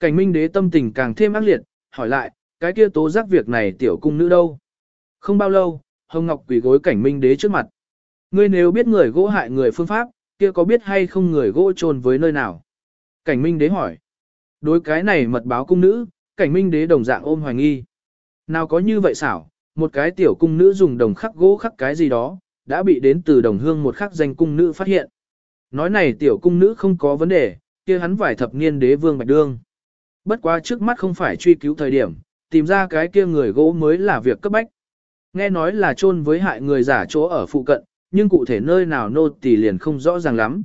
Cảnh minh đế tâm tình càng thêm ác liệt, hỏi lại, cái kia tố giác việc này tiểu cung nữ đâu? Không bao lâu, Hồng Ngọc quỳ gối cảnh minh đế trước mặt. Ngươi nếu biết người gỗ hại người phương pháp, kia có biết hay không người gỗ trồn với nơi nào? Cảnh minh đế hỏi. Đối cái này mật báo cung nữ, cảnh minh đế đồng dạng ôm hoài nghi. Nào có như vậy xảo, một cái tiểu cung nữ dùng đồng khắc gỗ khắc cái gì đó, đã bị đến từ đồng hương một khắc danh cung nữ phát hiện. Nói này tiểu cung nữ không có vấn đề, kia hắn vài thập niên đế vương bạch đương. Bất quá trước mắt không phải truy cứu thời điểm, tìm ra cái kia người gỗ mới là việc cấp bách. Nghe nói là chôn với hại người giả chỗ ở phụ cận, nhưng cụ thể nơi nào nô tỳ liền không rõ ràng lắm.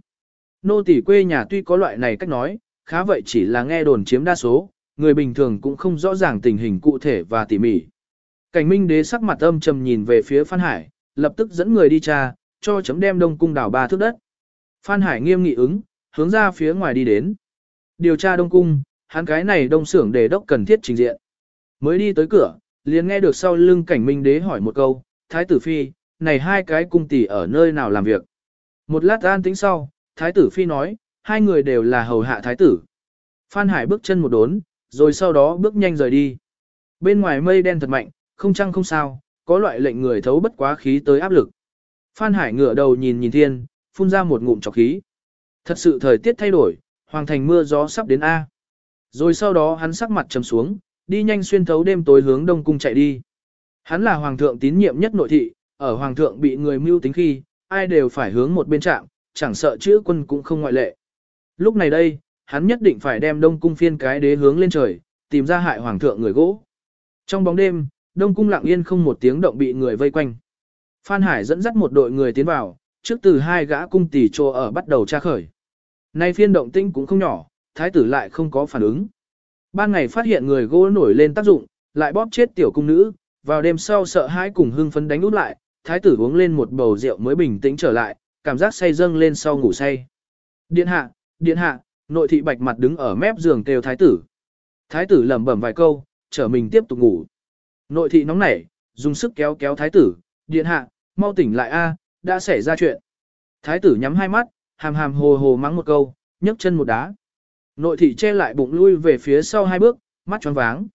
Nô tỳ quê nhà tuy có loại này cách nói, khá vậy chỉ là nghe đồn chiếm đa số, người bình thường cũng không rõ ràng tình hình cụ thể và tỉ mỉ. Cảnh minh đế sắc mặt âm trầm nhìn về phía Phan Hải, lập tức dẫn người đi tra, cho chấm đem đông cung đảo ba thước đất. Phan Hải nghiêm nghị ứng, hướng ra phía ngoài đi đến. Điều tra đông cung, hắn cái này đông xưởng đề đốc cần thiết trình diện. Mới đi tới cửa, liền nghe được sau lưng cảnh minh đế hỏi một câu, Thái tử Phi, này hai cái cung tỷ ở nơi nào làm việc. Một lát an tính sau, Thái tử Phi nói, hai người đều là hầu hạ Thái tử. Phan Hải bước chân một đốn, rồi sau đó bước nhanh rời đi. Bên ngoài mây đen thật mạnh, không chăng không sao, có loại lệnh người thấu bất quá khí tới áp lực. Phan Hải ngửa đầu nhìn nhìn thiên, phun ra một ngụm trọc khí. Thật sự thời tiết thay đổi, hoàng thành mưa gió sắp đến A. Rồi sau đó hắn sắc mặt trầm xuống, đi nhanh xuyên thấu đêm tối hướng đông cung chạy đi. Hắn là hoàng thượng tín nhiệm nhất nội thị, ở hoàng thượng bị người mưu tính khi, ai đều phải hướng một bên trạng, chẳng sợ chữ quân cũng không ngoại lệ. Lúc này đây, hắn nhất định phải đem đông cung phiên cái đế hướng lên trời, tìm ra hại hoàng thượng người gỗ. Trong bóng đêm, đông cung lặng yên không một tiếng động bị người vây quanh. Phan Hải dẫn dắt một đội người tiến vào, trước từ hai gã cung tỷ trô ở bắt đầu tra khởi. Nay phiên động tinh cũng không nhỏ, thái tử lại không có phản ứng. Ban ngày phát hiện người gỗ nổi lên tác dụng, lại bóp chết tiểu cung nữ, vào đêm sau sợ hãi cùng hưng phấn đánh út lại, thái tử uống lên một bầu rượu mới bình tĩnh trở lại, cảm giác say dâng lên sau ngủ say. Điện hạ, điện hạ, nội thị bạch mặt đứng ở mép giường kêu thái tử. Thái tử lẩm bẩm vài câu, trở mình tiếp tục ngủ. Nội thị nóng nảy, dùng sức kéo kéo thái tử, điện hạ, mau tỉnh lại a, đã xảy ra chuyện. Thái tử nhắm hai mắt, hàm hàm hồ hồ mắng một câu, nhấc chân một đá. Nội thị che lại bụng lui về phía sau hai bước, mắt tròn váng.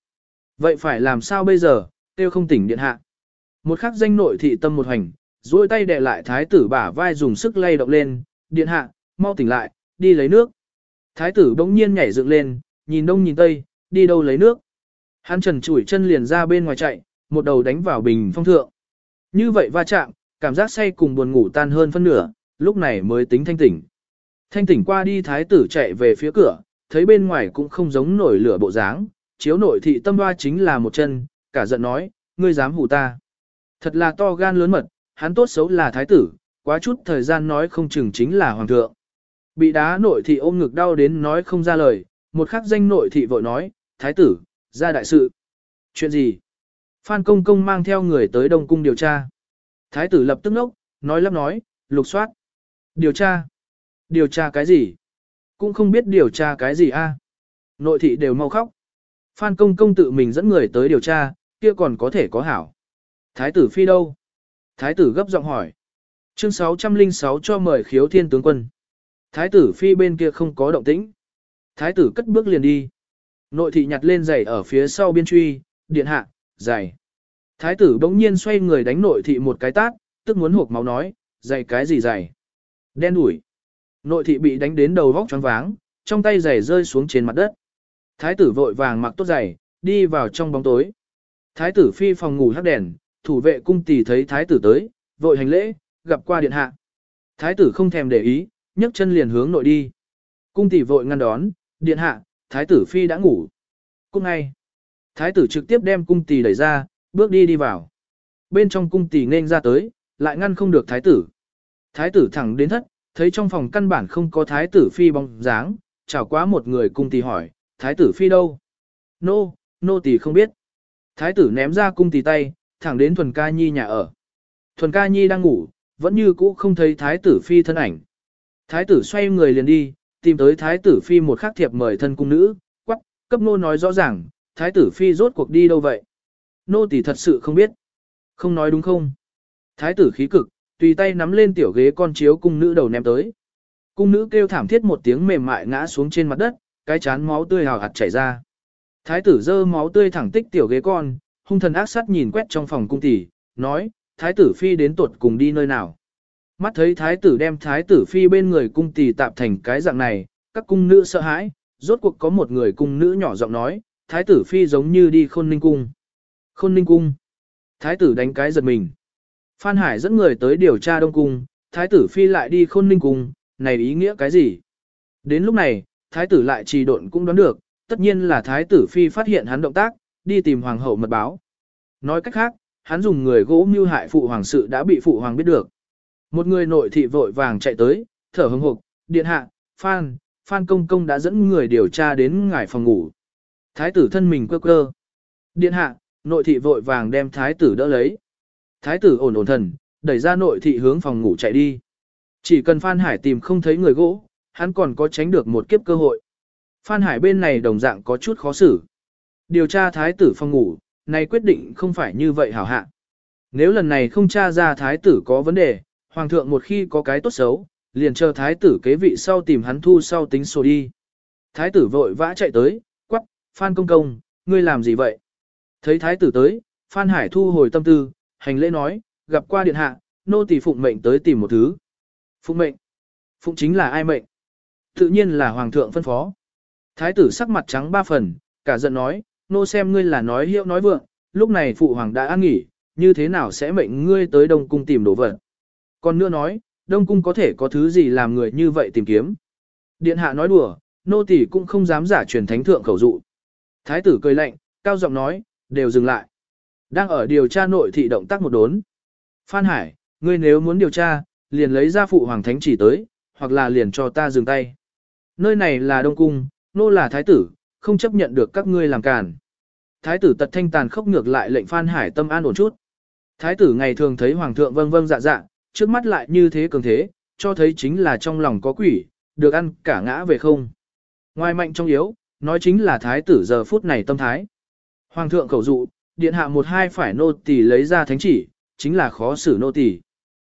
Vậy phải làm sao bây giờ, tiêu không tỉnh điện hạ. Một khắc danh nội thị tâm một hành, duỗi tay đè lại thái tử bả vai dùng sức lay động lên, điện hạ, mau tỉnh lại, đi lấy nước. Thái tử bỗng nhiên nhảy dựng lên, nhìn đông nhìn tây, đi đâu lấy nước. Hắn trần chủi chân liền ra bên ngoài chạy, một đầu đánh vào bình phong thượng. Như vậy va chạm, cảm giác say cùng buồn ngủ tan hơn phân nửa, lúc này mới tính thanh tỉnh. Thanh tỉnh qua đi thái tử chạy về phía cửa, thấy bên ngoài cũng không giống nổi lửa bộ dáng, chiếu nội thị tâm hoa chính là một chân, cả giận nói, ngươi dám hù ta. Thật là to gan lớn mật, hắn tốt xấu là thái tử, quá chút thời gian nói không chừng chính là hoàng thượng. Bị đá nội thị ôm ngực đau đến nói không ra lời, một khắc danh nội thị vội nói, thái tử, ra đại sự. Chuyện gì? Phan công công mang theo người tới Đông Cung điều tra. Thái tử lập tức nốc, nói lắp nói, lục soát. Điều tra. Điều tra cái gì? Cũng không biết điều tra cái gì a. Nội thị đều mau khóc. Phan công công tự mình dẫn người tới điều tra, kia còn có thể có hảo. Thái tử phi đâu? Thái tử gấp giọng hỏi. Chương 606 cho mời khiếu thiên tướng quân. Thái tử phi bên kia không có động tĩnh. Thái tử cất bước liền đi. Nội thị nhặt lên giày ở phía sau biên truy, điện hạ, giày. Thái tử bỗng nhiên xoay người đánh nội thị một cái tát, tức muốn hộp máu nói, giày cái gì giày. Đen đủi. Nội thị bị đánh đến đầu vóc choáng váng, trong tay giày rơi xuống trên mặt đất. Thái tử vội vàng mặc tốt giày, đi vào trong bóng tối. Thái tử phi phòng ngủ hắt đèn, thủ vệ cung tỷ thấy thái tử tới, vội hành lễ, gặp qua điện hạ. Thái tử không thèm để ý, nhấc chân liền hướng nội đi. Cung tỷ vội ngăn đón, điện hạ, thái tử phi đã ngủ. Cung ngay. Thái tử trực tiếp đem cung tỷ đẩy ra, bước đi đi vào. Bên trong cung tỷ nên ra tới, lại ngăn không được thái tử. Thái tử thẳng đến thất, thấy trong phòng căn bản không có thái tử phi bóng dáng, chào quá một người cung tỷ hỏi, thái tử phi đâu? Nô, nô tỷ không biết. Thái tử ném ra cung tỷ tay, thẳng đến thuần ca nhi nhà ở. Thuần ca nhi đang ngủ, vẫn như cũ không thấy thái tử phi thân ảnh. Thái tử xoay người liền đi, tìm tới thái tử phi một khắc thiệp mời thân cung nữ, quắc, cấp nô nói rõ ràng, thái tử phi rốt cuộc đi đâu vậy? Nô tỷ thật sự không biết. Không nói đúng không? Thái tử khí cực, tùy tay nắm lên tiểu ghế con chiếu cung nữ đầu ném tới. Cung nữ kêu thảm thiết một tiếng mềm mại ngã xuống trên mặt đất, cái chán máu tươi hào hạt chảy ra. Thái tử dơ máu tươi thẳng tích tiểu ghế con, hung thần ác sát nhìn quét trong phòng cung tỷ, nói, thái tử phi đến tuột cùng đi nơi nào. Mắt thấy thái tử đem thái tử phi bên người cung tỷ tạp thành cái dạng này, các cung nữ sợ hãi, rốt cuộc có một người cung nữ nhỏ giọng nói, thái tử phi giống như đi khôn ninh cung. Khôn ninh cung. Thái tử đánh cái giật mình. Phan Hải dẫn người tới điều tra đông cung, thái tử phi lại đi khôn ninh cung, này ý nghĩa cái gì? Đến lúc này, thái tử lại trì độn cũng đoán được, tất nhiên là thái tử phi phát hiện hắn động tác, đi tìm hoàng hậu mật báo. Nói cách khác, hắn dùng người gỗ mưu hại phụ hoàng sự đã bị phụ hoàng biết được. Một người nội thị vội vàng chạy tới, thở hững hộc, điện hạ, Phan, Phan công công đã dẫn người điều tra đến ngải phòng ngủ. Thái tử thân mình quơ quơ. Điện hạ, nội thị vội vàng đem thái tử đỡ lấy. Thái tử ổn ổn thần, đẩy ra nội thị hướng phòng ngủ chạy đi. Chỉ cần Phan Hải tìm không thấy người gỗ, hắn còn có tránh được một kiếp cơ hội. Phan Hải bên này đồng dạng có chút khó xử. Điều tra thái tử phòng ngủ, này quyết định không phải như vậy hảo hạ. Nếu lần này không tra ra thái tử có vấn đề, hoàng thượng một khi có cái tốt xấu, liền chờ thái tử kế vị sau tìm hắn thu sau tính sổ đi. Thái tử vội vã chạy tới, quắc, Phan công công, ngươi làm gì vậy? Thấy thái tử tới, Phan Hải thu hồi tâm tư, hành lễ nói, gặp qua điện hạ, nô tỳ phụng mệnh tới tìm một thứ. Phụng mệnh? Phụng chính là ai mệnh? Tự nhiên là hoàng thượng phân phó. Thái tử sắc mặt trắng ba phần, cả giận nói, nô xem ngươi là nói hiệu nói vượng, lúc này phụ hoàng đã an nghỉ, như thế nào sẽ mệnh ngươi tới Đông Cung tìm đồ vật. Còn nữa nói, Đông Cung có thể có thứ gì làm người như vậy tìm kiếm. Điện hạ nói đùa, nô tỳ cũng không dám giả truyền thánh thượng khẩu dụ. Thái tử cười lạnh, cao giọng nói, đều dừng lại. Đang ở điều tra nội thị động tác một đốn. Phan Hải, ngươi nếu muốn điều tra, liền lấy ra phụ hoàng thánh chỉ tới, hoặc là liền cho ta dừng tay. Nơi này là Đông Cung, nô là thái tử, không chấp nhận được các ngươi làm càn. Thái tử tật thanh tàn khốc ngược lại lệnh Phan Hải tâm an ổn chút. Thái tử ngày thường thấy hoàng thượng vâng vâng dạ dạ, trước mắt lại như thế cường thế, cho thấy chính là trong lòng có quỷ, được ăn cả ngã về không. Ngoài mạnh trong yếu, nói chính là thái tử giờ phút này tâm thái. Hoàng thượng khẩu dụ, điện hạ một hai phải nô tỳ lấy ra thánh chỉ, chính là khó xử nô tỳ.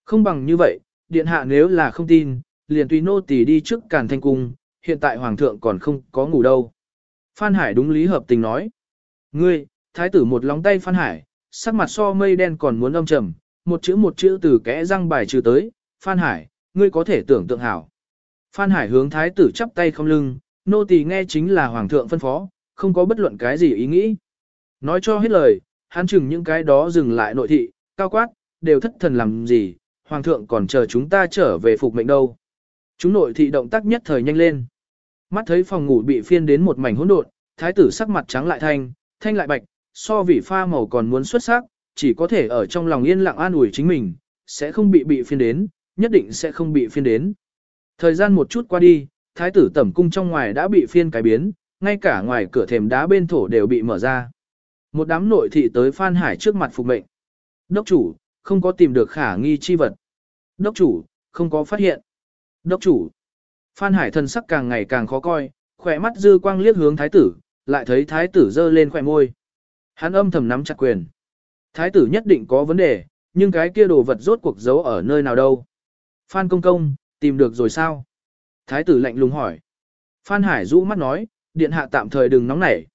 Không bằng như vậy, điện hạ nếu là không tin, liền tùy nô tỳ đi trước càn thanh cung, hiện tại hoàng thượng còn không có ngủ đâu. Phan Hải đúng lý hợp tình nói. Ngươi, thái tử một lóng tay Phan Hải, sắc mặt so mây đen còn muốn âm trầm, một chữ một chữ từ kẽ răng bài trừ tới, Phan Hải, ngươi có thể tưởng tượng hảo. Phan Hải hướng thái tử chắp tay không lưng, nô tỳ nghe chính là hoàng thượng phân phó, không có bất luận cái gì ý nghĩ. Nói cho hết lời, hắn chừng những cái đó dừng lại nội thị, cao quát, đều thất thần làm gì, hoàng thượng còn chờ chúng ta trở về phục mệnh đâu. Chúng nội thị động tác nhất thời nhanh lên. Mắt thấy phòng ngủ bị phiên đến một mảnh hỗn độn, thái tử sắc mặt trắng lại thanh, thanh lại bạch, so vị pha màu còn muốn xuất sắc, chỉ có thể ở trong lòng yên lặng an ủi chính mình, sẽ không bị bị phiên đến, nhất định sẽ không bị phiên đến. Thời gian một chút qua đi, thái tử tẩm cung trong ngoài đã bị phiên cái biến, ngay cả ngoài cửa thềm đá bên thổ đều bị mở ra. Một đám nội thị tới Phan Hải trước mặt phục mệnh. Đốc chủ, không có tìm được khả nghi chi vật. Đốc chủ, không có phát hiện. Đốc chủ. Phan Hải thần sắc càng ngày càng khó coi, khỏe mắt dư quang liếc hướng thái tử, lại thấy thái tử giơ lên khỏe môi. Hắn âm thầm nắm chặt quyền. Thái tử nhất định có vấn đề, nhưng cái kia đồ vật rốt cuộc giấu ở nơi nào đâu. Phan công công, tìm được rồi sao? Thái tử lạnh lùng hỏi. Phan Hải rũ mắt nói, điện hạ tạm thời đừng nóng nảy.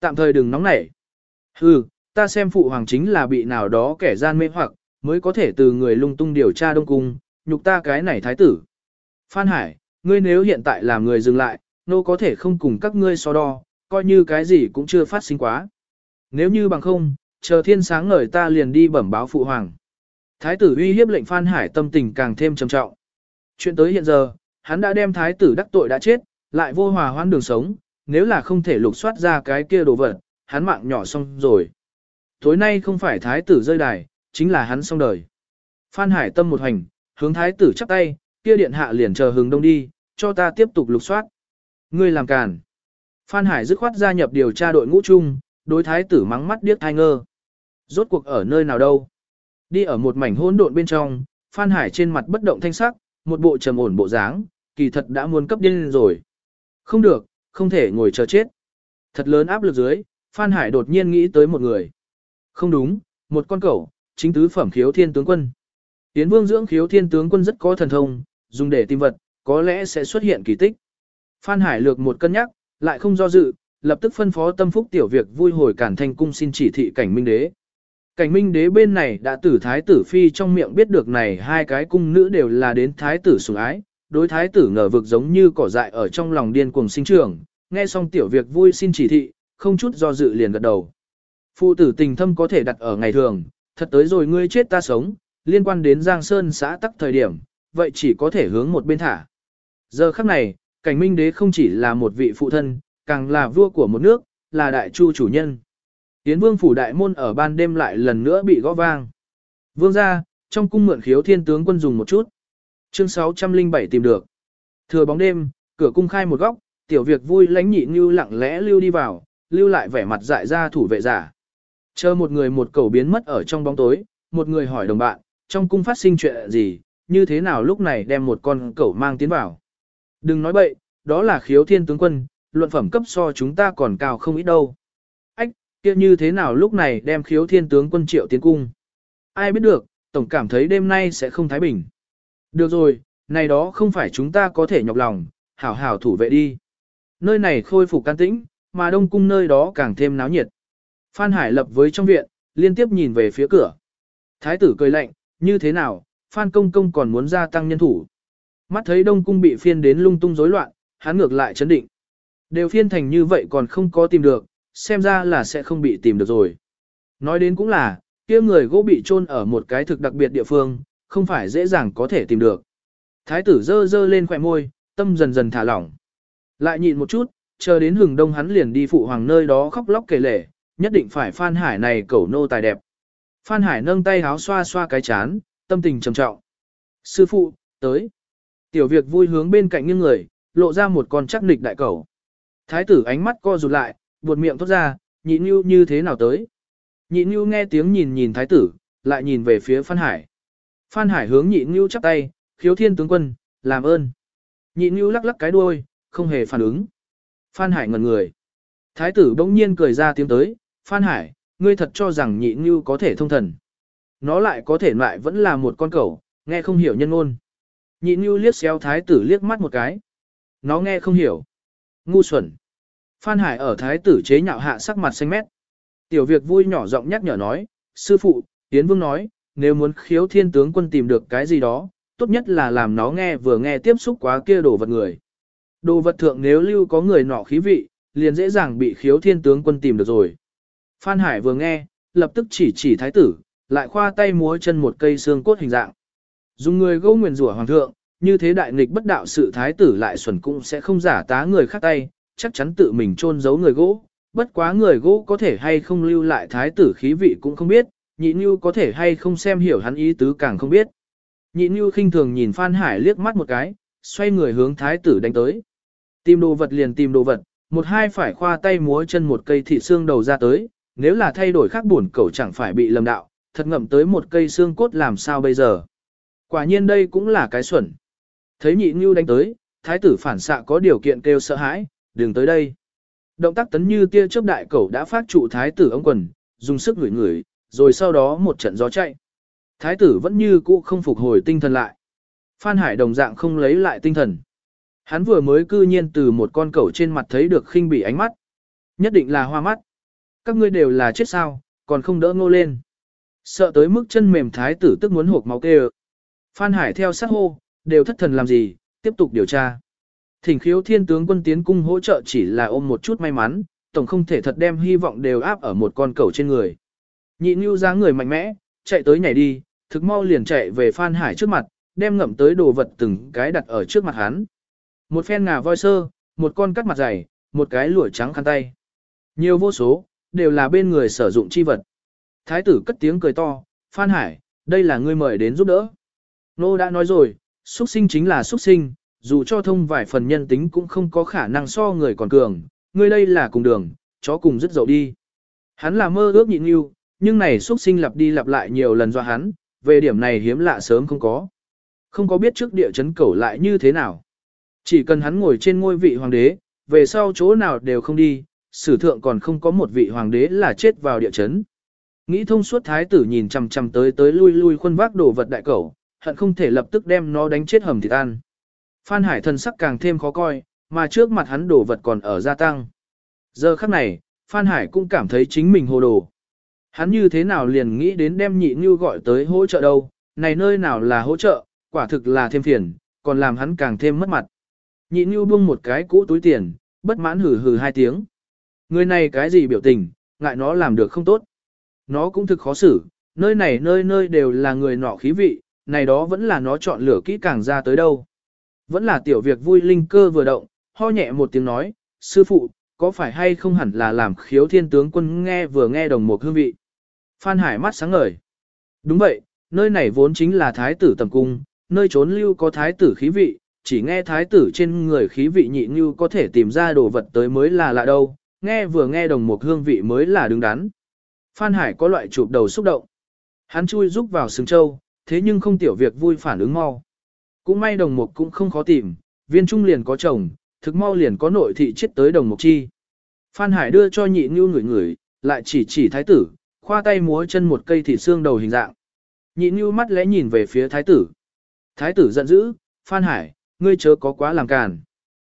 Tạm thời đừng nóng nảy. Hừ, ta xem phụ hoàng chính là bị nào đó kẻ gian mê hoặc, mới có thể từ người lung tung điều tra đông cung, nhục ta cái này thái tử. Phan Hải, ngươi nếu hiện tại làm người dừng lại, nô có thể không cùng các ngươi so đo, coi như cái gì cũng chưa phát sinh quá. Nếu như bằng không, chờ thiên sáng ngời ta liền đi bẩm báo phụ hoàng. Thái tử uy hiếp lệnh Phan Hải tâm tình càng thêm trầm trọng. Chuyện tới hiện giờ, hắn đã đem thái tử đắc tội đã chết, lại vô hòa hoãn đường sống, nếu là không thể lục soát ra cái kia đồ vật, hắn mạng nhỏ xong rồi. Tối nay không phải thái tử rơi đài, chính là hắn xong đời. Phan Hải tâm một hành, hướng thái tử chắp tay, kia điện hạ liền chờ hướng đông đi, cho ta tiếp tục lục soát. Ngươi làm càn. Phan Hải dứt khoát gia nhập điều tra đội ngũ chung, đối thái tử mắng mắt điếc thai ngơ. Rốt cuộc ở nơi nào đâu? Đi ở một mảnh hỗn độn bên trong, Phan Hải trên mặt bất động thanh sắc, một bộ trầm ổn bộ dáng, kỳ thật đã muốn cấp điên rồi. Không được, không thể ngồi chờ chết. Thật lớn áp lực dưới, Phan Hải đột nhiên nghĩ tới một người. Không đúng, một con cẩu, chính tứ phẩm khiếu thiên tướng quân. Tiến vương dưỡng khiếu thiên tướng quân rất có thần thông, dùng để tìm vật, có lẽ sẽ xuất hiện kỳ tích. Phan Hải lược một cân nhắc, lại không do dự, lập tức phân phó tâm phúc tiểu việc vui hồi cản thành cung xin chỉ thị cảnh minh đế. Cảnh minh đế bên này đã tử thái tử phi trong miệng biết được này hai cái cung nữ đều là đến thái tử sủng ái, đối thái tử ngờ vực giống như cỏ dại ở trong lòng điên cuồng sinh trưởng, nghe xong tiểu việc vui xin chỉ thị, không chút do dự liền gật đầu. Phụ tử tình thâm có thể đặt ở ngày thường, thật tới rồi ngươi chết ta sống, liên quan đến Giang Sơn xã tắc thời điểm, vậy chỉ có thể hướng một bên thả. Giờ khắc này, cảnh minh đế không chỉ là một vị phụ thân, càng là vua của một nước, là đại chu chủ nhân. Tiến vương phủ đại môn ở ban đêm lại lần nữa bị gõ vang. Vương ra, trong cung mượn khiếu thiên tướng quân dùng một chút. Chương 607 tìm được. Thừa bóng đêm, cửa cung khai một góc, tiểu việc vui lánh nhị như lặng lẽ lưu đi vào, lưu lại vẻ mặt dại ra thủ vệ giả. Chờ một người một cầu biến mất ở trong bóng tối, một người hỏi đồng bạn, trong cung phát sinh chuyện gì, như thế nào lúc này đem một con cẩu mang tiến vào. Đừng nói bậy, đó là khiếu thiên tướng quân, luận phẩm cấp so chúng ta còn cao không ít đâu. Ách, kia như thế nào lúc này đem khiếu thiên tướng quân triệu tiến cung. Ai biết được, tổng cảm thấy đêm nay sẽ không thái bình. Được rồi, này đó không phải chúng ta có thể nhọc lòng, hảo hảo thủ vệ đi. Nơi này khôi phục can tĩnh, mà đông cung nơi đó càng thêm náo nhiệt. Phan Hải lập với trong viện, liên tiếp nhìn về phía cửa. Thái tử cười lạnh, như thế nào, Phan Công Công còn muốn gia tăng nhân thủ. Mắt thấy đông cung bị phiên đến lung tung rối loạn, hắn ngược lại chấn định. Đều phiên thành như vậy còn không có tìm được, xem ra là sẽ không bị tìm được rồi. Nói đến cũng là, kia người gỗ bị chôn ở một cái thực đặc biệt địa phương, không phải dễ dàng có thể tìm được. Thái tử dơ dơ lên khỏe môi, tâm dần dần thả lỏng. Lại nhịn một chút, chờ đến hừng đông hắn liền đi phụ hoàng nơi đó khóc lóc kể lể, nhất định phải Phan Hải này cẩu nô tài đẹp. Phan Hải nâng tay háo xoa xoa cái chán, tâm tình trầm trọng. Sư phụ, tới. Tiểu việc vui hướng bên cạnh những người, lộ ra một con chắc nịch đại cẩu. Thái tử ánh mắt co rụt lại, buột miệng thốt ra, nhị nhu như thế nào tới. Nhị nhu nghe tiếng nhìn nhìn thái tử, lại nhìn về phía Phan Hải. Phan Hải hướng nhị nhu chắp tay, khiếu thiên tướng quân, làm ơn. Nhị nhu lắc lắc cái đuôi, không hề phản ứng. Phan Hải ngẩn người. Thái tử bỗng nhiên cười ra tiếng tới, Phan Hải, ngươi thật cho rằng nhị như có thể thông thần. Nó lại có thể lại vẫn là một con cẩu, nghe không hiểu nhân ngôn. Nhị như liếc xéo thái tử liếc mắt một cái. Nó nghe không hiểu. Ngu xuẩn. Phan Hải ở thái tử chế nhạo hạ sắc mặt xanh mét. Tiểu việc vui nhỏ giọng nhắc nhở nói, sư phụ, Tiến Vương nói, nếu muốn khiếu thiên tướng quân tìm được cái gì đó, tốt nhất là làm nó nghe vừa nghe tiếp xúc quá kia đổ vật người. Đồ vật thượng nếu lưu có người nọ khí vị, liền dễ dàng bị khiếu thiên tướng quân tìm được rồi. Phan Hải vừa nghe, lập tức chỉ chỉ thái tử, lại khoa tay múa chân một cây xương cốt hình dạng. Dùng người gỗ nguyền rủa hoàng thượng, như thế đại nghịch bất đạo sự thái tử lại xuẩn cũng sẽ không giả tá người khác tay, chắc chắn tự mình chôn giấu người gỗ. Bất quá người gỗ có thể hay không lưu lại thái tử khí vị cũng không biết, nhị như có thể hay không xem hiểu hắn ý tứ càng không biết. Nhị như khinh thường nhìn Phan Hải liếc mắt một cái, xoay người hướng thái tử đánh tới. Tìm đồ vật liền tìm đồ vật, một hai phải khoa tay múa chân một cây thị xương đầu ra tới, nếu là thay đổi khác buồn cẩu chẳng phải bị lầm đạo, thật ngậm tới một cây xương cốt làm sao bây giờ. Quả nhiên đây cũng là cái xuẩn. Thấy nhị ngưu đánh tới, thái tử phản xạ có điều kiện kêu sợ hãi, đừng tới đây. Động tác tấn như tia chớp đại cẩu đã phát trụ thái tử ống quần, dùng sức ngửi ngửi, rồi sau đó một trận gió chạy. Thái tử vẫn như cũ không phục hồi tinh thần lại. Phan Hải đồng dạng không lấy lại tinh thần. Hắn vừa mới cư nhiên từ một con cẩu trên mặt thấy được khinh bỉ ánh mắt. Nhất định là hoa mắt. Các ngươi đều là chết sao, còn không đỡ ngô lên. Sợ tới mức chân mềm thái tử tức muốn hộp máu kêu. Phan Hải theo sát hô, đều thất thần làm gì, tiếp tục điều tra. Thỉnh khiếu thiên tướng quân tiến cung hỗ trợ chỉ là ôm một chút may mắn, tổng không thể thật đem hy vọng đều áp ở một con cẩu trên người. Nhị Nhu dáng người mạnh mẽ, chạy tới nhảy đi, thực mau liền chạy về Phan Hải trước mặt, đem ngậm tới đồ vật từng cái đặt ở trước mặt hắn. Một phen ngà voi sơ, một con cắt mặt dày, một cái lụa trắng khăn tay. Nhiều vô số, đều là bên người sử dụng chi vật. Thái tử cất tiếng cười to, Phan Hải, đây là ngươi mời đến giúp đỡ. Nô đã nói rồi, xuất sinh chính là xuất sinh, dù cho thông vài phần nhân tính cũng không có khả năng so người còn cường, ngươi đây là cùng đường, chó cùng rất dậu đi. Hắn là mơ ước nhịn yêu, nhưng này xuất sinh lặp đi lặp lại nhiều lần do hắn, về điểm này hiếm lạ sớm không có. Không có biết trước địa chấn cẩu lại như thế nào. Chỉ cần hắn ngồi trên ngôi vị hoàng đế, về sau chỗ nào đều không đi, sử thượng còn không có một vị hoàng đế là chết vào địa chấn. Nghĩ thông suốt thái tử nhìn chằm chằm tới tới lui lui khuôn vác đồ vật đại cẩu, hận không thể lập tức đem nó đánh chết hầm thịt ăn. Phan Hải thần sắc càng thêm khó coi, mà trước mặt hắn đổ vật còn ở gia tăng. Giờ khắc này, Phan Hải cũng cảm thấy chính mình hồ đồ. Hắn như thế nào liền nghĩ đến đem nhị như gọi tới hỗ trợ đâu, này nơi nào là hỗ trợ, quả thực là thêm phiền, còn làm hắn càng thêm mất mặt. Nhị như buông một cái cũ túi tiền, bất mãn hừ hừ hai tiếng. Người này cái gì biểu tình, ngại nó làm được không tốt. Nó cũng thực khó xử, nơi này nơi nơi đều là người nọ khí vị, này đó vẫn là nó chọn lửa kỹ càng ra tới đâu. Vẫn là tiểu việc vui linh cơ vừa động, ho nhẹ một tiếng nói, sư phụ, có phải hay không hẳn là làm khiếu thiên tướng quân nghe vừa nghe đồng một hương vị. Phan Hải mắt sáng ngời. Đúng vậy, nơi này vốn chính là thái tử tầm cung, nơi trốn lưu có thái tử khí vị, chỉ nghe thái tử trên người khí vị nhị như có thể tìm ra đồ vật tới mới là lạ đâu, nghe vừa nghe đồng một hương vị mới là đứng đắn. Phan Hải có loại chụp đầu xúc động. Hắn chui rúc vào sừng châu, thế nhưng không tiểu việc vui phản ứng mau. Cũng may đồng mục cũng không khó tìm, viên trung liền có chồng, thực mau liền có nội thị chết tới đồng mục chi. Phan Hải đưa cho nhị như người người, lại chỉ chỉ thái tử, khoa tay múa chân một cây thịt xương đầu hình dạng. Nhị như mắt lẽ nhìn về phía thái tử. Thái tử giận dữ, Phan Hải, ngươi chớ có quá làm càn.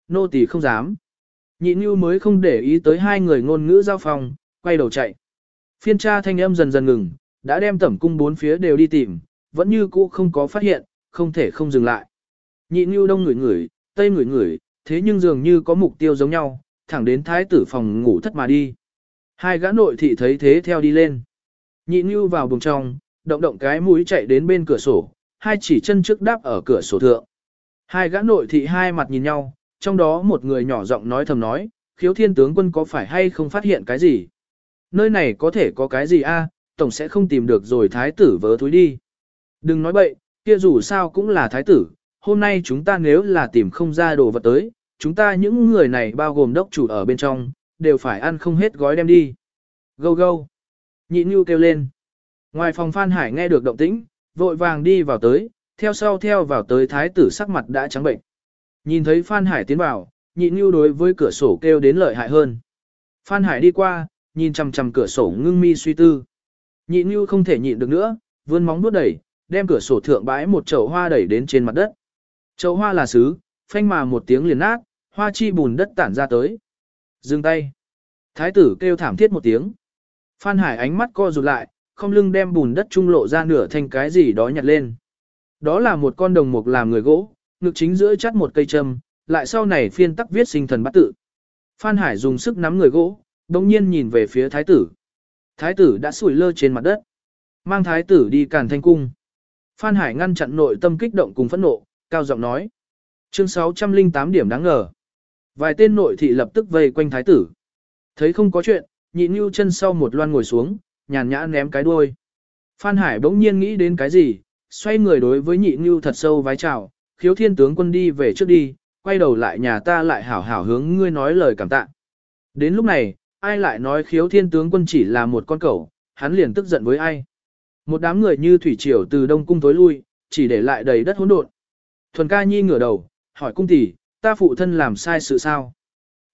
Nô tỳ không dám. Nhị Nhu mới không để ý tới hai người ngôn ngữ giao phòng, quay đầu chạy. Phiên tra thanh âm dần dần ngừng, đã đem tẩm cung bốn phía đều đi tìm, vẫn như cũ không có phát hiện, không thể không dừng lại. Nhị Nhu đông ngửi ngửi, tây ngửi ngửi, thế nhưng dường như có mục tiêu giống nhau, thẳng đến thái tử phòng ngủ thất mà đi. Hai gã nội thị thấy thế theo đi lên. Nhị Nhu vào buồng trong, động động cái mũi chạy đến bên cửa sổ, hai chỉ chân trước đáp ở cửa sổ thượng. Hai gã nội thị hai mặt nhìn nhau, trong đó một người nhỏ giọng nói thầm nói, khiếu thiên tướng quân có phải hay không phát hiện cái gì? Nơi này có thể có cái gì a? tổng sẽ không tìm được rồi thái tử vớ thúi đi. Đừng nói bậy, kia dù sao cũng là thái tử, hôm nay chúng ta nếu là tìm không ra đồ vật tới, chúng ta những người này bao gồm đốc chủ ở bên trong, đều phải ăn không hết gói đem đi. Gâu gâu. Nhị Nhu kêu lên. Ngoài phòng Phan Hải nghe được động tĩnh, vội vàng đi vào tới, theo sau theo vào tới thái tử sắc mặt đã trắng bệnh. Nhìn thấy Phan Hải tiến vào, nhị Nhu đối với cửa sổ kêu đến lợi hại hơn. Phan Hải đi qua, nhìn chằm chằm cửa sổ ngưng mi suy tư. Nhị Nhu không thể nhịn được nữa, vươn móng vuốt đẩy, đem cửa sổ thượng bãi một chậu hoa đẩy đến trên mặt đất. Chậu hoa là sứ, phanh mà một tiếng liền nát, hoa chi bùn đất tản ra tới. Dừng tay. Thái tử kêu thảm thiết một tiếng. Phan Hải ánh mắt co rụt lại, không lưng đem bùn đất trung lộ ra nửa thành cái gì đó nhặt lên. Đó là một con đồng mục làm người gỗ, ngực chính giữa chắt một cây châm, lại sau này phiên tắc viết sinh thần bắt tự. Phan Hải dùng sức nắm người gỗ, đồng nhiên nhìn về phía thái tử. Thái tử đã sủi lơ trên mặt đất. Mang thái tử đi càn thanh cung. Phan Hải ngăn chặn nội tâm kích động cùng phẫn nộ, cao giọng nói. Chương 608 điểm đáng ngờ. Vài tên nội thị lập tức vây quanh thái tử. Thấy không có chuyện, nhịn như chân sau một loan ngồi xuống, nhàn nhã ném cái đuôi. Phan Hải bỗng nhiên nghĩ đến cái gì, xoay người đối với nhị ngưu thật sâu vái chào, khiếu thiên tướng quân đi về trước đi, quay đầu lại nhà ta lại hảo hảo hướng ngươi nói lời cảm tạ. Đến lúc này, ai lại nói khiếu thiên tướng quân chỉ là một con cẩu, hắn liền tức giận với ai. Một đám người như thủy triều từ đông cung tối lui, chỉ để lại đầy đất hỗn độn. Thuần ca nhi ngửa đầu, hỏi cung tỷ, ta phụ thân làm sai sự sao?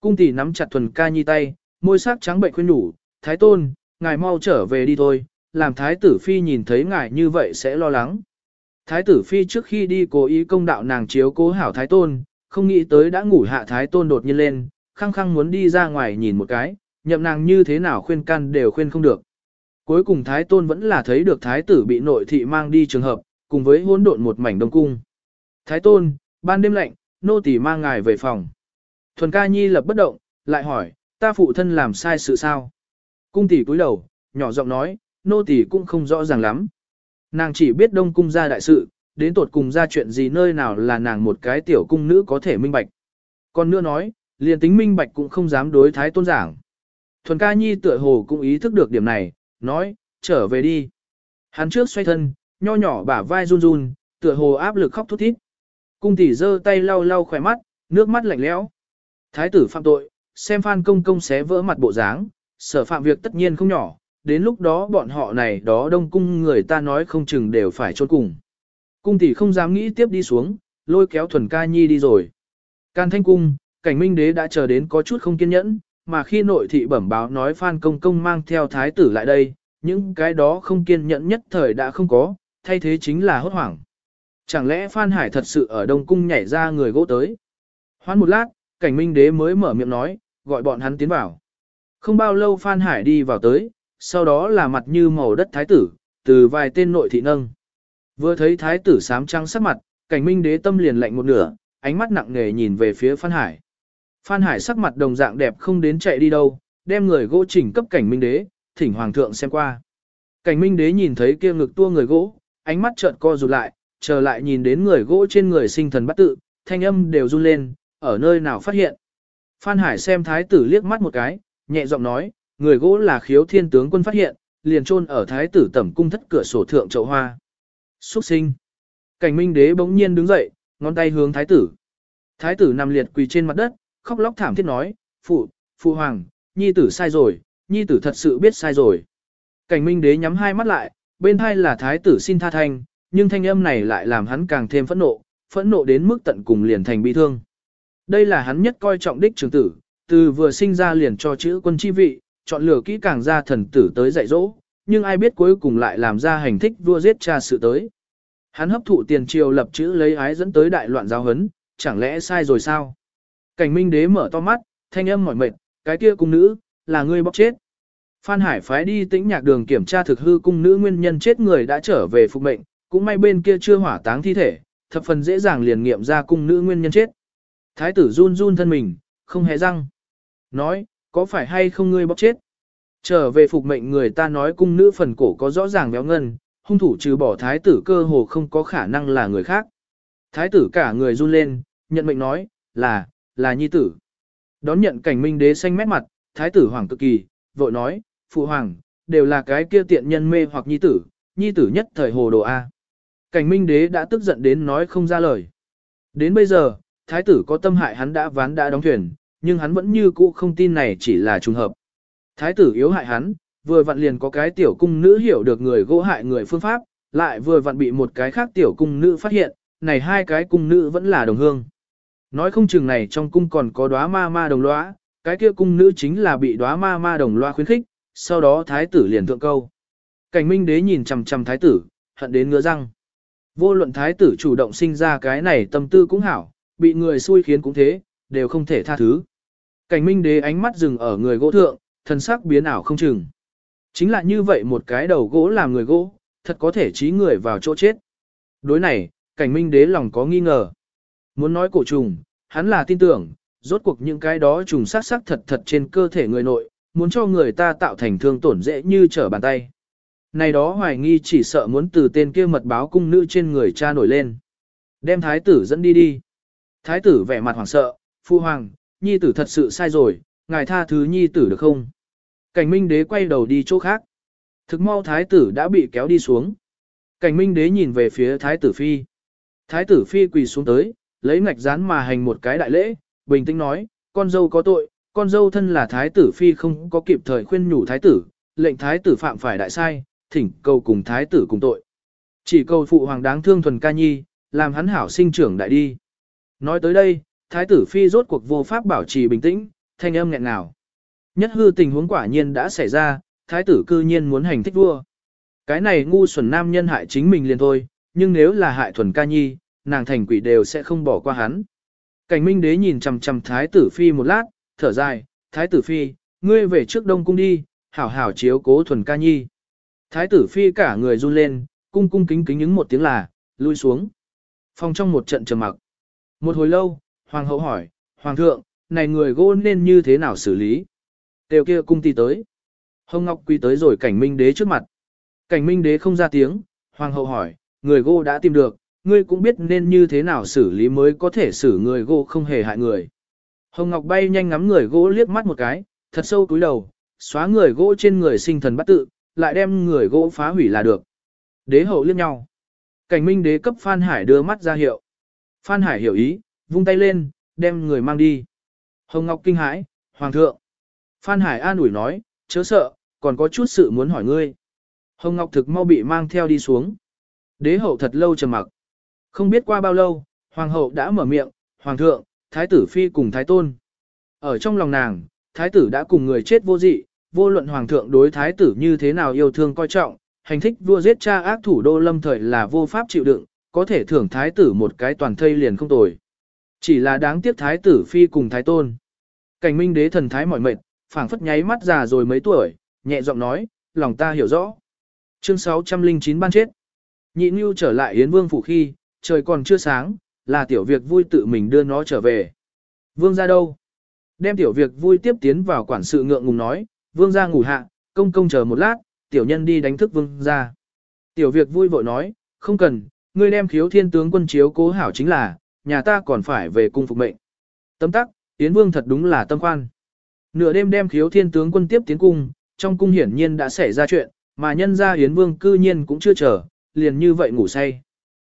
Cung tỷ nắm chặt thuần ca nhi tay, môi sắc trắng bệnh khuyên nhủ, thái tôn, ngài mau trở về đi thôi, làm thái tử phi nhìn thấy ngài như vậy sẽ lo lắng. Thái tử phi trước khi đi cố ý công đạo nàng chiếu cố hảo thái tôn, không nghĩ tới đã ngủ hạ thái tôn đột nhiên lên, khăng khăng muốn đi ra ngoài nhìn một cái, nhậm nàng như thế nào khuyên can đều khuyên không được. Cuối cùng thái tôn vẫn là thấy được thái tử bị nội thị mang đi trường hợp, cùng với hỗn độn một mảnh đông cung. Thái tôn, ban đêm lạnh, nô tỳ mang ngài về phòng. Thuần ca nhi lập bất động, lại hỏi, ta phụ thân làm sai sự sao? Cung tỷ cúi đầu, nhỏ giọng nói, nô tỳ cũng không rõ ràng lắm. Nàng chỉ biết đông cung ra đại sự, đến tột cùng ra chuyện gì nơi nào là nàng một cái tiểu cung nữ có thể minh bạch. Còn nữa nói, liền tính minh bạch cũng không dám đối thái tôn giảng. Thuần ca nhi tựa hồ cũng ý thức được điểm này, nói, trở về đi. Hắn trước xoay thân, nho nhỏ bả vai run run, tựa hồ áp lực khóc thút thít. Cung tỷ giơ tay lau lau khỏe mắt, nước mắt lạnh lẽo. Thái tử phạm tội, xem Phan công công xé vỡ mặt bộ dáng, sở phạm việc tất nhiên không nhỏ, đến lúc đó bọn họ này đó đông cung người ta nói không chừng đều phải trốn cùng. Cung tỷ không dám nghĩ tiếp đi xuống, lôi kéo thuần ca nhi đi rồi. Can thanh cung, cảnh minh đế đã chờ đến có chút không kiên nhẫn, mà khi nội thị bẩm báo nói Phan công công mang theo thái tử lại đây, những cái đó không kiên nhẫn nhất thời đã không có, thay thế chính là hốt hoảng. Chẳng lẽ Phan Hải thật sự ở Đông Cung nhảy ra người gỗ tới? Hoan một lát, cảnh minh đế mới mở miệng nói, gọi bọn hắn tiến vào. Không bao lâu Phan Hải đi vào tới, sau đó là mặt như màu đất thái tử, từ vài tên nội thị nâng. Vừa thấy thái tử sám trắng sắc mặt, cảnh minh đế tâm liền lạnh một nửa, ánh mắt nặng nề nhìn về phía Phan Hải. Phan Hải sắc mặt đồng dạng đẹp không đến chạy đi đâu, đem người gỗ chỉnh cấp cảnh minh đế, thỉnh hoàng thượng xem qua. Cảnh minh đế nhìn thấy kia ngực tua người gỗ, ánh mắt chợt co rụt lại, trở lại nhìn đến người gỗ trên người sinh thần bắt tự, thanh âm đều run lên, ở nơi nào phát hiện. Phan Hải xem thái tử liếc mắt một cái, nhẹ giọng nói, người gỗ là khiếu thiên tướng quân phát hiện, liền chôn ở thái tử tẩm cung thất cửa sổ thượng chậu hoa. Xuất sinh. Cảnh minh đế bỗng nhiên đứng dậy, ngón tay hướng thái tử. Thái tử nằm liệt quỳ trên mặt đất, khóc lóc thảm thiết nói, phụ, phụ hoàng, nhi tử sai rồi, nhi tử thật sự biết sai rồi. Cảnh minh đế nhắm hai mắt lại, bên hai là thái tử xin tha thanh, nhưng thanh âm này lại làm hắn càng thêm phẫn nộ, phẫn nộ đến mức tận cùng liền thành bi thương. Đây là hắn nhất coi trọng đích trường tử, từ vừa sinh ra liền cho chữ quân chi vị, chọn lựa kỹ càng ra thần tử tới dạy dỗ, nhưng ai biết cuối cùng lại làm ra hành thích vua giết cha sự tới. Hắn hấp thụ tiền triều lập chữ lấy ái dẫn tới đại loạn giáo hấn, chẳng lẽ sai rồi sao? Cảnh minh đế mở to mắt, thanh âm mỏi mệt, cái kia cung nữ, là ngươi bóc chết. Phan Hải phái đi tĩnh nhạc đường kiểm tra thực hư cung nữ nguyên nhân chết người đã trở về phục mệnh, cũng may bên kia chưa hỏa táng thi thể, thập phần dễ dàng liền nghiệm ra cung nữ nguyên nhân chết. Thái tử run run thân mình, không hề răng. Nói, có phải hay không ngươi bóc chết? Trở về phục mệnh người ta nói cung nữ phần cổ có rõ ràng béo ngân, hung thủ trừ bỏ thái tử cơ hồ không có khả năng là người khác. Thái tử cả người run lên, nhận mệnh nói, là, là nhi tử. Đón nhận cảnh minh đế xanh mét mặt, thái tử hoàng cực kỳ, vội nói, phụ hoàng, đều là cái kia tiện nhân mê hoặc nhi tử, nhi tử nhất thời hồ đồ A. Cảnh minh đế đã tức giận đến nói không ra lời. Đến bây giờ, thái tử có tâm hại hắn đã ván đã đóng thuyền, nhưng hắn vẫn như cũ không tin này chỉ là trùng hợp. Thái tử yếu hại hắn, vừa vặn liền có cái tiểu cung nữ hiểu được người gỗ hại người phương pháp, lại vừa vặn bị một cái khác tiểu cung nữ phát hiện, này hai cái cung nữ vẫn là đồng hương. Nói không chừng này trong cung còn có đóa ma ma đồng loa, cái kia cung nữ chính là bị đóa ma ma đồng loa khuyến khích, sau đó thái tử liền thượng câu. Cảnh minh đế nhìn chằm chằm thái tử, hận đến ngứa răng. Vô luận thái tử chủ động sinh ra cái này tâm tư cũng hảo, bị người xui khiến cũng thế, đều không thể tha thứ. Cảnh minh đế ánh mắt dừng ở người gỗ thượng, thân sắc biến ảo không chừng. Chính là như vậy một cái đầu gỗ làm người gỗ, thật có thể trí người vào chỗ chết. Đối này, cảnh minh đế lòng có nghi ngờ. Muốn nói cổ trùng, hắn là tin tưởng, rốt cuộc những cái đó trùng sắc sắc thật thật trên cơ thể người nội, muốn cho người ta tạo thành thương tổn dễ như trở bàn tay. Này đó hoài nghi chỉ sợ muốn từ tên kia mật báo cung nữ trên người cha nổi lên. Đem thái tử dẫn đi đi. Thái tử vẻ mặt hoảng sợ, phu hoàng, nhi tử thật sự sai rồi, ngài tha thứ nhi tử được không? Cảnh minh đế quay đầu đi chỗ khác. Thực mau thái tử đã bị kéo đi xuống. Cảnh minh đế nhìn về phía thái tử phi. Thái tử phi quỳ xuống tới, lấy ngạch rán mà hành một cái đại lễ, bình tĩnh nói, con dâu có tội, con dâu thân là thái tử phi không có kịp thời khuyên nhủ thái tử, lệnh thái tử phạm phải đại sai, thỉnh cầu cùng thái tử cùng tội. Chỉ cầu phụ hoàng đáng thương thuần ca nhi, làm hắn hảo sinh trưởng đại đi. Nói tới đây, thái tử phi rốt cuộc vô pháp bảo trì bình tĩnh, thanh âm nghẹn nào. Nhất hư tình huống quả nhiên đã xảy ra, thái tử cư nhiên muốn hành thích vua. Cái này ngu xuẩn nam nhân hại chính mình liền thôi, nhưng nếu là hại thuần ca nhi, nàng thành quỷ đều sẽ không bỏ qua hắn. Cảnh minh đế nhìn chằm chằm thái tử phi một lát, thở dài, thái tử phi, ngươi về trước đông cung đi, hảo hảo chiếu cố thuần ca nhi. Thái tử phi cả người run lên, cung cung kính kính những một tiếng là, lui xuống. Phòng trong một trận trầm mặc. Một hồi lâu, hoàng hậu hỏi, hoàng thượng, này người gỗ nên như thế nào xử lý? Tiêu kia cung ti tới. Hồng Ngọc quy tới rồi cảnh minh đế trước mặt. Cảnh minh đế không ra tiếng, hoàng hậu hỏi, người gỗ đã tìm được, ngươi cũng biết nên như thế nào xử lý mới có thể xử người gỗ không hề hại người. Hồng Ngọc bay nhanh ngắm người gỗ liếc mắt một cái, thật sâu túi đầu, xóa người gỗ trên người sinh thần bắt tự, lại đem người gỗ phá hủy là được. Đế hậu liếc nhau. Cảnh minh đế cấp Phan Hải đưa mắt ra hiệu. Phan Hải hiểu ý, vung tay lên, đem người mang đi. Hồng Ngọc kinh hãi, Hoàng thượng. Phan Hải an ủi nói, chớ sợ, còn có chút sự muốn hỏi ngươi. Hồng Ngọc thực mau bị mang theo đi xuống. Đế hậu thật lâu trầm mặc. Không biết qua bao lâu, Hoàng hậu đã mở miệng, Hoàng thượng, Thái tử Phi cùng Thái tôn. Ở trong lòng nàng, Thái tử đã cùng người chết vô dị, vô luận Hoàng thượng đối Thái tử như thế nào yêu thương coi trọng, hành thích vua giết cha ác thủ đô lâm thời là vô pháp chịu đựng, có thể thưởng Thái tử một cái toàn thây liền không tồi. Chỉ là đáng tiếc thái tử phi cùng thái tôn. Cảnh minh đế thần thái mỏi mệt, phảng phất nháy mắt già rồi mấy tuổi, nhẹ giọng nói, lòng ta hiểu rõ. Chương 609 ban chết. Nhị Nhu trở lại Yến Vương phủ khi, trời còn chưa sáng, là tiểu việc vui tự mình đưa nó trở về. Vương ra đâu? Đem tiểu việc vui tiếp tiến vào quản sự ngượng ngùng nói, vương ra ngủ hạ, công công chờ một lát, tiểu nhân đi đánh thức vương ra. Tiểu việc vui vội nói, không cần, ngươi đem khiếu thiên tướng quân chiếu cố hảo chính là, nhà ta còn phải về cung phục mệnh. Tâm tắc, Yến Vương thật đúng là tâm khoan. Nửa đêm đem khiếu thiên tướng quân tiếp tiến cung, trong cung hiển nhiên đã xảy ra chuyện, mà nhân ra Yến Vương cư nhiên cũng chưa chờ, liền như vậy ngủ say.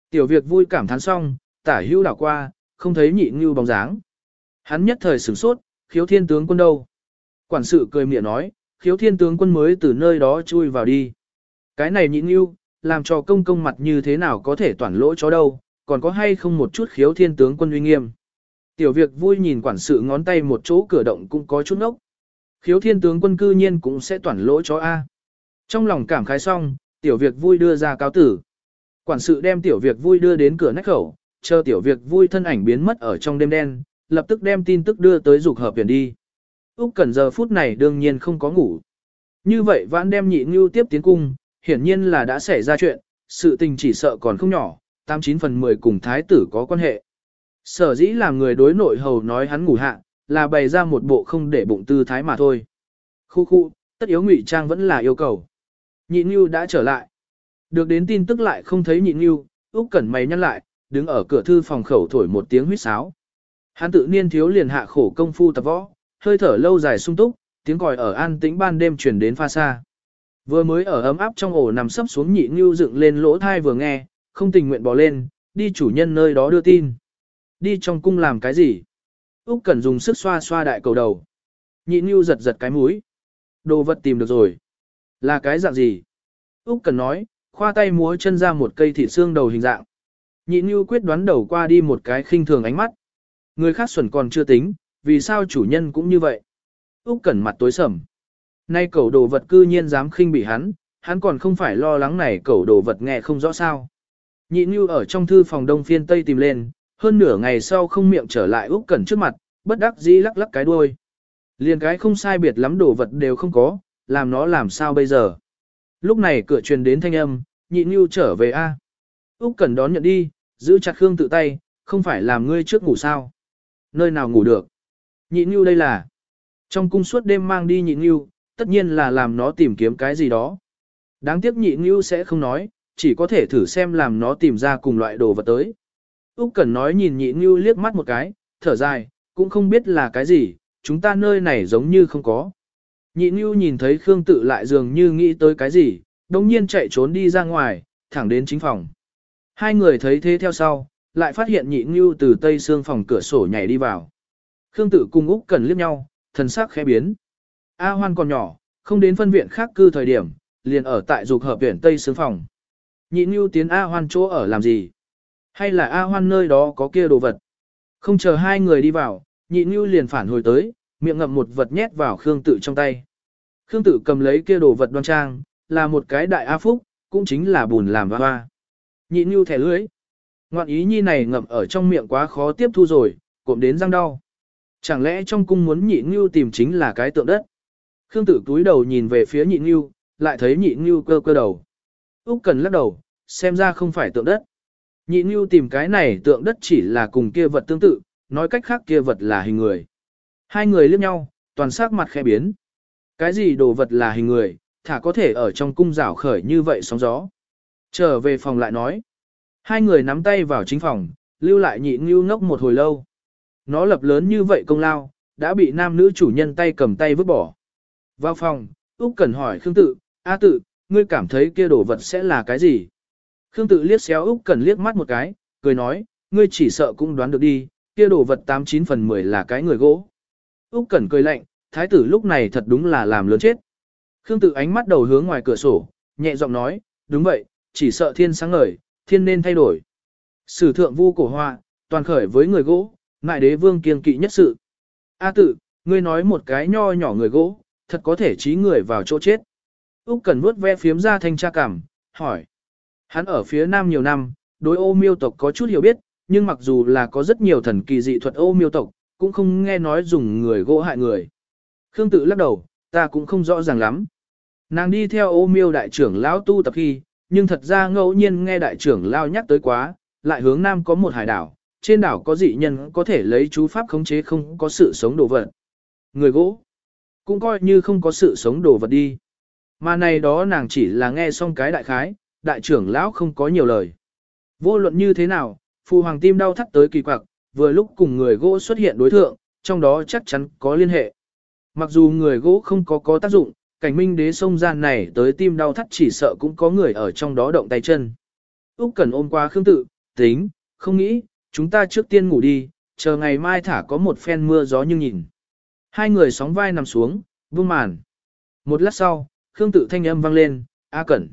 Tiểu việc vui cảm thán xong, tả hữu đảo qua, không thấy nhị ngưu bóng dáng. Hắn nhất thời sửng sốt, khiếu thiên tướng quân đâu? Quản sự cười miệng nói, khiếu thiên tướng quân mới từ nơi đó chui vào đi. Cái này nhị ngưu, làm cho công công mặt như thế nào có thể toàn lỗ chó đâu, còn có hay không một chút khiếu thiên tướng quân uy nghiêm. Tiểu việc vui nhìn quản sự ngón tay một chỗ cửa động cũng có chút nốc. Khiếu thiên tướng quân cư nhiên cũng sẽ toàn lỗ cho A. Trong lòng cảm khái xong, tiểu việc vui đưa ra cáo tử. Quản sự đem tiểu việc vui đưa đến cửa nách khẩu, chờ tiểu việc vui thân ảnh biến mất ở trong đêm đen, lập tức đem tin tức đưa tới dục hợp viện đi. Úc Cẩn giờ phút này đương nhiên không có ngủ. Như vậy vãn đem nhị ngưu tiếp tiến cung, hiển nhiên là đã xảy ra chuyện, sự tình chỉ sợ còn không nhỏ, 89 phần 10 cùng thái tử có quan hệ. Sở dĩ làm người đối nội hầu nói hắn ngủ hạ, là bày ra một bộ không để bụng tư thái mà thôi. Khu khu, tất yếu ngụy trang vẫn là yêu cầu. Nhị Nhu đã trở lại. Được đến tin tức lại không thấy nhị Nhu, Úc Cẩn mày nhăn lại, đứng ở cửa thư phòng khẩu thổi một tiếng huýt sáo. Hắn tự nhiên thiếu liền hạ khổ công phu tập võ, hơi thở lâu dài sung túc, tiếng còi ở an tĩnh ban đêm truyền đến pha xa. Vừa mới ở ấm áp trong ổ nằm sấp xuống nhị Nhu dựng lên lỗ thai vừa nghe, không tình nguyện bỏ lên, đi chủ nhân nơi đó đưa tin. Đi trong cung làm cái gì? Úc Cẩn dùng sức xoa xoa đại cầu đầu. Nhị Nhu giật giật cái mũi. Đồ vật tìm được rồi. Là cái dạng gì? Úc Cẩn nói, khoa tay múa chân ra một cây thịt xương đầu hình dạng. Nhị Nhu quyết đoán đầu qua đi một cái khinh thường ánh mắt. Người khác xuẩn còn chưa tính, vì sao chủ nhân cũng như vậy? Úc Cẩn mặt tối sầm. Nay cẩu đồ vật cư nhiên dám khinh bỉ hắn, hắn còn không phải lo lắng này cẩu đồ vật nghe không rõ sao. Nhị Nhu ở trong thư phòng đông phiên tây tìm lên, hơn nửa ngày sau không miệng trở lại Úc Cẩn trước mặt, bất đắc dĩ lắc lắc cái đuôi. Liền cái không sai biệt lắm đồ vật đều không có, làm nó làm sao bây giờ. Lúc này cửa truyền đến thanh âm, nhị Nhu trở về a. Úc Cẩn đón nhận đi, giữ chặt Khương tự tay, không phải làm ngươi trước ngủ sao? Nơi nào ngủ được? Nhị Nhu đây là. Trong cung suốt đêm mang đi nhị Nhu, tất nhiên là làm nó tìm kiếm cái gì đó. Đáng tiếc nhị Nhu sẽ không nói, chỉ có thể thử xem làm nó tìm ra cùng loại đồ vật tới. Úc Cẩn nói nhìn nhị Nhu liếc mắt một cái, thở dài, cũng không biết là cái gì, chúng ta nơi này giống như không có. Nhị Nhu nhìn thấy Khương Tự lại dường như nghĩ tới cái gì, đồng nhiên chạy trốn đi ra ngoài, thẳng đến chính phòng. Hai người thấy thế theo sau, lại phát hiện nhị Nhu từ tây xương phòng cửa sổ nhảy đi vào. Khương Tự cùng Úc Cẩn liếc nhau, thần sắc khẽ biến. A Hoan còn nhỏ, không đến phân viện khác cư thời điểm, liền ở tại dục hợp viện tây xương phòng. Nhị Nhu tiến A Hoan chỗ ở làm gì? Hay là A Hoan nơi đó có kia đồ vật? Không chờ hai người đi vào, nhị Nhu liền phản hồi tới, miệng ngậm một vật nhét vào Khương Tự trong tay. Khương Tự cầm lấy kia đồ vật đoan trang, là một cái đại A Phúc, cũng chính là bùn làm hoa hoa. Nhị Nhu thẻ lưới. Ngoạn ý nhi này ngậm ở trong miệng quá khó tiếp thu rồi, cộm đến răng đau. Chẳng lẽ trong cung muốn nhị Nhu tìm chính là cái tượng đất? Khương tử túi đầu nhìn về phía nhị Nhu, lại thấy nhị Nhu cơ cơ đầu. Úc Cần lắc đầu, xem ra không phải tượng đất. Nhị Nhu tìm cái này tượng đất chỉ là cùng kia vật tương tự, nói cách khác kia vật là hình người. Hai người liếc nhau, toàn sắc mặt khẽ biến. Cái gì đồ vật là hình người, thả có thể ở trong cung rảo khởi như vậy sóng gió. Trở về phòng lại nói. Hai người nắm tay vào chính phòng, lưu lại nhị Nhu ngốc một hồi lâu. Nó lập lớn như vậy công lao, đã bị nam nữ chủ nhân tay cầm tay vứt bỏ. Vào phòng, Úc Cần hỏi Khương Tự, A Tự, ngươi cảm thấy kia đồ vật sẽ là cái gì? Khương tự liếc xéo Úc Cẩn liếc mắt một cái, cười nói, ngươi chỉ sợ cũng đoán được đi, kia đồ vật 89 phần 10 là cái người gỗ. Úc Cẩn cười lạnh, thái tử lúc này thật đúng là làm lớn chết. Khương tự ánh mắt đầu hướng ngoài cửa sổ, nhẹ giọng nói, đúng vậy, chỉ sợ thiên sáng ngời, thiên nên thay đổi. Sử thượng vu cổ hoa, toàn khởi với người gỗ, ngại đế vương kiên kỵ nhất sự. A tự, ngươi nói một cái nho nhỏ người gỗ, thật có thể trí người vào chỗ chết. Úc Cẩn vuốt ve phiếm ra thanh tra cảm, hỏi. Hắn ở phía nam nhiều năm, đối ô miêu tộc có chút hiểu biết, nhưng mặc dù là có rất nhiều thần kỳ dị thuật ô miêu tộc, cũng không nghe nói dùng người gỗ hại người. Khương tự lắc đầu, ta cũng không rõ ràng lắm. Nàng đi theo ô miêu đại trưởng lão tu tập khi, nhưng thật ra ngẫu nhiên nghe đại trưởng lão nhắc tới quá, lại hướng nam có một hải đảo, trên đảo có dị nhân có thể lấy chú pháp khống chế không có sự sống đồ vật. Người gỗ, cũng coi như không có sự sống đồ vật đi. Mà này đó nàng chỉ là nghe xong cái đại khái, đại trưởng lão không có nhiều lời. Vô luận như thế nào, phù hoàng tim đau thắt tới kỳ quặc, vừa lúc cùng người gỗ xuất hiện đối thượng, trong đó chắc chắn có liên hệ. Mặc dù người gỗ không có có tác dụng, cảnh minh đế sông gian này tới tim đau thắt chỉ sợ cũng có người ở trong đó động tay chân. Úc Cần ôm qua Khương Tự, tính, không nghĩ, chúng ta trước tiên ngủ đi, chờ ngày mai thả có một phen mưa gió nhưng nhìn. Hai người sóng vai nằm xuống, vương màn. Một lát sau, Khương Tự thanh âm vang lên, A Cẩn.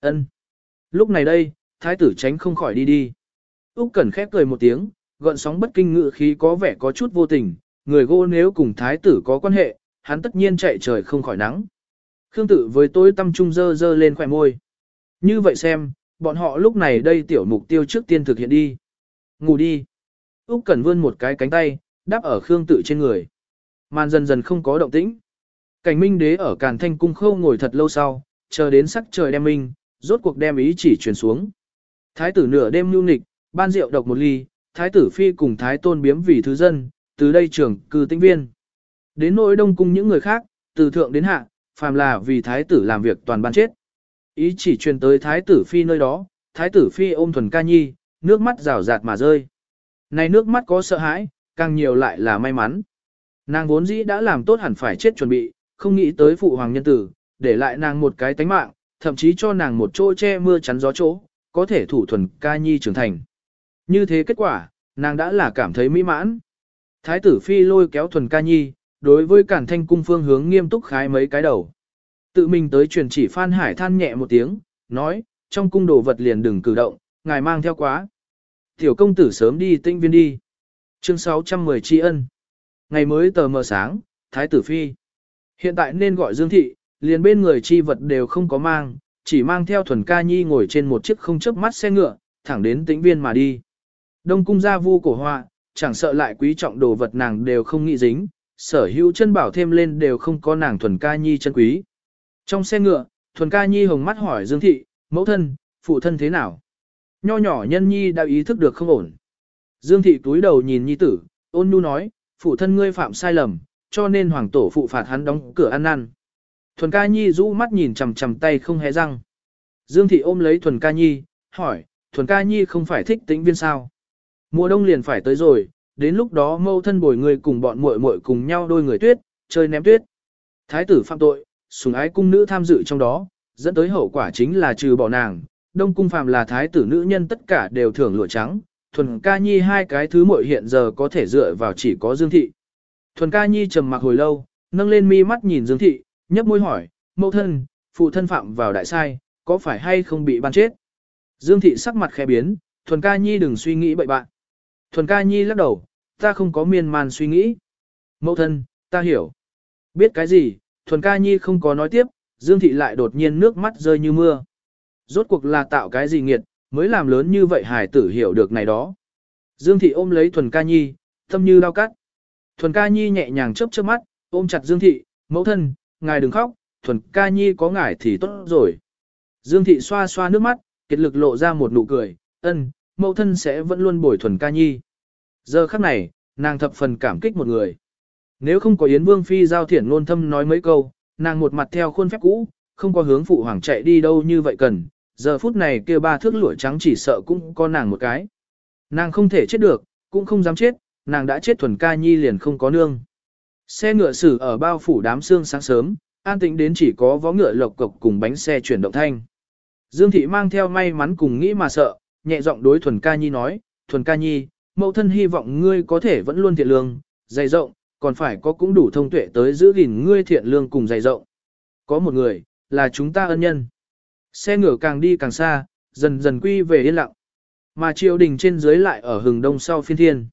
ân. Lúc này đây, thái tử tránh không khỏi đi đi. Úc Cẩn khép cười một tiếng, gợn sóng bất kinh ngự khí có vẻ có chút vô tình, người gỗ nếu cùng thái tử có quan hệ, hắn tất nhiên chạy trời không khỏi nắng. Khương Tự với tối tâm trung dơ dơ lên khóe môi. Như vậy xem, bọn họ lúc này đây tiểu mục tiêu trước tiên thực hiện đi. Ngủ đi. Úc Cẩn vươn một cái cánh tay, đáp ở Khương Tự trên người. Màn dần dần không có động tĩnh. Cảnh Minh Đế ở Càn Thanh cung khâu ngồi thật lâu sau, chờ đến sắc trời đem minh, rốt cuộc đem ý chỉ truyền xuống. Thái tử nửa đêm nhu nghịch, ban rượu độc một ly, thái tử phi cùng thái tôn biếm vì thứ dân, từ đây trưởng cư tinh viên. Đến nỗi đông cung những người khác, từ thượng đến hạ, phàm là vì thái tử làm việc toàn ban chết. Ý chỉ truyền tới thái tử phi nơi đó, thái tử phi ôm thuần ca nhi, nước mắt rào rạt mà rơi. Này nước mắt có sợ hãi, càng nhiều lại là may mắn. Nàng vốn dĩ đã làm tốt hẳn phải chết chuẩn bị, không nghĩ tới phụ hoàng nhân tử, để lại nàng một cái tánh mạng, thậm chí cho nàng một chỗ che mưa chắn gió chỗ, có thể thủ thuần ca nhi trưởng thành. Như thế kết quả, nàng đã là cảm thấy mỹ mãn. Thái tử phi lôi kéo thuần ca nhi, đối với cản thanh cung phương hướng nghiêm túc khái mấy cái đầu. Tự mình tới truyền chỉ Phan Hải than nhẹ một tiếng, nói, trong cung đồ vật liền đừng cử động, ngài mang theo quá. Tiểu công tử sớm đi tinh viên đi. Chương 610 tri ân. Ngày mới tờ mờ sáng, Thái tử phi. Hiện tại nên gọi Dương Thị, liền bên người chi vật đều không có mang, chỉ mang theo thuần ca nhi ngồi trên một chiếc không chớp mắt xe ngựa, thẳng đến tĩnh viên mà đi. Đông cung gia vu cổ hoa, chẳng sợ lại quý trọng đồ vật nàng đều không nghĩ dính, sở hữu chân bảo thêm lên đều không có nàng thuần ca nhi chân quý. Trong xe ngựa, thuần ca nhi hồng mắt hỏi Dương Thị, mẫu thân, phụ thân thế nào? Nho nhỏ nhân nhi đã ý thức được không ổn. Dương Thị túi đầu nhìn nhi tử, ôn nhu nói, phụ thân ngươi phạm sai lầm, cho nên hoàng tổ phụ phạt hắn đóng cửa ăn năn. Thuần ca nhi rũ mắt nhìn chằm chằm tay không hé răng. Dương thị ôm lấy thuần ca nhi, hỏi, thuần ca nhi không phải thích tĩnh viên sao? Mùa đông liền phải tới rồi, đến lúc đó mâu thân bồi người cùng bọn muội muội cùng nhau đôi người tuyết, chơi ném tuyết. Thái tử phạm tội, sùng ái cung nữ tham dự trong đó, dẫn tới hậu quả chính là trừ bỏ nàng, đông cung phạm là thái tử nữ nhân tất cả đều thưởng lụa trắng, thuần ca nhi hai cái thứ muội hiện giờ có thể dựa vào chỉ có Dương thị. Thuần ca nhi trầm mặc hồi lâu, nâng lên mi mắt nhìn Dương thị, nhấp môi hỏi, mẫu thân, phụ thân phạm vào đại sai, có phải hay không bị ban chết? Dương thị sắc mặt khẽ biến, thuần ca nhi đừng suy nghĩ bậy bạn. Thuần ca nhi lắc đầu, ta không có miên man suy nghĩ. Mẫu thân, ta hiểu. Biết cái gì, thuần ca nhi không có nói tiếp, Dương thị lại đột nhiên nước mắt rơi như mưa. Rốt cuộc là tạo cái gì nghiệt, mới làm lớn như vậy hải tử hiểu được này đó. Dương thị ôm lấy thuần ca nhi, tâm như lao cắt. Thuần ca nhi nhẹ nhàng chớp chớp mắt, ôm chặt Dương thị, mẫu thân, ngài đừng khóc, thuần ca nhi có ngài thì tốt rồi. Dương thị xoa xoa nước mắt, kiệt lực lộ ra một nụ cười, ân, mẫu thân sẽ vẫn luôn bồi thuần ca nhi. Giờ khắc này, nàng thập phần cảm kích một người. Nếu không có Yến Vương Phi giao thiển ngôn thâm nói mấy câu, nàng một mặt theo khuôn phép cũ, không có hướng phụ hoàng chạy đi đâu như vậy cần, giờ phút này kia ba thước lũa trắng chỉ sợ cũng có nàng một cái. Nàng không thể chết được, cũng không dám chết, nàng đã chết thuần ca nhi liền không có nương. Xe ngựa xử ở bao phủ đám xương sáng sớm, an tĩnh đến chỉ có vó ngựa lộc cộc cùng bánh xe chuyển động thanh. Dương thị mang theo may mắn cùng nghĩ mà sợ, nhẹ giọng đối thuần ca nhi nói, thuần ca nhi, mẫu thân hy vọng ngươi có thể vẫn luôn thiện lương, dày rộng, còn phải có cũng đủ thông tuệ tới giữ gìn ngươi thiện lương cùng dày rộng. Có một người, là chúng ta ân nhân. Xe ngựa càng đi càng xa, dần dần quy về yên lặng. Mà triều đình trên dưới lại ở hừng đông sau phiên thiên.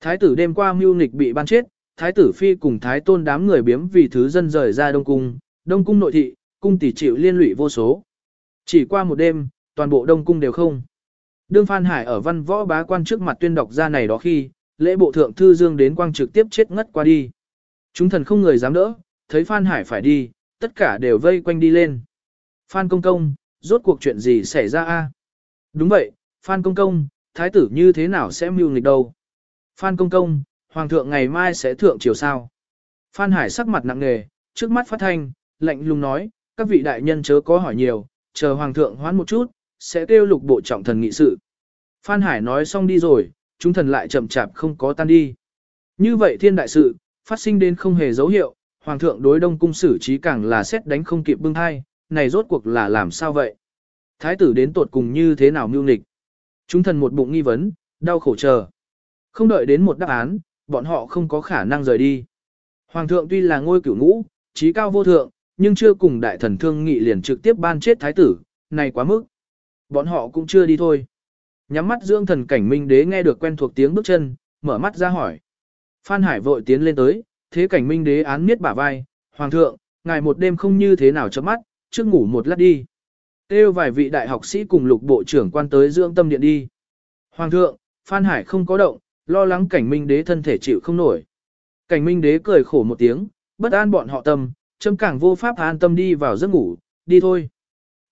Thái tử đêm qua mưu nghịch bị ban chết, thái tử phi cùng thái tôn đám người biếm vì thứ dân rời ra đông cung, đông cung nội thị, cung tỷ chịu liên lụy vô số. Chỉ qua một đêm, toàn bộ đông cung đều không. Đương Phan Hải ở văn võ bá quan trước mặt tuyên đọc ra này đó khi, lễ bộ thượng thư dương đến quang trực tiếp chết ngất qua đi. Chúng thần không người dám đỡ, thấy Phan Hải phải đi, tất cả đều vây quanh đi lên. Phan Công Công, rốt cuộc chuyện gì xảy ra a? Đúng vậy, Phan Công Công, thái tử như thế nào sẽ mưu nghịch đâu? Phan Công Công, Hoàng thượng ngày mai sẽ thượng chiều sao? Phan Hải sắc mặt nặng nề, trước mắt phát thanh, lạnh lùng nói, các vị đại nhân chớ có hỏi nhiều, chờ Hoàng thượng hoán một chút, sẽ kêu lục bộ trọng thần nghị sự. Phan Hải nói xong đi rồi, chúng thần lại chậm chạp không có tan đi. Như vậy thiên đại sự, phát sinh đến không hề dấu hiệu, Hoàng thượng đối đông cung xử trí càng là xét đánh không kịp bưng hai, này rốt cuộc là làm sao vậy? Thái tử đến tột cùng như thế nào mưu nịch? Chúng thần một bụng nghi vấn, đau khổ chờ. Không đợi đến một đáp án, bọn họ không có khả năng rời đi. Hoàng thượng tuy là ngôi cửu ngũ, trí cao vô thượng, nhưng chưa cùng đại thần thương nghị liền trực tiếp ban chết thái tử, này quá mức. Bọn họ cũng chưa đi thôi. Nhắm mắt dưỡng thần cảnh minh đế nghe được quen thuộc tiếng bước chân, mở mắt ra hỏi. Phan Hải vội tiến lên tới, thế cảnh minh đế án miết bả vai, Hoàng thượng, ngài một đêm không như thế nào chớp mắt, trước ngủ một lát đi. Têu vài vị đại học sĩ cùng lục bộ trưởng quan tới dưỡng tâm điện đi. Hoàng thượng, Phan Hải không có động, lo lắng cảnh minh đế thân thể chịu không nổi. Cảnh minh đế cười khổ một tiếng, bất an bọn họ tâm, châm càng vô pháp an tâm đi vào giấc ngủ, đi thôi.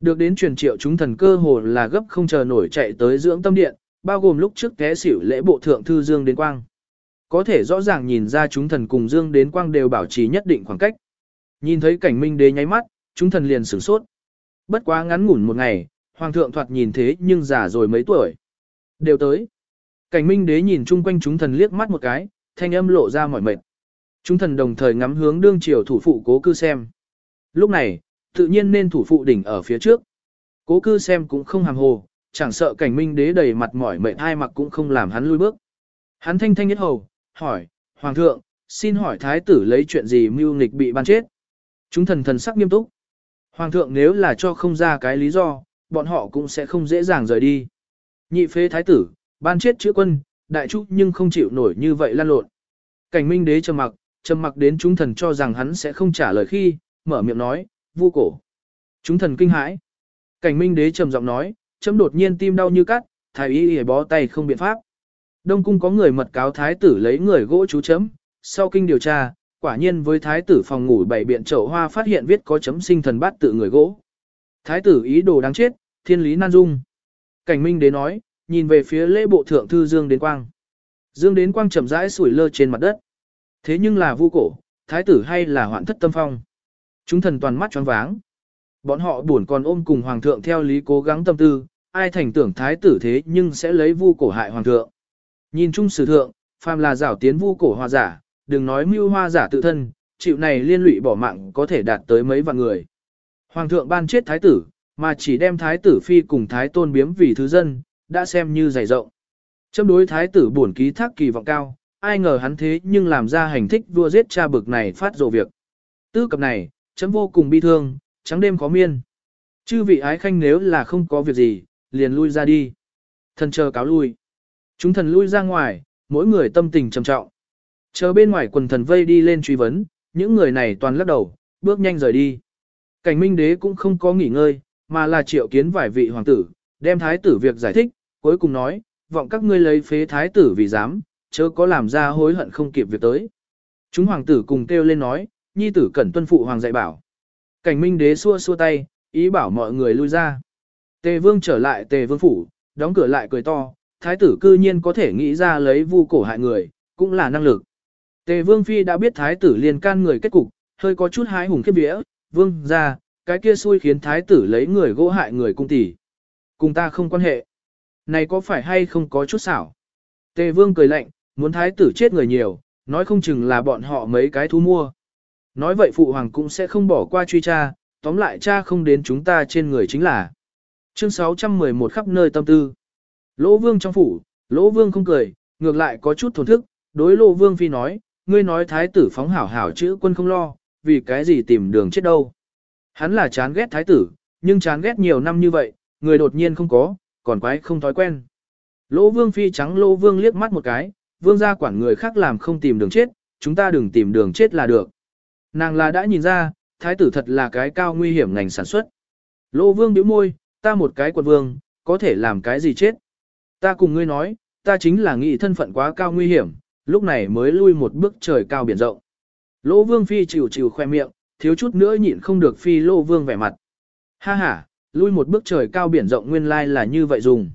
Được đến truyền triệu chúng thần cơ hồ là gấp không chờ nổi chạy tới dưỡng tâm điện, bao gồm lúc trước té xỉu lễ bộ thượng thư Dương đến quang. Có thể rõ ràng nhìn ra chúng thần cùng Dương đến quang đều bảo trì nhất định khoảng cách. Nhìn thấy cảnh minh đế nháy mắt, chúng thần liền sửng sốt. Bất quá ngắn ngủn một ngày, hoàng thượng thoạt nhìn thế nhưng già rồi mấy tuổi. Đều tới. Cảnh minh đế nhìn chung quanh chúng thần liếc mắt một cái, thanh âm lộ ra mỏi mệt. Chúng thần đồng thời ngắm hướng đương triều thủ phụ cố cư xem. Lúc này, tự nhiên nên thủ phụ đỉnh ở phía trước. Cố cư xem cũng không hàm hồ, chẳng sợ cảnh minh đế đầy mặt mỏi mệt hai mặc cũng không làm hắn lui bước. Hắn thanh thanh nhất hầu, hỏi, Hoàng thượng, xin hỏi thái tử lấy chuyện gì mưu nghịch bị ban chết. Chúng thần thần sắc nghiêm túc. Hoàng thượng nếu là cho không ra cái lý do, bọn họ cũng sẽ không dễ dàng rời đi. Nhị phế thái tử, ban chết chữa quân, đại trúc nhưng không chịu nổi như vậy lan lộn. Cảnh minh đế trầm mặc, trầm mặc đến chúng thần cho rằng hắn sẽ không trả lời khi, mở miệng nói, vu cổ. Chúng thần kinh hãi. Cảnh minh đế trầm giọng nói, chấm đột nhiên tim đau như cắt, thái y y bó tay không biện pháp. Đông cung có người mật cáo thái tử lấy người gỗ chú chấm, sau kinh điều tra, quả nhiên với thái tử phòng ngủ bảy biện chậu hoa phát hiện viết có chấm sinh thần bát tự người gỗ. Thái tử ý đồ đáng chết, thiên lý nan dung. Cảnh minh đế nói, nhìn về phía lễ bộ thượng thư Dương Đến Quang. Dương Đến Quang chậm rãi sủi lơ trên mặt đất. Thế nhưng là vu cổ, thái tử hay là hoạn thất tâm phong. Chúng thần toàn mắt choáng váng. Bọn họ buồn còn ôm cùng hoàng thượng theo lý cố gắng tâm tư, ai thành tưởng thái tử thế nhưng sẽ lấy vu cổ hại hoàng thượng. Nhìn chung sử thượng, phàm là giảo tiến vu cổ hoa giả, đừng nói mưu hoa giả tự thân, chịu này liên lụy bỏ mạng có thể đạt tới mấy vạn người. Hoàng thượng ban chết thái tử, mà chỉ đem thái tử phi cùng thái tôn biếm vì thứ dân, đã xem như dày rộng. Châm đối thái tử buồn ký thác kỳ vọng cao, ai ngờ hắn thế nhưng làm ra hành thích vua giết cha bực này phát rộ việc. Tư cập này, chấm vô cùng bi thương, trắng đêm khó miên. Chư vị ái khanh nếu là không có việc gì, liền lui ra đi. Thần chờ cáo lui. Chúng thần lui ra ngoài, mỗi người tâm tình trầm trọng. Chờ bên ngoài quần thần vây đi lên truy vấn, những người này toàn lắc đầu, bước nhanh rời đi. Cảnh minh đế cũng không có nghỉ ngơi, mà là triệu kiến vài vị hoàng tử, đem thái tử việc giải thích, cuối cùng nói, vọng các ngươi lấy phế thái tử vì dám, chớ có làm ra hối hận không kịp việc tới. Chúng hoàng tử cùng kêu lên nói, nhi tử cẩn tuân phụ hoàng dạy bảo. Cảnh minh đế xua xua tay, ý bảo mọi người lui ra. Tề vương trở lại tề vương phủ, đóng cửa lại cười to, thái tử cư nhiên có thể nghĩ ra lấy vu cổ hại người, cũng là năng lực. Tề vương phi đã biết thái tử liền can người kết cục, hơi có chút hái hùng khiếp vía, vương ra, cái kia xui khiến thái tử lấy người gỗ hại người cung tỷ. Cùng ta không quan hệ. Này có phải hay không có chút xảo? Tề vương cười lạnh, muốn thái tử chết người nhiều, nói không chừng là bọn họ mấy cái thu mua. Nói vậy phụ hoàng cũng sẽ không bỏ qua truy tra, tóm lại cha không đến chúng ta trên người chính là. Chương 611 khắp nơi tâm tư. Lỗ vương trong phủ, lỗ vương không cười, ngược lại có chút thổn thức, đối lỗ vương phi nói, ngươi nói thái tử phóng hảo hảo chữ quân không lo, vì cái gì tìm đường chết đâu. Hắn là chán ghét thái tử, nhưng chán ghét nhiều năm như vậy, người đột nhiên không có, còn quái không thói quen. Lỗ vương phi trắng lỗ vương liếc mắt một cái, vương gia quản người khác làm không tìm đường chết, chúng ta đừng tìm đường chết là được. Nàng là đã nhìn ra, thái tử thật là cái cao nguy hiểm ngành sản xuất. Lỗ vương bĩu môi, ta một cái quận vương, có thể làm cái gì chết. Ta cùng ngươi nói, ta chính là nghĩ thân phận quá cao nguy hiểm, lúc này mới lui một bước trời cao biển rộng. Lỗ vương phi chịu chịu khoe miệng, thiếu chút nữa nhịn không được phi lô vương vẻ mặt. Ha ha, lui một bước trời cao biển rộng nguyên lai là như vậy dùng.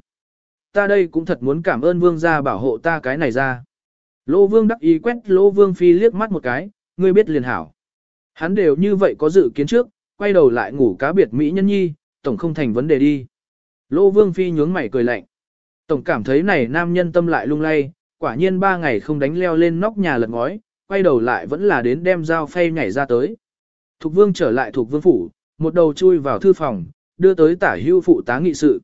Ta đây cũng thật muốn cảm ơn vương gia bảo hộ ta cái này ra. Lô vương đắc ý quét lô vương phi liếc mắt một cái, ngươi biết liền hảo. Hắn đều như vậy có dự kiến trước, quay đầu lại ngủ cá biệt Mỹ nhân nhi, tổng không thành vấn đề đi. Lô vương phi nhướng mày cười lạnh. Tổng cảm thấy này nam nhân tâm lại lung lay, quả nhiên ba ngày không đánh leo lên nóc nhà lật ngói, quay đầu lại vẫn là đến đem dao phay nhảy ra tới. Thục vương trở lại thuộc vương phủ, một đầu chui vào thư phòng, đưa tới tả hưu phụ tá nghị sự.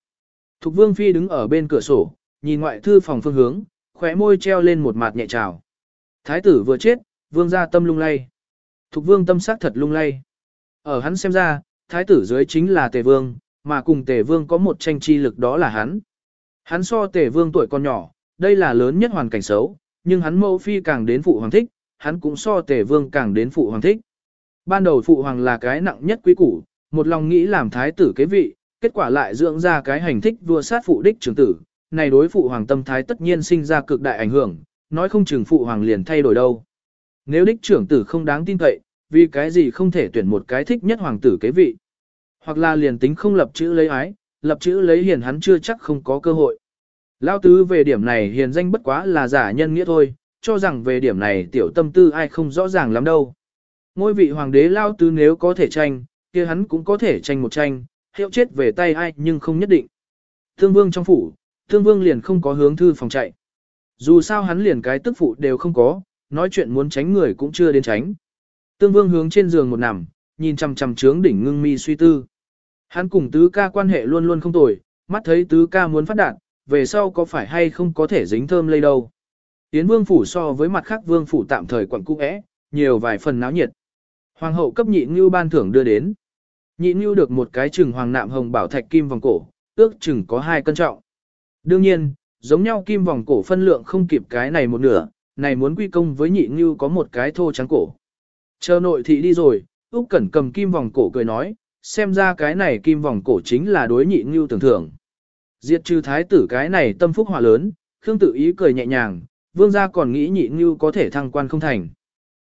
Thục vương phi đứng ở bên cửa sổ, nhìn ngoại thư phòng phương hướng, khóe môi treo lên một mặt nhẹ trào. Thái tử vừa chết, vương gia tâm lung lay. Thục vương tâm sắc thật lung lay. Ở hắn xem ra, thái tử dưới chính là tề vương, mà cùng tề vương có một tranh chi lực đó là hắn. Hắn so tề vương tuổi còn nhỏ, đây là lớn nhất hoàn cảnh xấu, nhưng hắn mẫu phi càng đến phụ hoàng thích, hắn cũng so tề vương càng đến phụ hoàng thích. Ban đầu phụ hoàng là cái nặng nhất quý củ, một lòng nghĩ làm thái tử kế vị, kết quả lại dưỡng ra cái hành thích vua sát phụ đích trưởng tử, này đối phụ hoàng tâm thái tất nhiên sinh ra cực đại ảnh hưởng, nói không chừng phụ hoàng liền thay đổi đâu. Nếu đích trưởng tử không đáng tin cậy, vì cái gì không thể tuyển một cái thích nhất hoàng tử kế vị. Hoặc là liền tính không lập chữ lấy ái, lập chữ lấy hiền hắn chưa chắc không có cơ hội. Lao tứ về điểm này hiền danh bất quá là giả nhân nghĩa thôi, cho rằng về điểm này tiểu tâm tư ai không rõ ràng lắm đâu. Ngôi vị hoàng đế Lao tứ nếu có thể tranh, kia hắn cũng có thể tranh một tranh, hiệu chết về tay ai nhưng không nhất định. Thương vương trong phủ, thương vương liền không có hướng thư phòng chạy. Dù sao hắn liền cái tức phụ đều không có, nói chuyện muốn tránh người cũng chưa đến tránh. Tương vương hướng trên giường một nằm, nhìn chằm chằm trướng đỉnh ngưng mi suy tư. Hắn cùng tứ ca quan hệ luôn luôn không tồi, mắt thấy tứ ca muốn phát đạt, về sau có phải hay không có thể dính thơm lây đâu. Tiến vương phủ so với mặt khác vương phủ tạm thời quận cung ẽ, nhiều vài phần náo nhiệt. Hoàng hậu cấp nhị ngưu ban thưởng đưa đến. Nhị Nhu được một cái trừng hoàng nạm hồng bảo thạch kim vòng cổ, ước chừng có hai cân trọng. Đương nhiên, giống nhau kim vòng cổ phân lượng không kịp cái này một nửa, này muốn quy công với nhị Nhu có một cái thô trắng cổ. Chờ nội thị đi rồi, Úc Cẩn cầm kim vòng cổ cười nói, xem ra cái này kim vòng cổ chính là đối nhị Nhu tưởng thưởng. Diệt trừ thái tử cái này tâm phúc hỏa lớn, Khương tự ý cười nhẹ nhàng, vương gia còn nghĩ nhị Nhu có thể thăng quan không thành.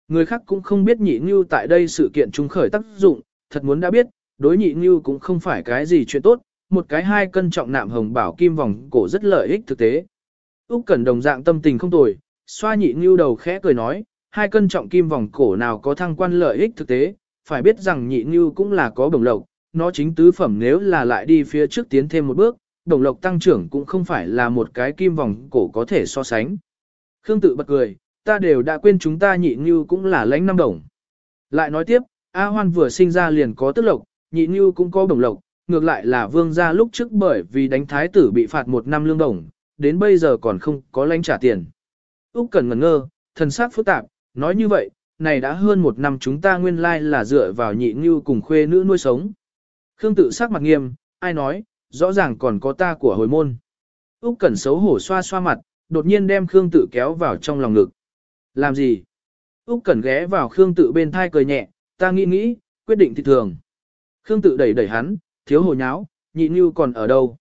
Người khác cũng không biết nhị Nhu tại đây sự kiện trung khởi tác dụng, thật muốn đã biết, đối nhị như cũng không phải cái gì chuyện tốt, một cái hai cân trọng nạm hồng bảo kim vòng cổ rất lợi ích thực tế. Úc Cẩn đồng dạng tâm tình không tồi, xoa nhị như đầu khẽ cười nói, hai cân trọng kim vòng cổ nào có thăng quan lợi ích thực tế, phải biết rằng nhị như cũng là có bổng lộc, nó chính tứ phẩm nếu là lại đi phía trước tiến thêm một bước, bổng lộc tăng trưởng cũng không phải là một cái kim vòng cổ có thể so sánh. Khương tự bật cười, ta đều đã quên chúng ta nhị như cũng là lãnh năm đồng. Lại nói tiếp, A Hoan vừa sinh ra liền có tức lộc, nhị như cũng có bổng lộc, ngược lại là vương gia lúc trước bởi vì đánh thái tử bị phạt một năm lương đồng, đến bây giờ còn không có lãnh trả tiền. Úc cần ngẩn ngơ, thần sắc phức tạp, nói như vậy, này đã hơn một năm chúng ta nguyên lai là dựa vào nhị như cùng khuê nữ nuôi sống. Khương tự sắc mặt nghiêm, ai nói, rõ ràng còn có ta của hồi môn. Úc Cẩn xấu hổ xoa xoa mặt, đột nhiên đem Khương tự kéo vào trong lòng ngực. Làm gì? Úc Cẩn ghé vào Khương tự bên thai cười nhẹ, ta nghĩ nghĩ, quyết định thì thường. Khương tự đẩy đẩy hắn, thiếu hồ nháo, nhị ngưu còn ở đâu?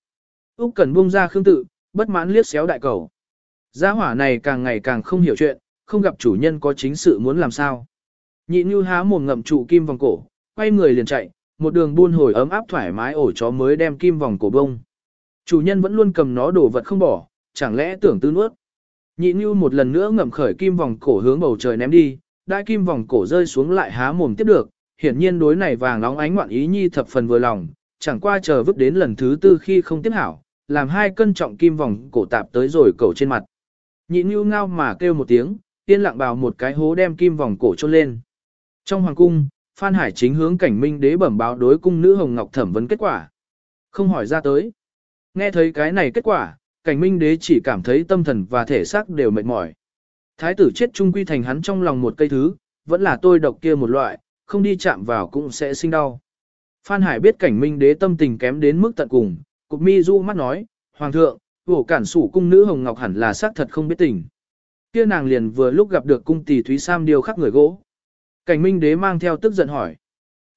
Úc Cẩn buông ra Khương tự, bất mãn liếc xéo đại cầu. Gia hỏa này càng ngày càng không hiểu chuyện, không gặp chủ nhân có chính sự muốn làm sao. Nhị Nhu há mồm ngậm trụ kim vòng cổ, quay người liền chạy, một đường buôn hồi ấm áp thoải mái ổ chó mới đem kim vòng cổ bông. Chủ nhân vẫn luôn cầm nó đổ vật không bỏ, chẳng lẽ tưởng tư nuốt. Nhị Nhu một lần nữa ngậm khởi kim vòng cổ hướng bầu trời ném đi, đại kim vòng cổ rơi xuống lại há mồm tiếp được, hiển nhiên đối này vàng nóng ánh ngoạn ý nhi thập phần vừa lòng, chẳng qua chờ vứt đến lần thứ tư khi không tiếp hảo, làm hai cân trọng kim vòng cổ tạp tới rồi cầu trên mặt. Nhị nưu ngao mà kêu một tiếng, yên lặng bào một cái hố đem kim vòng cổ chôn lên. Trong hoàng cung, Phan Hải chính hướng cảnh minh đế bẩm báo đối cung nữ Hồng Ngọc thẩm vấn kết quả. Không hỏi ra tới. Nghe thấy cái này kết quả, cảnh minh đế chỉ cảm thấy tâm thần và thể xác đều mệt mỏi. Thái tử chết trung quy thành hắn trong lòng một cây thứ, vẫn là tôi độc kia một loại, không đi chạm vào cũng sẽ sinh đau. Phan Hải biết cảnh minh đế tâm tình kém đến mức tận cùng, cục mi du mắt nói, Hoàng thượng, vổ cản sủ cung nữ Hồng Ngọc hẳn là xác thật không biết tình kia nàng liền vừa lúc gặp được cung tỷ Thúy Sam điều khắc người gỗ. Cảnh minh đế mang theo tức giận hỏi.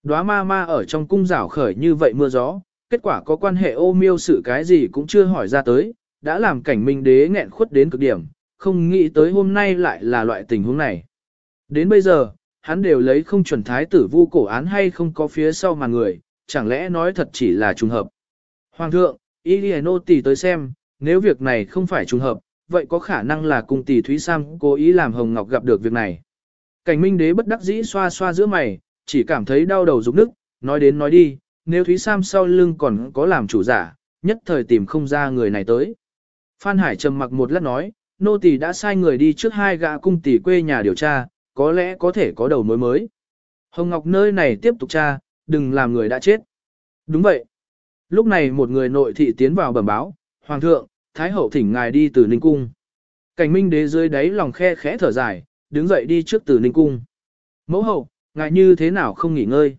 Đóa ma ma ở trong cung rảo khởi như vậy mưa gió, kết quả có quan hệ ô miêu sự cái gì cũng chưa hỏi ra tới, đã làm cảnh minh đế nghẹn khuất đến cực điểm, không nghĩ tới hôm nay lại là loại tình huống này. Đến bây giờ, hắn đều lấy không chuẩn thái tử vu cổ án hay không có phía sau mà người, chẳng lẽ nói thật chỉ là trùng hợp. Hoàng thượng, Iliano tỷ tới xem, nếu việc này không phải trùng hợp, vậy có khả năng là cung tỷ Thúy Sam cố ý làm Hồng Ngọc gặp được việc này. Cảnh minh đế bất đắc dĩ xoa xoa giữa mày, chỉ cảm thấy đau đầu rụng nức, nói đến nói đi, nếu Thúy Sam sau lưng còn có làm chủ giả, nhất thời tìm không ra người này tới. Phan Hải trầm mặc một lát nói, nô tỳ đã sai người đi trước hai gã cung tỷ quê nhà điều tra, có lẽ có thể có đầu mối mới. Hồng Ngọc nơi này tiếp tục tra, đừng làm người đã chết. Đúng vậy. Lúc này một người nội thị tiến vào bẩm báo, Hoàng thượng, Thái hậu thỉnh ngài đi từ Ninh Cung. Cảnh minh đế dưới đáy lòng khe khẽ thở dài, đứng dậy đi trước từ Ninh Cung. Mẫu hậu, ngài như thế nào không nghỉ ngơi?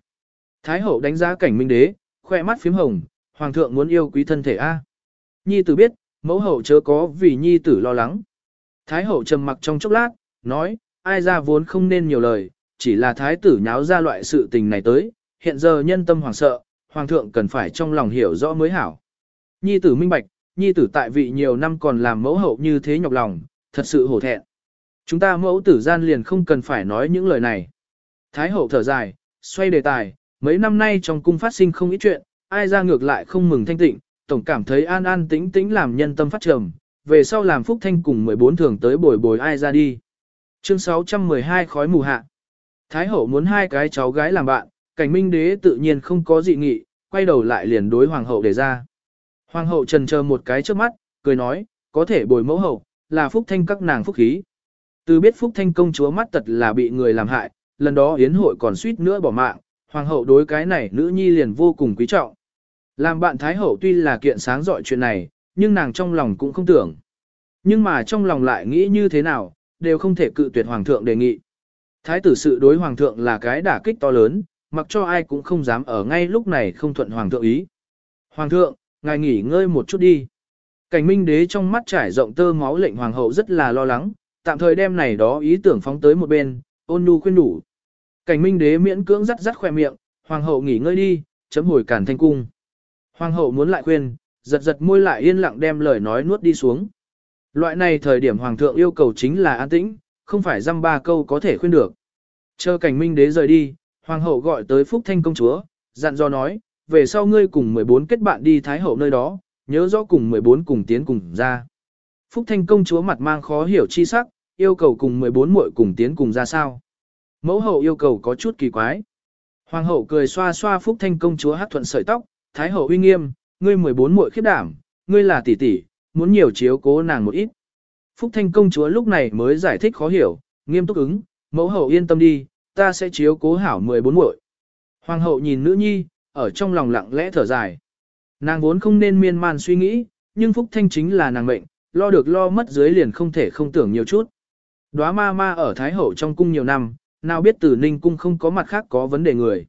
Thái hậu đánh giá cảnh minh đế, khoe mắt phím hồng, Hoàng thượng muốn yêu quý thân thể A. Nhi tử biết, mẫu hậu chớ có vì nhi tử lo lắng. Thái hậu trầm mặc trong chốc lát, nói, ai ra vốn không nên nhiều lời, chỉ là thái tử nháo ra loại sự tình này tới, hiện giờ nhân tâm hoàng sợ, hoàng thượng cần phải trong lòng hiểu rõ mới hảo. Nhi tử minh bạch, nhi tử tại vị nhiều năm còn làm mẫu hậu như thế nhọc lòng, thật sự hổ thẹn. Chúng ta mẫu tử gian liền không cần phải nói những lời này. Thái hậu thở dài, xoay đề tài, mấy năm nay trong cung phát sinh không ít chuyện, ai ra ngược lại không mừng thanh tịnh, tổng cảm thấy an an tĩnh tĩnh làm nhân tâm phát trầm, về sau làm phúc thanh cùng 14 thường tới bồi bồi ai ra đi. Chương 612 khói mù hạ. Thái hậu muốn hai cái cháu gái làm bạn, cảnh minh đế tự nhiên không có dị nghị, quay đầu lại liền đối hoàng hậu để ra. Hoàng hậu trần chờ một cái trước mắt, cười nói, có thể bồi mẫu hậu, là phúc thanh các nàng phúc khí. Từ biết phúc thanh công chúa mắt tật là bị người làm hại, lần đó yến hội còn suýt nữa bỏ mạng, hoàng hậu đối cái này nữ nhi liền vô cùng quý trọng. Làm bạn thái hậu tuy là kiện sáng dọi chuyện này, nhưng nàng trong lòng cũng không tưởng. Nhưng mà trong lòng lại nghĩ như thế nào, đều không thể cự tuyệt hoàng thượng đề nghị. Thái tử sự đối hoàng thượng là cái đả kích to lớn, mặc cho ai cũng không dám ở ngay lúc này không thuận hoàng thượng ý. Hoàng thượng, ngài nghỉ ngơi một chút đi. Cảnh minh đế trong mắt trải rộng tơ máu lệnh hoàng hậu rất là lo lắng, tạm thời đem này đó ý tưởng phóng tới một bên, ôn nhu khuyên đủ. Cảnh minh đế miễn cưỡng rắt rắt khoe miệng, hoàng hậu nghỉ ngơi đi, chấm hồi cản thanh cung. Hoàng hậu muốn lại khuyên, giật giật môi lại yên lặng đem lời nói nuốt đi xuống. Loại này thời điểm hoàng thượng yêu cầu chính là an tĩnh, không phải dăm ba câu có thể khuyên được. Chờ cảnh minh đế rời đi, hoàng hậu gọi tới Phúc Thanh công chúa, dặn dò nói, về sau ngươi cùng 14 kết bạn đi Thái hậu nơi đó, nhớ rõ cùng 14 cùng tiến cùng ra. Phúc Thanh công chúa mặt mang khó hiểu chi sắc, yêu cầu cùng 14 muội cùng tiến cùng ra sao. Mẫu hậu yêu cầu có chút kỳ quái. Hoàng hậu cười xoa xoa Phúc Thanh công chúa hát thuận sợi tóc, Thái hậu uy nghiêm, ngươi 14 muội khiếp đảm, ngươi là tỷ tỷ, muốn nhiều chiếu cố nàng một ít. Phúc Thanh công chúa lúc này mới giải thích khó hiểu, nghiêm túc ứng, mẫu hậu yên tâm đi, ta sẽ chiếu cố hảo 14 muội. Hoàng hậu nhìn nữ nhi, ở trong lòng lặng lẽ thở dài. Nàng vốn không nên miên man suy nghĩ, nhưng Phúc Thanh chính là nàng mệnh, lo được lo mất dưới liền không thể không tưởng nhiều chút. Đóa ma ma ở Thái Hậu trong cung nhiều năm, nào biết tử ninh cung không có mặt khác có vấn đề người.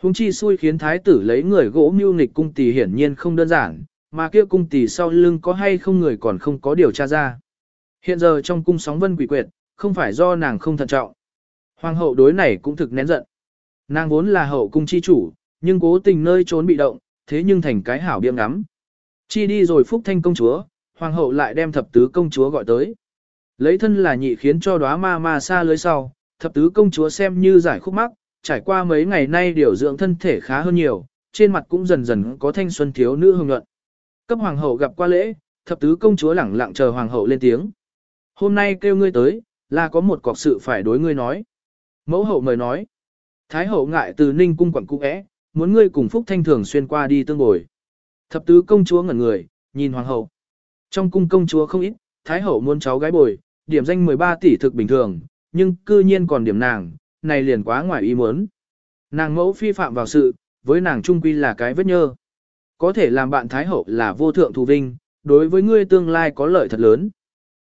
Hùng chi xui khiến thái tử lấy người gỗ mưu nghịch cung tỷ hiển nhiên không đơn giản, mà kia cung tỷ sau lưng có hay không người còn không có điều tra ra. Hiện giờ trong cung sóng vân quỷ quyệt, không phải do nàng không thận trọng. Hoàng hậu đối này cũng thực nén giận. Nàng vốn là hậu cung chi chủ, nhưng cố tình nơi trốn bị động, thế nhưng thành cái hảo biếng ngắm. Chi đi rồi phúc thanh công chúa, hoàng hậu lại đem thập tứ công chúa gọi tới. Lấy thân là nhị khiến cho đóa ma ma xa lưới sau, thập tứ công chúa xem như giải khúc mắc, trải qua mấy ngày nay điều dưỡng thân thể khá hơn nhiều, trên mặt cũng dần dần có thanh xuân thiếu nữ hồng nhuận. Cấp hoàng hậu gặp qua lễ, thập tứ công chúa lẳng lặng chờ hoàng hậu lên tiếng. Hôm nay kêu ngươi tới, là có một cọc sự phải đối ngươi nói. Mẫu hậu mời nói. Thái hậu ngại từ ninh cung quẩn cung ẽ, muốn ngươi cùng phúc thanh thường xuyên qua đi tương bồi. Thập tứ công chúa ngẩn người, nhìn hoàng hậu. Trong cung công chúa không ít, thái hậu muốn cháu gái bồi, điểm danh 13 tỷ thực bình thường, nhưng cư nhiên còn điểm nàng, này liền quá ngoài ý muốn. Nàng mẫu phi phạm vào sự, với nàng trung quy là cái vết nhơ. Có thể làm bạn Thái Hậu là vô thượng thù vinh, đối với ngươi tương lai có lợi thật lớn.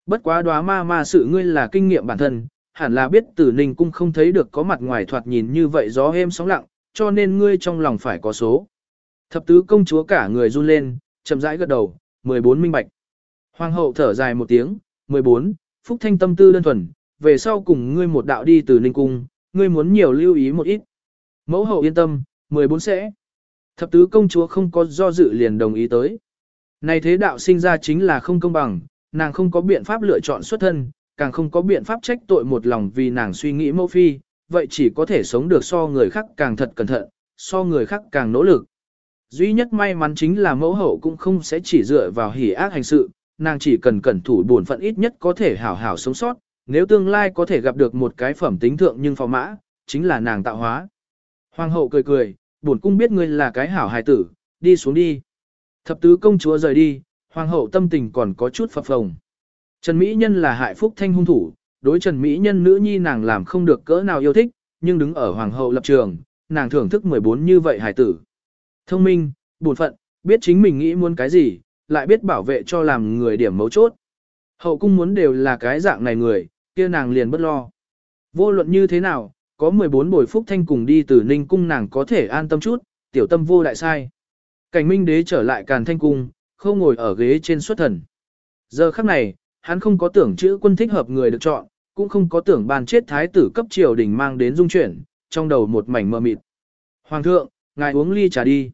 Bất quá đoá ma ma sự ngươi là kinh nghiệm bản thân, hẳn là biết tử ninh cung không thấy được có mặt ngoài thoạt nhìn như vậy gió êm sóng lặng, cho nên ngươi trong lòng phải có số. Thập tứ công chúa cả người run lên, chậm rãi gật đầu, 14 minh bạch. Hoàng hậu thở dài một tiếng, 14, phúc thanh tâm tư đơn thuần, về sau cùng ngươi một đạo đi từ ninh cung, ngươi muốn nhiều lưu ý một ít. Mẫu hậu yên tâm, 14 sẽ. Thập tứ công chúa không có do dự liền đồng ý tới. Này thế đạo sinh ra chính là không công bằng, nàng không có biện pháp lựa chọn xuất thân, càng không có biện pháp trách tội một lòng vì nàng suy nghĩ mẫu phi, vậy chỉ có thể sống được so người khác càng thật cẩn thận, so người khác càng nỗ lực. Duy nhất may mắn chính là mẫu hậu cũng không sẽ chỉ dựa vào hỉ ác hành sự, nàng chỉ cần cẩn thủ bổn phận ít nhất có thể hảo hảo sống sót, nếu tương lai có thể gặp được một cái phẩm tính thượng nhưng phò mã, chính là nàng tạo hóa. Hoàng hậu cười cười, bổn cung biết ngươi là cái hảo hài tử, đi xuống đi. Thập tứ công chúa rời đi, hoàng hậu tâm tình còn có chút phập phồng. Trần Mỹ Nhân là hại phúc thanh hung thủ, đối Trần Mỹ Nhân nữ nhi nàng làm không được cỡ nào yêu thích, nhưng đứng ở hoàng hậu lập trường, nàng thưởng thức 14 như vậy hài tử. Thông minh, buồn phận, biết chính mình nghĩ muốn cái gì, lại biết bảo vệ cho làm người điểm mấu chốt. Hậu cung muốn đều là cái dạng này người, kia nàng liền bất lo. Vô luận như thế nào, có 14 bồi phúc thanh cùng đi từ ninh cung nàng có thể an tâm chút, tiểu tâm vô đại sai. Cảnh minh đế trở lại càn thanh cung, không ngồi ở ghế trên xuất thần. Giờ khắc này, hắn không có tưởng chữ quân thích hợp người được chọn, cũng không có tưởng bàn chết thái tử cấp triều đình mang đến dung chuyển, trong đầu một mảnh mờ mịt. Hoàng thượng, ngài uống ly trà đi.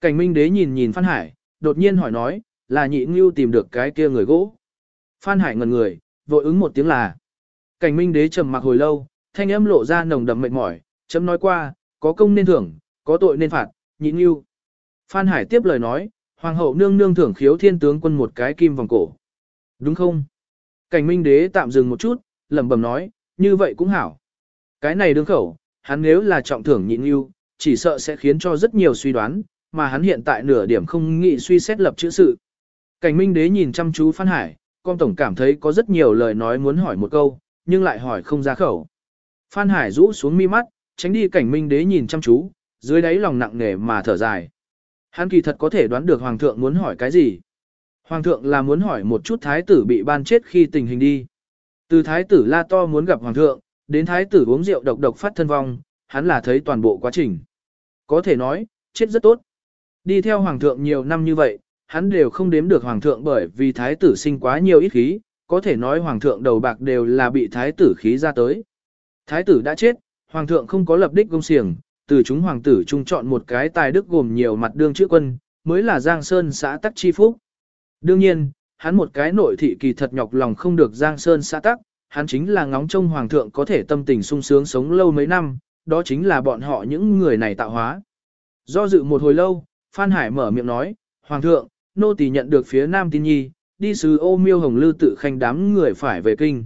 Cảnh minh đế nhìn nhìn Phan Hải, đột nhiên hỏi nói, là nhị ngưu tìm được cái kia người gỗ. Phan Hải ngần người, vội ứng một tiếng là. Cảnh minh đế trầm mặc hồi lâu, thanh âm lộ ra nồng đậm mệt mỏi, chấm nói qua, có công nên thưởng, có tội nên phạt, nhị ngưu. Phan Hải tiếp lời nói, hoàng hậu nương nương thưởng khiếu thiên tướng quân một cái kim vòng cổ. Đúng không? Cảnh minh đế tạm dừng một chút, lẩm bẩm nói, như vậy cũng hảo. Cái này đương khẩu, hắn nếu là trọng thưởng nhịn yêu, chỉ sợ sẽ khiến cho rất nhiều suy đoán, mà hắn hiện tại nửa điểm không nghĩ suy xét lập chữ sự. Cảnh minh đế nhìn chăm chú Phan Hải, con tổng cảm thấy có rất nhiều lời nói muốn hỏi một câu, nhưng lại hỏi không ra khẩu. Phan Hải rũ xuống mi mắt, tránh đi cảnh minh đế nhìn chăm chú, dưới đáy lòng nặng nề mà thở dài. Hắn kỳ thật có thể đoán được Hoàng thượng muốn hỏi cái gì. Hoàng thượng là muốn hỏi một chút thái tử bị ban chết khi tình hình đi. Từ thái tử la to muốn gặp hoàng thượng, đến thái tử uống rượu độc độc phát thân vong, hắn là thấy toàn bộ quá trình. Có thể nói, chết rất tốt. Đi theo hoàng thượng nhiều năm như vậy, hắn đều không đếm được hoàng thượng bởi vì thái tử sinh quá nhiều ít khí, có thể nói hoàng thượng đầu bạc đều là bị thái tử khí ra tới. Thái tử đã chết, hoàng thượng không có lập đích công xiềng, từ chúng hoàng tử trung chọn một cái tài đức gồm nhiều mặt đương chữ quân, mới là Giang Sơn xã tắc chi phúc. Đương nhiên, hắn một cái nội thị kỳ thật nhọc lòng không được Giang Sơn xã tắc, hắn chính là ngóng trông hoàng thượng có thể tâm tình sung sướng sống lâu mấy năm, đó chính là bọn họ những người này tạo hóa. Do dự một hồi lâu, Phan Hải mở miệng nói, Hoàng thượng, nô tỳ nhận được phía Nam tin nhi, đi sứ ô miêu hồng lư tự khanh đám người phải về kinh.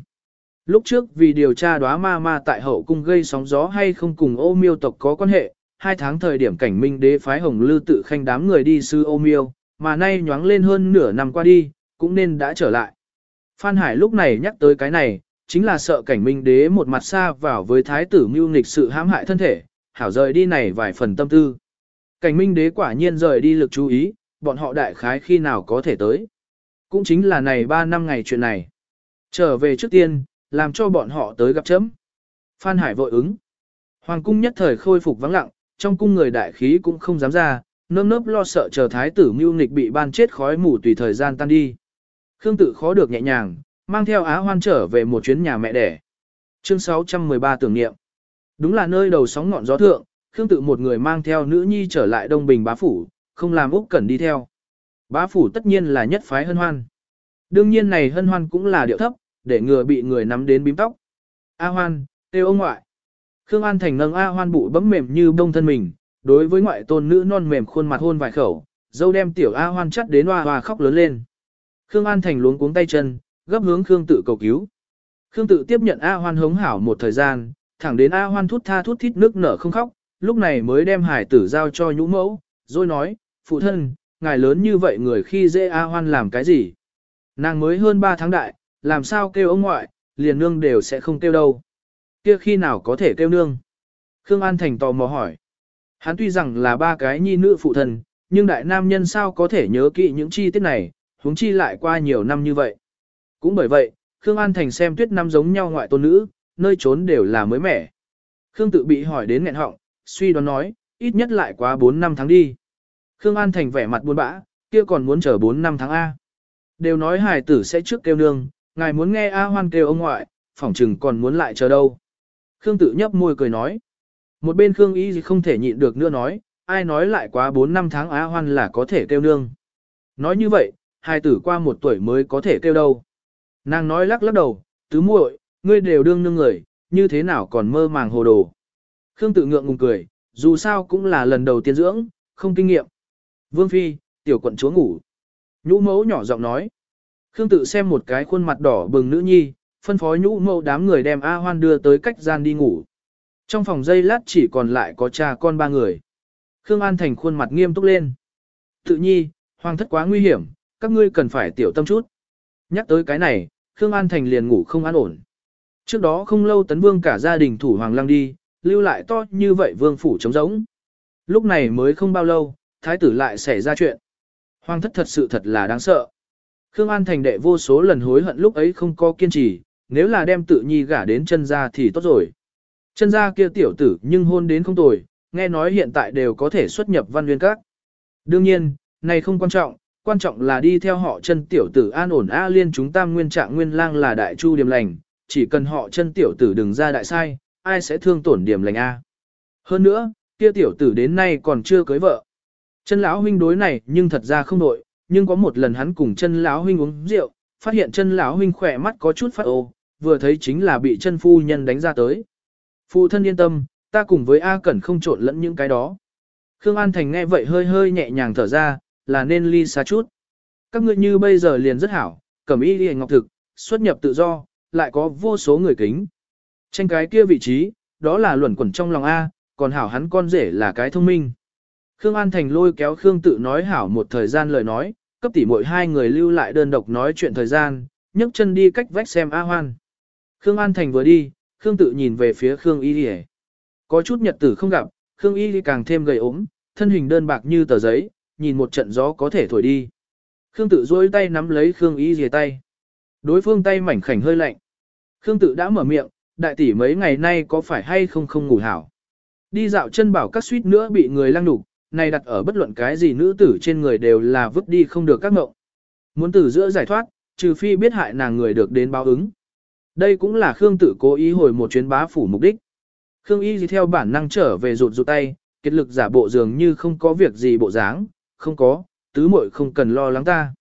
Lúc trước vì điều tra đóa ma ma tại hậu cung gây sóng gió hay không cùng ô miêu tộc có quan hệ, hai tháng thời điểm cảnh minh đế phái hồng lư tự khanh đám người đi sư ô miêu, mà nay nhoáng lên hơn nửa năm qua đi, cũng nên đã trở lại. Phan Hải lúc này nhắc tới cái này, chính là sợ cảnh minh đế một mặt xa vào với thái tử mưu nghịch sự hãm hại thân thể, hảo rời đi này vài phần tâm tư. Cảnh minh đế quả nhiên rời đi lực chú ý, bọn họ đại khái khi nào có thể tới. Cũng chính là này 3 năm ngày chuyện này. Trở về trước tiên, làm cho bọn họ tới gặp chấm. Phan Hải vội ứng. Hoàng cung nhất thời khôi phục vắng lặng, trong cung người đại khí cũng không dám ra, nơm nớp lo sợ chờ thái tử mưu nghịch bị ban chết khói mù tùy thời gian tan đi. Khương tự khó được nhẹ nhàng, mang theo Á Hoan trở về một chuyến nhà mẹ đẻ. Chương 613 tưởng niệm. Đúng là nơi đầu sóng ngọn gió thượng, Khương tự một người mang theo nữ nhi trở lại Đông Bình bá phủ, không làm Úc Cẩn đi theo. Bá phủ tất nhiên là nhất phái hân hoan. Đương nhiên này hân hoan cũng là điệu thấp, để ngừa bị người nắm đến bím tóc. A Hoan, tiêu ông ngoại. Khương An Thành nâng A Hoan bụ bấm mềm như bông thân mình, đối với ngoại tôn nữ non mềm khuôn mặt hôn vài khẩu, dâu đem tiểu A Hoan chắt đến hoa hoa khóc lớn lên. Khương An Thành luống cuống tay chân, gấp hướng Khương Tự cầu cứu. Khương Tự tiếp nhận A Hoan hống hảo một thời gian, thẳng đến A Hoan thút tha thút thít nước nở không khóc, lúc này mới đem hải tử giao cho nhũ mẫu, rồi nói, phụ thân, ngài lớn như vậy người khi dễ A Hoan làm cái gì? Nàng mới hơn 3 tháng đại, làm sao kêu ông ngoại, liền nương đều sẽ không kêu đâu. Kia khi nào có thể kêu nương? Khương An Thành tò mò hỏi. Hắn tuy rằng là ba cái nhi nữ phụ thần nhưng đại nam nhân sao có thể nhớ kỹ những chi tiết này, huống chi lại qua nhiều năm như vậy. Cũng bởi vậy, Khương An Thành xem tuyết năm giống nhau ngoại tôn nữ, nơi trốn đều là mới mẻ. Khương tự bị hỏi đến nghẹn họng, suy đoán nói, ít nhất lại quá 4 năm tháng đi. Khương An Thành vẻ mặt buồn bã, kia còn muốn chờ 4 năm tháng A. Đều nói hài tử sẽ trước kêu nương, ngài muốn nghe A Hoan kêu ông ngoại, phỏng chừng còn muốn lại chờ đâu. Khương tự nhấp môi cười nói. Một bên Khương Y không thể nhịn được nữa nói, ai nói lại quá 4 năm tháng A Hoan là có thể kêu nương. Nói như vậy, hai tử qua một tuổi mới có thể kêu đâu. Nàng nói lắc lắc đầu, tứ muội, ngươi đều đương nương người, như thế nào còn mơ màng hồ đồ. Khương tự ngượng ngùng cười, dù sao cũng là lần đầu tiên dưỡng, không kinh nghiệm. Vương Phi, tiểu quận chúa ngủ. Nhũ mẫu nhỏ giọng nói. Khương tự xem một cái khuôn mặt đỏ bừng nữ nhi, phân phó nhũ mẫu đám người đem A Hoan đưa tới cách gian đi ngủ. Trong phòng dây lát chỉ còn lại có cha con ba người. Khương An Thành khuôn mặt nghiêm túc lên. Tự nhi, hoàng thất quá nguy hiểm, các ngươi cần phải tiểu tâm chút. Nhắc tới cái này, Khương An Thành liền ngủ không an ổn. Trước đó không lâu tấn vương cả gia đình thủ hoàng lăng đi, lưu lại to như vậy vương phủ trống rỗng. Lúc này mới không bao lâu, thái tử lại xảy ra chuyện. Hoàng thất thật sự thật là đáng sợ. Khương An thành đệ vô số lần hối hận lúc ấy không có kiên trì, nếu là đem tự nhi gả đến chân gia thì tốt rồi. Chân gia kia tiểu tử nhưng hôn đến không tồi, nghe nói hiện tại đều có thể xuất nhập văn nguyên các. Đương nhiên, này không quan trọng, quan trọng là đi theo họ chân tiểu tử an ổn A liên chúng tam nguyên trạng nguyên lang là đại chu điểm lành, chỉ cần họ chân tiểu tử đừng ra đại sai, ai sẽ thương tổn điểm lành A. Hơn nữa, kia tiểu tử đến nay còn chưa cưới vợ. Chân lão huynh đối này nhưng thật ra không nội, nhưng có một lần hắn cùng chân lão huynh uống rượu, phát hiện chân lão huynh khỏe mắt có chút phát ô, vừa thấy chính là bị chân phu nhân đánh ra tới. Phụ thân yên tâm, ta cùng với A Cẩn không trộn lẫn những cái đó. Khương An Thành nghe vậy hơi hơi nhẹ nhàng thở ra, là nên ly xa chút. Các ngươi như bây giờ liền rất hảo, cẩm y đi ngọc thực, xuất nhập tự do, lại có vô số người kính. Tranh cái kia vị trí, đó là luẩn quẩn trong lòng A, còn hảo hắn con rể là cái thông minh. Khương An Thành lôi kéo Khương tự nói hảo một thời gian lời nói, cấp tỉ mỗi hai người lưu lại đơn độc nói chuyện thời gian, nhấc chân đi cách vách xem A Hoan. Khương An Thành vừa đi, Khương tự nhìn về phía Khương Y Đi Có chút nhật tử không gặp, Khương Y càng thêm gầy ốm, thân hình đơn bạc như tờ giấy, nhìn một trận gió có thể thổi đi. Khương tự duỗi tay nắm lấy Khương Y Đi tay. Đối phương tay mảnh khảnh hơi lạnh. Khương tự đã mở miệng, đại tỷ mấy ngày nay có phải hay không không ngủ hảo. Đi dạo chân bảo các suýt nữa bị người lăng đục, này đặt ở bất luận cái gì nữ tử trên người đều là vứt đi không được các mộng. Muốn từ giữa giải thoát, trừ phi biết hại nàng người được đến báo ứng. Đây cũng là Khương tử cố ý hồi một chuyến bá phủ mục đích. Khương y gì theo bản năng trở về rụt rụt tay, kết lực giả bộ dường như không có việc gì bộ dáng, không có, tứ muội không cần lo lắng ta.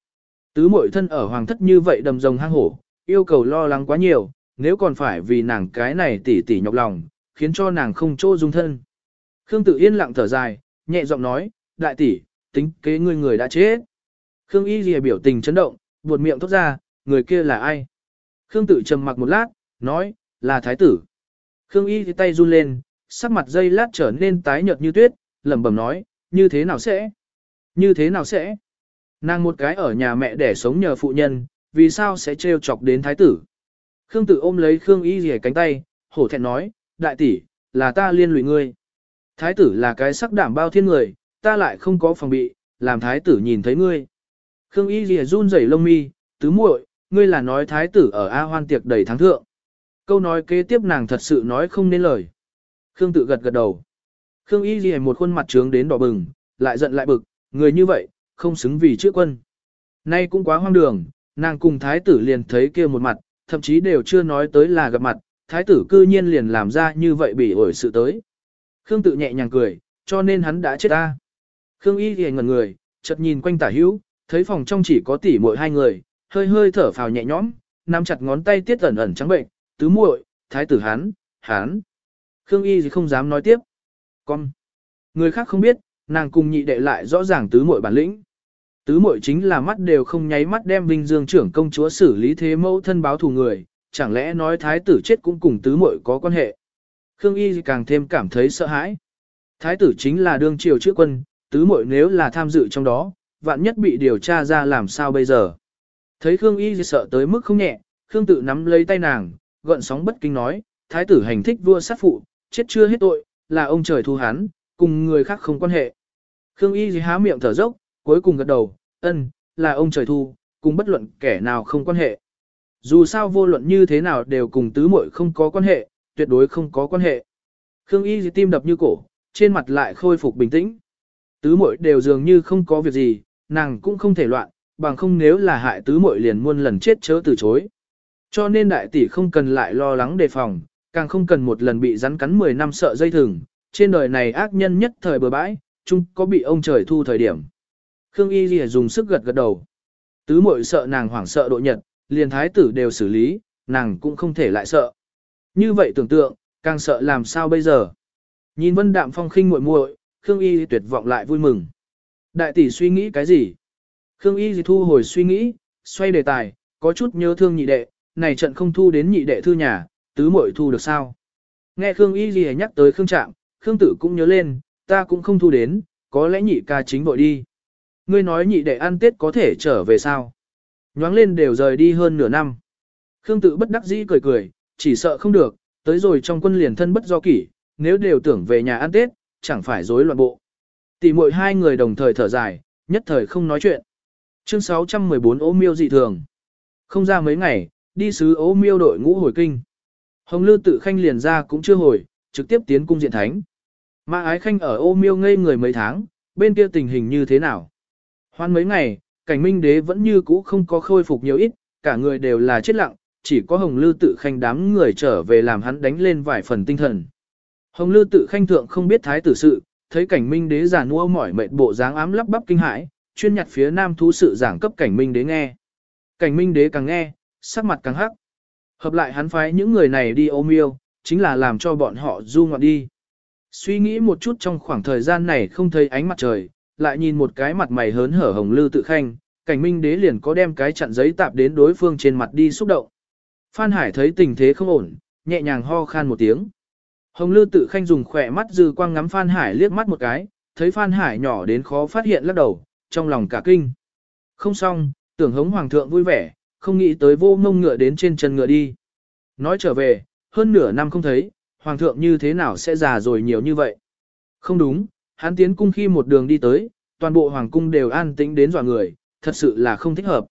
Tứ muội thân ở hoàng thất như vậy đầm rồng hang hổ, yêu cầu lo lắng quá nhiều, nếu còn phải vì nàng cái này tỉ tỉ nhọc lòng, khiến cho nàng không chỗ dung thân. Khương tử yên lặng thở dài, nhẹ giọng nói, đại tỷ, tính kế ngươi người đã chết. Khương y Lìa biểu tình chấn động, buột miệng thốt ra, người kia là ai? Khương tử trầm mặc một lát, nói, là thái tử. Khương y thì tay run lên, sắc mặt dây lát trở nên tái nhợt như tuyết, lẩm bẩm nói, như thế nào sẽ? Như thế nào sẽ? Nàng một cái ở nhà mẹ để sống nhờ phụ nhân, vì sao sẽ trêu chọc đến thái tử? Khương tử ôm lấy Khương y rìa cánh tay, hổ thẹn nói, đại tỷ, là ta liên lụy ngươi. Thái tử là cái sắc đảm bao thiên người, ta lại không có phòng bị, làm thái tử nhìn thấy ngươi. Khương y gì run rẩy lông mi, tứ muội, ngươi là nói thái tử ở A hoan tiệc đầy thắng thượng. Câu nói kế tiếp nàng thật sự nói không nên lời. Khương tự gật gật đầu. Khương y gì một khuôn mặt trướng đến đỏ bừng, lại giận lại bực, người như vậy, không xứng vì chữ quân. Nay cũng quá hoang đường, nàng cùng thái tử liền thấy kia một mặt, thậm chí đều chưa nói tới là gặp mặt, thái tử cư nhiên liền làm ra như vậy bị ổi sự tới. Khương tự nhẹ nhàng cười, cho nên hắn đã chết ta. Khương y thì ngẩn người, chợt nhìn quanh tả hữu, thấy phòng trong chỉ có tỷ muội hai người, hơi hơi thở phào nhẹ nhõm, nắm chặt ngón tay tiết ẩn ẩn trắng bệnh, tứ muội, thái tử hắn, hắn. Khương y thì không dám nói tiếp. Con. Người khác không biết, nàng cùng nhị đệ lại rõ ràng tứ muội bản lĩnh. Tứ muội chính là mắt đều không nháy mắt đem Vinh Dương trưởng công chúa xử lý thế mẫu thân báo thù người, chẳng lẽ nói thái tử chết cũng cùng tứ muội có quan hệ. Khương Y càng thêm cảm thấy sợ hãi. Thái tử chính là đương triều chữ quân, tứ muội nếu là tham dự trong đó, vạn nhất bị điều tra ra làm sao bây giờ. Thấy Khương Y sợ tới mức không nhẹ, Khương tự nắm lấy tay nàng, gợn sóng bất kinh nói, thái tử hành thích vua sát phụ, chết chưa hết tội, là ông trời thu hắn, cùng người khác không quan hệ. Khương Y há miệng thở dốc, cuối cùng gật đầu, ân, là ông trời thu, cùng bất luận kẻ nào không quan hệ. Dù sao vô luận như thế nào đều cùng tứ muội không có quan hệ, tuyệt đối không có quan hệ. Khương Y tim đập như cổ, trên mặt lại khôi phục bình tĩnh. Tứ muội đều dường như không có việc gì, nàng cũng không thể loạn, bằng không nếu là hại tứ muội liền muôn lần chết chớ từ chối. Cho nên đại tỷ không cần lại lo lắng đề phòng, càng không cần một lần bị rắn cắn 10 năm sợ dây thừng, trên đời này ác nhân nhất thời bừa bãi, chung có bị ông trời thu thời điểm. Khương Y Lìa dùng sức gật gật đầu. Tứ muội sợ nàng hoảng sợ độ nhật, liền thái tử đều xử lý, nàng cũng không thể lại sợ. Như vậy tưởng tượng, càng sợ làm sao bây giờ. Nhìn vân đạm phong khinh muội muội, Khương Y tuyệt vọng lại vui mừng. Đại tỷ suy nghĩ cái gì? Khương Y thu hồi suy nghĩ, xoay đề tài, có chút nhớ thương nhị đệ, này trận không thu đến nhị đệ thư nhà, tứ muội thu được sao? Nghe Khương Y gì nhắc tới Khương Trạm, Khương Tử cũng nhớ lên, ta cũng không thu đến, có lẽ nhị ca chính vội đi. Ngươi nói nhị đệ ăn Tết có thể trở về sao? Nhoáng lên đều rời đi hơn nửa năm. Khương Tử bất đắc dĩ cười cười, chỉ sợ không được, tới rồi trong quân liền thân bất do kỷ, nếu đều tưởng về nhà ăn Tết, chẳng phải rối loạn bộ. Tỷ muội hai người đồng thời thở dài, nhất thời không nói chuyện. Chương 614 ố miêu dị thường. Không ra mấy ngày, đi sứ ố miêu đội ngũ hồi kinh. Hồng Lư tự khanh liền ra cũng chưa hồi, trực tiếp tiến cung diện thánh. Mã ái khanh ở ô miêu ngây người mấy tháng, bên kia tình hình như thế nào? Hoan mấy ngày, cảnh minh đế vẫn như cũ không có khôi phục nhiều ít, cả người đều là chết lặng, chỉ có hồng lư tự khanh đám người trở về làm hắn đánh lên vài phần tinh thần. Hồng lư tự khanh thượng không biết thái tử sự, thấy cảnh minh đế giả nua mỏi mệt bộ dáng ám lắp bắp kinh hãi, chuyên nhặt phía nam thú sự giảng cấp cảnh minh đế nghe. Cảnh minh đế càng nghe, sắc mặt càng hắc. Hợp lại hắn phái những người này đi ôm yêu, chính là làm cho bọn họ du ngoạn đi. Suy nghĩ một chút trong khoảng thời gian này không thấy ánh mặt trời, lại nhìn một cái mặt mày hớn hở hồng lư tự khanh, cảnh minh đế liền có đem cái chặn giấy tạp đến đối phương trên mặt đi xúc động. Phan Hải thấy tình thế không ổn, nhẹ nhàng ho khan một tiếng. Hồng lư tự khanh dùng khỏe mắt dư quang ngắm Phan Hải liếc mắt một cái, thấy Phan Hải nhỏ đến khó phát hiện lắc đầu, trong lòng cả kinh. Không xong, tưởng hống hoàng thượng vui vẻ, không nghĩ tới vô mông ngựa đến trên chân ngựa đi. Nói trở về, hơn nửa năm không thấy, hoàng thượng như thế nào sẽ già rồi nhiều như vậy. Không đúng, hắn tiến cung khi một đường đi tới, toàn bộ hoàng cung đều an tĩnh đến dọa người, thật sự là không thích hợp.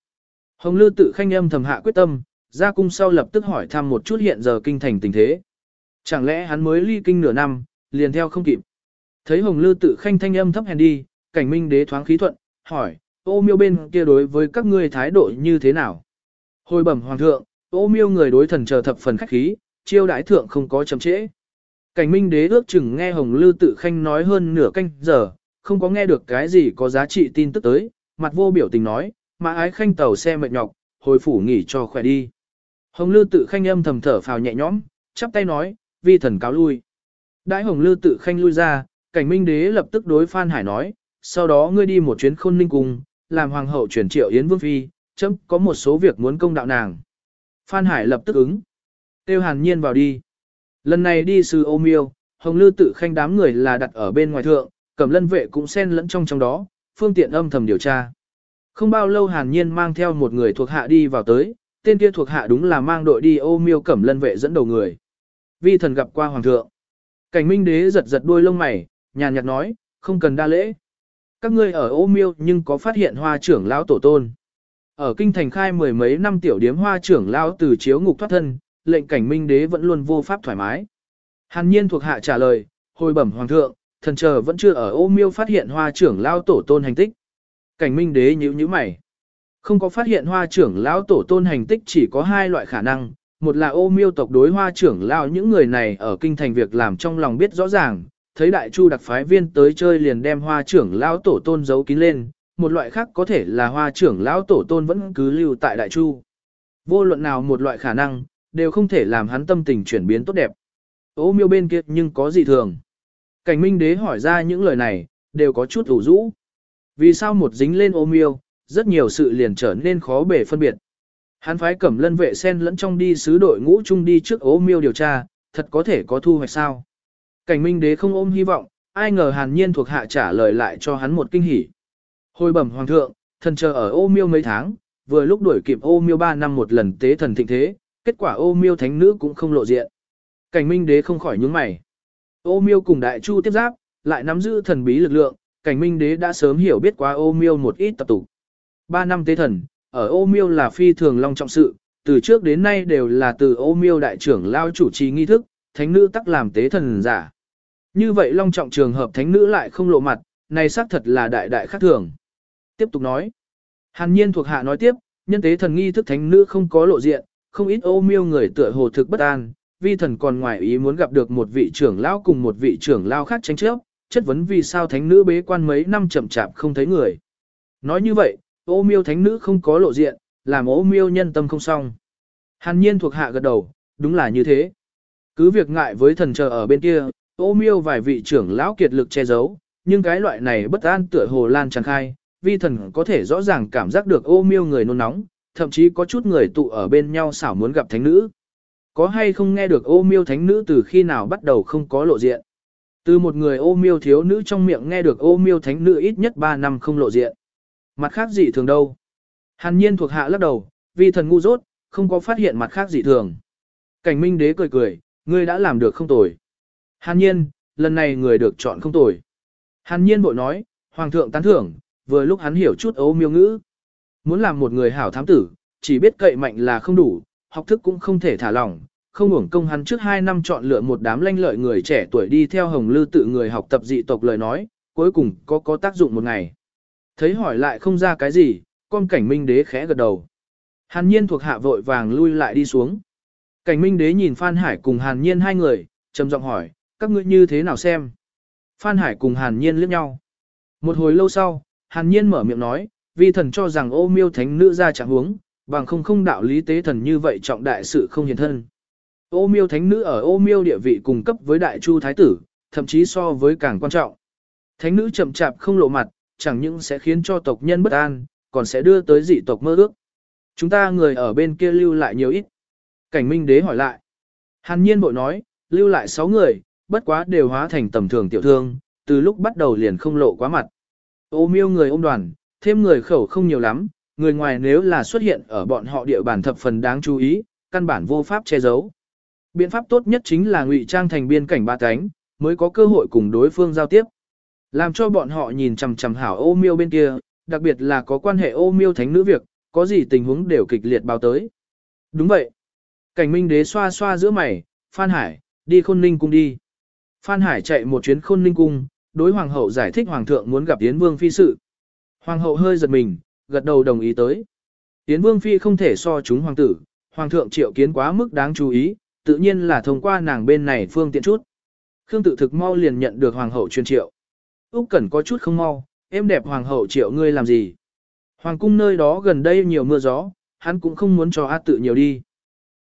Hồng Lư tự khanh âm thầm hạ quyết tâm, ra cung sau lập tức hỏi thăm một chút hiện giờ kinh thành tình thế. Chẳng lẽ hắn mới ly kinh nửa năm, liền theo không kịp. Thấy Hồng Lư tự khanh thanh âm thấp hèn đi, cảnh minh đế thoáng khí thuận, hỏi, ô miêu bên kia đối với các ngươi thái độ như thế nào? Hồi bẩm hoàng thượng, ô miêu người đối thần chờ thập phần khách khí, chiêu đãi thượng không có chậm trễ. Cảnh minh đế ước chừng nghe Hồng Lư tự khanh nói hơn nửa canh giờ, không có nghe được cái gì có giá trị tin tức tới, mặt vô biểu tình nói, mà ái khanh tàu xe mệt nhọc, hồi phủ nghỉ cho khỏe đi. Hồng Lư tự khanh âm thầm thở phào nhẹ nhõm, chắp tay nói, vi thần cáo lui. Đại Hồng Lư tự khanh lui ra, cảnh minh đế lập tức đối Phan Hải nói, sau đó ngươi đi một chuyến khôn ninh cung, làm hoàng hậu chuyển triệu Yến Vương Phi, chấm có một số việc muốn công đạo nàng. Phan Hải lập tức ứng. Tiêu hàn nhiên vào đi. Lần này đi sư ô miêu, hồng lư tự khanh đám người là đặt ở bên ngoài thượng, cầm lân vệ cũng xen lẫn trong trong đó, phương tiện âm thầm điều tra. Không bao lâu hàn nhiên mang theo một người thuộc hạ đi vào tới, tên kia thuộc hạ đúng là mang đội đi ô miêu cẩm lân vệ dẫn đầu người. Vi thần gặp qua hoàng thượng. Cảnh minh đế giật giật đuôi lông mày, nhàn nhạt nói, không cần đa lễ. Các ngươi ở ô miêu nhưng có phát hiện hoa trưởng lão tổ tôn. Ở kinh thành khai mười mấy năm tiểu điếm hoa trưởng lão từ chiếu ngục thoát thân, lệnh cảnh minh đế vẫn luôn vô pháp thoải mái. Hàn nhiên thuộc hạ trả lời, hồi bẩm hoàng thượng, thần chờ vẫn chưa ở ô miêu phát hiện hoa trưởng lão tổ tôn hành tích. Cảnh minh đế nhíu nhíu mày. Không có phát hiện hoa trưởng lão tổ tôn hành tích chỉ có hai loại khả năng, một là ô miêu tộc đối hoa trưởng lão những người này ở kinh thành việc làm trong lòng biết rõ ràng, thấy đại chu đặc phái viên tới chơi liền đem hoa trưởng lão tổ tôn giấu kín lên, một loại khác có thể là hoa trưởng lão tổ tôn vẫn cứ lưu tại đại chu. Vô luận nào một loại khả năng, đều không thể làm hắn tâm tình chuyển biến tốt đẹp. Ô miêu bên kia nhưng có gì thường. Cảnh minh đế hỏi ra những lời này, đều có chút ủ rũ. Vì sao một dính lên ô miêu, rất nhiều sự liền trở nên khó bể phân biệt. Hắn phái cẩm lân vệ sen lẫn trong đi sứ đội ngũ chung đi trước ô miêu điều tra, thật có thể có thu hoạch sao. Cảnh minh đế không ôm hy vọng, ai ngờ hàn nhiên thuộc hạ trả lời lại cho hắn một kinh hỉ. Hồi bẩm hoàng thượng, thần chờ ở ô miêu mấy tháng, vừa lúc đuổi kịp ô miêu 3 năm một lần tế thần thịnh thế, kết quả ô miêu thánh nữ cũng không lộ diện. Cảnh minh đế không khỏi nhướng mày. Ô miêu cùng đại chu tiếp giáp, lại nắm giữ thần bí lực lượng, cảnh minh đế đã sớm hiểu biết qua ô miêu một ít tập tục. Ba năm tế thần, ở ô miêu là phi thường long trọng sự, từ trước đến nay đều là từ ô miêu đại trưởng lao chủ trì nghi thức, thánh nữ tắc làm tế thần giả. Như vậy long trọng trường hợp thánh nữ lại không lộ mặt, này xác thật là đại đại khác thường. Tiếp tục nói. Hàn nhiên thuộc hạ nói tiếp, nhân tế thần nghi thức thánh nữ không có lộ diện, không ít ô miêu người tựa hồ thực bất an, vi thần còn ngoài ý muốn gặp được một vị trưởng lao cùng một vị trưởng lao khác tranh chấp, chất vấn vì sao thánh nữ bế quan mấy năm chậm chạp không thấy người. Nói như vậy, ô miêu thánh nữ không có lộ diện, làm ô miêu nhân tâm không xong. Hàn nhiên thuộc hạ gật đầu, đúng là như thế. Cứ việc ngại với thần chờ ở bên kia, ô miêu vài vị trưởng lão kiệt lực che giấu, nhưng cái loại này bất an tựa hồ lan tràn khai, vi thần có thể rõ ràng cảm giác được ô miêu người nôn nóng, thậm chí có chút người tụ ở bên nhau xảo muốn gặp thánh nữ. Có hay không nghe được ô miêu thánh nữ từ khi nào bắt đầu không có lộ diện? Từ một người ô miêu thiếu nữ trong miệng nghe được ô miêu thánh nữ ít nhất 3 năm không lộ diện. Mặt khác dị thường đâu? Hàn nhiên thuộc hạ lắc đầu, vì thần ngu dốt, không có phát hiện mặt khác dị thường. Cảnh minh đế cười cười, ngươi đã làm được không tồi. Hàn nhiên, lần này người được chọn không tồi. Hàn nhiên bội nói, hoàng thượng tán thưởng, vừa lúc hắn hiểu chút ấu miêu ngữ. Muốn làm một người hảo thám tử, chỉ biết cậy mạnh là không đủ, học thức cũng không thể thả lỏng, không hưởng công hắn trước 2 năm chọn lựa một đám lanh lợi người trẻ tuổi đi theo hồng lư tự người học tập dị tộc lời nói, cuối cùng có có tác dụng một ngày. Thấy hỏi lại không ra cái gì, con cảnh minh đế khẽ gật đầu. Hàn nhiên thuộc hạ vội vàng lui lại đi xuống. Cảnh minh đế nhìn Phan Hải cùng Hàn nhiên hai người, trầm giọng hỏi, các ngươi như thế nào xem? Phan Hải cùng Hàn nhiên liếc nhau. Một hồi lâu sau, Hàn nhiên mở miệng nói, vi thần cho rằng ô miêu thánh nữ ra chẳng huống, bằng không không đạo lý tế thần như vậy trọng đại sự không hiền thân. Ô miêu thánh nữ ở ô miêu địa vị cùng cấp với đại chu thái tử, thậm chí so với càng quan trọng. Thánh nữ chậm chạp không lộ mặt, chẳng những sẽ khiến cho tộc nhân bất an, còn sẽ đưa tới dị tộc mơ ước. Chúng ta người ở bên kia lưu lại nhiều ít. Cảnh minh đế hỏi lại. Hàn nhiên bội nói, lưu lại 6 người, bất quá đều hóa thành tầm thường tiểu thương, từ lúc bắt đầu liền không lộ quá mặt. Ô miêu người ôm đoàn, thêm người khẩu không nhiều lắm, người ngoài nếu là xuất hiện ở bọn họ địa bàn thập phần đáng chú ý, căn bản vô pháp che giấu. Biện pháp tốt nhất chính là ngụy trang thành biên cảnh ba cánh, mới có cơ hội cùng đối phương giao tiếp. Làm cho bọn họ nhìn chằm chằm hảo ô miêu bên kia, đặc biệt là có quan hệ ô miêu thánh nữ việc, có gì tình huống đều kịch liệt báo tới. Đúng vậy. Cảnh minh đế xoa xoa giữa mày, Phan Hải, đi khôn ninh cung đi. Phan Hải chạy một chuyến khôn ninh cung, đối hoàng hậu giải thích hoàng thượng muốn gặp Yến Vương phi sự. Hoàng hậu hơi giật mình, gật đầu đồng ý tới. Yến Vương phi không thể so chúng hoàng tử, hoàng thượng triệu kiến quá mức đáng chú ý, tự nhiên là thông qua nàng bên này phương tiện chút. Khương tự thực mau liền nhận được hoàng hậu truyền triệu. Úc Cẩn có chút không mau, em đẹp hoàng hậu triệu ngươi làm gì? Hoàng cung nơi đó gần đây nhiều mưa gió, hắn cũng không muốn cho A tự nhiều đi.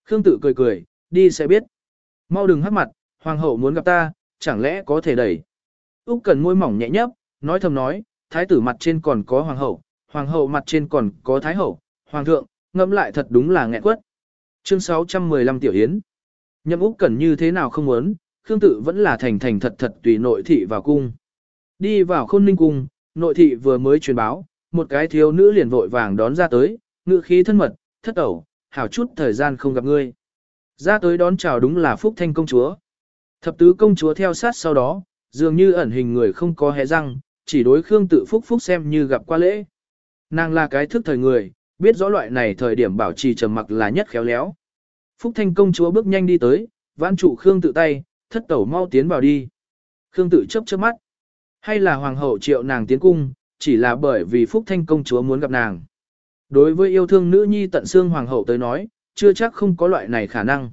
Khương tự cười cười, đi sẽ biết. Mau đừng hắc mặt, hoàng hậu muốn gặp ta, chẳng lẽ có thể đẩy. Úc Cẩn môi mỏng nhẹ nhấp, nói thầm nói, thái tử mặt trên còn có hoàng hậu, hoàng hậu mặt trên còn có thái hậu, hoàng thượng, ngẫm lại thật đúng là nghẹn quất. Chương 615 tiểu yến. Nhậm Úc Cẩn như thế nào không muốn, Khương Tự vẫn là thành thành thật thật tùy nội thị vào cung. Đi vào Khôn Ninh cung, nội thị vừa mới truyền báo, một cái thiếu nữ liền vội vàng đón ra tới, ngự khí thân mật, thất ẩu, hảo chút thời gian không gặp ngươi. Ra tới đón chào đúng là Phúc Thanh công chúa. Thập tứ công chúa theo sát sau đó, dường như ẩn hình người không có hé răng, chỉ đối Khương Tự Phúc Phúc xem như gặp qua lễ. Nàng là cái thức thời người, biết rõ loại này thời điểm bảo trì trầm mặc là nhất khéo léo. Phúc Thanh công chúa bước nhanh đi tới, vãn trụ Khương Tự tay, thất tẩu mau tiến vào đi. Khương Tự chớp chớp mắt. Hay là hoàng hậu triệu nàng tiến cung, chỉ là bởi vì Phúc Thanh công chúa muốn gặp nàng. Đối với yêu thương nữ nhi tận xương hoàng hậu tới nói, chưa chắc không có loại này khả năng.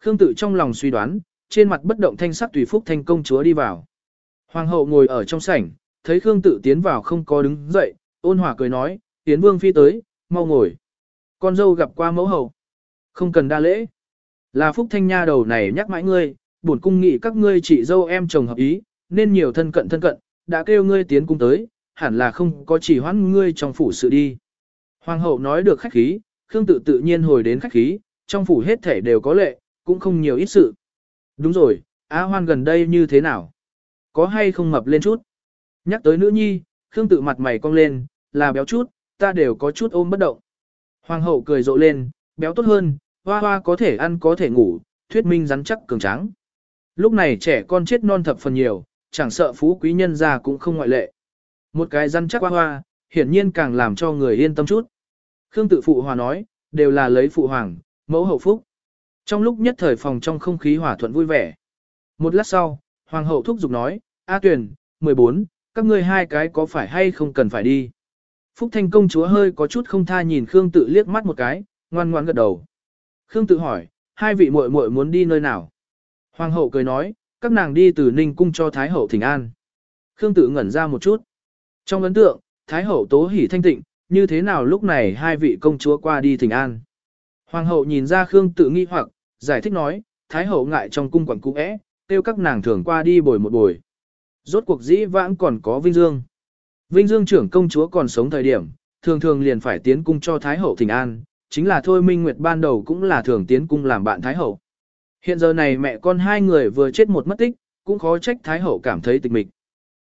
Khương Tự trong lòng suy đoán, trên mặt bất động thanh sắc tùy Phúc Thanh công chúa đi vào. Hoàng hậu ngồi ở trong sảnh, thấy Khương Tự tiến vào không có đứng dậy, ôn hòa cười nói, "Tiến vương phi tới, mau ngồi." Con dâu gặp qua mẫu hậu. Không cần đa lễ. Là Phúc Thanh nha đầu này nhắc mãi ngươi, bổn cung nghị các ngươi chị dâu em chồng hợp ý, nên nhiều thân cận thân cận, đã kêu ngươi tiến cung tới, hẳn là không có chỉ hoãn ngươi trong phủ sự đi. Hoàng hậu nói được khách khí, Khương tự tự nhiên hồi đến khách khí, trong phủ hết thể đều có lệ, cũng không nhiều ít sự. Đúng rồi, Á Hoan gần đây như thế nào? Có hay không mập lên chút? Nhắc tới nữ nhi, Khương tự mặt mày cong lên, là béo chút, ta đều có chút ôm bất động. Hoàng hậu cười rộ lên, béo tốt hơn, hoa hoa có thể ăn có thể ngủ, thuyết minh rắn chắc cường tráng. Lúc này trẻ con chết non thập phần nhiều, chẳng sợ phú quý nhân gia cũng không ngoại lệ. Một cái răn chắc hoa hoa, hiển nhiên càng làm cho người yên tâm chút. Khương tự phụ hòa nói, đều là lấy phụ hoàng, mẫu hậu phúc. Trong lúc nhất thời phòng trong không khí hòa thuận vui vẻ. Một lát sau, hoàng hậu thúc giục nói, A tuyển, 14, các ngươi hai cái có phải hay không cần phải đi. Phúc Thanh công chúa hơi có chút không tha nhìn Khương tự liếc mắt một cái, ngoan ngoan gật đầu. Khương tự hỏi, hai vị muội muội muốn đi nơi nào? Hoàng hậu cười nói, các nàng đi từ Ninh cung cho Thái hậu thỉnh an. Khương tự ngẩn ra một chút. Trong ấn tượng, Thái hậu tố hỉ thanh tịnh, như thế nào lúc này hai vị công chúa qua đi thỉnh an. Hoàng hậu nhìn ra Khương tự nghi hoặc, giải thích nói, Thái hậu ngại trong cung quẩn cũ é, tiêu các nàng thường qua đi bồi một bồi. Rốt cuộc dĩ vãng còn có Vinh Dương. Vinh Dương trưởng công chúa còn sống thời điểm, thường thường liền phải tiến cung cho Thái hậu thỉnh an, chính là thôi Minh Nguyệt ban đầu cũng là thường tiến cung làm bạn Thái hậu. Hiện giờ này mẹ con hai người vừa chết một mất tích, cũng khó trách Thái hậu cảm thấy tịch mịch.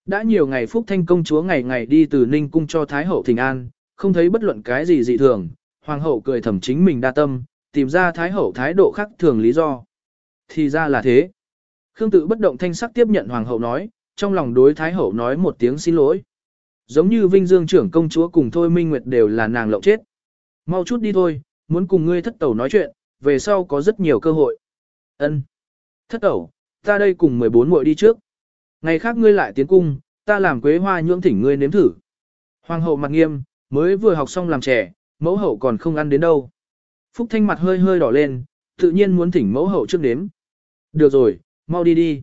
Đã nhiều ngày Phúc Thanh công chúa ngày ngày đi từ Ninh cung cho Thái hậu thỉnh an, không thấy bất luận cái gì dị thường, hoàng hậu cười thầm chính mình đa tâm, tìm ra Thái hậu thái độ khác thường lý do. Thì ra là thế. Khương tự bất động thanh sắc tiếp nhận hoàng hậu nói, trong lòng đối Thái hậu nói một tiếng xin lỗi. Giống như Vinh Dương trưởng công chúa cùng Thôi Minh Nguyệt đều là nàng lộng chết. Mau chút đi thôi, muốn cùng ngươi thất tẩu nói chuyện, về sau có rất nhiều cơ hội. Ân. Thất tẩu, ta đây cùng 14 muội đi trước. Ngày khác ngươi lại tiến cung, ta làm quế hoa nhưỡng thỉnh ngươi nếm thử. Hoàng hậu mặt nghiêm, mới vừa học xong làm trẻ, mẫu hậu còn không ăn đến đâu. Phúc Thanh mặt hơi hơi đỏ lên, tự nhiên muốn thỉnh mẫu hậu trước nếm. Được rồi, mau đi đi.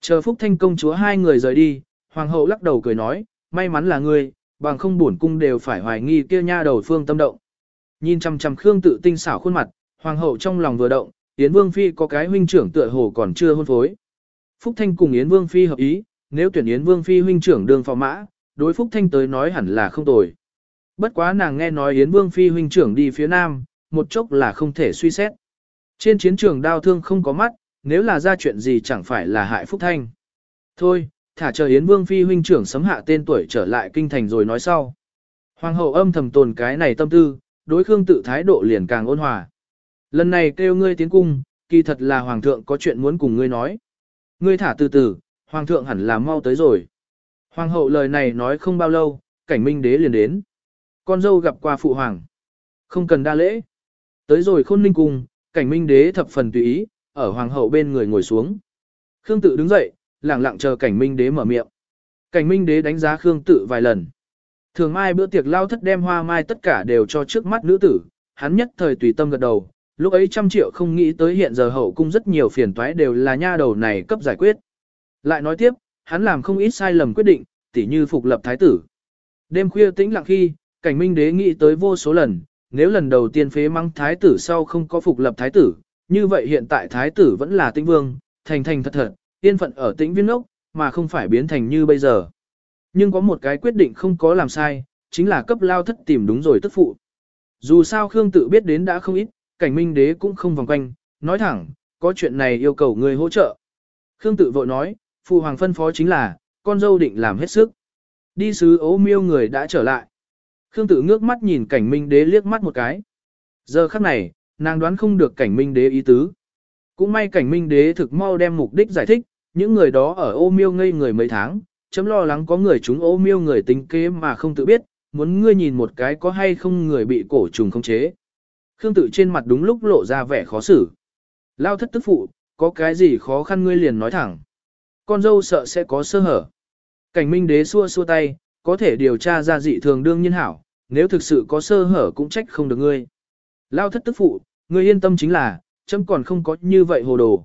Chờ Phúc Thanh công chúa hai người rời đi, hoàng hậu lắc đầu cười nói, may mắn là ngươi, bằng không buồn cung đều phải hoài nghi kia nha đầu phương tâm động. Nhìn chằm chằm Khương tự tinh xảo khuôn mặt, hoàng hậu trong lòng vừa động, Yến Vương phi có cái huynh trưởng tựa hồ còn chưa hôn phối. Phúc Thanh cùng Yến Vương phi hợp ý, nếu tuyển Yến Vương phi huynh trưởng đường phò mã, đối Phúc Thanh tới nói hẳn là không tồi. Bất quá nàng nghe nói Yến Vương phi huynh trưởng đi phía nam, một chốc là không thể suy xét. Trên chiến trường đau thương không có mắt, nếu là ra chuyện gì chẳng phải là hại Phúc Thanh. Thôi, thả chờ Yến Vương phi huynh trưởng sấm hạ tên tuổi trở lại kinh thành rồi nói sau. Hoàng hậu âm thầm tồn cái này tâm tư, đối Khương tự thái độ liền càng ôn hòa. Lần này kêu ngươi tiến cung, kỳ thật là hoàng thượng có chuyện muốn cùng ngươi nói. Ngươi thả từ từ, hoàng thượng hẳn là mau tới rồi. Hoàng hậu lời này nói không bao lâu, cảnh minh đế liền đến. Con dâu gặp qua phụ hoàng. Không cần đa lễ. Tới rồi khôn ninh cung, cảnh minh đế thập phần tùy ý, ở hoàng hậu bên người ngồi xuống. Khương tự đứng dậy, lặng lặng chờ cảnh minh đế mở miệng. Cảnh minh đế đánh giá Khương tự vài lần. Thường mai bữa tiệc lao thất đem hoa mai tất cả đều cho trước mắt nữ tử, hắn nhất thời tùy tâm gật đầu, lúc ấy trăm triệu không nghĩ tới hiện giờ hậu cung rất nhiều phiền toái đều là nha đầu này cấp giải quyết. Lại nói tiếp, hắn làm không ít sai lầm quyết định, tỉ như phục lập thái tử. Đêm khuya tĩnh lặng khi, cảnh minh đế nghĩ tới vô số lần, nếu lần đầu tiên phế mắng thái tử sau không có phục lập thái tử, như vậy hiện tại thái tử vẫn là tĩnh vương, thành thành thật thật, tiên phận ở tĩnh viên ốc, mà không phải biến thành như bây giờ. Nhưng có một cái quyết định không có làm sai, chính là cấp lao thất tìm đúng rồi tức phụ. Dù sao Khương tự biết đến đã không ít, cảnh minh đế cũng không vòng quanh, nói thẳng, có chuyện này yêu cầu người hỗ trợ. Khương tự vội nói, phụ hoàng phân phó chính là, con dâu định làm hết sức. Đi sứ ố miêu người đã trở lại. Khương tự ngước mắt nhìn cảnh minh đế liếc mắt một cái. Giờ khắc này, nàng đoán không được cảnh minh đế ý tứ. Cũng may cảnh minh đế thực mau đem mục đích giải thích, những người đó ở ô miêu ngây người mấy tháng, chấm lo lắng có người chúng ô miêu người tính kế mà không tự biết, muốn ngươi nhìn một cái có hay không người bị cổ trùng không chế. Khương tự trên mặt đúng lúc lộ ra vẻ khó xử. Lao thất tức phụ, có cái gì khó khăn ngươi liền nói thẳng. Con dâu sợ sẽ có sơ hở. Cảnh minh đế xua xua tay, có thể điều tra ra dị thường đương nhiên hảo, nếu thực sự có sơ hở cũng trách không được ngươi. Lao thất tức phụ, ngươi yên tâm chính là, chấm còn không có như vậy hồ đồ.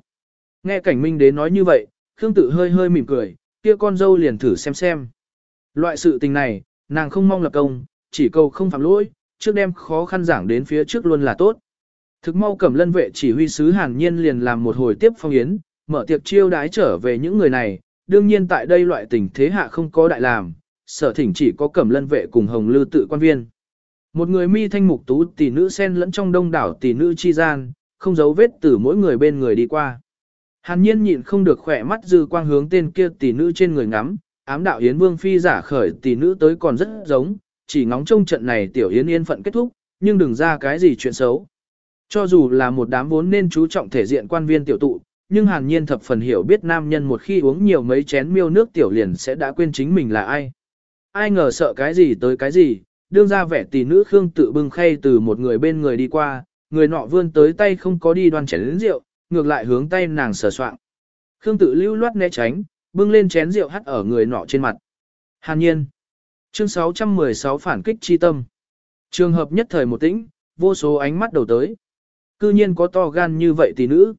Nghe cảnh minh đế nói như vậy, Khương tự hơi hơi mỉm cười, kia con dâu liền thử xem xem. Loại sự tình này, nàng không mong lập công, chỉ cầu không phạm lỗi, trước đem khó khăn giảng đến phía trước luôn là tốt. Thực mau cẩm lân vệ chỉ huy sứ hàn nhiên liền làm một hồi tiếp phong yến, mở tiệc chiêu đái trở về những người này, đương nhiên tại đây loại tình thế hạ không có đại làm, sở thỉnh chỉ có cẩm lân vệ cùng hồng lư tự quan viên. Một người mi thanh mục tú tỷ nữ sen lẫn trong đông đảo tỷ nữ chi gian, không giấu vết từ mỗi người bên người đi qua. Hàn nhiên nhịn không được khỏe mắt dư quang hướng tên kia tỷ nữ trên người ngắm, ám đạo Yến Vương Phi giả khởi tỷ nữ tới còn rất giống, chỉ ngóng trông trận này tiểu Yến yên phận kết thúc, nhưng đừng ra cái gì chuyện xấu. Cho dù là một đám vốn nên chú trọng thể diện quan viên tiểu tụ, nhưng hàn nhiên thập phần hiểu biết nam nhân một khi uống nhiều mấy chén miêu nước tiểu liền sẽ đã quên chính mình là ai. Ai ngờ sợ cái gì tới cái gì, đương ra vẻ tỷ nữ Khương tự bưng khay từ một người bên người đi qua, người nọ vươn tới tay không có đi đoan chén đến rượu, ngược lại hướng tay nàng sờ soạng. Khương tự lưu loát né tránh, bưng lên chén rượu hắt ở người nọ trên mặt. Hàn nhiên. Chương 616 phản kích chi tâm. Trường hợp nhất thời một tĩnh, vô số ánh mắt đầu tới. Cư nhiên có to gan như vậy tỷ nữ.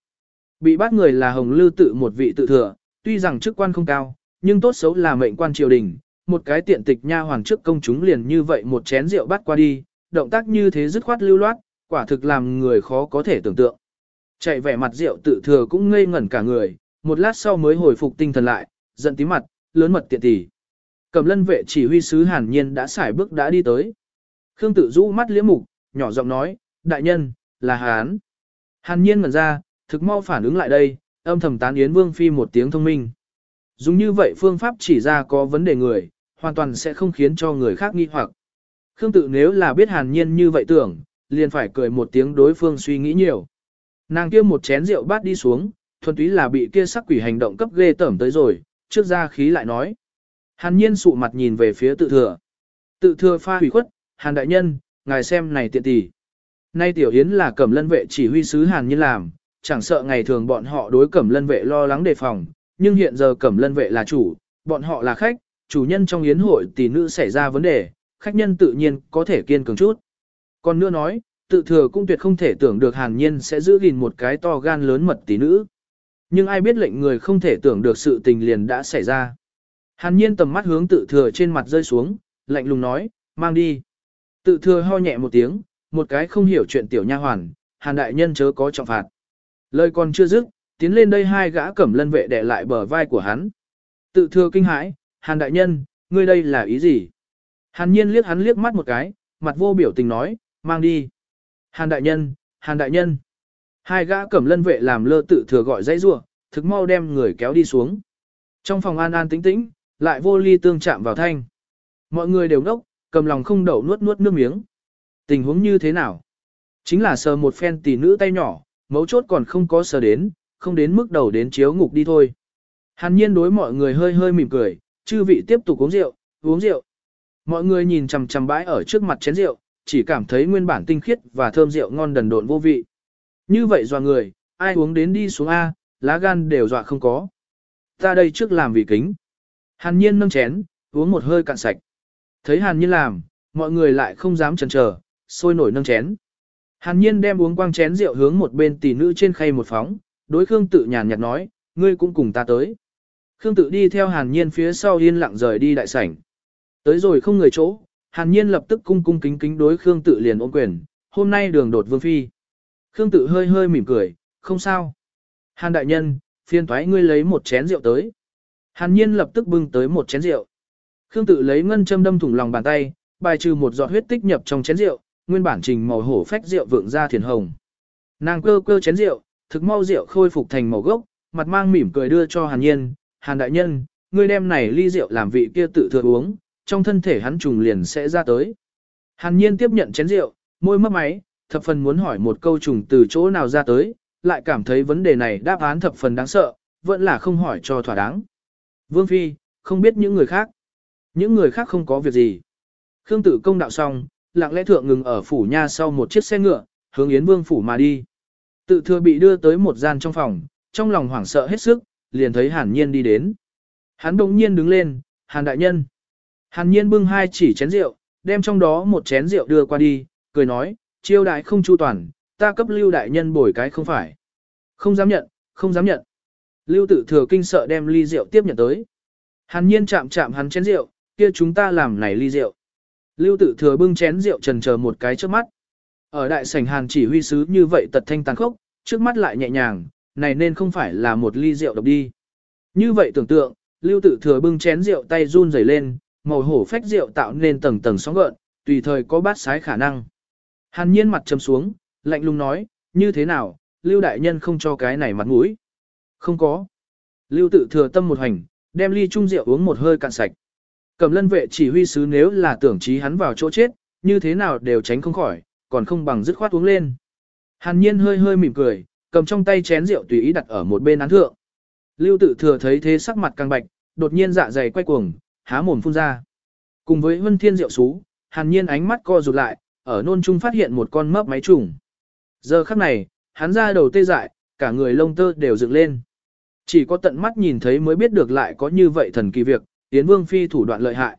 Bị bắt người là Hồng Lư tự một vị tự thừa, tuy rằng chức quan không cao, nhưng tốt xấu là mệnh quan triều đình, một cái tiện tịch nha hoàng trước công chúng liền như vậy một chén rượu bắt qua đi, động tác như thế dứt khoát lưu loát, quả thực làm người khó có thể tưởng tượng. Chạy vẻ mặt rượu tự thừa cũng ngây ngẩn cả người, một lát sau mới hồi phục tinh thần lại, giận tí mặt, lớn mật tiện tỷ. Cầm lân vệ chỉ huy sứ hàn nhiên đã xài bước đã đi tới. Khương tự rũ mắt liễm mục, nhỏ giọng nói, đại nhân, là hán. Hàn nhiên ngẩn ra, thực mau phản ứng lại đây, âm thầm tán yến vương phi một tiếng thông minh. Dùng như vậy phương pháp chỉ ra có vấn đề người, hoàn toàn sẽ không khiến cho người khác nghi hoặc. Khương tự nếu là biết hàn nhiên như vậy tưởng, liền phải cười một tiếng đối phương suy nghĩ nhiều. Nàng kia một chén rượu bát đi xuống, thuần túy là bị kia sắc quỷ hành động cấp ghê tởm tới rồi, trước ra khí lại nói. Hàn nhiên sụ mặt nhìn về phía tự thừa. Tự thừa pha hủy khuất, hàn đại nhân, ngài xem này tiện tỷ. Nay tiểu hiến là cẩm lân vệ chỉ huy sứ hàn nhiên làm, chẳng sợ ngày thường bọn họ đối cẩm lân vệ lo lắng đề phòng, nhưng hiện giờ cẩm lân vệ là chủ, bọn họ là khách, chủ nhân trong yến hội tỷ nữ xảy ra vấn đề, khách nhân tự nhiên có thể kiên cường chút. Còn nữa nói, tự thừa cũng tuyệt không thể tưởng được hàn nhiên sẽ giữ gìn một cái to gan lớn mật tỷ nữ. Nhưng ai biết lệnh người không thể tưởng được sự tình liền đã xảy ra. Hàn nhiên tầm mắt hướng tự thừa trên mặt rơi xuống, lạnh lùng nói, mang đi. Tự thừa ho nhẹ một tiếng, một cái không hiểu chuyện tiểu nha hoàn, hàn đại nhân chớ có trọng phạt. Lời còn chưa dứt, tiến lên đây hai gã cẩm lân vệ đè lại bờ vai của hắn. Tự thừa kinh hãi, hàn đại nhân, ngươi đây là ý gì? Hàn nhiên liếc hắn liếc mắt một cái, mặt vô biểu tình nói, mang đi. Hàn đại nhân, hàn đại nhân. Hai gã cẩm lân vệ làm lơ tự thừa gọi dãy rua, thực mau đem người kéo đi xuống. Trong phòng an an tĩnh tĩnh, lại vô ly tương chạm vào thanh. Mọi người đều ngốc, cầm lòng không đậu nuốt nuốt nước miếng. Tình huống như thế nào? Chính là sờ một phen tỷ nữ tay nhỏ, mấu chốt còn không có sờ đến, không đến mức đầu đến chiếu ngục đi thôi. Hàn nhiên đối mọi người hơi hơi mỉm cười, chư vị tiếp tục uống rượu, uống rượu. Mọi người nhìn chằm chằm bãi ở trước mặt chén rượu, chỉ cảm thấy nguyên bản tinh khiết và thơm rượu ngon đần độn vô vị. Như vậy dọa người, ai uống đến đi xuống A, lá gan đều dọa không có. Ta đây trước làm vị kính. Hàn nhiên nâng chén, uống một hơi cạn sạch. Thấy hàn nhiên làm, mọi người lại không dám chần chờ, sôi nổi nâng chén. Hàn nhiên đem uống quang chén rượu hướng một bên tỷ nữ trên khay một phóng, đối Khương tự nhàn nhạt nói, ngươi cũng cùng ta tới. Khương tự đi theo hàn nhiên phía sau yên lặng rời đi đại sảnh. Tới rồi không người chỗ, hàn nhiên lập tức cung cung kính kính đối Khương tự liền ôm quyền, hôm nay đường đột vương phi. Khương tự hơi hơi mỉm cười, không sao. Hàn đại nhân, phiên thoái ngươi lấy một chén rượu tới. Hàn nhiên lập tức bưng tới một chén rượu. Khương tự lấy ngân châm đâm thủng lòng bàn tay, bài trừ một giọt huyết tích nhập trong chén rượu, nguyên bản trình màu hổ phách rượu vượng ra thiền hồng. Nàng cơ cơ chén rượu, thực mau rượu khôi phục thành màu gốc, mặt mang mỉm cười đưa cho Hàn Nhiên, "Hàn đại nhân, ngươi đem này ly rượu làm vị kia tự thừa uống, trong thân thể hắn trùng liền sẽ ra tới." Hàn Nhiên tiếp nhận chén rượu, môi mấp máy, thập phần muốn hỏi một câu trùng từ chỗ nào ra tới, lại cảm thấy vấn đề này đáp án thập phần đáng sợ, vẫn là không hỏi cho thỏa đáng. Vương Phi, không biết những người khác. Những người khác không có việc gì. Khương tử công đạo xong, lặng lẽ thượng ngừng ở phủ nha sau một chiếc xe ngựa, hướng Yến Vương phủ mà đi. Tự thừa bị đưa tới một gian trong phòng, trong lòng hoảng sợ hết sức, liền thấy Hàn Nhiên đi đến. Hắn đồng nhiên đứng lên, Hàn đại nhân. Hàn Nhiên bưng hai chỉ chén rượu, đem trong đó một chén rượu đưa qua đi, cười nói, chiêu đại không chu toàn, ta cấp lưu đại nhân bồi cái không phải. Không dám nhận, không dám nhận. Lưu tự thừa kinh sợ đem ly rượu tiếp nhận tới. Hàn nhiên chạm chạm hắn chén rượu, kia chúng ta làm này ly rượu. Lưu tự thừa bưng chén rượu trần chờ một cái trước mắt. Ở đại sảnh hàn chỉ huy sứ như vậy tật thanh tàn khốc, trước mắt lại nhẹ nhàng, này nên không phải là một ly rượu độc đi. Như vậy tưởng tượng, lưu tự thừa bưng chén rượu tay run rẩy lên, màu hổ phách rượu tạo nên tầng tầng sóng gợn, tùy thời có bát sái khả năng. Hàn nhiên mặt trầm xuống, lạnh lùng nói, như thế nào, lưu đại nhân không cho cái này mặt mũi. Không có. Lưu tự thừa tâm một hành, đem ly chung rượu uống một hơi cạn sạch. Cầm lân vệ chỉ huy sứ nếu là tưởng trí hắn vào chỗ chết, như thế nào đều tránh không khỏi, còn không bằng dứt khoát uống lên. Hàn nhiên hơi hơi mỉm cười, cầm trong tay chén rượu tùy ý đặt ở một bên án thượng. Lưu tự thừa thấy thế sắc mặt càng bạch, đột nhiên dạ dày quay cuồng, há mồm phun ra. Cùng với vân thiên rượu xú, hàn nhiên ánh mắt co rụt lại, ở nôn trung phát hiện một con mấp máy trùng. Giờ khắc này, hắn ra đầu tê dại, cả người lông tơ đều dựng lên. Chỉ có tận mắt nhìn thấy mới biết được lại có như vậy thần kỳ việc, Yến Vương Phi thủ đoạn lợi hại.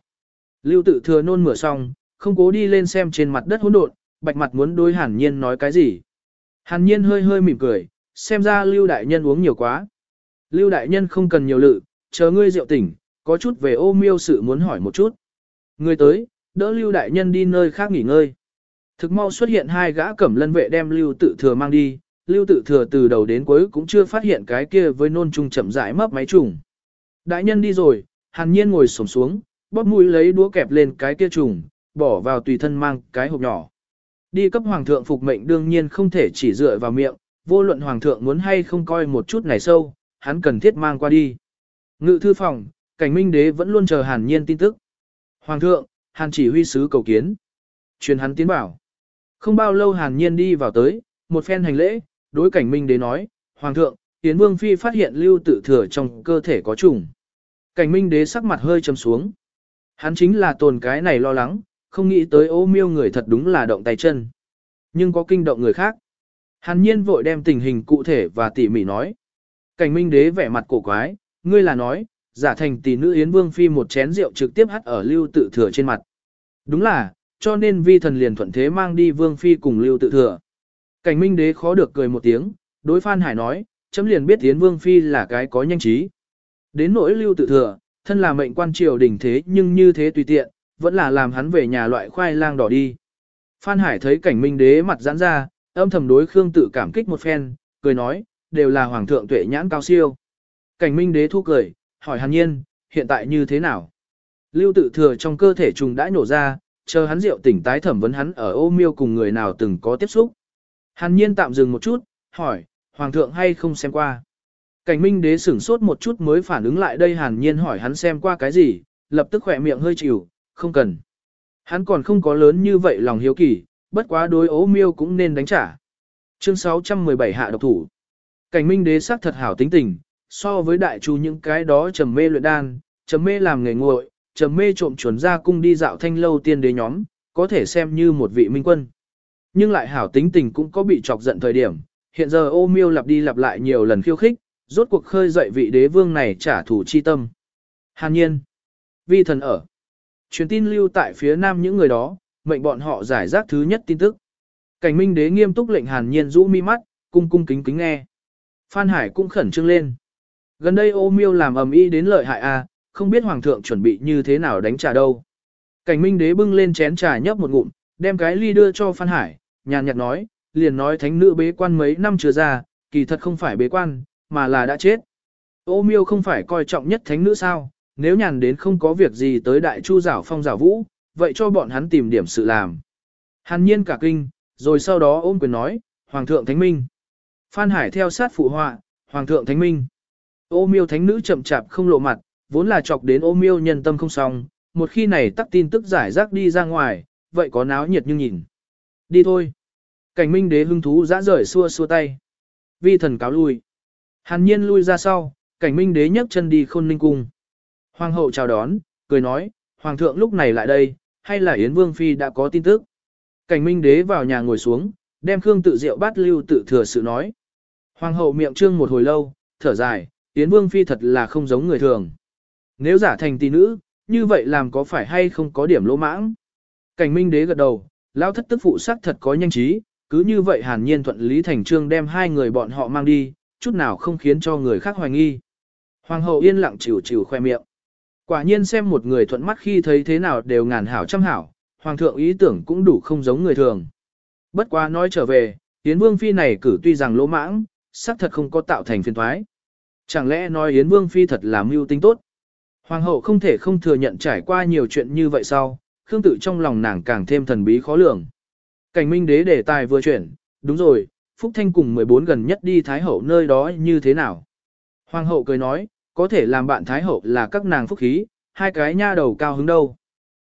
Lưu tự thừa nôn mửa xong, không cố đi lên xem trên mặt đất hỗn độn, bạch mặt muốn đối hàn nhiên nói cái gì. Hàn nhiên hơi hơi mỉm cười, xem ra Lưu Đại Nhân uống nhiều quá. Lưu Đại Nhân không cần nhiều lự, chờ ngươi rượu tỉnh, có chút về ô miêu sự muốn hỏi một chút. Ngươi tới, đỡ lưu đại nhân đi nơi khác nghỉ ngơi. Thực mau xuất hiện hai gã cẩm lân vệ đem lưu tự thừa mang đi, lưu tự thừa từ đầu đến cuối cũng chưa phát hiện cái kia với nôn trung chậm rãi mấp máy trùng. Đại nhân đi rồi, hàn nhiên ngồi xổm xuống, bóp mũi lấy đũa kẹp lên cái kia trùng, bỏ vào tùy thân mang cái hộp nhỏ. Đi cấp hoàng thượng phục mệnh đương nhiên không thể chỉ dựa vào miệng, vô luận hoàng thượng muốn hay không coi một chút này sâu, hắn cần thiết mang qua đi. Ngự thư phòng, cảnh minh đế vẫn luôn chờ hàn nhiên tin tức. Hoàng thượng, hàn chỉ huy sứ cầu kiến. Truyền hắn tiến bảo. Không bao lâu hàn nhiên đi vào tới, một phen hành lễ, đối cảnh minh đế nói, Hoàng thượng, Tiến Vương Phi phát hiện lưu tự thừa trong cơ thể có trùng. Cảnh minh đế sắc mặt hơi trầm xuống. Hắn chính là tồn cái này lo lắng, không nghĩ tới ô miêu người thật đúng là động tay chân. Nhưng có kinh động người khác. Hàn nhiên vội đem tình hình cụ thể và tỉ mỉ nói. Cảnh minh đế vẻ mặt cổ quái, ngươi là nói, giả thành tỷ nữ Yến Vương Phi một chén rượu trực tiếp hắt ở lưu tự thừa trên mặt. Đúng là, cho nên vi thần liền thuận thế mang đi Vương Phi cùng lưu tự thừa. Cảnh minh đế khó được cười một tiếng, đối Phan Hải nói, chấm liền biết Yến Vương Phi là cái có nhanh trí. Đến nỗi lưu tự thừa, thân là mệnh quan triều đình thế nhưng như thế tùy tiện, vẫn là làm hắn về nhà loại khoai lang đỏ đi. Phan Hải thấy cảnh minh đế mặt giãn ra, âm thầm đối Khương tự cảm kích một phen, cười nói, đều là hoàng thượng tuệ nhãn cao siêu. Cảnh minh đế thu cười, hỏi hàn nhiên, hiện tại như thế nào? Lưu tự thừa trong cơ thể trùng đã nổ ra, chờ hắn rượu tỉnh tái thẩm vấn hắn ở ô miêu cùng người nào từng có tiếp xúc. Hàn nhiên tạm dừng một chút, hỏi, hoàng thượng hay không xem qua? Cảnh minh đế sửng sốt một chút mới phản ứng lại đây hàn nhiên hỏi hắn xem qua cái gì, lập tức khỏe miệng hơi chịu, không cần. Hắn còn không có lớn như vậy lòng hiếu kỳ, bất quá đối ố miêu cũng nên đánh trả. Chương 617 hạ độc thủ. Cảnh minh đế sắc thật hảo tính tình, so với đại chu những cái đó trầm mê luyện đan, trầm mê làm nghề nguội, trầm mê trộm chuẩn ra cung đi dạo thanh lâu tiên đế nhóm, có thể xem như một vị minh quân. Nhưng lại hảo tính tình cũng có bị chọc giận thời điểm, hiện giờ ô miêu lặp đi lặp lại nhiều lần khiêu khích, rốt cuộc khơi dậy vị đế vương này trả thù chi tâm. Hàn nhiên, vi thần ở. Truyền tin lưu tại phía nam những người đó, mệnh bọn họ giải rác thứ nhất tin tức. Cảnh minh đế nghiêm túc lệnh hàn nhiên rũ mi mắt, cung cung kính kính nghe. Phan Hải cũng khẩn trương lên. Gần đây ô miêu làm ầm ĩ đến lợi hại a, không biết hoàng thượng chuẩn bị như thế nào đánh trả đâu. Cảnh minh đế bưng lên chén trà nhấp một ngụm, đem cái ly đưa cho Phan Hải, nhàn nhạt nói, liền nói thánh nữ bế quan mấy năm chưa ra, kỳ thật không phải bế quan, mà là đã chết. Ô miêu không phải coi trọng nhất thánh nữ sao, nếu nhàn đến không có việc gì tới đại chu giảo phong giảo vũ, vậy cho bọn hắn tìm điểm sự làm. Hàn nhiên cả kinh, rồi sau đó ôm quyền nói, Hoàng thượng Thánh Minh. Phan Hải theo sát phụ họa, Hoàng thượng Thánh Minh. Ô miêu thánh nữ chậm chạp không lộ mặt, vốn là chọc đến ô miêu nhân tâm không xong, một khi này tắt tin tức giải rác đi ra ngoài, vậy có náo nhiệt như nhìn. Đi thôi. Cảnh minh đế hưng thú dã rời xua xua tay. Vi thần cáo lui. Hàn nhiên lui ra sau, cảnh minh đế nhấc chân đi khôn ninh cung. Hoàng hậu chào đón, cười nói, Hoàng thượng lúc này lại đây, hay là Yến Vương Phi đã có tin tức. Cảnh minh đế vào nhà ngồi xuống, đem Khương tự rượu bát lưu tự thừa sự nói. Hoàng hậu miệng trương một hồi lâu, thở dài, Yến Vương Phi thật là không giống người thường. Nếu giả thành tỷ nữ, như vậy làm có phải hay không có điểm lỗ mãng? Cảnh minh đế gật đầu, lao thất tức phụ sắc thật có nhanh trí, cứ như vậy hàn nhiên thuận lý thành trương đem hai người bọn họ mang đi, chút nào không khiến cho người khác hoài nghi. Hoàng hậu yên lặng chịu chịu khoe miệng. Quả nhiên xem một người thuận mắt khi thấy thế nào đều ngàn hảo trăm hảo, hoàng thượng ý tưởng cũng đủ không giống người thường. Bất quá nói trở về, Yến Vương Phi này cử tuy rằng lỗ mãng, xác thật không có tạo thành phiền thoái. Chẳng lẽ nói Yến Vương Phi thật là mưu tính tốt? Hoàng hậu không thể không thừa nhận trải qua nhiều chuyện như vậy sau, Khương tự trong lòng nàng càng thêm thần bí khó lường. Cảnh minh đế đề tài vừa chuyển, đúng rồi, Phúc Thanh cùng 14 gần nhất đi Thái Hậu nơi đó như thế nào? Hoàng hậu cười nói, có thể làm bạn Thái Hậu là các nàng phúc khí, hai cái nha đầu cao hứng đâu.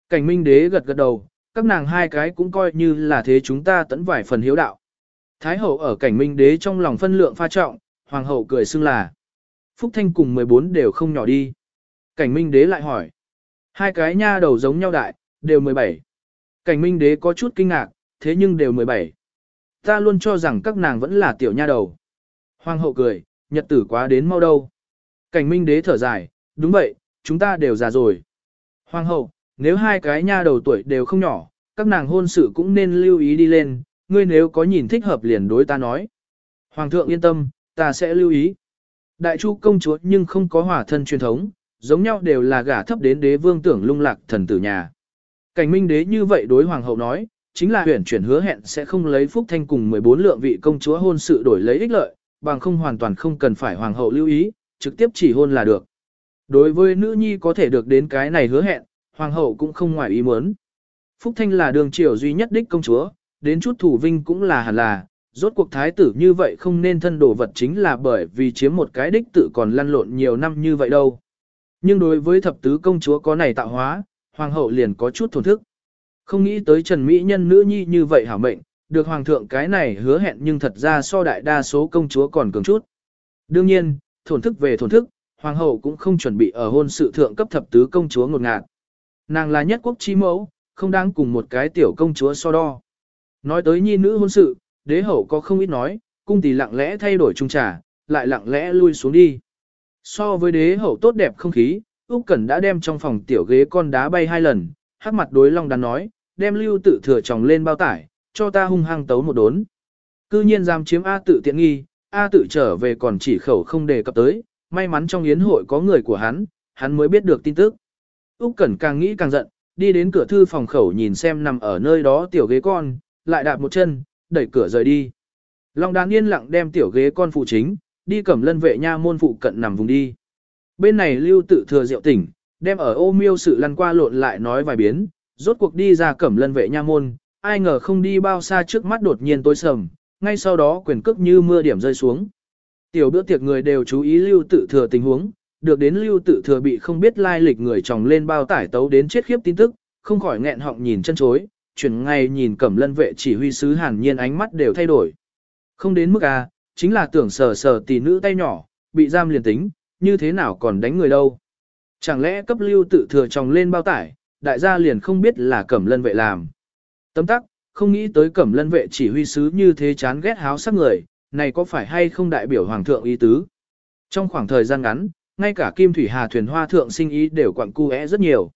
Cảnh minh đế gật gật đầu, các nàng hai cái cũng coi như là thế chúng ta tẫn vải phần hiếu đạo. Thái Hậu ở cảnh minh đế trong lòng phân lượng pha trọng, Hoàng hậu cười xưng là. Phúc Thanh cùng 14 đều không nhỏ đi. Cảnh minh đế lại hỏi. Hai cái nha đầu giống nhau đại, đều 17. Cảnh minh đế có chút kinh ngạc, thế nhưng đều 17. Ta luôn cho rằng các nàng vẫn là tiểu nha đầu. Hoàng hậu cười, nhật tử quá đến mau đâu. Cảnh minh đế thở dài, đúng vậy, chúng ta đều già rồi. Hoàng hậu, nếu hai cái nha đầu tuổi đều không nhỏ, các nàng hôn sự cũng nên lưu ý đi lên, ngươi nếu có nhìn thích hợp liền đối ta nói. Hoàng thượng yên tâm, ta sẽ lưu ý. Đại chu công chúa nhưng không có hỏa thân truyền thống, giống nhau đều là gả thấp đến đế vương tưởng lung lạc thần tử nhà. Cảnh minh đế như vậy đối hoàng hậu nói, chính là huyền chuyển hứa hẹn sẽ không lấy phúc thanh cùng 14 lượng vị công chúa hôn sự đổi lấy ích lợi, bằng không hoàn toàn không cần phải hoàng hậu lưu ý, trực tiếp chỉ hôn là được. Đối với nữ nhi có thể được đến cái này hứa hẹn, hoàng hậu cũng không ngoài ý muốn. Phúc Thanh là đường triều duy nhất đích công chúa, đến chút thủ vinh cũng là hẳn là, rốt cuộc thái tử như vậy không nên thân đồ vật chính là bởi vì chiếm một cái đích tự còn lăn lộn nhiều năm như vậy đâu. Nhưng đối với thập tứ công chúa có này tạo hóa, hoàng hậu liền có chút thổn thức. Không nghĩ tới Trần Mỹ Nhân nữ nhi như vậy hảo mệnh, được hoàng thượng cái này hứa hẹn nhưng thật ra so đại đa số công chúa còn cường chút. Đương nhiên, thổn thức về thổn thức, hoàng hậu cũng không chuẩn bị ở hôn sự thượng cấp thập tứ công chúa ngột ngạt. Nàng là nhất quốc chi mẫu, không đáng cùng một cái tiểu công chúa so đo. Nói tới nhi nữ hôn sự, đế hậu có không ít nói, cung tỷ lặng lẽ thay đổi trung trà, lại lặng lẽ lui xuống đi. So với đế hậu tốt đẹp không khí, Úc Cẩn đã đem trong phòng tiểu ghế con đá bay hai lần, hắc mặt đối Long Đán nói, đem lưu tự thừa chồng lên bao tải, cho ta hung hăng tấu một đốn. Cư nhiên dám chiếm A tự tiện nghi, A tự trở về còn chỉ khẩu không đề cập tới, may mắn trong yến hội có người của hắn, hắn mới biết được tin tức. Úc Cẩn càng nghĩ càng giận, đi đến cửa thư phòng khẩu nhìn xem nằm ở nơi đó tiểu ghế con, lại đạp một chân, đẩy cửa rời đi. Long Đán yên lặng đem tiểu ghế con phụ chính, đi cẩm lân vệ nha môn phụ cận nằm vùng đi. Bên này lưu tự thừa rượu tỉnh, đem ở ô miêu sự lăn qua lộn lại nói vài biến, rốt cuộc đi ra cẩm lân vệ nha môn, ai ngờ không đi bao xa trước mắt đột nhiên tối sầm, ngay sau đó quyền cước như mưa điểm rơi xuống. Tiểu bữa tiệc người đều chú ý lưu tự thừa tình huống, được đến lưu tự thừa bị không biết lai lịch người chồng lên bao tải tấu đến chết khiếp tin tức, không khỏi nghẹn họng nhìn chân chối, chuyển ngay nhìn cẩm lân vệ chỉ huy sứ hàn nhiên ánh mắt đều thay đổi. Không đến mức à, chính là tưởng sờ sờ tỷ nữ tay nhỏ, bị giam liền tính, như thế nào còn đánh người đâu. Chẳng lẽ cấp lưu tự thừa chồng lên bao tải, đại gia liền không biết là cẩm lân vệ làm. Tấm tắc, không nghĩ tới cẩm lân vệ chỉ huy sứ như thế chán ghét háo sắc người, này có phải hay không đại biểu hoàng thượng ý tứ. Trong khoảng thời gian ngắn, ngay cả kim thủy hà thuyền hoa thượng sinh ý đều quặng cu é rất nhiều.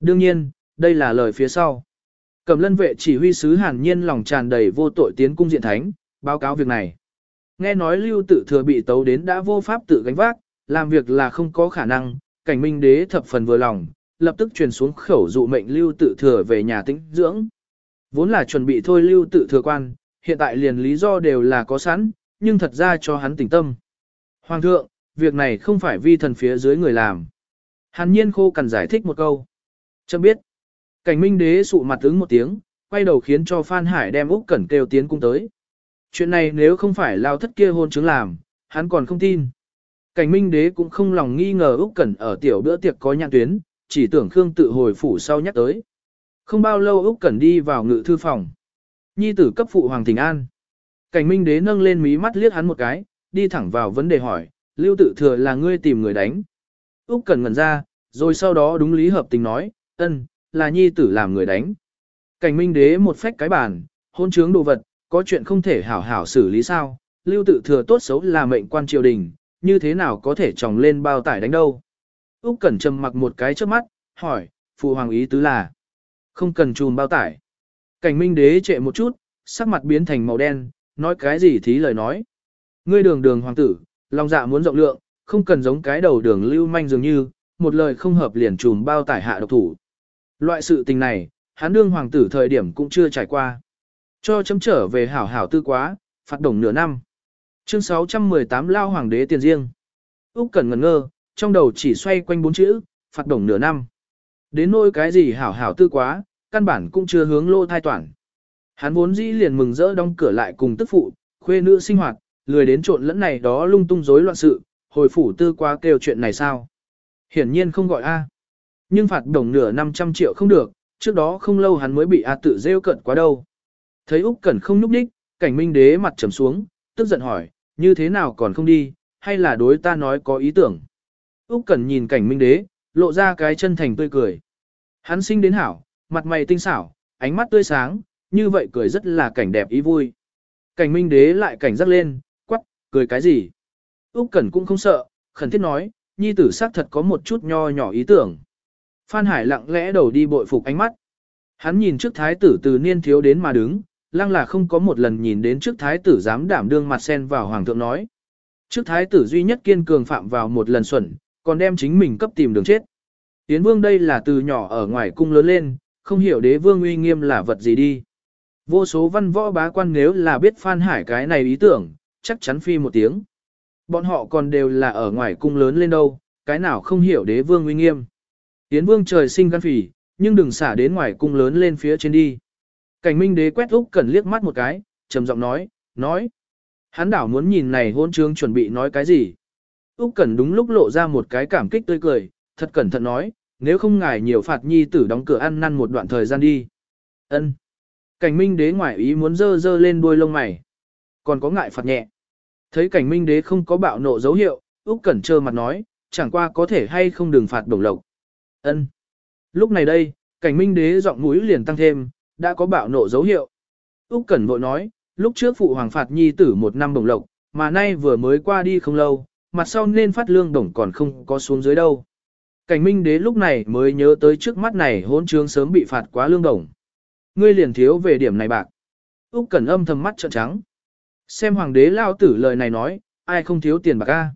Đương nhiên, đây là lời phía sau. Cẩm lân vệ chỉ huy sứ hàn nhiên lòng tràn đầy vô tội tiến cung diện thánh, báo cáo việc này. Nghe nói lưu tự thừa bị tấu đến đã vô pháp tự gánh vác, làm việc là không có khả năng, cảnh minh đế thập phần vừa lòng, lập tức truyền xuống khẩu dụ mệnh lưu tự thừa về nhà tĩnh dưỡng. Vốn là chuẩn bị thôi lưu tự thừa quan, hiện tại liền lý do đều là có sẵn, nhưng thật ra cho hắn tỉnh tâm. Hoàng thượng, việc này không phải vi thần phía dưới người làm. Hàn nhiên khô cần giải thích một câu. Chấm biết. Cảnh minh đế sụ mặt ứng một tiếng, quay đầu khiến cho Phan Hải đem Úc Cẩn kêu tiến cung tới. Chuyện này nếu không phải lao thất kia hôn chứng làm, hắn còn không tin. Cảnh minh đế cũng không lòng nghi ngờ Úc Cẩn ở tiểu bữa tiệc có nhãn tuyến, chỉ tưởng Khương tự hồi phủ sau nhắc tới. Không bao lâu Úc Cẩn đi vào ngự thư phòng. Nhi tử cấp phụ Hoàng Thịnh An. Cảnh minh đế nâng lên mí mắt liếc hắn một cái, đi thẳng vào vấn đề hỏi, lưu tự thừa là ngươi tìm người đánh. Úc Cẩn ngẩn ra, rồi sau đó đúng lý hợp tình nói, ân, là nhi tử làm người đánh. Cảnh minh đế một phách cái bàn, hôn trướng đồ vật, có chuyện không thể hảo hảo xử lý sao, lưu tự thừa tốt xấu là mệnh quan triều đình, như thế nào có thể tròng lên bao tải đánh đâu. Úc Cẩn trầm mặc một cái trước mắt, hỏi, phụ hoàng ý tứ là, không cần chùm bao tải. Cảnh minh đế trệ một chút, sắc mặt biến thành màu đen, nói cái gì thí lời nói. Ngươi đường đường hoàng tử, lòng dạ muốn rộng lượng, không cần giống cái đầu đường lưu manh dường như, một lời không hợp liền chùm bao tải hạ độc thủ. Loại sự tình này, hắn đương hoàng tử thời điểm cũng chưa trải qua. Cho chấm trở về hảo hảo tư quá, phạt đồng nửa năm. Chương 618 Lao Hoàng đế tiền riêng. Úc Cẩn ngẩn ngơ, trong đầu chỉ xoay quanh bốn chữ, phạt đồng nửa năm. Đến nỗi cái gì hảo hảo tư quá, căn bản cũng chưa hướng lô thai toàn. Hắn vốn dĩ liền mừng rỡ đóng cửa lại cùng tức phụ, khuê nữ sinh hoạt, lười đến trộn lẫn này đó lung tung rối loạn sự, hồi phủ tư quá kêu chuyện này sao. Hiển nhiên không gọi A. Nhưng phạt đồng nửa 500 triệu không được, trước đó không lâu hắn mới bị A tự rêu cận quá đâu. Thấy Úc Cẩn không núp nhích, cảnh minh đế mặt trầm xuống, tức giận hỏi, như thế nào còn không đi, hay là đối ta nói có ý tưởng. Úc Cẩn nhìn cảnh minh đế, lộ ra cái chân thành tươi cười. Hắn sinh đến hảo, mặt mày tinh xảo, ánh mắt tươi sáng, như vậy cười rất là cảnh đẹp ý vui. Cảnh minh đế lại cảnh giác lên, quắc, cười cái gì? Úc Cẩn cũng không sợ, khẩn thiết nói, nhi tử xác thật có một chút nho nhỏ ý tưởng. Phan Hải lặng lẽ đầu đi bội phục ánh mắt. Hắn nhìn trước thái tử từ niên thiếu đến mà đứng, lăng là không có một lần nhìn đến trước thái tử dám đảm đương mặt sen vào hoàng thượng nói. Trước thái tử duy nhất kiên cường phạm vào một lần xuẩn, còn đem chính mình cấp tìm đường chết. Tiến Vương đây là từ nhỏ ở ngoài cung lớn lên, không hiểu đế vương uy nghiêm là vật gì đi. Vô số văn võ bá quan nếu là biết Phan Hải cái này ý tưởng, chắc chắn phi một tiếng. Bọn họ còn đều là ở ngoài cung lớn lên đâu, cái nào không hiểu đế vương uy nghiêm. Tiến Vương trời sinh gan phỉ, nhưng đừng xả đến ngoài cung lớn lên phía trên đi. Cảnh minh đế quét Úc Cẩn liếc mắt một cái, trầm giọng nói, nói. Hắn đảo muốn nhìn này hôn trương chuẩn bị nói cái gì. Úc Cẩn đúng lúc lộ ra một cái cảm kích tươi cười, thật cẩn thận nói, nếu không ngài nhiều phạt nhi tử đóng cửa ăn năn một đoạn thời gian đi. Ân. Cảnh minh đế ngoại ý muốn dơ dơ lên đuôi lông mày. Còn có ngại phạt nhẹ. Thấy cảnh minh đế không có bạo nộ dấu hiệu, Úc Cẩn trơ mặt nói, chẳng qua có thể hay không đừng phạt đồng lộc. Ân. Lúc này đây, cảnh minh đế giọng mũi liền tăng thêm, đã có bạo nộ dấu hiệu. Úc Cẩn vội nói, lúc trước phụ hoàng phạt nhi tử một năm đồng lộc, mà nay vừa mới qua đi không lâu, mặt sau nên phát lương đồng còn không có xuống dưới đâu. Cảnh minh đế lúc này mới nhớ tới trước mắt này hỗn trướng sớm bị phạt quá lương đồng. Ngươi liền thiếu về điểm này bạc. Úc Cẩn âm thầm mắt trợn trắng. Xem hoàng đế lao tử lời này nói, ai không thiếu tiền bạc a?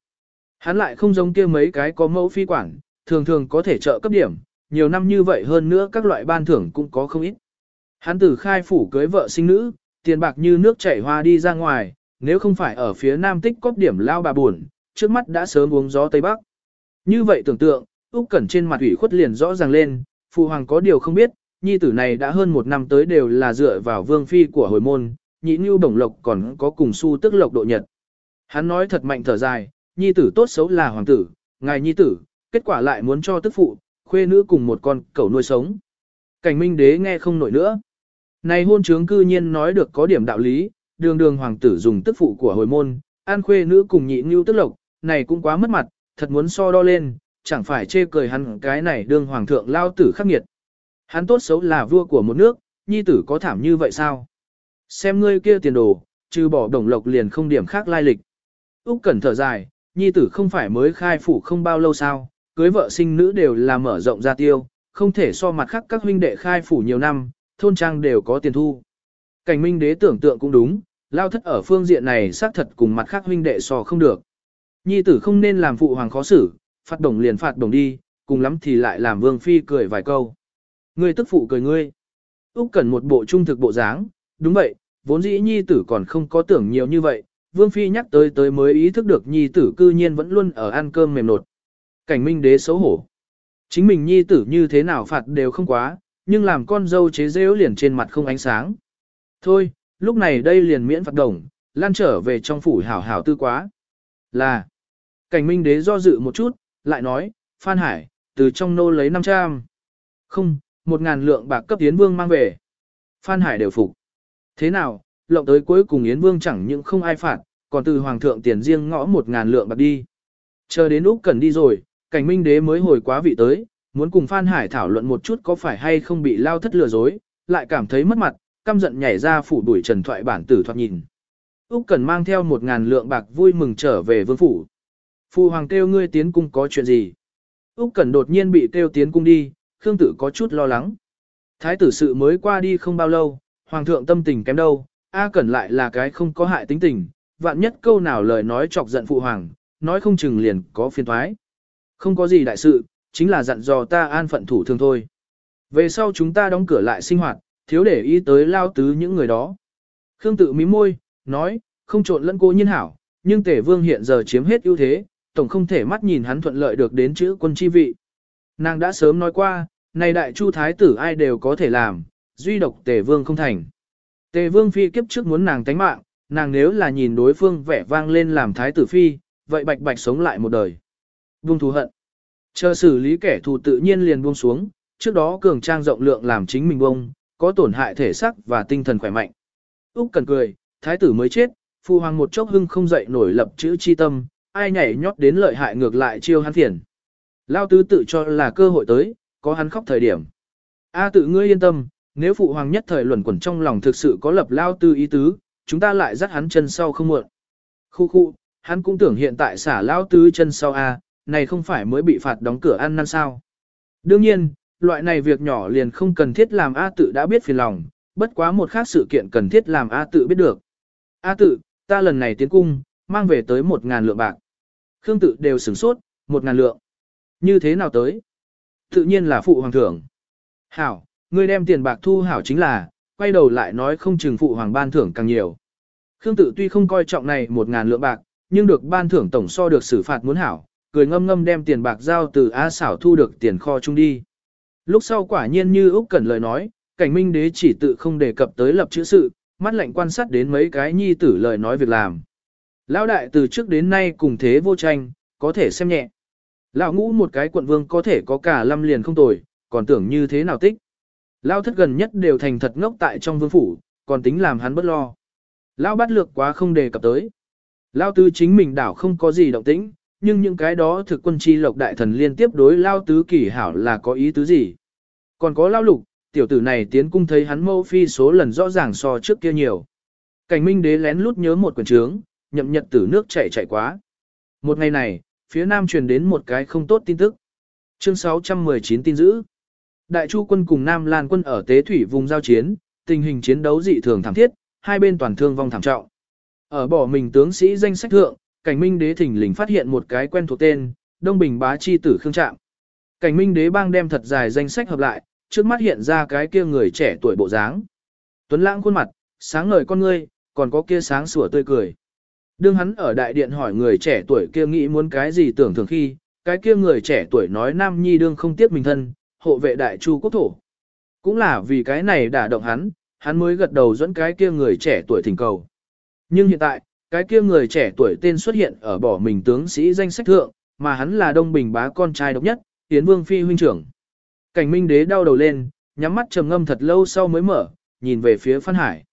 Hắn lại không giống kia mấy cái có mẫu phi quản, thường thường có thể trợ cấp điểm, nhiều năm như vậy hơn nữa các loại ban thưởng cũng có không ít. Hắn từ khai phủ cưới vợ sinh nữ, tiền bạc như nước chảy hoa đi ra ngoài, nếu không phải ở phía nam tích cóp điểm lao bà buồn, trước mắt đã sớm uống gió Tây Bắc. Như vậy tưởng tượng, Úc Cẩn trên mặt ủy khuất liền rõ ràng lên, phụ hoàng có điều không biết, nhi tử này đã hơn một năm tới đều là dựa vào vương phi của hồi môn, nhị như bổng lộc còn có cùng su tức lộc độ nhật. Hắn nói thật mạnh thở dài, nhi tử tốt xấu là hoàng tử, ngài nhi tử, kết quả lại muốn cho tức phụ, khuê nữ cùng một con cẩu nuôi sống. Cảnh minh đế nghe không nổi nữa. Này hôn trướng cư nhiên nói được có điểm đạo lý, đường đường hoàng tử dùng tức phụ của hồi môn, an khuê nữ cùng nhị như tức lộc, này cũng quá mất mặt, thật muốn so đo lên, chẳng phải chê cười hắn cái này đương hoàng thượng lao tử khắc nghiệt. Hắn tốt xấu là vua của một nước, nhi tử có thảm như vậy sao? Xem ngươi kia tiền đồ, trừ bỏ đồng lộc liền không điểm khác lai lịch. Úc Cẩn thở dài, nhi tử không phải mới khai phủ không bao lâu sao, cưới vợ sinh nữ đều là mở rộng ra tiêu, không thể so mặt khác các huynh đệ khai phủ nhiều năm, thôn trang đều có tiền thu. Cảnh minh đế tưởng tượng cũng đúng, lao thất ở phương diện này xác thật cùng mặt khác huynh đệ so không được. Nhi tử không nên làm phụ hoàng khó xử, phạt đồng liền phạt đồng đi, cùng lắm thì lại làm vương phi cười vài câu. Ngươi tức phụ cười ngươi. Úc cần một bộ trung thực bộ dáng, đúng vậy, vốn dĩ nhi tử còn không có tưởng nhiều như vậy, vương phi nhắc tới tới mới ý thức được nhi tử cư nhiên vẫn luôn ở ăn cơm mềm nột. Cảnh minh đế xấu hổ. Chính mình nhi tử như thế nào phạt đều không quá, nhưng làm con dâu chế rêu liền trên mặt không ánh sáng. Thôi, lúc này đây liền miễn phạt đồng, lan trở về trong phủ hảo hảo tư quá. Là, cảnh minh đế do dự một chút, lại nói, Phan Hải, từ trong nô lấy 500. Không, một ngàn lượng bạc cấp Yến Vương mang về. Phan Hải đều phục. Thế nào, lộng tới cuối cùng Yến Vương chẳng những không ai phạt, còn từ Hoàng thượng tiền riêng ngõ một ngàn lượng bạc đi. Chờ đến Úc Cần đi rồi, cảnh minh đế mới hồi quá vị tới, muốn cùng Phan Hải thảo luận một chút có phải hay không bị lao thất lừa dối, lại cảm thấy mất mặt, căm giận nhảy ra phủ đuổi trần thoại bản tử thoạt nhìn. Úc Cần mang theo một ngàn lượng bạc vui mừng trở về vương phủ. Phu hoàng kêu ngươi tiến cung có chuyện gì? Úc Cần đột nhiên bị kêu tiến cung đi, Khương Tử có chút lo lắng. Thái tử sự mới qua đi không bao lâu, hoàng thượng tâm tình kém đâu, A Cẩn lại là cái không có hại tính tình, vạn nhất câu nào lời nói chọc giận phụ hoàng, nói không chừng liền có phiền thoái. Không có gì đại sự, chính là dặn dò ta an phận thủ thường thôi. Về sau chúng ta đóng cửa lại sinh hoạt, thiếu để ý tới lao tứ những người đó. Khương tự mím môi, nói, không trộn lẫn cô nhiên hảo, nhưng Tể Vương hiện giờ chiếm hết ưu thế, tổng không thể mắt nhìn hắn thuận lợi được đến chữ quân chi vị. Nàng đã sớm nói qua, này đại chu thái tử ai đều có thể làm, duy độc tề vương không thành. Tề vương phi kiếp trước muốn nàng tánh mạng, nàng nếu là nhìn đối phương vẻ vang lên làm thái tử phi, vậy bạch bạch sống lại một đời. Vương thù hận. Chờ xử lý kẻ thù tự nhiên liền buông xuống, trước đó cường trang rộng lượng làm chính mình bông, có tổn hại thể xác và tinh thần khỏe mạnh. Úc cần cười, thái tử mới chết, phu hoàng một chốc hưng không dậy nổi lập chữ chi tâm, ai nhảy nhót đến lợi hại ngược lại chiêu hắn phiền. Lao tứ tự cho là cơ hội tới, có hắn khóc thời điểm. A tự ngươi yên tâm, nếu phụ hoàng nhất thời luẩn quẩn trong lòng thực sự có lập lao tư ý tứ, chúng ta lại dắt hắn chân sau không muộn. Khu khu, hắn cũng tưởng hiện tại xả lao tứ chân sau A, này không phải mới bị phạt đóng cửa ăn năn sao. Đương nhiên, loại này việc nhỏ liền không cần thiết làm A tự đã biết phiền lòng, bất quá một khác sự kiện cần thiết làm A tự biết được. A tự, ta lần này tiến cung, mang về tới một ngàn lượng bạc. Khương tự đều sửng sốt, một ngàn lượng. Như thế nào tới? Tự nhiên là phụ hoàng thưởng. Hảo, ngươi đem tiền bạc thu hảo chính là, quay đầu lại nói không chừng phụ hoàng ban thưởng càng nhiều. Khương tự tuy không coi trọng này một ngàn lượng bạc, nhưng được ban thưởng tổng so được xử phạt muốn hảo, cười ngâm ngâm đem tiền bạc giao từ A xảo thu được tiền kho chung đi. Lúc sau quả nhiên như Úc Cẩn lời nói, cảnh minh đế chỉ tự không đề cập tới lập chữ sự, mắt lạnh quan sát đến mấy cái nhi tử lời nói việc làm. Lão đại từ trước đến nay cùng thế vô tranh, có thể xem nhẹ. Lão ngũ một cái quận vương có thể có cả lâm liền không tồi, còn tưởng như thế nào tích. Lão thất gần nhất đều thành thật ngốc tại trong vương phủ, còn tính làm hắn bất lo. Lão bắt lược quá không đề cập tới. Lão tư chính mình đảo không có gì động tĩnh, nhưng những cái đó thực quân chi lộc đại thần liên tiếp đối lao tứ kỳ hảo là có ý tứ gì. Còn có lao lục, tiểu tử này tiến cung thấy hắn mâu phi số lần rõ ràng so trước kia nhiều. Cảnh minh đế lén lút nhớ một quần trướng, nhậm nhật tử nước chảy chạy quá. Một ngày này, phía nam truyền đến một cái không tốt tin tức. Chương 619 tin dữ. Đại Chu quân cùng Nam Lan quân ở Tế Thủy vùng giao chiến, tình hình chiến đấu dị thường thảm thiết, hai bên toàn thương vong thảm trọng. Ở bỏ mình tướng sĩ danh sách thượng, Cảnh Minh Đế thỉnh lình phát hiện một cái quen thuộc tên, Đông Bình Bá chi tử Khương Trạm. Cảnh Minh Đế bang đem thật dài danh sách hợp lại, trước mắt hiện ra cái kia người trẻ tuổi bộ dáng. Tuấn lãng khuôn mặt, sáng ngời con ngươi, còn có kia sáng sủa tươi cười. Đương hắn ở đại điện hỏi người trẻ tuổi kia nghĩ muốn cái gì tưởng thường khi, cái kia người trẻ tuổi nói Nam Nhi đương không tiếc mình thân, hộ vệ đại chu quốc thổ. Cũng là vì cái này đả động hắn, hắn mới gật đầu dẫn cái kia người trẻ tuổi thỉnh cầu. Nhưng hiện tại, cái kia người trẻ tuổi tên xuất hiện ở bỏ mình tướng sĩ danh sách thượng, mà hắn là Đông Bình bá con trai độc nhất, Tiến Vương Phi huynh trưởng. Cảnh Minh Đế đau đầu lên, nhắm mắt trầm ngâm thật lâu sau mới mở, nhìn về phía Phan Hải.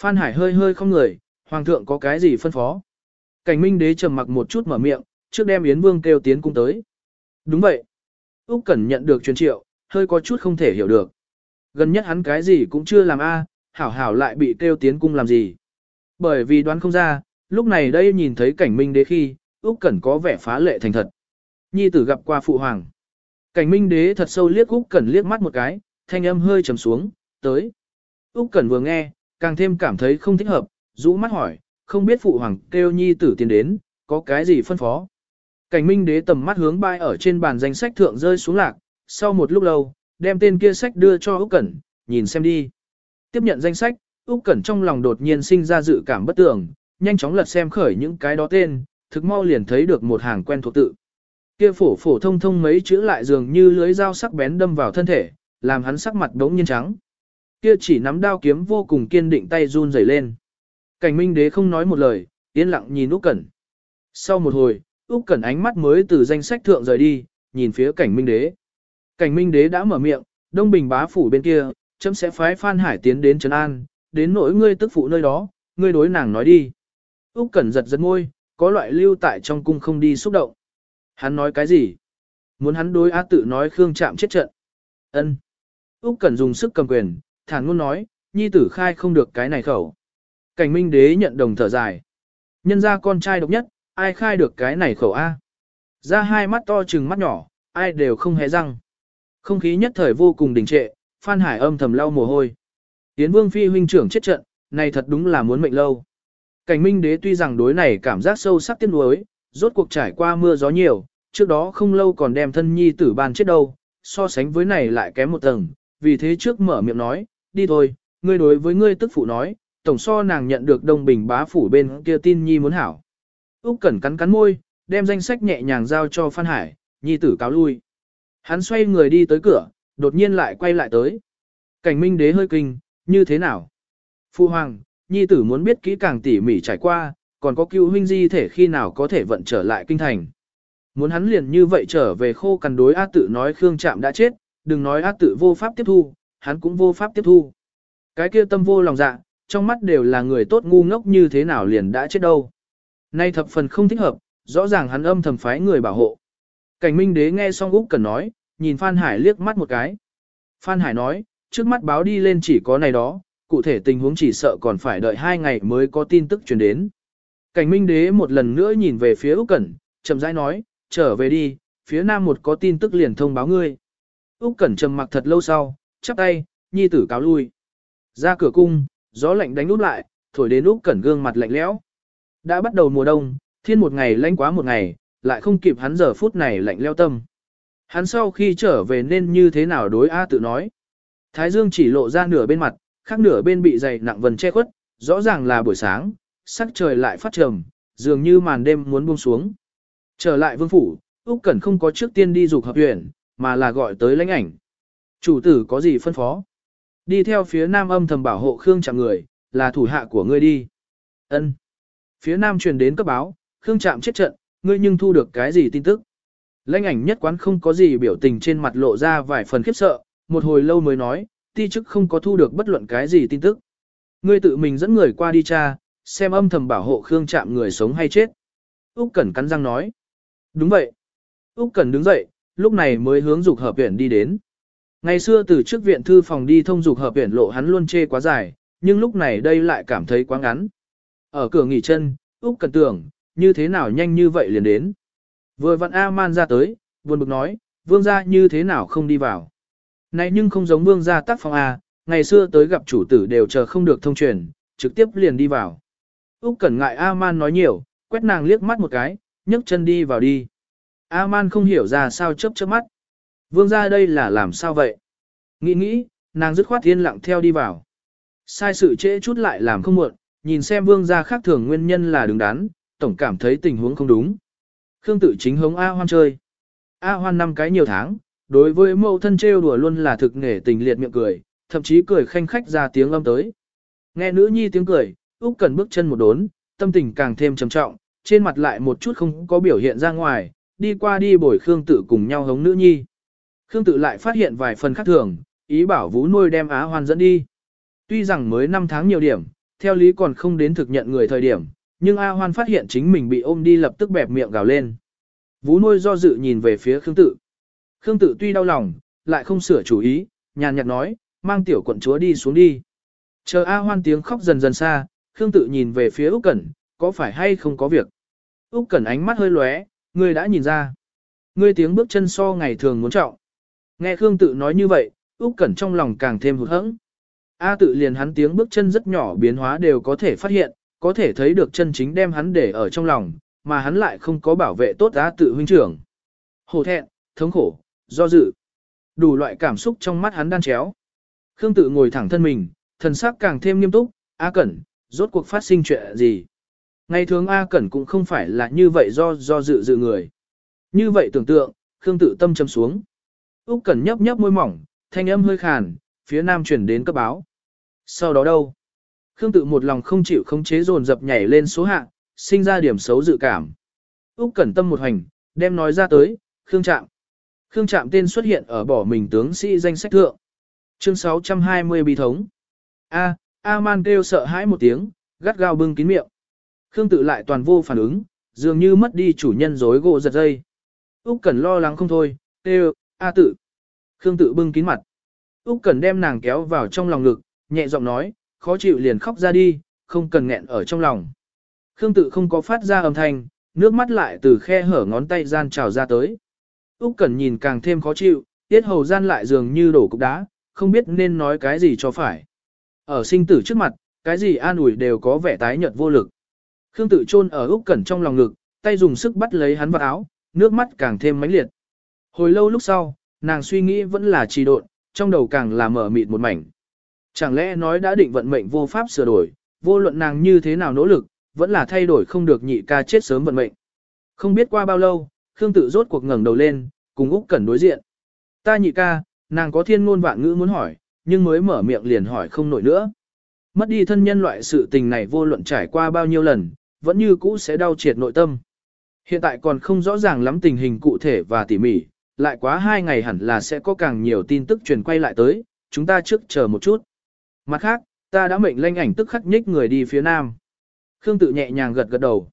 Phan Hải hơi hơi không người, Hoàng thượng có cái gì phân phó? Cảnh Minh Đế trầm mặc một chút mở miệng, trước đem Yến Vương kêu tiến cung tới. Đúng vậy. Úc Cẩn nhận được truyền triệu, hơi có chút không thể hiểu được. Gần nhất hắn cái gì cũng chưa làm a, hảo hảo lại bị kêu tiến cung làm gì. Bởi vì đoán không ra, lúc này đây nhìn thấy cảnh minh đế khi, Úc Cẩn có vẻ phá lệ thành thật. Nhi tử gặp qua phụ hoàng. Cảnh minh đế thật sâu liếc Úc Cẩn liếc mắt một cái, thanh âm hơi trầm xuống, tới. Úc Cẩn vừa nghe, càng thêm cảm thấy không thích hợp, rũ mắt hỏi, không biết phụ hoàng kêu nhi tử tiến đến, có cái gì phân phó. Cảnh minh đế tầm mắt hướng bay ở trên bàn danh sách thượng rơi xuống lạc, sau một lúc lâu, đem tên kia sách đưa cho Úc Cẩn, nhìn xem đi. Tiếp nhận danh sách, Úc Cẩn trong lòng đột nhiên sinh ra dự cảm bất tường, nhanh chóng lật xem khởi những cái đó tên, thực mau liền thấy được một hàng quen thuộc tự. Kia phổ phổ thông thông mấy chữ lại dường như lưới dao sắc bén đâm vào thân thể, làm hắn sắc mặt đống nhiên trắng. Kia chỉ nắm đao kiếm vô cùng kiên định tay run rẩy lên. Cảnh Minh Đế không nói một lời, yên lặng nhìn Úc Cẩn. Sau một hồi, Úc Cẩn ánh mắt mới từ danh sách thượng rời đi, nhìn phía Cảnh Minh Đế. Cảnh Minh Đế đã mở miệng, Đông Bình bá phủ bên kia, chấm sẽ phái Phan Hải tiến đến trấn an, đến nỗi ngươi tức phụ nơi đó, ngươi đối nàng nói đi. Úc Cẩn giật giật môi, có loại lưu tại trong cung không đi xúc động. Hắn nói cái gì? Muốn hắn đối á tự nói Khương Trạm chết trận. Ân. Úc Cẩn dùng sức cầm quyền, thản ngôn nói, nhi tử khai không được cái này khẩu. Cảnh Minh Đế nhận đồng thở dài. Nhân gia con trai độc nhất, ai khai được cái này khẩu a? Ra hai mắt to trừng mắt nhỏ, ai đều không hé răng. Không khí nhất thời vô cùng đình trệ, Phan Hải âm thầm lau mồ hôi. Yến Vương phi huynh trưởng chết trận, này thật đúng là muốn mệnh lâu. Cảnh Minh Đế tuy rằng đối này cảm giác sâu sắc tiếc nuối, rốt cuộc trải qua mưa gió nhiều, trước đó không lâu còn đem thân nhi tử ban chết đâu, so sánh với này lại kém một tầng, vì thế trước mở miệng nói, đi thôi, ngươi đối với ngươi tức phụ nói, tổng so nàng nhận được đông bình bá phủ bên kia tin nhi muốn hảo. Úc Cẩn cắn cắn môi, đem danh sách nhẹ nhàng giao cho Phan Hải, nhi tử cáo lui. Hắn xoay người đi tới cửa, đột nhiên lại quay lại tới. Cảnh minh đế hơi kinh, như thế nào? Phu hoàng, nhi tử muốn biết kỹ càng tỉ mỉ trải qua, còn có cứu huynh di thể khi nào có thể vận trở lại kinh thành. Muốn hắn liền như vậy trở về khô cằn đối A tự nói Khương Trạm đã chết, đừng nói A tự vô pháp tiếp thu, hắn cũng vô pháp tiếp thu. Cái kia tâm vô lòng dạ, trong mắt đều là người tốt ngu ngốc như thế nào liền đã chết đâu. Nay thập phần không thích hợp, rõ ràng hắn âm thầm phái người bảo hộ. Cảnh Minh Đế nghe xong Úc Cần nói, nhìn Phan Hải liếc mắt một cái. Phan Hải nói, trước mắt báo đi lên chỉ có này đó, cụ thể tình huống chỉ sợ còn phải đợi hai ngày mới có tin tức truyền đến. Cảnh Minh Đế một lần nữa nhìn về phía Úc Cẩn, chậm rãi nói, trở về đi, phía nam một có tin tức liền thông báo ngươi. Úc Cẩn trầm mặc thật lâu sau, chắp tay, nhi tử cáo lui. Ra cửa cung, gió lạnh đánh úp lại, thổi đến Úc Cẩn gương mặt lạnh lẽo. Đã bắt đầu mùa đông, thiên một ngày lạnh quá một ngày, lại không kịp hắn giờ phút này lạnh lẽo tâm. Hắn sau khi trở về nên như thế nào đối A tự nói. Thái dương chỉ lộ ra nửa bên mặt, khác nửa bên bị dày nặng vần che khuất, rõ ràng là buổi sáng, sắc trời lại phát trầm, dường như màn đêm muốn buông xuống. Trở lại vương phủ, Úc Cẩn không có trước tiên đi dục hợp huyện, mà là gọi tới lãnh ảnh. Chủ tử có gì phân phó? Đi theo phía nam âm thầm bảo hộ Khương Trạm người, là thủ hạ của ngươi đi. Ân. Phía nam truyền đến cấp báo, Khương Trạm chết trận, ngươi nhưng thu được cái gì tin tức? Lãnh ảnh nhất quán không có gì biểu tình trên mặt lộ ra vài phần khiếp sợ, một hồi lâu mới nói, ti chức không có thu được bất luận cái gì tin tức. Ngươi tự mình dẫn người qua đi tra, xem âm thầm bảo hộ Khương Trạm người sống hay chết. Úc Cẩn cắn răng nói. Đúng vậy. Úc Cẩn đứng dậy, lúc này mới hướng dục hợp viện đi đến. Ngày xưa từ trước viện thư phòng đi thông dục hợp viện lộ hắn luôn chê quá dài, nhưng lúc này đây lại cảm thấy quá ngắn. Ở cửa nghỉ chân, Úc Cẩn tưởng, như thế nào nhanh như vậy liền đến. Vừa vặn A-man ra tới, buồn bực nói, vương gia như thế nào không đi vào. Này nhưng không giống vương gia tác phong A, ngày xưa tới gặp chủ tử đều chờ không được thông truyền, trực tiếp liền đi vào. Úc Cẩn ngại A-man nói nhiều, quét nàng liếc mắt một cái, nhấc chân đi vào đi. A-man không hiểu ra sao chớp chớp mắt. Vương gia đây là làm sao vậy? Nghĩ nghĩ, nàng dứt khoát yên lặng theo đi vào. Sai sự trễ chút lại làm không muộn, nhìn xem vương gia khác thường nguyên nhân là đứng đắn, tổng cảm thấy tình huống không đúng. Khương tự chính hống A hoan chơi. A hoan năm cái nhiều tháng, đối với mẫu thân trêu đùa luôn là thực nghề tình liệt miệng cười, thậm chí cười khanh khách ra tiếng âm tới. Nghe nữ nhi tiếng cười, Úc cần bước chân một đốn, tâm tình càng thêm trầm trọng, trên mặt lại một chút không có biểu hiện ra ngoài, đi qua đi bồi Khương tự cùng nhau hống nữ nhi. Khương tự lại phát hiện vài phần khác thường, ý bảo vũ nuôi đem Á Hoan dẫn đi. Tuy rằng mới 5 tháng nhiều điểm, theo lý còn không đến thực nhận người thời điểm, nhưng A Hoan phát hiện chính mình bị ôm đi lập tức bẹp miệng gào lên. Vũ nuôi do dự nhìn về phía Khương Tự. Khương Tự tuy đau lòng, lại không sửa chủ ý, nhàn nhạt nói, mang tiểu quận chúa đi xuống đi. Chờ A Hoan tiếng khóc dần dần xa, Khương Tự nhìn về phía Úc Cẩn, có phải hay không có việc. Úc Cẩn ánh mắt hơi lóe, ngươi đã nhìn ra. Ngươi tiếng bước chân so ngày thường muốn trọng. Nghe Khương Tự nói như vậy, Úc Cẩn trong lòng càng thêm hụt hẫng. A tự liền hắn tiếng bước chân rất nhỏ biến hóa đều có thể phát hiện, có thể thấy được chân chính đem hắn để ở trong lòng, mà hắn lại không có bảo vệ tốt A tự huynh trưởng. Hổ thẹn, thống khổ, do dự. Đủ loại cảm xúc trong mắt hắn đan chéo. Khương tự ngồi thẳng thân mình, thần sắc càng thêm nghiêm túc, A Cẩn, rốt cuộc phát sinh chuyện gì? Ngày thường A Cẩn cũng không phải là như vậy do do dự dự người. Như vậy tưởng tượng, Khương tự tâm châm xuống. Úc Cẩn nhấp nhấp môi mỏng, thanh âm hơi khàn, phía nam truyền đến cấp báo. Sau đó đâu? Khương tự một lòng không chịu khống chế dồn dập nhảy lên số hạng, sinh ra điểm xấu dự cảm. Úc Cẩn Tâm một hành, đem nói ra tới, Khương Trạm. Khương Trạm tên xuất hiện ở bỏ mình tướng sĩ danh sách thượng. Chương 620 bi thống. A, A Man kêu sợ hãi một tiếng, gắt gao bưng kín miệng. Khương tự lại toàn vô phản ứng, dường như mất đi chủ nhân rối gỗ giật dây. Úc Cẩn lo lắng không thôi, kêu, A tự. Khương tự bưng kín mặt. Úc Cẩn đem nàng kéo vào trong lòng ngực, nhẹ giọng nói, khó chịu liền khóc ra đi, không cần nghẹn ở trong lòng. Khương tự không có phát ra âm thanh, nước mắt lại từ khe hở ngón tay gian trào ra tới. Úc Cẩn nhìn càng thêm khó chịu, tiết hầu gian lại dường như đổ cục đá, không biết nên nói cái gì cho phải. Ở sinh tử trước mặt, cái gì an ủi đều có vẻ tái nhợt vô lực. Khương tự chôn ở Úc Cẩn trong lòng ngực, tay dùng sức bắt lấy hắn vào áo, nước mắt càng thêm mãnh liệt. Hồi lâu lúc sau, nàng suy nghĩ vẫn là trì độn, trong đầu càng là mở mịt một mảnh. Chẳng lẽ nói đã định vận mệnh vô pháp sửa đổi, vô luận nàng như thế nào nỗ lực, vẫn là thay đổi không được nhị ca chết sớm vận mệnh. Không biết qua bao lâu, Khương tự rốt cuộc ngẩng đầu lên, cùng Úc Cẩn đối diện. Ta nhị ca, nàng có thiên ngôn vạn ngữ muốn hỏi, nhưng mới mở miệng liền hỏi không nổi nữa. Mất đi thân nhân loại sự tình này vô luận trải qua bao nhiêu lần, vẫn như cũ sẽ đau triệt nội tâm. Hiện tại còn không rõ ràng lắm tình hình cụ thể và tỉ mỉ, lại quá hai ngày hẳn là sẽ có càng nhiều tin tức truyền quay lại tới, chúng ta trước chờ một chút. Mặt khác, ta đã mệnh lệnh ảnh tức khắc nhích người đi phía nam. Khương tự nhẹ nhàng gật gật đầu.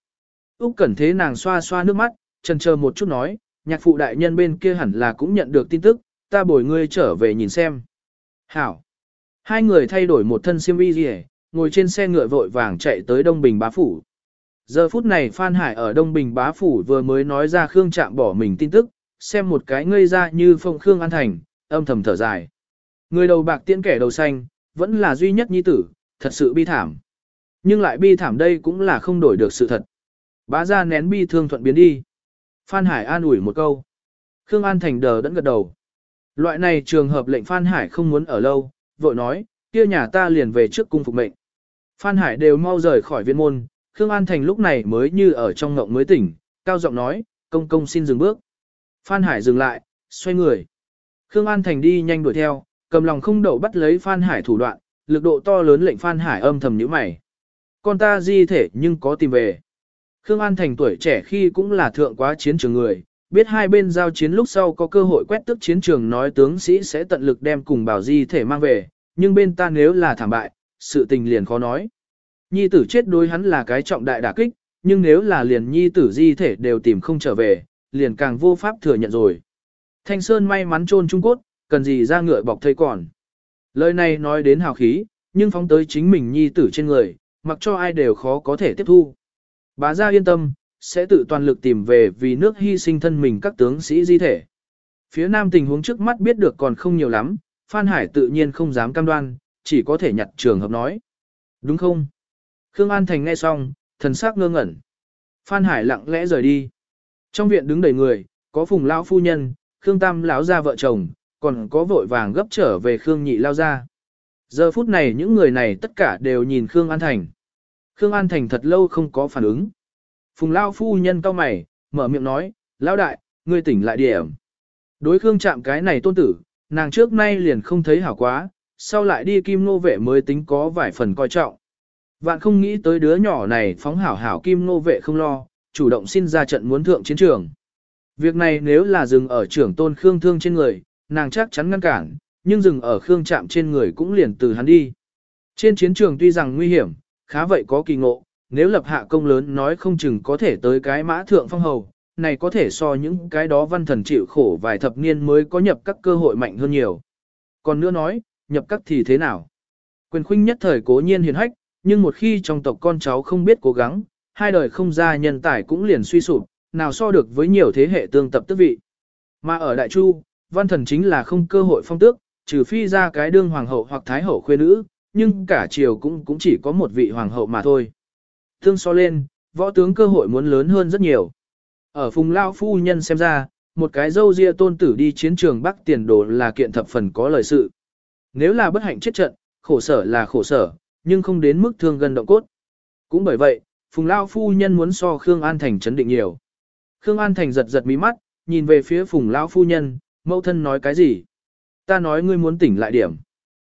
Úc Cẩn thế nàng xoa xoa nước mắt, trần chờ một chút nói, nhạc phụ đại nhân bên kia hẳn là cũng nhận được tin tức, ta bồi ngươi trở về nhìn xem. Hảo. Hai người thay đổi một thân xiêm y rìa, ngồi trên xe ngựa vội vàng chạy tới Đông Bình bá phủ. Giờ phút này Phan Hải ở Đông Bình bá phủ vừa mới nói ra Khương Trạm bỏ mình tin tức, xem một cái ngây ra như phong Khương An Thành, âm thầm thở dài. Người đầu bạc tiễn kẻ đầu xanh, vẫn là duy nhất nhi tử, thật sự bi thảm. Nhưng lại bi thảm đây cũng là không đổi được sự thật. Bá ra nén bi thương thuận biến đi. Phan Hải an ủi một câu. Khương An Thành đờ đẫn gật đầu. Loại này trường hợp lệnh Phan Hải không muốn ở lâu, vội nói, kia nhà ta liền về trước cung phục mệnh. Phan Hải đều mau rời khỏi viên môn, Khương An Thành lúc này mới như ở trong ngộng mới tỉnh, cao giọng nói, công công xin dừng bước. Phan Hải dừng lại, xoay người. Khương An Thành đi nhanh đuổi theo, cầm lòng không đậu bắt lấy Phan Hải thủ đoạn, lực độ to lớn lệnh Phan Hải âm thầm nhíu mày. Con ta di thể nhưng có tìm về. Khương An Thành tuổi trẻ khi cũng là thượng quá chiến trường người, biết hai bên giao chiến lúc sau có cơ hội quét tức chiến trường nói tướng sĩ sẽ tận lực đem cùng bảo di thể mang về, nhưng bên ta nếu là thảm bại, sự tình liền khó nói. Nhi tử chết đối hắn là cái trọng đại đả kích, nhưng nếu là liền nhi tử di thể đều tìm không trở về, liền càng vô pháp thừa nhận rồi. Thanh Sơn may mắn chôn Trung Quốc, cần gì ra ngựa bọc thây còn. Lời này nói đến hào khí, nhưng phóng tới chính mình nhi tử trên người, mặc cho ai đều khó có thể tiếp thu. Bá gia yên tâm, sẽ tự toàn lực tìm về vì nước hy sinh thân mình các tướng sĩ di thể. Phía nam tình huống trước mắt biết được còn không nhiều lắm, Phan Hải tự nhiên không dám cam đoan, chỉ có thể nhặt trường hợp nói. Đúng không? Khương An Thành nghe xong, thần sắc ngơ ngẩn. Phan Hải lặng lẽ rời đi. Trong viện đứng đầy người, có phùng lão phu nhân, Khương Tam lão gia vợ chồng, còn có vội vàng gấp trở về Khương Nhị lao ra. Giờ phút này những người này tất cả đều nhìn Khương An Thành. Khương An Thành thật lâu không có phản ứng. Phùng Lao phu nhân cao mày, mở miệng nói, Lão đại, ngươi tỉnh lại điểm. Đối Khương chạm cái này tôn tử, nàng trước nay liền không thấy hảo quá, sau lại đi kim nô vệ mới tính có vài phần coi trọng. Vạn không nghĩ tới đứa nhỏ này phóng hảo hảo kim nô vệ không lo, chủ động xin ra trận muốn thượng chiến trường. Việc này nếu là dừng ở trưởng tôn Khương thương trên người, nàng chắc chắn ngăn cản, nhưng dừng ở Khương chạm trên người cũng liền từ hắn đi. Trên chiến trường tuy rằng nguy hiểm, khá vậy có kỳ ngộ, nếu lập hạ công lớn nói không chừng có thể tới cái mã thượng phong hầu, này có thể so những cái đó văn thần chịu khổ vài thập niên mới có nhập các cơ hội mạnh hơn nhiều. Còn nữa nói, nhập các thì thế nào? Quyền khuynh nhất thời cố nhiên hiền hách, nhưng một khi trong tộc con cháu không biết cố gắng, hai đời không ra nhân tài cũng liền suy sụp, nào so được với nhiều thế hệ tương tập tức vị. Mà ở Đại Chu, văn thần chính là không cơ hội phong tước, trừ phi ra cái đương hoàng hậu hoặc thái hậu khuê nữ, nhưng cả triều cũng cũng chỉ có một vị hoàng hậu mà thôi. Tương so lên, võ tướng cơ hội muốn lớn hơn rất nhiều. Ở phùng lao phu nhân xem ra, một cái dâu ria tôn tử đi chiến trường bắc tiền đồ là kiện thập phần có lời sự. Nếu là bất hạnh chết trận, khổ sở là khổ sở, nhưng không đến mức thương gần động cốt. Cũng bởi vậy, phùng lao phu nhân muốn so Khương An Thành chấn định nhiều. Khương An Thành giật giật mí mắt, nhìn về phía phùng lao phu nhân, mẫu thân nói cái gì? Ta nói ngươi muốn tỉnh lại điểm.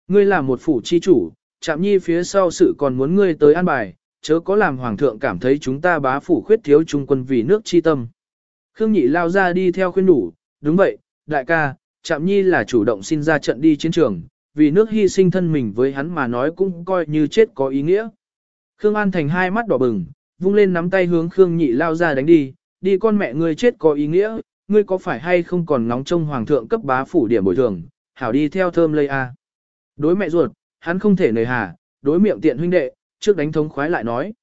Ngươi là một phủ chi chủ, chạm nhi phía sau sự còn muốn ngươi tới an bài, chớ có làm hoàng thượng cảm thấy chúng ta bá phủ khuyết thiếu trung quân vì nước chi tâm. Khương Nhị lao ra đi theo khuyên đủ, đúng vậy, đại ca, chạm nhi là chủ động xin ra trận đi chiến trường, vì nước hy sinh thân mình với hắn mà nói cũng coi như chết có ý nghĩa. Khương An Thành hai mắt đỏ bừng, vung lên nắm tay hướng Khương Nhị lao ra đánh đi, đi con mẹ ngươi chết có ý nghĩa, ngươi có phải hay không còn nóng trông hoàng thượng cấp bá phủ điểm bồi thường, hảo đi theo thơm lây a. Đối mẹ ruột, hắn không thể nề hà, đối miệng tiện huynh đệ, trước đánh thống khoái lại nói.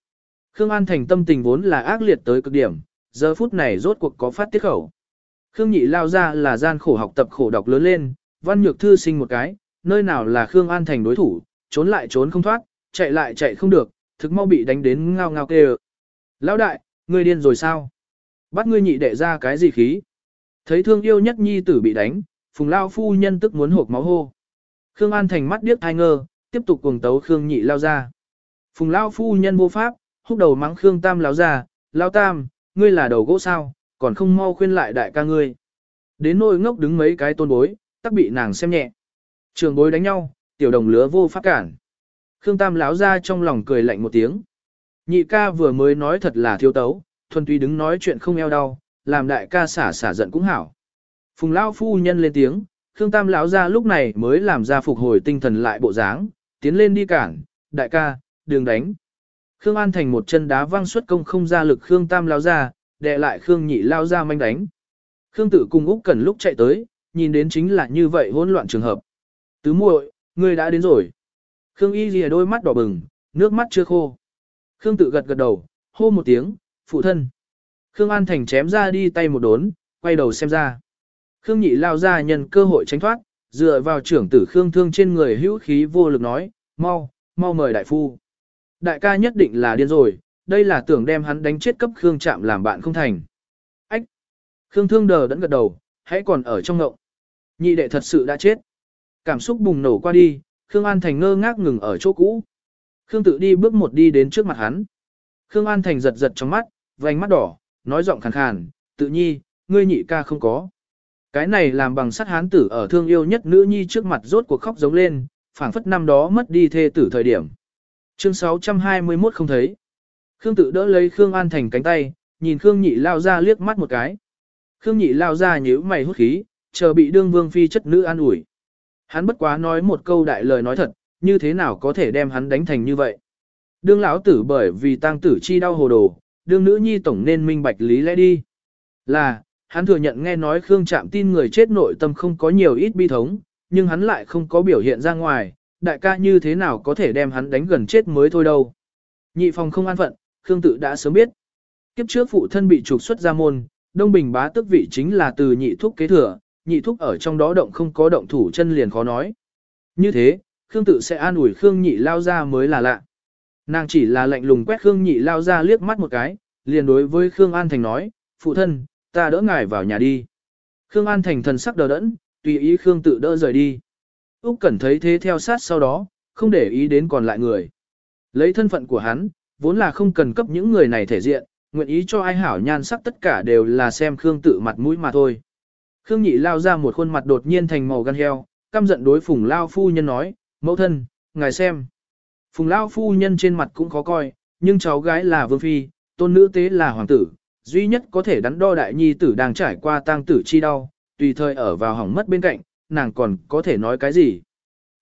Khương An Thành tâm tình vốn là ác liệt tới cực điểm, giờ phút này rốt cuộc có phát tiết khẩu. Khương Nhị lao ra là gian khổ học tập khổ đọc lớn lên, văn nhược thư sinh một cái, nơi nào là Khương An Thành đối thủ, trốn lại trốn không thoát, chạy lại chạy không được, thực mau bị đánh đến ngao ngao kêu. Lão đại, ngươi điên rồi sao? Bắt ngươi nhị đệ ra cái gì khí? Thấy thương yêu nhất nhi tử bị đánh, phùng lao phu nhân tức muốn hộp máu hô. Khương An Thành mắt điếc thai ngơ, tiếp tục cuồng tấu Khương nhị lao ra. Phùng lao phu nhân vô pháp, húc đầu mắng Khương Tam lao ra, lao Tam, ngươi là đầu gỗ sao, còn không mau khuyên lại đại ca ngươi. Đến nỗi ngốc đứng mấy cái tôn bối, tắc bị nàng xem nhẹ. Trường bối đánh nhau, tiểu đồng lứa vô pháp cản. Khương Tam lão ra trong lòng cười lạnh một tiếng. Nhị ca vừa mới nói thật là thiếu tấu, thuần túy đứng nói chuyện không eo đau, làm đại ca xả xả giận cũng hảo. Phùng lão phu nhân lên tiếng, Khương Tam lão ra lúc này mới làm ra phục hồi tinh thần lại bộ dáng, tiến lên đi cản, đại ca, đường đánh. Khương An Thành một chân đá văng xuất công không ra lực Khương Tam lão ra, đè lại Khương Nhị lao ra manh đánh. Khương Tử cùng Úc Cần lúc chạy tới, nhìn đến chính là như vậy hỗn loạn trường hợp. Tứ muội, ngươi đã đến rồi. Khương Y lìa đôi mắt đỏ bừng, nước mắt chưa khô. Khương Tử gật gật đầu, hô một tiếng, phụ thân. Khương An Thành chém ra đi tay một đốn, quay đầu xem ra. Khương Nhị lao ra nhân cơ hội tránh thoát, dựa vào trưởng tử Khương Thương trên người hữu khí vô lực nói, mau, mau mời đại phu. Đại ca nhất định là điên rồi, đây là tưởng đem hắn đánh chết cấp Khương Trạm làm bạn không thành. Ách! Khương Thương đờ đẫn gật đầu, hãy còn ở trong ngộng. Nhị đệ thật sự đã chết. Cảm xúc bùng nổ qua đi, Khương An Thành ngơ ngác ngừng ở chỗ cũ. Khương tự đi bước một đi đến trước mặt hắn. Khương An Thành giật giật trong mắt, vành mắt đỏ, nói giọng khàn khàn, tự nhi, ngươi nhị ca không có. Cái này làm bằng sắt hán tử ở thương yêu nhất nữ nhi trước mặt rốt cuộc khóc giống lên, phảng phất năm đó mất đi thê tử thời điểm. Chương 621 không thấy. Khương tự đỡ lấy Khương An Thành cánh tay, nhìn Khương nhị lao ra liếc mắt một cái. Khương nhị lao ra nhíu mày hút khí, chờ bị đương vương phi chất nữ an ủi. Hắn bất quá nói một câu đại lời nói thật, như thế nào có thể đem hắn đánh thành như vậy. Đương lão tử bởi vì tang tử chi đau hồ đồ, đương nữ nhi tổng nên minh bạch lý lẽ đi. Là, hắn thừa nhận nghe nói Khương Trạm tin người chết nội tâm không có nhiều ít bi thống, nhưng hắn lại không có biểu hiện ra ngoài, đại ca như thế nào có thể đem hắn đánh gần chết mới thôi đâu. Nhị phòng không an phận, Khương tự đã sớm biết. Kiếp trước phụ thân bị trục xuất ra môn, Đông Bình bá tước vị chính là từ nhị thúc kế thừa, nhị thúc ở trong đó động không có động thủ chân liền khó nói. Như thế, Khương tự sẽ an ủi Khương nhị lao ra mới là lạ. Nàng chỉ là lạnh lùng quét Khương nhị lao ra liếc mắt một cái, liền đối với Khương An Thành nói, phụ thân, ta đỡ ngài vào nhà đi. Khương An Thành thần sắc đờ đẫn, tùy ý Khương tự đỡ rời đi. Úc Cẩn thấy thế theo sát sau đó, không để ý đến còn lại người. Lấy thân phận của hắn, vốn là không cần cấp những người này thể diện, nguyện ý cho ai hảo nhan sắc tất cả đều là xem Khương tự mặt mũi mà thôi. Khương Nhị lao ra một khuôn mặt đột nhiên thành màu gan heo, căm giận đối Phùng lao phu nhân nói, "Mẫu thân, ngài xem." Phùng lao phu nhân trên mặt cũng khó coi, nhưng cháu gái là vương phi, tôn nữ tế là hoàng tử, duy nhất có thể đắn đo đại nhi tử đang trải qua tang tử chi đau, tùy thời ở vào hỏng mất bên cạnh, nàng còn có thể nói cái gì.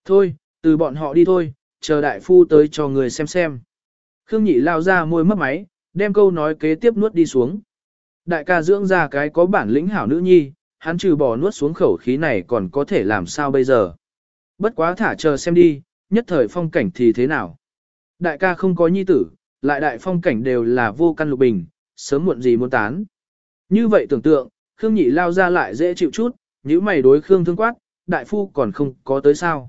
Thôi, từ bọn họ đi thôi, chờ đại phu tới cho người xem xem. Khương nhị lao ra môi mất máy, đem câu nói kế tiếp nuốt đi xuống. Đại ca dưỡng ra cái có bản lĩnh hảo nữ nhi, hắn trừ bỏ nuốt xuống khẩu khí này còn có thể làm sao bây giờ. Bất quá thả chờ xem đi, nhất thời phong cảnh thì thế nào. Đại ca không có nhi tử, lại đại phong cảnh đều là vô căn lục bình, sớm muộn gì muốn tán. Như vậy tưởng tượng, Khương Nhị lao ra lại dễ chịu chút, nếu mày đối Khương thương quát, đại phu còn không có tới sao.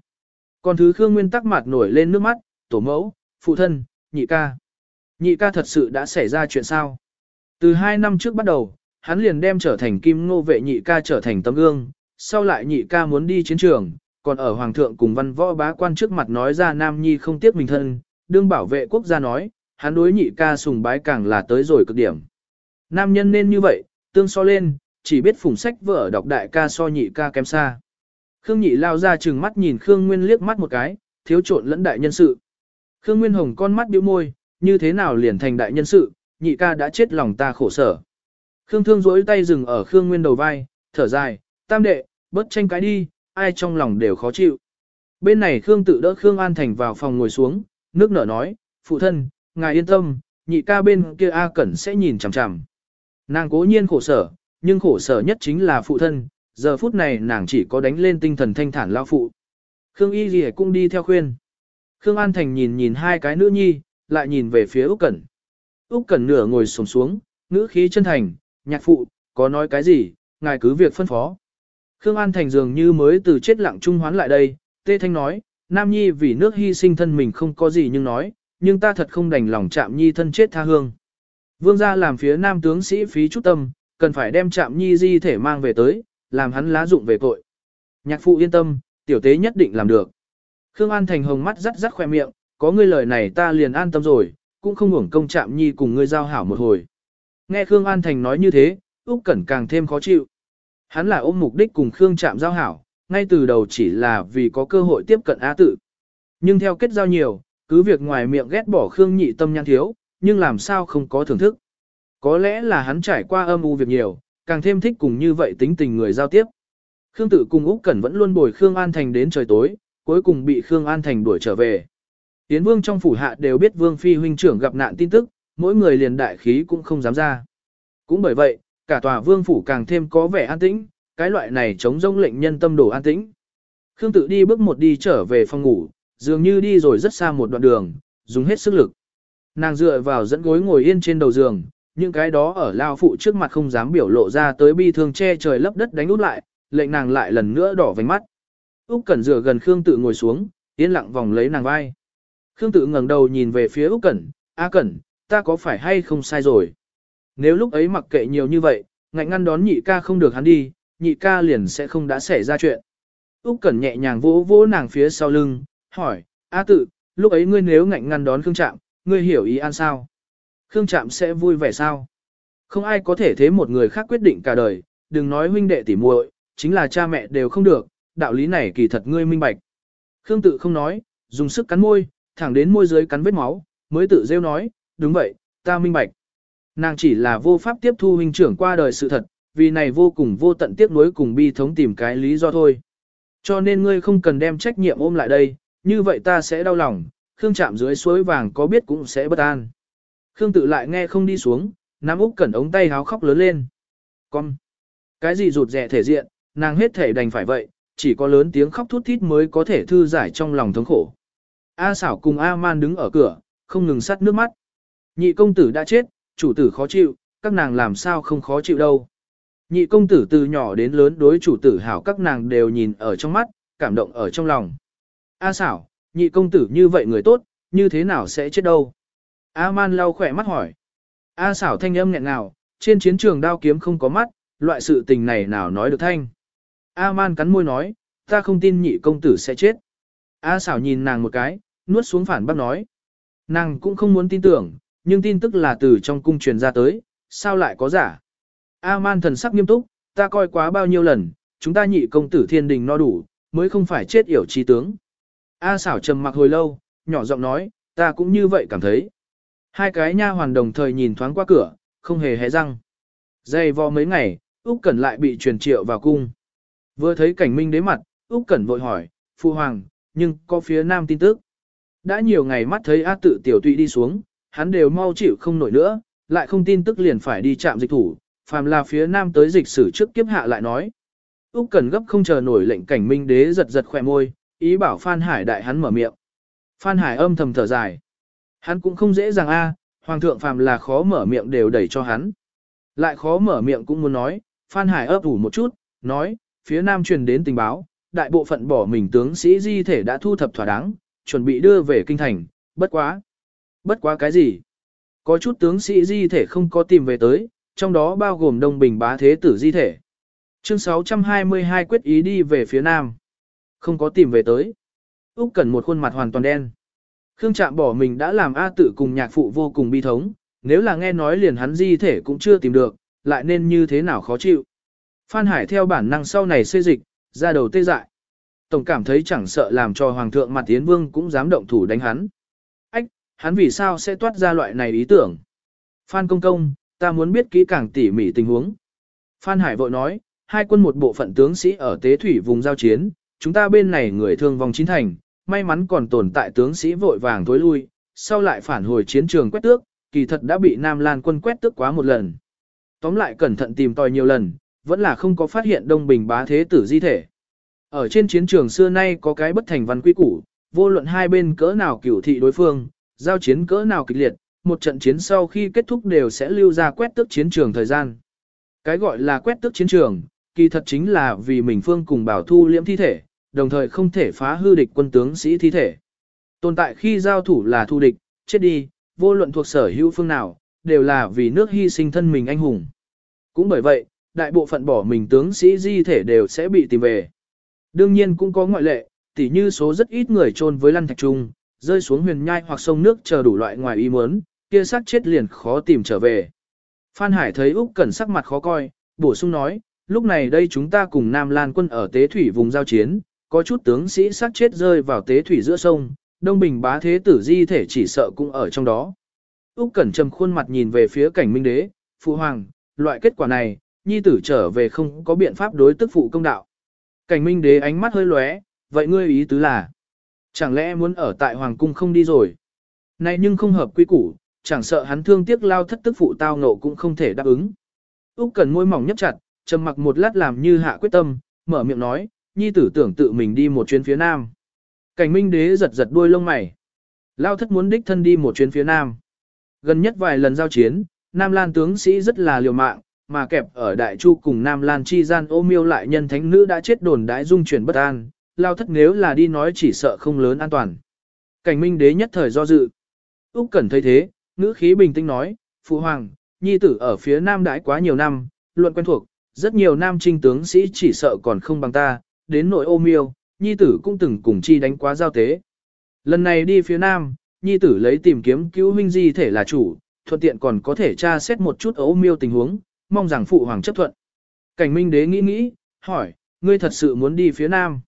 Còn thứ Khương Nguyên tắc mặt nổi lên nước mắt, tổ mẫu, phụ thân, nhị ca. Nhị ca thật sự đã xảy ra chuyện sao? Từ hai năm trước bắt đầu, hắn liền đem trở thành kim ngô vệ nhị ca trở thành tấm gương, sau lại nhị ca muốn đi chiến trường, còn ở hoàng thượng cùng văn võ bá quan trước mặt nói ra nam nhi không tiếc mình thân, đương bảo vệ quốc gia nói, hắn đối nhị ca sùng bái càng là tới rồi cực điểm. Nam nhân nên như vậy, tương so lên, chỉ biết phùng sách vợ đọc đại ca so nhị ca kém xa. Khương nhị lao ra chừng mắt nhìn Khương Nguyên liếc mắt một cái, thiếu trộn lẫn đại nhân sự. Khương Nguyên hồng con mắt biểu môi, như thế nào liền thành đại nhân sự, nhị ca đã chết lòng ta khổ sở. Khương thương rỗi tay dừng ở Khương Nguyên đầu vai, thở dài, tam đệ, bớt tranh cái đi, ai trong lòng đều khó chịu. Bên này Khương tự đỡ Khương An Thành vào phòng ngồi xuống, nước nở nói, phụ thân, ngài yên tâm, nhị ca bên kia A Cẩn sẽ nhìn chằm chằm. Nàng cố nhiên khổ sở, nhưng khổ sở nhất chính là phụ thân, giờ phút này nàng chỉ có đánh lên tinh thần thanh thản lao phụ. Khương Y Ghi cũng đi theo khuyên. Khương An Thành nhìn nhìn hai cái nữ nhi, lại nhìn về phía Úc Cẩn. Úc Cẩn nửa ngồi xổm xuống, ngữ khí chân thành, nhạc phụ, có nói cái gì, ngài cứ việc phân phó. Khương An Thành dường như mới từ chết lặng trung hoán lại đây, Tê Thanh nói, Nam Nhi vì nước hy sinh thân mình không có gì nhưng nói, nhưng ta thật không đành lòng chạm nhi thân chết tha hương. Vương gia làm phía nam tướng sĩ phí chút tâm, cần phải đem chạm nhi di thể mang về tới, làm hắn lá dụng về tội. Nhạc phụ yên tâm, tiểu tế nhất định làm được. Khương An Thành hồng mắt rắt rắt khoe miệng, có ngươi lời này ta liền an tâm rồi, cũng không ngủng công chạm nhi cùng ngươi giao hảo một hồi. Nghe Khương An Thành nói như thế, Úc Cẩn càng thêm khó chịu. Hắn là ôm mục đích cùng Khương chạm giao hảo, ngay từ đầu chỉ là vì có cơ hội tiếp cận á tự. Nhưng theo kết giao nhiều, cứ việc ngoài miệng ghét bỏ Khương nhị tâm nhan thiếu, nhưng làm sao không có thưởng thức. Có lẽ là hắn trải qua âm u việc nhiều, càng thêm thích cùng như vậy tính tình người giao tiếp. Khương Tử cùng Úc Cẩn vẫn luôn bồi Khương An Thành đến trời tối, cuối cùng bị Khương An Thành đuổi trở về. Tiến vương trong phủ hạ đều biết vương phi huynh trưởng gặp nạn tin tức, mỗi người liền đại khí cũng không dám ra. Cũng bởi vậy, cả tòa vương phủ càng thêm có vẻ an tĩnh, cái loại này chống rông lệnh nhân tâm đổ an tĩnh. Khương Tử đi bước một đi trở về phòng ngủ, dường như đi rồi rất xa một đoạn đường, dùng hết sức lực. Nàng dựa vào dẫn gối ngồi yên trên đầu giường, những cái đó ở lao phụ trước mặt không dám biểu lộ ra tới bi thương che trời lấp đất đánh út lại, lệnh nàng lại lần nữa đỏ vành mắt. Úc Cẩn dựa gần Khương Tự ngồi xuống, yên lặng vòng lấy nàng vai. Khương Tự ngẩng đầu nhìn về phía Úc Cẩn, "A Cẩn, ta có phải hay không sai rồi? Nếu lúc ấy mặc kệ nhiều như vậy, ngạnh ngăn đón nhị ca không được hắn đi, nhị ca liền sẽ không đã xảy ra chuyện. Úc Cẩn nhẹ nhàng vỗ vỗ nàng phía sau lưng, hỏi, A tự, lúc ấy ngươi nếu ngạnh ngăn đón Khương Trạm, ngươi hiểu ý an sao? Khương Trạm sẽ vui vẻ sao? Không ai có thể thế một người khác quyết định cả đời, đừng nói huynh đệ tỉ muội, chính là cha mẹ đều không được, đạo lý này kỳ thật ngươi minh bạch. Khương tự không nói, dùng sức cắn môi, thẳng đến môi dưới cắn vết máu, mới tự rêu nói, đúng vậy, ta minh bạch. Nàng chỉ là vô pháp tiếp thu huynh trưởng qua đời sự thật, vì này vô cùng vô tận tiếc nuối cùng bi thống tìm cái lý do thôi. Cho nên ngươi không cần đem trách nhiệm ôm lại đây, như vậy ta sẽ đau lòng, Khương chạm dưới suối vàng có biết cũng sẽ bất an. Khương tự lại nghe không đi xuống, Nam Úc cẩn ống tay háo khóc lớn lên. Con! Cái gì rụt rẻ thể diện, nàng hết thể đành phải vậy, chỉ có lớn tiếng khóc thút thít mới có thể thư giải trong lòng thống khổ. A xảo cùng A man đứng ở cửa, không ngừng sắt nước mắt. Nhị công tử đã chết, chủ tử khó chịu, các nàng làm sao không khó chịu đâu. Nhị công tử từ nhỏ đến lớn đối chủ tử hảo các nàng đều nhìn ở trong mắt, cảm động ở trong lòng. A xảo, nhị công tử như vậy người tốt, như thế nào sẽ chết đâu? A man lau khỏe mắt hỏi. A xảo thanh âm nghẹn nào, trên chiến trường đao kiếm không có mắt, loại sự tình này nào nói được thanh. A man cắn môi nói, ta không tin nhị công tử sẽ chết. A xảo nhìn nàng một cái, nuốt xuống phản bác nói. Nàng cũng không muốn tin tưởng, nhưng tin tức là từ trong cung truyền ra tới, sao lại có giả. A man thần sắc nghiêm túc, ta coi quá bao nhiêu lần, chúng ta nhị công tử thiên đình no đủ, mới không phải chết yểu trí tướng. A xảo trầm mặc hồi lâu, nhỏ giọng nói, ta cũng như vậy cảm thấy. Hai cái nha hoàn đồng thời nhìn thoáng qua cửa, không hề hé răng. Dày vò mấy ngày, Úc Cẩn lại bị truyền triệu vào cung. Vừa thấy cảnh minh đế mặt, Úc Cẩn vội hỏi, Phu Hoàng, nhưng có phía nam tin tức. Đã nhiều ngày mắt thấy A tự tiểu tụy đi xuống, hắn đều mau chịu không nổi nữa, lại không tin tức liền phải đi chạm dịch thủ, phàm là phía nam tới dịch sử trước kiếp hạ lại nói. Úc Cẩn gấp không chờ nổi lệnh cảnh minh đế giật giật khóe môi, ý bảo Phan Hải đại hắn mở miệng. Phan Hải âm thầm thở dài. Hắn cũng không dễ dàng a, hoàng thượng phàm là khó mở miệng đều đẩy cho hắn. Lại khó mở miệng cũng muốn nói, Phan Hải ấp ủ một chút, nói, phía nam truyền đến tình báo, đại bộ phận bỏ mình tướng sĩ di thể đã thu thập thỏa đáng, chuẩn bị đưa về kinh thành, bất quá. Bất quá cái gì? Có chút tướng sĩ di thể không có tìm về tới, trong đó bao gồm đông bình bá thế tử di thể. Chương 622 quyết ý đi về phía nam. Không có tìm về tới. Úc Cẩn một khuôn mặt hoàn toàn đen. Khương Trạm bỏ mình đã làm A tự cùng nhạc phụ vô cùng bi thống, nếu là nghe nói liền hắn di thể cũng chưa tìm được, lại nên như thế nào khó chịu. Phan Hải theo bản năng sau này xê dịch, ra đầu tê dại. Tổng cảm thấy chẳng sợ làm cho Hoàng thượng mặt Tiến Vương cũng dám động thủ đánh hắn. Ách, hắn vì sao sẽ toát ra loại này ý tưởng? Phan Công Công, ta muốn biết kỹ càng tỉ mỉ tình huống. Phan Hải vội nói, hai quân một bộ phận tướng sĩ ở tế thủy vùng giao chiến, chúng ta bên này người thương vong chín thành, may mắn còn tồn tại tướng sĩ vội vàng tối lui, sau lại phản hồi chiến trường quét tước, kỳ thật đã bị Nam Lan quân quét tước quá một lần. Tóm lại cẩn thận tìm tòi nhiều lần, vẫn là không có phát hiện Đông Bình bá thế tử di thể. Ở trên chiến trường xưa nay có cái bất thành văn quy củ, vô luận hai bên cỡ nào cửu thị đối phương, giao chiến cỡ nào kịch liệt, một trận chiến sau khi kết thúc đều sẽ lưu ra quét tước chiến trường thời gian. Cái gọi là quét tước chiến trường, kỳ thật chính là vì mình phương cùng bảo thu liễm thi thể, đồng thời không thể phá hư địch quân tướng sĩ thi thể. Tồn tại khi giao thủ là thu địch, chết đi, vô luận thuộc sở hữu phương nào, đều là vì nước hy sinh thân mình anh hùng. Cũng bởi vậy, đại bộ phận bỏ mình tướng sĩ di thể đều sẽ bị tìm về. Đương nhiên cũng có ngoại lệ, tỉ như số rất ít người chôn với lăn thạch trung, rơi xuống huyền nhai hoặc sông nước chờ đủ loại ngoài ý muốn, kia xác chết liền khó tìm trở về. Phan Hải thấy Úc Cẩn sắc mặt khó coi, bổ sung nói, lúc này đây chúng ta cùng Nam Lan quân ở tế thủy vùng giao chiến, có chút tướng sĩ sát chết rơi vào tế thủy giữa sông, Đông Bình bá thế tử di thể chỉ sợ cũng ở trong đó. Úc Cẩn trầm khuôn mặt nhìn về phía cảnh minh đế, phụ hoàng, loại kết quả này, nhi tử trở về không có biện pháp đối tức phụ công đạo. Cảnh minh đế ánh mắt hơi lóe, vậy ngươi ý tứ là, chẳng lẽ muốn ở tại hoàng cung không đi rồi? Này nhưng không hợp quy củ, chẳng sợ hắn thương tiếc lao thất tức phụ tao nộ cũng không thể đáp ứng. Úc Cẩn môi mỏng nhấp chặt, trầm mặc một lát làm như hạ quyết tâm, mở miệng nói, nhi tử tưởng tự mình đi một chuyến phía nam. Cảnh minh đế giật giật đuôi lông mày. Lao thất muốn đích thân đi một chuyến phía nam. Gần nhất vài lần giao chiến, Nam Lan tướng sĩ rất là liều mạng, mà kẹp ở Đại Chu cùng Nam Lan chi gian ô miêu lại nhân thánh nữ đã chết đồn đãi dung chuyển bất an, Lao thất nếu là đi nói chỉ sợ không lớn an toàn. Cảnh minh đế nhất thời do dự. Úc Cẩn thấy thế, ngữ khí bình tĩnh nói, Phụ Hoàng, Nhi tử ở phía Nam đãi quá nhiều năm, luận quen thuộc, rất nhiều nam trinh tướng sĩ chỉ sợ còn không bằng ta, đến nội ô miêu, nhi tử cũng từng cùng chi đánh quá giao tế. Lần này đi phía nam, nhi tử lấy tìm kiếm cứu huynh di thể là chủ, thuận tiện còn có thể tra xét một chút ô miêu tình huống, mong rằng phụ hoàng chấp thuận. Cảnh minh đế nghĩ nghĩ, hỏi, ngươi thật sự muốn đi phía nam.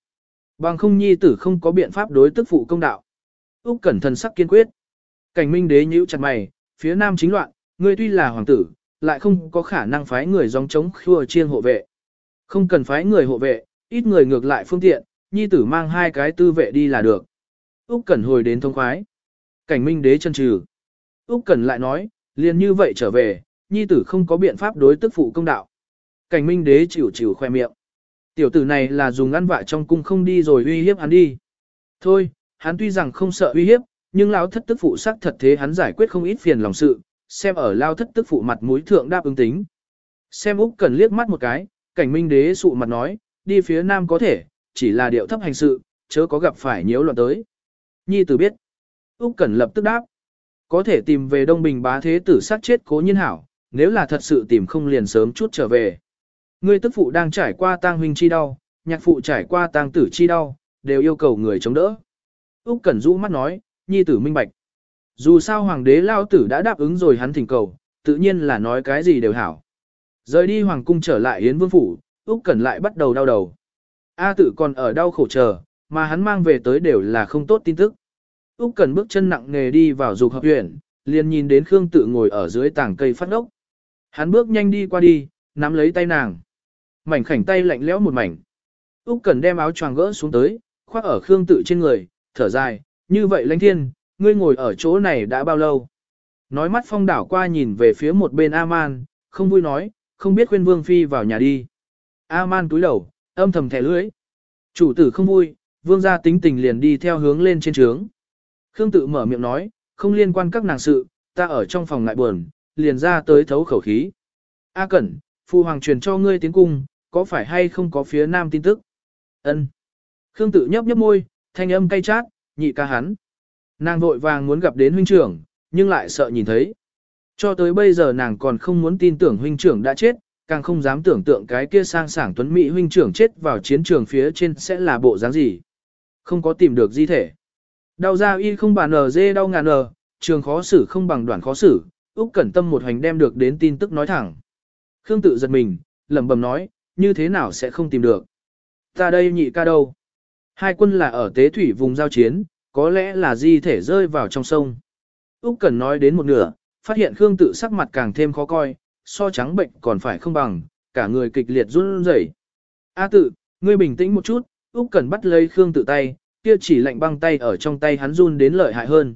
Bằng không nhi tử không có biện pháp đối tức phụ công đạo. Úc cẩn thần sắc kiên quyết. Cảnh minh đế nhíu chặt mày, phía nam chính loạn, ngươi tuy là hoàng tử, lại không có khả năng phái người dòng chống khua chiên hộ vệ. Không cần phái người hộ vệ, ít người ngược lại phương tiện, nhi tử mang hai cái tư vệ đi là được. Úc Cẩn hồi đến thông khoái. Cảnh minh đế chân trừ. Úc Cẩn lại nói, liền như vậy trở về, nhi tử không có biện pháp đối tức phụ công đạo. Cảnh minh đế chịu chịu khoe miệng. Tiểu tử này là dùng ăn vạ trong cung không đi rồi uy hiếp hắn đi. Thôi, hắn tuy rằng không sợ uy hiếp, nhưng lão thất tức phụ sắc thật thế hắn giải quyết không ít phiền lòng sự, xem ở lao thất tức phụ mặt mũi thượng đáp ứng tính. Xem Úc cần liếc mắt một cái, cảnh minh đế sụ mặt nói, đi phía nam có thể, chỉ là điệu thấp hành sự, chớ có gặp phải nhiễu loạn tới. Nhi tử biết. Úc cần lập tức đáp. Có thể tìm về Đông Bình bá thế tử sát chết cố nhiên hảo, nếu là thật sự tìm không liền sớm chút trở về. Ngươi tức phụ đang trải qua tang huynh chi đau, nhạc phụ trải qua tang tử chi đau, đều yêu cầu người chống đỡ. Úc Cẩn rũ mắt nói, nhi tử minh bạch. Dù sao hoàng đế lao tử đã đáp ứng rồi hắn thỉnh cầu, tự nhiên là nói cái gì đều hảo. Rời đi hoàng cung trở lại Yến Vương phủ, Úc Cẩn lại bắt đầu đau đầu. A tự còn ở đau khổ chờ, mà hắn mang về tới đều là không tốt tin tức. Úc Cẩn bước chân nặng nề đi vào dục hợp huyện, liền nhìn đến Khương Tự ngồi ở dưới tảng cây phát ốc. Hắn bước nhanh đi qua đi, nắm lấy tay nàng. Mảnh khảnh tay lạnh lẽo một mảnh. Úc Cẩn đem áo choàng gỡ xuống tới, khoác ở Khương Tự trên người, thở dài, "Như vậy Lãnh Thiên, ngươi ngồi ở chỗ này đã bao lâu?" Nói mắt phong đảo qua nhìn về phía một bên A-man, không vui nói, không biết khuyên Vương Phi vào nhà đi. A-man túi đầu, âm thầm thẻ lưỡi. Chủ tử không vui, Vương gia tính tình liền đi theo hướng lên trên trướng. Khương tự mở miệng nói, không liên quan các nàng sự, ta ở trong phòng ngại buồn, liền ra tới thấu khẩu khí. A Cẩn, Phu Hoàng truyền cho ngươi tiến cung, có phải hay không có phía nam tin tức? Ân. Khương tự nhấp nhấp môi, thanh âm cay chát, nhị ca hắn. Nàng vội vàng muốn gặp đến huynh trưởng, nhưng lại sợ nhìn thấy. Cho tới bây giờ nàng còn không muốn tin tưởng huynh trưởng đã chết, càng không dám tưởng tượng cái kia sang sảng tuấn mỹ huynh trưởng chết vào chiến trường phía trên sẽ là bộ dáng gì. Không có tìm được di thể. Đau ra y không bàn ở dê đau ngàn ở, trường khó xử không bằng đoạn khó xử, Úc Cẩn Tâm một hành đem được đến tin tức nói thẳng. Khương tự giật mình, lẩm bẩm nói, như thế nào sẽ không tìm được. Ta đây nhị ca đâu? Hai quân là ở tế thủy vùng giao chiến, có lẽ là di thể rơi vào trong sông. Úc Cẩn nói đến một nửa, phát hiện Khương tự sắc mặt càng thêm khó coi, so trắng bệnh còn phải không bằng, cả người kịch liệt run rẩy. A tự, ngươi bình tĩnh một chút, Úc Cẩn bắt lấy Khương tự tay, kia chỉ lạnh băng tay ở trong tay hắn run đến lợi hại hơn.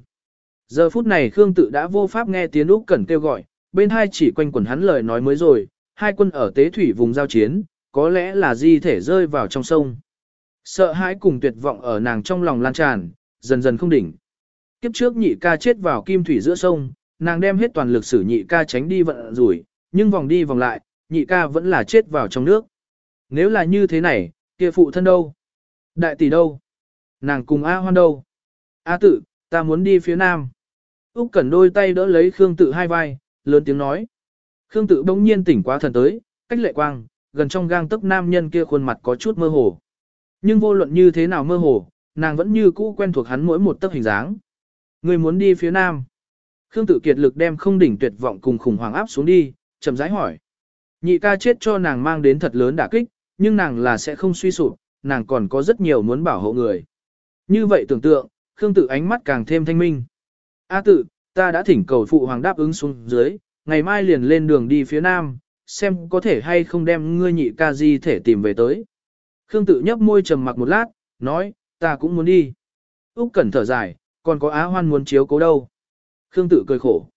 Giờ phút này Khương tự đã vô pháp nghe tiếng Úc Cẩn kêu gọi, bên hai chỉ quanh quẩn hắn lời nói mới rồi, hai quân ở tế thủy vùng giao chiến, có lẽ là di thể rơi vào trong sông. Sợ hãi cùng tuyệt vọng ở nàng trong lòng lan tràn, dần dần không đỉnh. Kiếp trước nhị ca chết vào kim thủy giữa sông, nàng đem hết toàn lực sử nhị ca tránh đi vận rủi, nhưng vòng đi vòng lại, nhị ca vẫn là chết vào trong nước. Nếu là như thế này, kia phụ thân đâu? Đại tỷ đâu? Nàng cùng A hoan đâu? A tự, ta muốn đi phía nam. Úc Cẩn đôi tay đỡ lấy Khương tự hai vai, lớn tiếng nói. Khương tự bỗng nhiên tỉnh quá thần tới, cách lệ quang, gần trong gang tấc nam nhân kia khuôn mặt có chút mơ hồ. Nhưng vô luận như thế nào mơ hồ, nàng vẫn như cũ quen thuộc hắn mỗi một tấc hình dáng. Người muốn đi phía nam. Khương tự kiệt lực đem không đỉnh tuyệt vọng cùng khủng hoảng áp xuống đi, chậm rãi hỏi. Nhị ca chết cho nàng mang đến thật lớn đả kích, nhưng nàng là sẽ không suy sụp, nàng còn có rất nhiều muốn bảo hộ người. Như vậy tưởng tượng, Khương tự ánh mắt càng thêm thanh minh. A tự, ta đã thỉnh cầu phụ hoàng đáp ứng xuống dưới, ngày mai liền lên đường đi phía nam, xem có thể hay không đem ngươi nhị ca di thể tìm về tới. Khương tự nhấp môi trầm mặc một lát, nói, ta cũng muốn đi. Úc Cẩn thở dài, còn có Á Hoan muốn chiếu cố đâu. Khương tự cười khổ.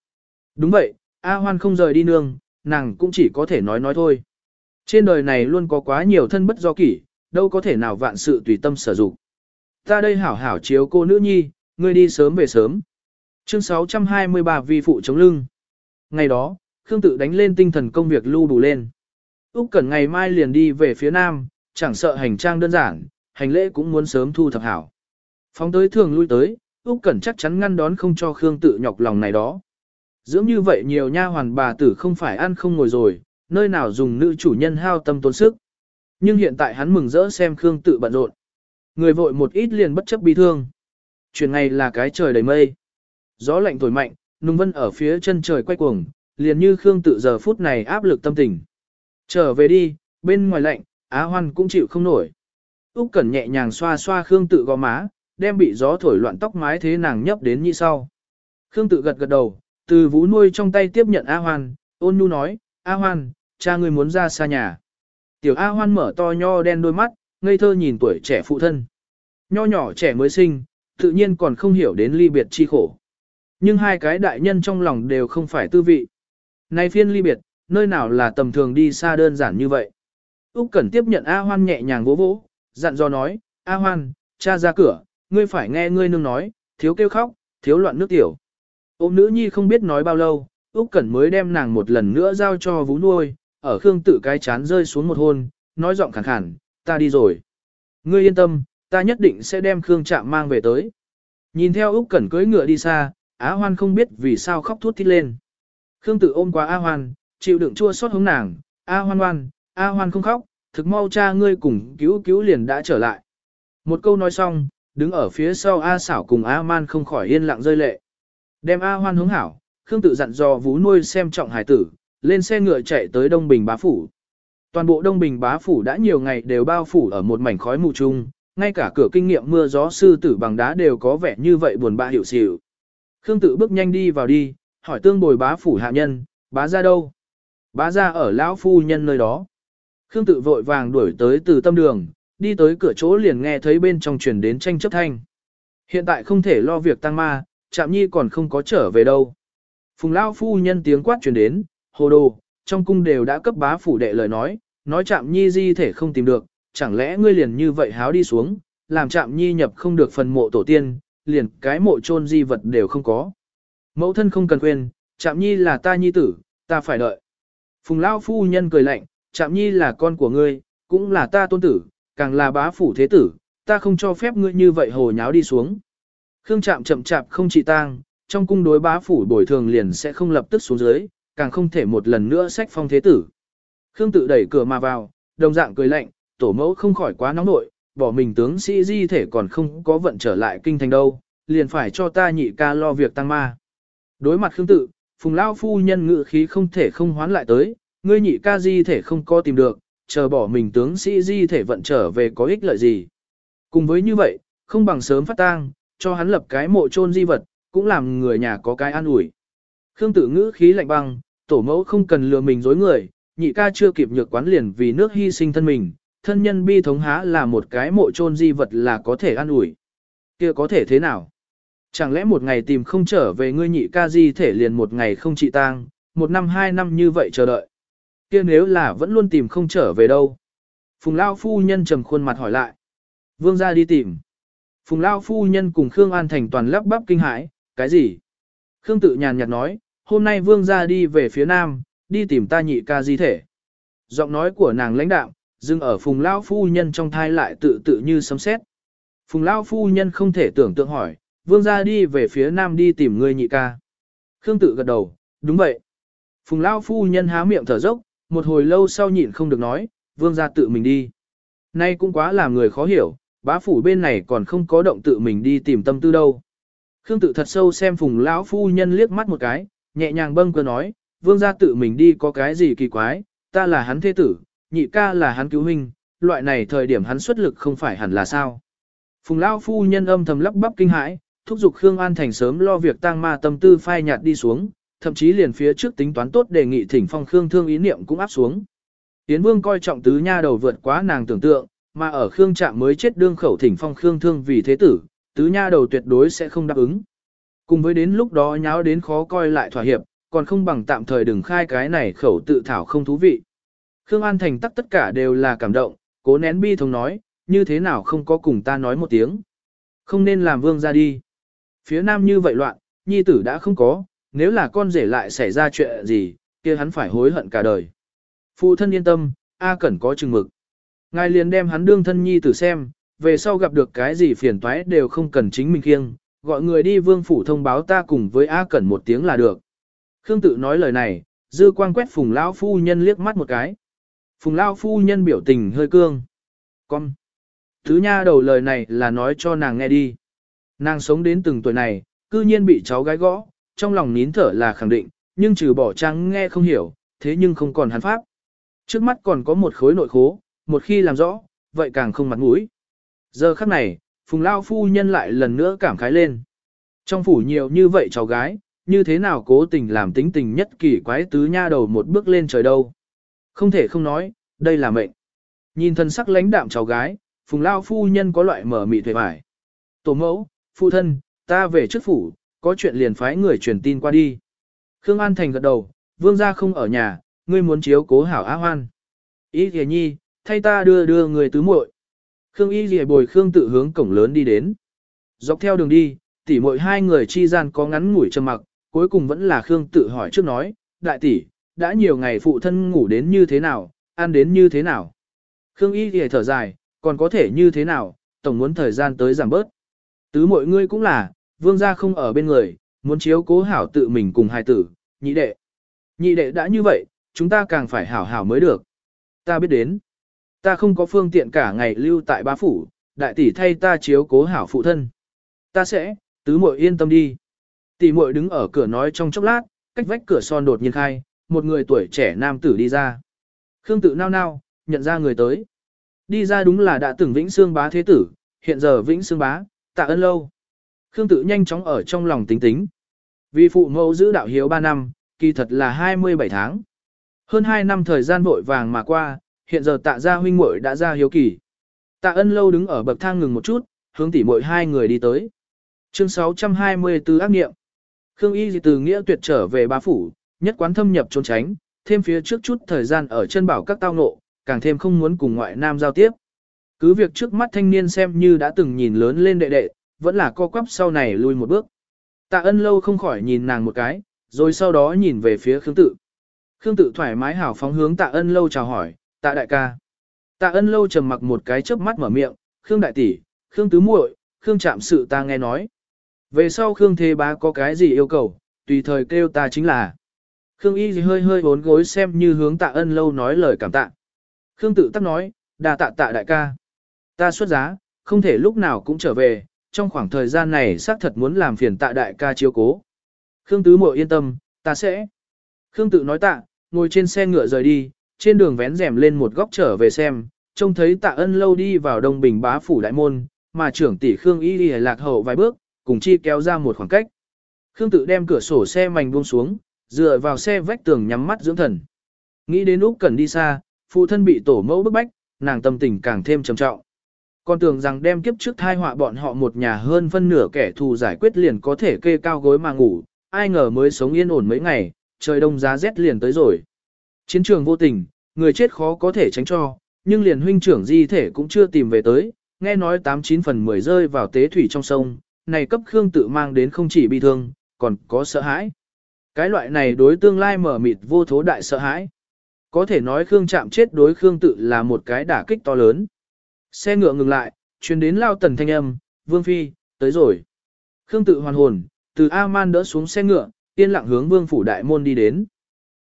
Đúng vậy, A Hoan không rời đi nương, nàng cũng chỉ có thể nói nói thôi. Trên đời này luôn có quá nhiều thân bất do kỷ, đâu có thể nào vạn sự tùy tâm sở dụng. Ta đây hảo hảo chiếu cô nữ nhi, ngươi đi sớm về sớm. Chương 623 vi phụ chống lưng. Ngày đó, Khương tự đánh lên tinh thần công việc lưu đủ lên. Úc Cẩn ngày mai liền đi về phía nam, chẳng sợ hành trang đơn giản, hành lễ cũng muốn sớm thu thập hảo. Phóng tới thường lui tới, Úc Cẩn chắc chắn ngăn đón không cho Khương tự nhọc lòng này đó. Dưỡng như vậy nhiều nha hoàn bà tử không phải ăn không ngồi rồi, nơi nào dùng nữ chủ nhân hao tâm tốn sức. Nhưng hiện tại hắn mừng rỡ xem Khương tự bận rộn. Người vội một ít liền bất chấp bi thương. Chuyện ngày là cái trời đầy mây. Gió lạnh thổi mạnh, nung vân ở phía chân trời quay cuồng, liền như Khương tự giờ phút này áp lực tâm tình. Trở về đi, bên ngoài lạnh, Á Hoan cũng chịu không nổi. Úc Cẩn nhẹ nhàng xoa xoa Khương tự gò má, đem bị gió thổi loạn tóc mái thế nàng nhấp đến như sau. Khương tự gật gật đầu, từ vú nuôi trong tay tiếp nhận A Hoan, ôn nhu nói, A Hoan, cha ngươi muốn ra xa nhà. Tiểu A Hoan mở to nho đen đôi mắt, ngây thơ nhìn tuổi trẻ phụ thân. Nho nhỏ trẻ mới sinh, tự nhiên còn không hiểu đến ly biệt chi khổ. Nhưng hai cái đại nhân trong lòng đều không phải tư vị. Nay phiên ly biệt, nơi nào là tầm thường đi xa đơn giản như vậy. Úc Cẩn tiếp nhận A Hoan nhẹ nhàng vỗ vỗ, dặn dò nói, A Hoan, cha ra cửa, ngươi phải nghe ngươi nương nói, thiếu kêu khóc, thiếu loạn nước tiểu. Ôm nữ nhi không biết nói bao lâu, Úc Cẩn mới đem nàng một lần nữa giao cho vú nuôi, ở Khương tự cái chán rơi xuống một hôn, nói giọng khàn khàn, ta đi rồi. Ngươi yên tâm, ta nhất định sẽ đem Khương Trạm mang về tới. Nhìn theo Úc Cẩn cưỡi ngựa đi xa, Á Hoan không biết vì sao khóc thút thít lên. Khương tự ôm qua A Hoan, chịu đựng chua xót hướng nàng, A Hoan Hoan, A Hoan không khóc, thực mau cha ngươi cùng cứu cứu liền đã trở lại. Một câu nói xong, đứng ở phía sau A xảo cùng A man không khỏi yên lặng rơi lệ. Đem A Hoan hướng hảo, Khương tự dặn dò vú nuôi xem trọng hải tử, lên xe ngựa chạy tới Đông Bình bá phủ. Toàn bộ Đông Bình bá phủ đã nhiều ngày đều bao phủ ở một mảnh khói mù chung, ngay cả cửa kinh nghiệm mưa gió sư tử bằng đá đều có vẻ như vậy buồn bã hiểu xỉu. Khương tự bước nhanh đi vào đi, hỏi tương bồi bá phủ hạ nhân, bá ra đâu? Bá ra ở lão phu nhân nơi đó. Khương tự vội vàng đuổi tới từ tâm đường, đi tới cửa chỗ liền nghe thấy bên trong truyền đến tranh chấp thanh. Hiện tại không thể lo việc tăng ma, chạm nhi còn không có trở về đâu. Phùng lão phu nhân tiếng quát truyền đến, hồ đồ, trong cung đều đã cấp bá phủ đệ lời nói, nói chạm nhi di thể không tìm được, chẳng lẽ ngươi liền như vậy háo đi xuống, làm chạm nhi nhập không được phần mộ tổ tiên, liền cái mộ chôn di vật đều không có. Mẫu thân không cần quên, chạm nhi là ta nhi tử, ta phải đợi. Phùng lão phu nhân cười lạnh, Trạm nhi là con của ngươi, cũng là ta tôn tử, càng là bá phủ thế tử, ta không cho phép ngươi như vậy hồ nháo đi xuống. Khương Trạm chậm chạp không trị tang, trong cung đối bá phủ bồi thường liền sẽ không lập tức xuống dưới, càng không thể một lần nữa sách phong thế tử. Khương tự đẩy cửa mà vào, đồng dạng cười lạnh, tổ mẫu không khỏi quá nóng nội, bỏ mình tướng sĩ di thể còn không có vận trở lại kinh thành đâu, liền phải cho ta nhị ca lo việc tăng ma. Đối mặt Khương tự, Phùng Lao phu nhân ngự khí không thể không hoán lại tới, ngươi nhị ca di thể không có tìm được, chờ bỏ mình tướng sĩ di thể vận trở về có ích lợi gì. Cùng với như vậy, không bằng sớm phát tang, cho hắn lập cái mộ chôn di vật, cũng làm người nhà có cái an ủi. Khương tự ngữ khí lạnh băng, tổ mẫu không cần lừa mình dối người, nhị ca chưa kịp nhược quán liền vì nước hy sinh thân mình, thân nhân bi thống há là một cái mộ chôn di vật là có thể an ủi. kia có thể thế nào? Chẳng lẽ một ngày tìm không trở về ngươi nhị ca di thể liền một ngày không trị tang, một năm hai năm như vậy chờ đợi kia nếu là vẫn luôn tìm không trở về đâu? Phùng Lao phu nhân trầm khuôn mặt hỏi lại. Vương ra đi tìm. Phùng Lao phu nhân cùng Khương An Thành toàn lắp bắp kinh hãi, cái gì? Khương tự nhàn nhạt nói, hôm nay vương ra đi về phía nam, đi tìm ta nhị ca di thể. Giọng nói của nàng lãnh đạo, dừng ở phùng lao phu nhân trong thai lại tự tự như sấm sét. Phùng lao phu nhân không thể tưởng tượng hỏi, vương ra đi về phía nam đi tìm người nhị ca. Khương tự gật đầu, đúng vậy. Phùng lao phu nhân há miệng thở dốc, một hồi lâu sau nhịn không được nói, vương ra tự mình đi. Nay cũng quá làm người khó hiểu, bá phủ bên này còn không có động tự mình đi tìm tâm tư đâu. Khương tự thật sâu xem phùng lão phu nhân liếc mắt một cái, nhẹ nhàng bâng cơ nói, vương gia tự mình đi có cái gì kỳ quái, ta là hắn thế tử, nhị ca là hắn cứu huynh, loại này thời điểm hắn xuất lực không phải hẳn là sao. Phùng lão phu nhân âm thầm lắp bắp kinh hãi, thúc giục Khương An Thành sớm lo việc tang ma tâm tư phai nhạt đi xuống, thậm chí liền phía trước tính toán tốt đề nghị thỉnh phong Khương thương ý niệm cũng áp xuống. Tiến Vương coi trọng tứ nha đầu vượt quá nàng tưởng tượng, mà ở Khương Trạm mới chết đương khẩu thỉnh phong Khương thương vì thế tử, tứ nha đầu tuyệt đối sẽ không đáp ứng. Cùng với đến lúc đó nháo đến khó coi lại thỏa hiệp, còn không bằng tạm thời đừng khai cái này khẩu tự thảo không thú vị. Khương An Thành tắc tất cả đều là cảm động, cố nén bi thống nói, như thế nào không có cùng ta nói một tiếng. Không nên làm vương ra đi. Phía nam như vậy loạn, nhi tử đã không có, nếu là con rể lại xảy ra chuyện gì, kia hắn phải hối hận cả đời. Phụ thân yên tâm, A Cẩn có chừng mực. Ngài liền đem hắn đương thân nhi tử xem, về sau gặp được cái gì phiền toái đều không cần chính mình kiêng, gọi người đi vương phủ thông báo ta cùng với A Cẩn một tiếng là được. Khương tự nói lời này, Dư quang quét phùng lão phu nhân liếc mắt một cái. Phùng lão phu nhân biểu tình hơi cương. Con. Thứ nha đầu lời này là nói cho nàng nghe đi. Nàng sống đến từng tuổi này, cư nhiên bị cháu gái gõ, trong lòng nín thở là khẳng định, nhưng trừ bỏ trang nghe không hiểu, thế nhưng không còn hắn pháp. Trước mắt còn có một khối nội khố, một khi làm rõ, vậy càng không mặt mũi. Giờ khắc này, Phùng Lao phu nhân lại lần nữa cảm khái lên. Trong phủ nhiều như vậy cháu gái, như thế nào cố tình làm tính tình nhất kỳ quái tứ nha đầu một bước lên trời đâu. Không thể không nói, đây là mệnh. Nhìn thân sắc lãnh đạm cháu gái, Phùng Lao phu nhân có loại mở mị thuệ vải. Tổ mẫu, phu thân, ta về trước phủ, có chuyện liền phái người truyền tin qua đi. Khương An Thành gật đầu, vương gia không ở nhà, ngươi muốn chiếu cố hảo á hoan. Ý kìa nhi, thay ta đưa đưa người tứ muội. Khương Y Lìa bồi Khương tự hướng cổng lớn đi đến. Dọc theo đường đi, tỷ muội hai người chi gian có ngắn ngủi trầm mặc, cuối cùng vẫn là Khương tự hỏi trước nói, đại tỷ, đã nhiều ngày phụ thân ngủ đến như thế nào, ăn đến như thế nào. Khương Y Lìa thở dài, còn có thể như thế nào, tổng muốn thời gian tới giảm bớt. Tứ muội ngươi cũng là, vương gia không ở bên người, muốn chiếu cố hảo tự mình cùng hai tử, nhị đệ. Nhị đệ đã như vậy, chúng ta càng phải hảo hảo mới được. Ta biết đến. Ta không có phương tiện cả ngày lưu tại bá phủ, đại tỷ thay ta chiếu cố hảo phụ thân. Ta sẽ, tứ muội yên tâm đi. Tỷ muội đứng ở cửa nói trong chốc lát, cách vách cửa son đột nhiên khai, một người tuổi trẻ nam tử đi ra. Khương tự nao nao, nhận ra người tới. Đi ra đúng là đã từng Vĩnh Xương bá thế tử, hiện giờ Vĩnh Xương bá, tạ ơn lâu. Khương tự nhanh chóng ở trong lòng tính tính. Vì phụ mẫu giữ đạo hiếu 3 năm, kỳ thật là 27 tháng. Hơn 2 năm thời gian vội vàng mà qua, hiện giờ tạ gia huynh muội đã ra hiếu kỳ. Tạ ân lâu đứng ở bậc thang ngừng một chút, hướng tỉ muội hai người đi tới. Chương 624 ác nghiệm. Khương Y từ nghĩa tuyệt trở về bá phủ, nhất quán thâm nhập trốn tránh, thêm phía trước chút thời gian ở chân bảo các tao ngộ, càng thêm không muốn cùng ngoại nam giao tiếp. Cứ việc trước mắt thanh niên xem như đã từng nhìn lớn lên đệ đệ, vẫn là co quắp sau này lui một bước. Tạ ân lâu không khỏi nhìn nàng một cái, rồi sau đó nhìn về phía Khương tự. Khương tự thoải mái hào phóng hướng tạ ân lâu chào hỏi, tạ đại ca. Tạ ân lâu trầm mặc một cái chớp mắt mở miệng, Khương đại tỷ, Khương tứ muội, Khương chạm sự ta nghe nói. Về sau Khương thế bá có cái gì yêu cầu, tùy thời kêu ta chính là. Khương y hơi hơi bốn gối xem như hướng tạ ân lâu nói lời cảm tạ. Khương tự tắc nói, đà tạ tạ đại ca. Ta xuất giá, không thể lúc nào cũng trở về, trong khoảng thời gian này xác thật muốn làm phiền tạ đại ca chiếu cố. Khương tứ muội yên tâm, ta sẽ. Khương tự nói tạ, ngồi trên xe ngựa rời đi, trên đường vén rèm lên một góc trở về xem, trông thấy tạ ân lâu đi vào đông bình bá phủ đại môn, mà trưởng tỷ Khương y đi lạc hậu vài bước, cùng chi kéo ra một khoảng cách. Khương tự đem cửa sổ xe mảnh buông xuống, dựa vào xe vách tường nhắm mắt dưỡng thần. Nghĩ đến Úc cần đi xa, phụ thân bị tổ mẫu bức bách, nàng tâm tình càng thêm trầm trọng. Còn tưởng rằng đem kiếp trước thai họa bọn họ một nhà hơn phân nửa kẻ thù giải quyết liền có thể kê cao gối mà ngủ, ai ngờ mới sống yên ổn mấy ngày, trời đông giá rét liền tới rồi. Chiến trường vô tình, người chết khó có thể tránh cho, nhưng liền huynh trưởng di thể cũng chưa tìm về tới, nghe nói 89 phần 10 rơi vào tế thủy trong sông, này cấp Khương tự mang đến không chỉ bi thương, còn có sợ hãi. Cái loại này đối tương lai mở mịt vô thố đại sợ hãi. Có thể nói Khương chạm chết đối Khương tự là một cái đả kích to lớn. Xe ngựa ngừng lại, truyền đến lao tần thanh âm, Vương Phi, tới rồi. Khương tự hoàn hồn, từ A-man đỡ xuống xe ngựa, yên lặng hướng Vương Phủ Đại Môn đi đến.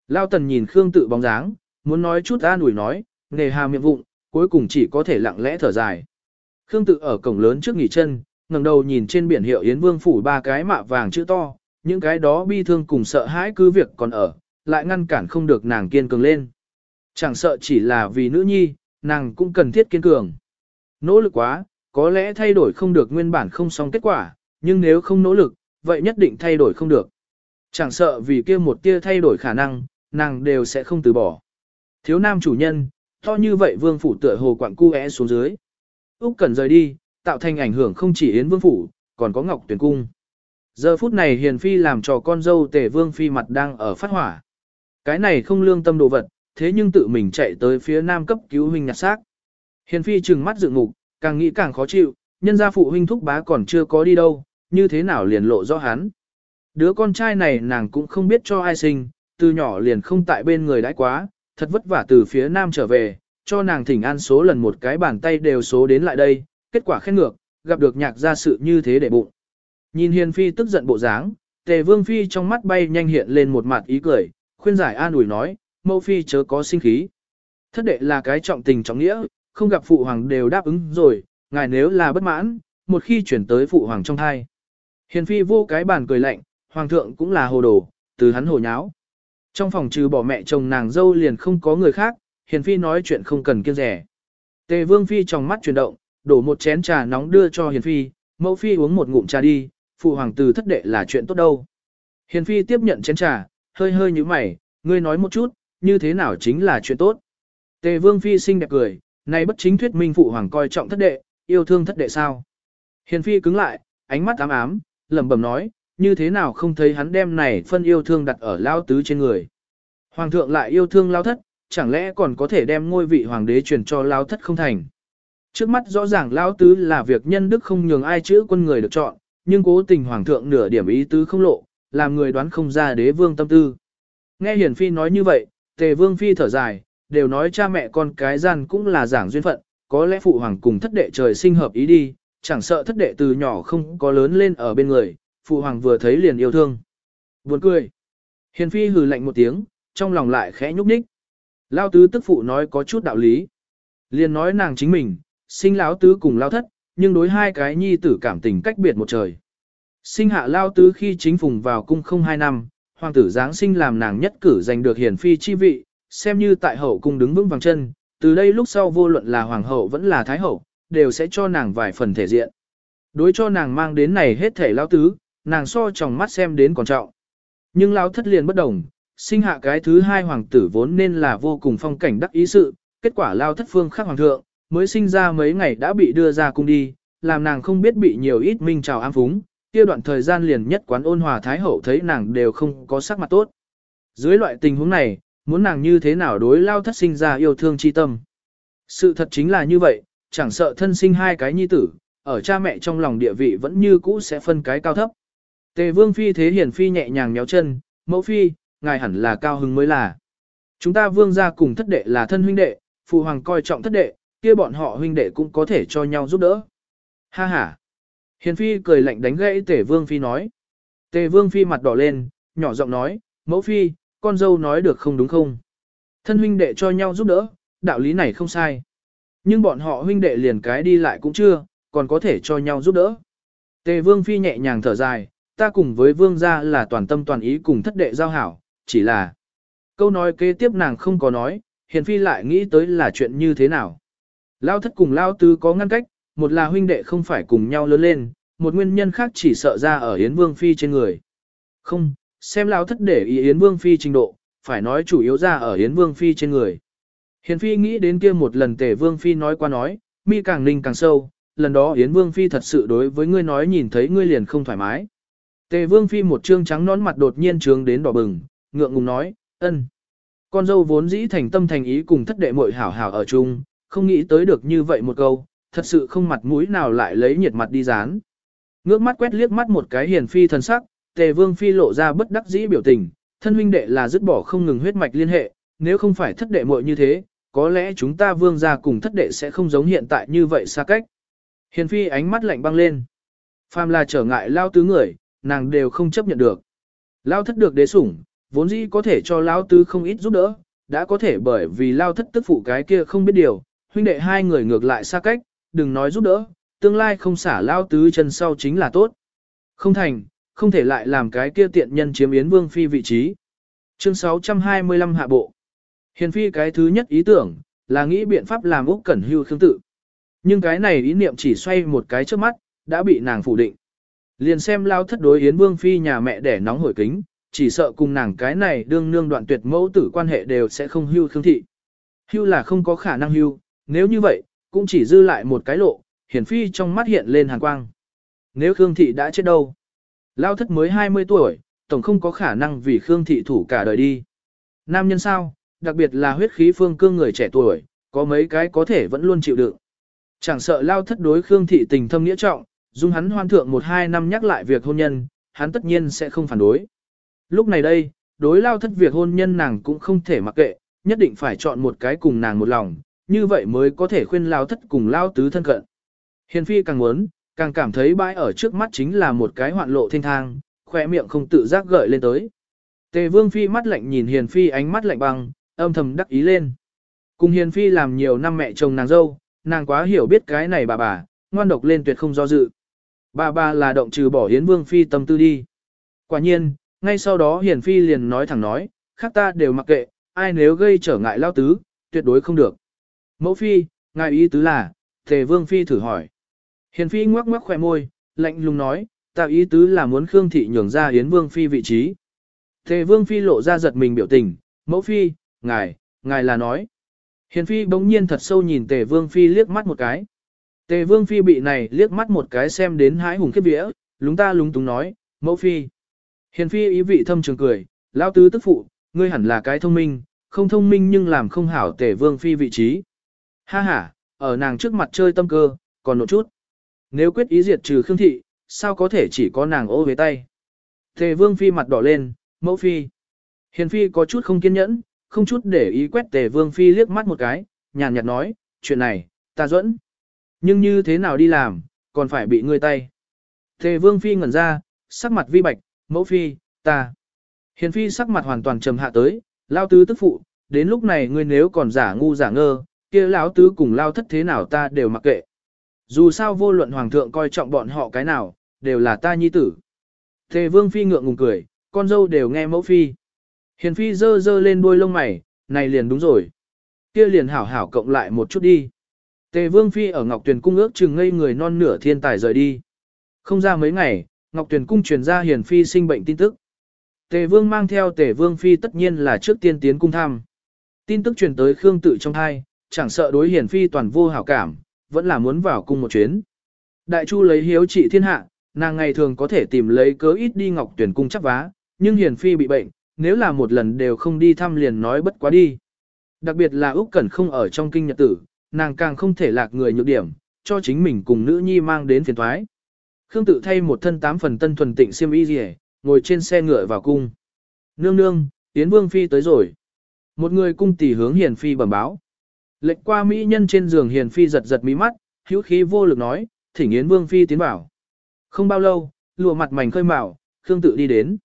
Lao tần nhìn Khương tự bóng dáng, muốn nói chút an ủi nói, nghề hà miệng vụng, cuối cùng chỉ có thể lặng lẽ thở dài. Khương tự ở cổng lớn trước nghỉ chân, ngẩng đầu nhìn trên biển hiệu Yến Vương Phủ ba cái mạ vàng chữ to, những cái đó bi thương cùng sợ hãi cứ việc còn ở, lại ngăn cản không được nàng kiên cường lên. Chẳng sợ chỉ là vì nữ nhi, nàng cũng cần thiết kiên cường. Nỗ lực quá, có lẽ thay đổi không được nguyên bản không xong kết quả, nhưng nếu không nỗ lực, vậy nhất định thay đổi không được. Chẳng sợ vì kia một tia thay đổi khả năng, nàng đều sẽ không từ bỏ. Thiếu nam chủ nhân, to như vậy vương phủ tựa hồ quặng cu é xuống dưới. Úc cần rời đi, tạo thành ảnh hưởng không chỉ yến vương phủ, còn có ngọc tuyển cung. Giờ phút này hiền phi làm cho con dâu tể vương phi mặt đang ở phát hỏa. Cái này không lương tâm đồ vật, thế nhưng tự mình chạy tới phía nam cấp cứu huynh nhặt xác. Hiền phi trừng mắt dựng ngục, càng nghĩ càng khó chịu, nhân gia phụ huynh thúc bá còn chưa có đi đâu, như thế nào liền lộ rõ hắn. Đứa con trai này nàng cũng không biết cho ai sinh, từ nhỏ liền không tại bên người đãi quá, thật vất vả từ phía nam trở về, cho nàng thỉnh an số lần một cái bàn tay đều số đến lại đây, kết quả khen ngược, gặp được nhạc gia sự như thế để bụng. Nhìn hiền phi tức giận bộ dáng, tề vương phi trong mắt bay nhanh hiện lên một mặt ý cười, khuyên giải an ủi nói, mẫu phi chớ có sinh khí. Thất đệ là cái trọng tình trọng nghĩa, không gặp phụ hoàng đều đáp ứng rồi, ngài nếu là bất mãn, một khi chuyển tới phụ hoàng trong thai. Hiền phi vô cái bàn cười lạnh, hoàng thượng cũng là hồ đồ, từ hắn hồ nháo. Trong phòng trừ bỏ mẹ chồng nàng dâu liền không có người khác, hiền phi nói chuyện không cần kiêng rẻ. Tề vương phi trong mắt chuyển động, đổ một chén trà nóng đưa cho hiền phi, mẫu phi uống một ngụm trà đi, phụ hoàng từ thất đệ là chuyện tốt đâu. Hiền phi tiếp nhận chén trà, hơi hơi như mày, ngươi nói một chút, như thế nào chính là chuyện tốt. Tề vương phi xinh đẹp cười, này bất chính thuyết minh phụ hoàng coi trọng thất đệ, yêu thương thất đệ sao. Hiền phi cứng lại, ánh mắt ám ám, lẩm bẩm nói, như thế nào không thấy hắn đem này phân yêu thương đặt ở lao tứ trên người. Hoàng thượng lại yêu thương lao thất, chẳng lẽ còn có thể đem ngôi vị hoàng đế truyền cho lao thất không thành. Trước mắt rõ ràng lao tứ là việc nhân đức không nhường ai chữ quân người được chọn, nhưng cố tình hoàng thượng nửa điểm ý tứ không lộ, làm người đoán không ra đế vương tâm tư. Nghe hiển phi nói như vậy, tề vương phi thở dài, đều nói cha mẹ con cái gian cũng là giảng duyên phận, có lẽ phụ hoàng cùng thất đệ trời sinh hợp ý đi, chẳng sợ thất đệ từ nhỏ không có lớn lên ở bên người, phụ hoàng vừa thấy liền yêu thương. Buồn cười. Hiền phi hừ lạnh một tiếng, trong lòng lại khẽ nhúc nhích. Lao tứ tức phụ nói có chút đạo lý. Liền nói nàng chính mình, sinh lão tứ cùng lao thất, nhưng đối hai cái nhi tử cảm tình cách biệt một trời. Sinh hạ lao tứ khi chính phùng vào cung không hai năm, hoàng tử Giáng sinh làm nàng nhất cử giành được hiền phi chi vị, xem như tại hậu cung đứng vững vàng chân, từ đây lúc sau vô luận là hoàng hậu vẫn là thái hậu, đều sẽ cho nàng vài phần thể diện. Đối cho nàng mang đến này hết thể lao tứ, nàng so trong mắt xem đến còn trọng. Nhưng lao thất liền bất đồng, sinh hạ cái thứ hai hoàng tử vốn nên là vô cùng phong cảnh đắc ý sự, kết quả lao thất phương khác hoàng thượng, mới sinh ra mấy ngày đã bị đưa ra cung đi, làm nàng không biết bị nhiều ít minh chào ám phúng, kia đoạn thời gian liền nhất quán ôn hòa thái hậu thấy nàng đều không có sắc mặt tốt. Dưới loại tình huống này, muốn nàng như thế nào đối lao thất sinh ra yêu thương chi tâm. Sự thật chính là như vậy, chẳng sợ thân sinh hai cái nhi tử, ở cha mẹ trong lòng địa vị vẫn như cũ sẽ phân cái cao thấp. Tề vương phi thế hiển phi nhẹ nhàng nhéo chân, mẫu phi, ngài hẳn là cao hứng mới là. Chúng ta vương gia cùng thất đệ là thân huynh đệ, phụ hoàng coi trọng thất đệ, kia bọn họ huynh đệ cũng có thể cho nhau giúp đỡ. Ha ha. Hiền phi cười lạnh đánh gãy tề vương phi nói. Tề vương phi mặt đỏ lên, nhỏ giọng nói, mẫu phi, con dâu nói được không đúng không? Thân huynh đệ cho nhau giúp đỡ, đạo lý này không sai. Nhưng bọn họ huynh đệ liền cái đi lại cũng chưa, còn có thể cho nhau giúp đỡ. Tề vương phi nhẹ nhàng thở dài, ta cùng với vương gia là toàn tâm toàn ý cùng thất đệ giao hảo, chỉ là câu nói kế tiếp nàng không có nói, hiền phi lại nghĩ tới là chuyện như thế nào. Lao thất cùng Lao tứ có ngăn cách, một là huynh đệ không phải cùng nhau lớn lên, một nguyên nhân khác chỉ sợ ra ở Yến Vương Phi trên người. Không, xem Lao thất để ý Yến Vương Phi trình độ, phải nói chủ yếu ra ở Yến Vương Phi trên người. Hiền Phi nghĩ đến kia một lần tề Vương Phi nói qua nói, mi càng ninh càng sâu, lần đó Yến Vương Phi thật sự đối với ngươi nói nhìn thấy ngươi liền không thoải mái. Tề Vương Phi một trương trắng nón mặt đột nhiên trướng đến đỏ bừng, ngượng ngùng nói, ân. Con dâu vốn dĩ thành tâm thành ý cùng thất đệ muội hảo hảo ở chung, không nghĩ tới được như vậy một câu, thật sự không mặt mũi nào lại lấy nhiệt mặt đi dán. Ngước mắt quét liếc mắt một cái hiền phi thần sắc, Tề Vương Phi lộ ra bất đắc dĩ biểu tình, thân huynh đệ là dứt bỏ không ngừng huyết mạch liên hệ, nếu không phải thất đệ muội như thế, có lẽ chúng ta vương gia cùng thất đệ sẽ không giống hiện tại như vậy xa cách. Hiền phi ánh mắt lạnh băng lên. Phàm là trở ngại lao tứ người, nàng đều không chấp nhận được. Lao thất được đế sủng, vốn dĩ có thể cho lao tứ không ít giúp đỡ, đã có thể bởi vì lao thất tức phụ cái kia không biết điều, huynh đệ hai người ngược lại xa cách, đừng nói giúp đỡ, tương lai không xả lao tứ chân sau chính là tốt. Không thành, không thể lại làm cái kia tiện nhân chiếm yến vương phi vị trí. Chương 625 hạ bộ. Hiền phi cái thứ nhất ý tưởng, là nghĩ biện pháp làm Úc Cẩn Hưu khương tự. Nhưng cái này ý niệm chỉ xoay một cái trước mắt, đã bị nàng phủ định. Liền xem lao thất đối Yến Vương Phi nhà mẹ đẻ nóng hổi kính, chỉ sợ cùng nàng cái này đương nương đoạn tuyệt mẫu tử quan hệ đều sẽ không hưu khương thị. Hưu là không có khả năng hưu, nếu như vậy, cũng chỉ dư lại một cái lộ, hiển phi trong mắt hiện lên hàn quang. Nếu Khương thị đã chết đâu? Lao thất mới 20 tuổi, tổng không có khả năng vì Khương thị thủ cả đời đi. Nam nhân sao, đặc biệt là huyết khí phương cương người trẻ tuổi, có mấy cái có thể vẫn luôn chịu đựng. Chẳng sợ lao thất đối Khương thị tình thâm nghĩa trọng, dung hắn hoan thượng một hai năm nhắc lại việc hôn nhân, hắn tất nhiên sẽ không phản đối. Lúc này đây, đối lao thất việc hôn nhân nàng cũng không thể mặc kệ, nhất định phải chọn một cái cùng nàng một lòng, như vậy mới có thể khuyên lao thất cùng lao tứ thân cận. Hiền phi càng muốn, càng cảm thấy bãi ở trước mắt chính là một cái hoạn lộ thiên thang, khỏe miệng không tự giác gợi lên tới. Tề Vương Phi mắt lạnh nhìn Hiền Phi ánh mắt lạnh băng, âm thầm đắc ý lên. Cùng Hiền Phi làm nhiều năm mẹ chồng nàng dâu, nàng quá hiểu biết cái này bà bà, ngoan độc lên tuyệt không do dự. Bà bà là động trừ bỏ Hiến Vương Phi tâm tư đi. Quả nhiên, ngay sau đó Hiền Phi liền nói thẳng nói, khác ta đều mặc kệ, ai nếu gây trở ngại lao tứ, tuyệt đối không được. Mẫu Phi, ngài ý tứ là, Tề Vương Phi thử hỏi. Hiền Phi ngoắc ngoắc khỏe môi, lạnh lùng nói, Tạo ý tứ là muốn Khương Thị nhường ra Yến Vương Phi vị trí. Tề Vương Phi lộ ra giật mình biểu tình, mẫu Phi, ngài, ngài là nói. Hiền Phi bỗng nhiên thật sâu nhìn Tề Vương Phi liếc mắt một cái. Tề Vương Phi bị này liếc mắt một cái xem đến hái hùng khiếp vía, lúng ta lúng túng nói, mẫu Phi. Hiền Phi ý vị thâm trường cười, lao tứ tức phụ, ngươi hẳn là cái thông minh, không thông minh nhưng làm không hảo Tề Vương Phi vị trí. Ha ha, ở nàng trước mặt chơi tâm cơ, còn một chút. Nếu quyết ý diệt trừ Khương Thị, sao có thể chỉ có nàng ô với tay. Tề Vương Phi mặt đỏ lên, mẫu Phi. Hiền Phi có chút không kiên nhẫn, không chút để ý quét Tề Vương Phi liếc mắt một cái, nhàn nhạt nói, chuyện này, ta dẫn. Nhưng như thế nào đi làm, còn phải bị ngươi tay. Tề Vương Phi ngẩn ra, sắc mặt vi bạch, mẫu Phi, ta. Hiền Phi sắc mặt hoàn toàn trầm hạ tới, lao tứ tức phụ, đến lúc này ngươi nếu còn giả ngu giả ngơ, kia lão tứ cùng lao thất thế nào ta đều mặc kệ. Dù sao vô luận hoàng thượng coi trọng bọn họ cái nào, đều là ta nhi tử. Tề Vương Phi ngượng ngùng cười, con dâu đều nghe mẫu Phi. Hiền Phi dơ dơ lên đuôi lông mày, này liền đúng rồi. Kia liền hảo hảo cộng lại một chút đi. Tề Vương Phi ở Ngọc Tuyền Cung ước chừng ngây người non nửa thiên tài rời đi. Không ra mấy ngày, Ngọc Tuyền Cung truyền ra Hiền Phi sinh bệnh tin tức. Tề Vương mang theo Tề Vương Phi tất nhiên là trước tiên tiến cung thăm. Tin tức truyền tới Khương Tự trong hai, chẳng sợ đối Hiền Phi toàn vô hảo cảm, vẫn là muốn vào cung một chuyến. Đại Chu lấy hiếu trị thiên hạ, nàng ngày thường có thể tìm lấy cớ ít đi Ngọc tuyển Cung chắc vá, nhưng Hiền Phi bị bệnh, nếu là một lần đều không đi thăm liền nói bất quá đi. Đặc biệt là Úc Cẩn không ở trong kinh nhật tử, nàng càng không thể lạc người nhược điểm, cho chính mình cùng nữ nhi mang đến phiền toái. Khương tự thay một thân tám phần tân thuần tịnh xiêm y rìa, ngồi trên xe ngựa vào cung. Nương nương, Yến Vương Phi tới rồi. Một người cung tỷ hướng Hiền Phi bẩm báo. Lệnh qua mỹ nhân trên giường Hiền Phi giật giật mí mắt, hữu khí vô lực nói, thỉnh Yến Vương Phi tiến bảo. Không bao lâu, lùa mặt mảnh khơi mạo, Khương tự đi đến.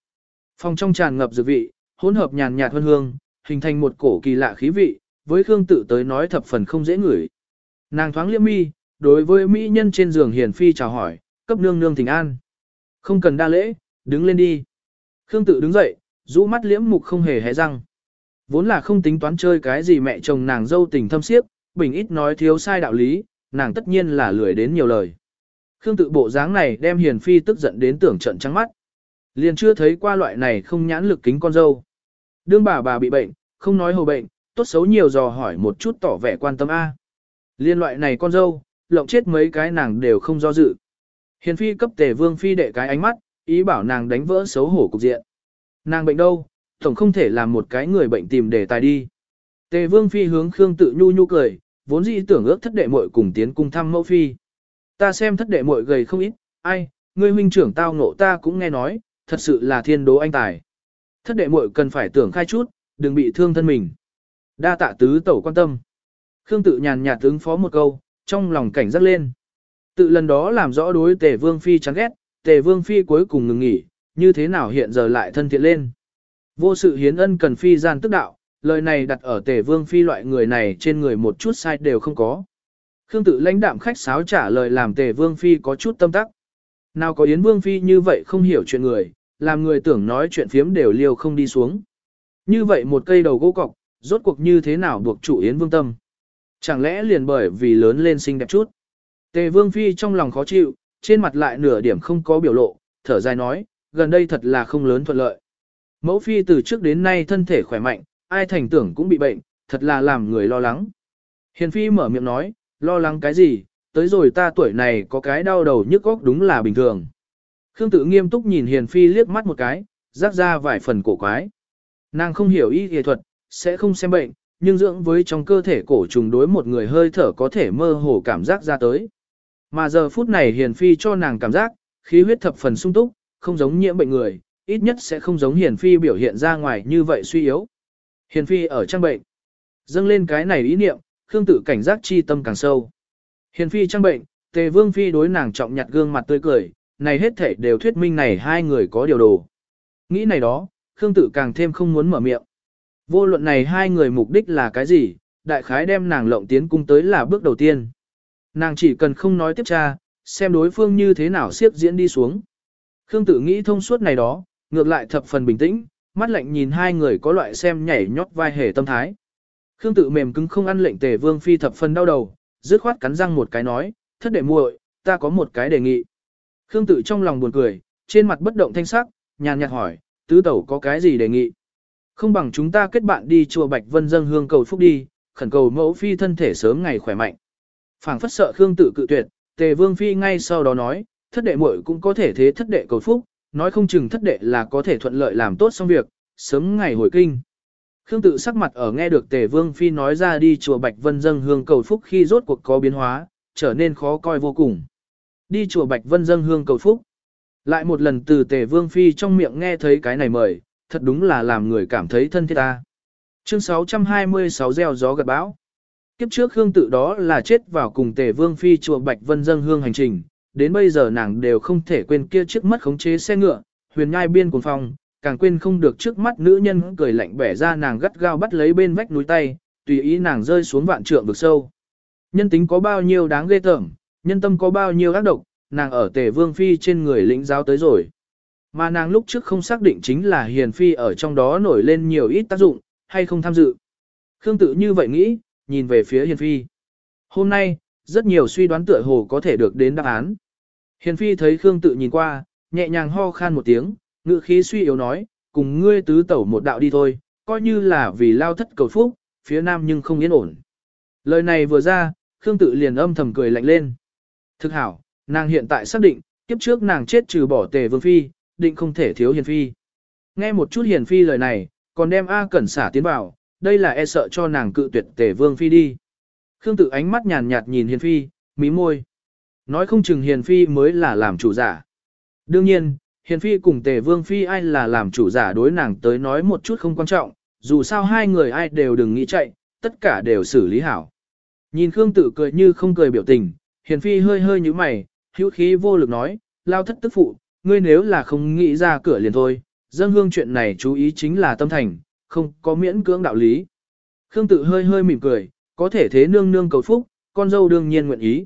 Phòng trong tràn ngập dược vị, hỗn hợp nhàn nhạt hương hương, hình thành một cổ kỳ lạ khí vị, với Khương tự tới nói thập phần không dễ ngửi. Nàng thoáng liếc mi, đối với mỹ nhân trên giường hiền phi chào hỏi, cấp nương nương thỉnh an. Không cần đa lễ, đứng lên đi. Khương tự đứng dậy, rũ mắt liễm mục không hề hé răng. Vốn là không tính toán chơi cái gì mẹ chồng nàng dâu tình thâm siếp bình ít nói thiếu sai đạo lý, nàng tất nhiên là lười đến nhiều lời. Khương tự bộ dáng này đem hiền phi tức giận đến tưởng trận trắng mắt. Liền chưa thấy qua loại này không nhãn lực kính con dâu. Đương bà bà bị bệnh, không nói hồ bệnh, tốt xấu nhiều dò hỏi một chút tỏ vẻ quan tâm A. Liên loại này con dâu, lộng chết mấy cái nàng đều không do dự. Hiền phi cấp tề vương phi đệ cái ánh mắt, ý bảo nàng đánh vỡ xấu hổ cục diện. Nàng bệnh đâu, tổng không thể làm một cái người bệnh tìm để tài đi. Tề vương phi hướng Khương tự nhu nhu cười, vốn dĩ tưởng ước thất đệ muội cùng tiến cung thăm mẫu phi. Ta xem thất đệ muội gầy không ít, ai, ngươi huynh trưởng tao ngộ ta cũng nghe nói, thật sự là thiên đố anh tài. Thất đệ muội cần phải tưởng khai chút, đừng bị thương thân mình. Đa tạ tứ tẩu quan tâm. Khương tự nhàn nhạt ứng phó một câu, trong lòng cảnh giác lên. Tự lần đó làm rõ đối tề vương phi chán ghét, tề vương phi cuối cùng ngừng nghỉ, như thế nào hiện giờ lại thân thiện lên. Vô sự hiến ân cần phi gian tức đạo, lời này đặt ở tề vương phi loại người này trên người một chút sai đều không có. Khương tự lãnh đạm khách sáo trả lời làm tề vương phi có chút tâm tắc. Nào có yến vương phi như vậy không hiểu chuyện người, làm người tưởng nói chuyện phiếm đều liều không đi xuống. Như vậy một cây đầu gỗ cọc, rốt cuộc như thế nào buộc chủ Yến Vương tâm? Chẳng lẽ liền bởi vì lớn lên xinh đẹp chút? Tề Vương Phi trong lòng khó chịu, trên mặt lại nửa điểm không có biểu lộ, thở dài nói, gần đây thật là không lớn thuận lợi. Mẫu Phi từ trước đến nay thân thể khỏe mạnh, ai thành tưởng cũng bị bệnh, thật là làm người lo lắng. Hiền Phi mở miệng nói, lo lắng cái gì, tới rồi ta tuổi này có cái đau đầu nhức óc đúng là bình thường. Khương tự nghiêm túc nhìn Hiền Phi liếc mắt một cái, rắc ra vài phần cổ quái. Nàng không hiểu y y thuật, sẽ không xem bệnh, nhưng dưỡng với trong cơ thể cổ trùng đối một người hơi thở có thể mơ hồ cảm giác ra tới. Mà giờ phút này Hiền Phi cho nàng cảm giác, khí huyết thập phần sung túc, không giống nhiễm bệnh người, ít nhất sẽ không giống Hiền Phi biểu hiện ra ngoài như vậy suy yếu. Hiền Phi ở trang bệnh. Dâng lên cái này ý niệm, Khương Tử cảnh giác chi tâm càng sâu. Hiền Phi trang bệnh, Tề Vương Phi đối nàng trọng nhặt gương mặt tươi cười, này hết thể đều thuyết minh này hai người có điều đồ. Nghĩ này đó, Khương Tử càng thêm không muốn mở miệng. Vô luận này hai người mục đích là cái gì, đại khái đem nàng lộng tiến cung tới là bước đầu tiên. Nàng chỉ cần không nói tiếp tra, xem đối phương như thế nào siếp diễn đi xuống. Khương Tử nghĩ thông suốt này đó, ngược lại thập phần bình tĩnh, mắt lạnh nhìn hai người có loại xem nhảy nhót vai hề tâm thái. Khương Tự mềm cứng không ăn lệnh tề vương phi thập phần đau đầu, dứt khoát cắn răng một cái nói, thất đệ muội, ta có một cái đề nghị. Khương Tự trong lòng buồn cười, trên mặt bất động thanh sắc, nhàn nhạt hỏi, tứ tẩu có cái gì đề nghị? Không bằng chúng ta kết bạn đi chùa Bạch Vân dâng hương cầu phúc đi, khẩn cầu mẫu phi thân thể sớm ngày khỏe mạnh. Phảng phất sợ Khương Tự cự tuyệt, Tề Vương phi ngay sau đó nói, thất đệ muội cũng có thể thế thất đệ cầu phúc, nói không chừng thất đệ là có thể thuận lợi làm tốt xong việc, sớm ngày hồi kinh. Khương tự sắc mặt ở nghe được Tề Vương Phi nói ra đi chùa Bạch Vân dâng hương cầu phúc khi rốt cuộc có biến hóa, trở nên khó coi vô cùng. Đi chùa Bạch Vân dâng hương cầu phúc. Lại một lần từ Tề Vương Phi trong miệng nghe thấy cái này mời, thật đúng là làm người cảm thấy thân thiết ta. Chương 626 gieo gió gặt bão. Kiếp trước Khương tự đó là chết vào cùng Tề Vương Phi chùa Bạch Vân dâng hương hành trình, đến bây giờ nàng đều không thể quên kia chiếc mất khống chế xe ngựa, huyền nhai biên cuồng phong, càng quên không được trước mắt nữ nhân cười lạnh bẻ ra nàng gắt gao bắt lấy bên vách núi tay, tùy ý nàng rơi xuống vạn trượng vực sâu. Nhân tính có bao nhiêu đáng ghê tởm, nhân tâm có bao nhiêu ác độc, nàng ở tề vương phi trên người lĩnh giáo tới rồi. Mà nàng lúc trước không xác định chính là hiền phi ở trong đó nổi lên nhiều ít tác dụng, hay không tham dự. Khương tự như vậy nghĩ, nhìn về phía hiền phi. Hôm nay, rất nhiều suy đoán tựa hồ có thể được đến đáp án. Hiền phi thấy Khương tự nhìn qua, nhẹ nhàng ho khan một tiếng, ngự khí suy yếu nói, cùng ngươi tứ tẩu một đạo đi thôi, coi như là vì lao thất cầu phúc, phía nam nhưng không yên ổn. Lời này vừa ra, Khương tự liền âm thầm cười lạnh lên. Thực hảo, nàng hiện tại xác định, kiếp trước nàng chết trừ bỏ tề vương phi, định không thể thiếu hiền phi. Nghe một chút hiền phi lời này, còn đem A cẩn xả tiến vào, đây là e sợ cho nàng cự tuyệt tề vương phi đi. Khương tự ánh mắt nhàn nhạt nhìn hiền phi, mí môi. Nói không chừng hiền phi mới là làm chủ giả. Đương nhiên, hiền phi cùng tề vương phi ai là làm chủ giả đối nàng tới nói một chút không quan trọng, dù sao hai người ai đều đừng nghĩ chạy, tất cả đều xử lý hảo. Nhìn Khương tự cười như không cười biểu tình, hiền phi hơi hơi như mày, hữu khí vô lực nói, lao thất tức phụ, ngươi nếu là không nghĩ ra cửa liền thôi, dân hương chuyện này chú ý chính là tâm thành, không có miễn cưỡng đạo lý. Khương tự hơi hơi mỉm cười, có thể thế nương nương cầu phúc, con dâu đương nhiên nguyện ý.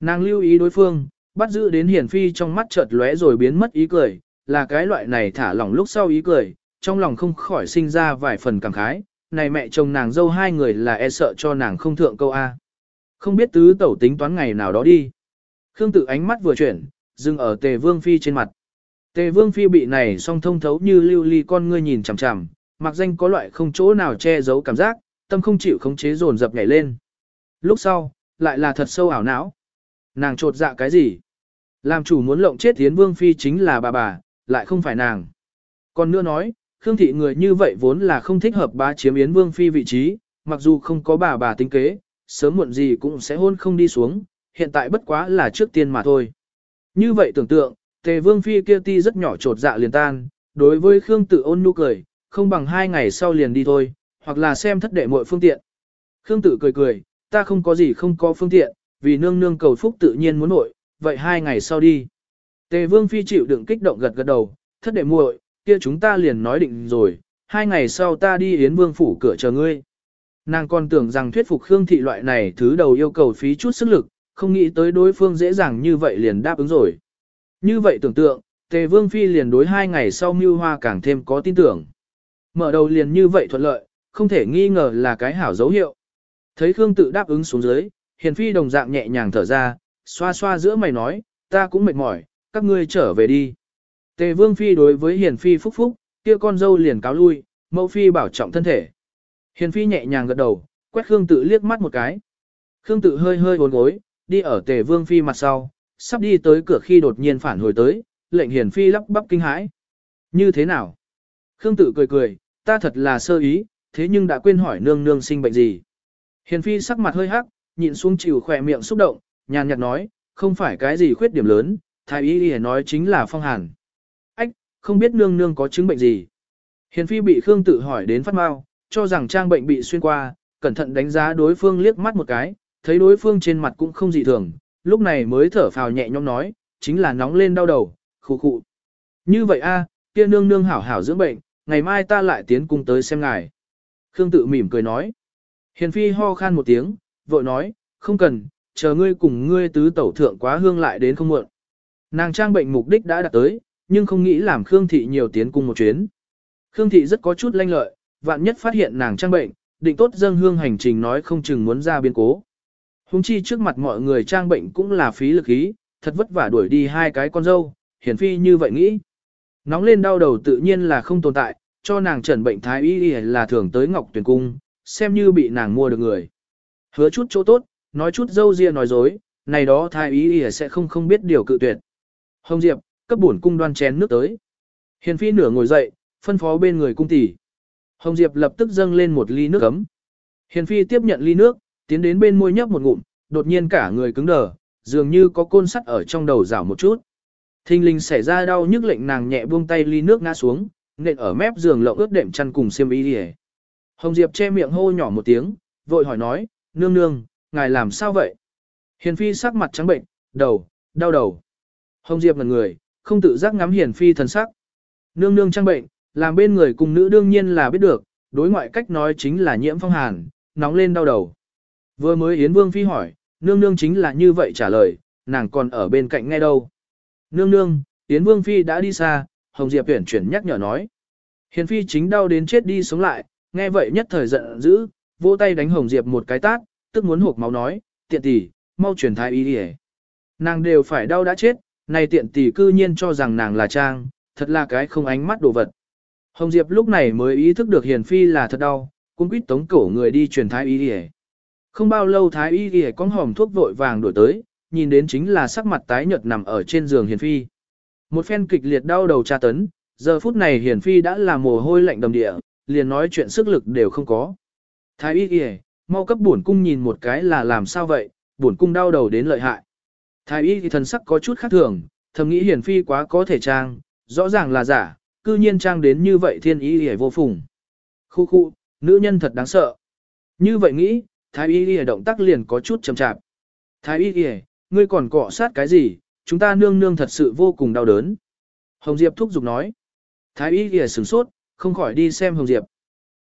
Nàng lưu ý đối phương, bắt giữ đến hiển phi trong mắt chợt lóe rồi biến mất ý cười, là cái loại này thả lỏng lúc sau ý cười, trong lòng không khỏi sinh ra vài phần cảm khái, này mẹ chồng nàng dâu hai người là e sợ cho nàng không thượng câu A. Không biết tứ tẩu tính toán ngày nào đó đi. Khương tự ánh mắt vừa chuyển, dừng ở tề vương phi trên mặt. Tề vương phi bị này song thông thấu như lưu ly con ngươi nhìn chằm chằm, mặc danh có loại không chỗ nào che giấu cảm giác, tâm không chịu khống chế dồn dập nhảy lên. Lúc sau, lại là thật sâu ảo não. Nàng trột dạ cái gì? Làm chủ muốn lộng chết Yến Vương Phi chính là bà bà, lại không phải nàng. Còn nữa nói, Khương Thị người như vậy vốn là không thích hợp bá chiếm Yến Vương Phi vị trí, mặc dù không có bà bà tính kế, sớm muộn gì cũng sẽ hôn không đi xuống, hiện tại bất quá là trước tiên mà thôi. Như vậy tưởng tượng, Tề Vương Phi kia ti rất nhỏ trột dạ liền tan, đối với Khương tử ôn nhu cười, không bằng hai ngày sau liền đi thôi, hoặc là xem thất đệ mọi phương tiện. Khương tử cười cười, ta không có gì không có phương tiện, vì nương nương cầu phúc tự nhiên muốn nội, vậy hai ngày sau đi. Tề Vương Phi chịu đựng kích động gật gật đầu, thất đệ muội, kia chúng ta liền nói định rồi, hai ngày sau ta đi Yến Vương phủ cửa chờ ngươi. Nàng còn tưởng rằng thuyết phục Khương thị loại này thứ đầu yêu cầu phí chút sức lực, không nghĩ tới đối phương dễ dàng như vậy liền đáp ứng rồi. Như vậy tưởng tượng, Tề Vương Phi liền đối hai ngày sau mưu hoa càng thêm có tin tưởng. Mở đầu liền như vậy thuận lợi, không thể nghi ngờ là cái hảo dấu hiệu. Thấy Khương tự đáp ứng xuống dưới, Hiền Phi đồng dạng nhẹ nhàng thở ra, xoa xoa giữa mày nói, ta cũng mệt mỏi, các ngươi trở về đi. Tề Vương Phi đối với Hiền Phi phúc phúc, kia con dâu liền cáo lui, mẫu Phi bảo trọng thân thể. Hiền Phi nhẹ nhàng gật đầu, quét Khương Tự liếc mắt một cái. Khương Tự hơi hơi uốn gối, đi ở Tề Vương Phi mặt sau, sắp đi tới cửa khi đột nhiên phản hồi tới, lệnh Hiền Phi lắp bắp kinh hãi. Như thế nào? Khương Tự cười cười, ta thật là sơ ý, thế nhưng đã quên hỏi nương nương sinh bệnh gì. Hiền Phi sắc mặt hơi hắc, nhịn xuống chịu khỏe miệng xúc động, nhàn nhạt nói, không phải cái gì khuyết điểm lớn, thái y y nói chính là phong hàn. Ách, không biết nương nương có chứng bệnh gì. Hiền phi bị Khương tự hỏi đến phát mau, cho rằng trang bệnh bị xuyên qua, cẩn thận đánh giá đối phương liếc mắt một cái, thấy đối phương trên mặt cũng không dị thường, lúc này mới thở phào nhẹ nhõm nói, chính là nóng lên đau đầu, khụ khụ. Như vậy a, kia nương nương hảo hảo dưỡng bệnh, ngày mai ta lại tiến cung tới xem ngài. Khương tự mỉm cười nói. Hiền phi ho khan một tiếng, vội nói, không cần, chờ ngươi cùng ngươi tứ tẩu thượng quá hương lại đến không muộn. Nàng trang bệnh mục đích đã đạt tới, nhưng không nghĩ làm Khương thị nhiều tiến cung một chuyến. Khương thị rất có chút lanh lợi, vạn nhất phát hiện nàng trang bệnh, định tốt dâng hương hành trình nói không chừng muốn ra biến cố. Hùng chi trước mặt mọi người trang bệnh cũng là phí lực ý, thật vất vả đuổi đi hai cái con dâu, hiển phi như vậy nghĩ. Nóng lên đau đầu tự nhiên là không tồn tại, cho nàng trần bệnh thái y là thường tới ngọc tuyển cung, xem như bị nàng mua được người. Hứa chút chỗ tốt, nói chút dâu ria nói dối, này đó thái ý y sẽ không không biết điều cự tuyệt. Hồng Diệp, cấp bổn cung đoan chén nước tới. Hiền phi nửa ngồi dậy, phân phó bên người cung tỷ. Hồng Diệp lập tức dâng lên một ly nước ấm. Hiền phi tiếp nhận ly nước, tiến đến bên môi nhấp một ngụm, đột nhiên cả người cứng đờ, dường như có côn sắt ở trong đầu rảo một chút. Thinh linh xảy ra đau nhức lệnh nàng nhẹ buông tay ly nước ngã xuống, nện ở mép giường lộng ướt đệm chăn cùng xiêm y đi Hồng Diệp che miệng hô nhỏ một tiếng, vội hỏi nói, nương nương, ngài làm sao vậy? Hiền phi sắc mặt trắng bệnh, đầu, đau đầu. Hồng Diệp ngần người, không tự giác ngắm hiền phi thần sắc. Nương nương trang bệnh, làm bên người cùng nữ đương nhiên là biết được, đối ngoại cách nói chính là nhiễm phong hàn, nóng lên đau đầu. Vừa mới Yến Vương Phi hỏi, nương nương chính là như vậy trả lời, nàng còn ở bên cạnh nghe đâu. Nương nương, Yến Vương Phi đã đi xa, Hồng Diệp tuyển chuyển nhắc nhở nói. Hiền Phi chính đau đến chết đi sống lại, nghe vậy nhất thời giận dữ, vỗ tay đánh Hồng Diệp một cái tát, tức muốn hộp máu nói, tiện tỷ, mau chuyển thái y đi Nàng đều phải đau đã chết, này tiện tỷ cư nhiên cho rằng nàng là trang, thật là cái không ánh mắt đồ vật. Hồng Diệp lúc này mới ý thức được Hiền Phi là thật đau, cũng quýt tống cổ người đi truyền thái y đi Không bao lâu thái y đi con hòm thuốc vội vàng đổi tới, nhìn đến chính là sắc mặt tái nhợt nằm ở trên giường Hiền Phi. Một phen kịch liệt đau đầu tra tấn, giờ phút này Hiền Phi đã là mồ hôi lạnh đầm địa, liền nói chuyện sức lực đều không có. Thái y kìa, mau cấp bổn cung nhìn một cái là làm sao vậy, bổn cung đau đầu đến lợi hại. Thái y thì thần sắc có chút khác thường, thầm nghĩ hiển Phi quá có thể trang, rõ ràng là giả, cư nhiên trang đến như vậy thiên y kìa vô phùng. Khu khu, nữ nhân thật đáng sợ. Như vậy nghĩ, thái y kìa động tác liền có chút chậm chạp. Thái y kìa, ngươi còn cọ sát cái gì, chúng ta nương nương thật sự vô cùng đau đớn. Hồng Diệp thúc giục nói. Thái y kìa sửng sốt, không khỏi đi xem Hồng Diệp.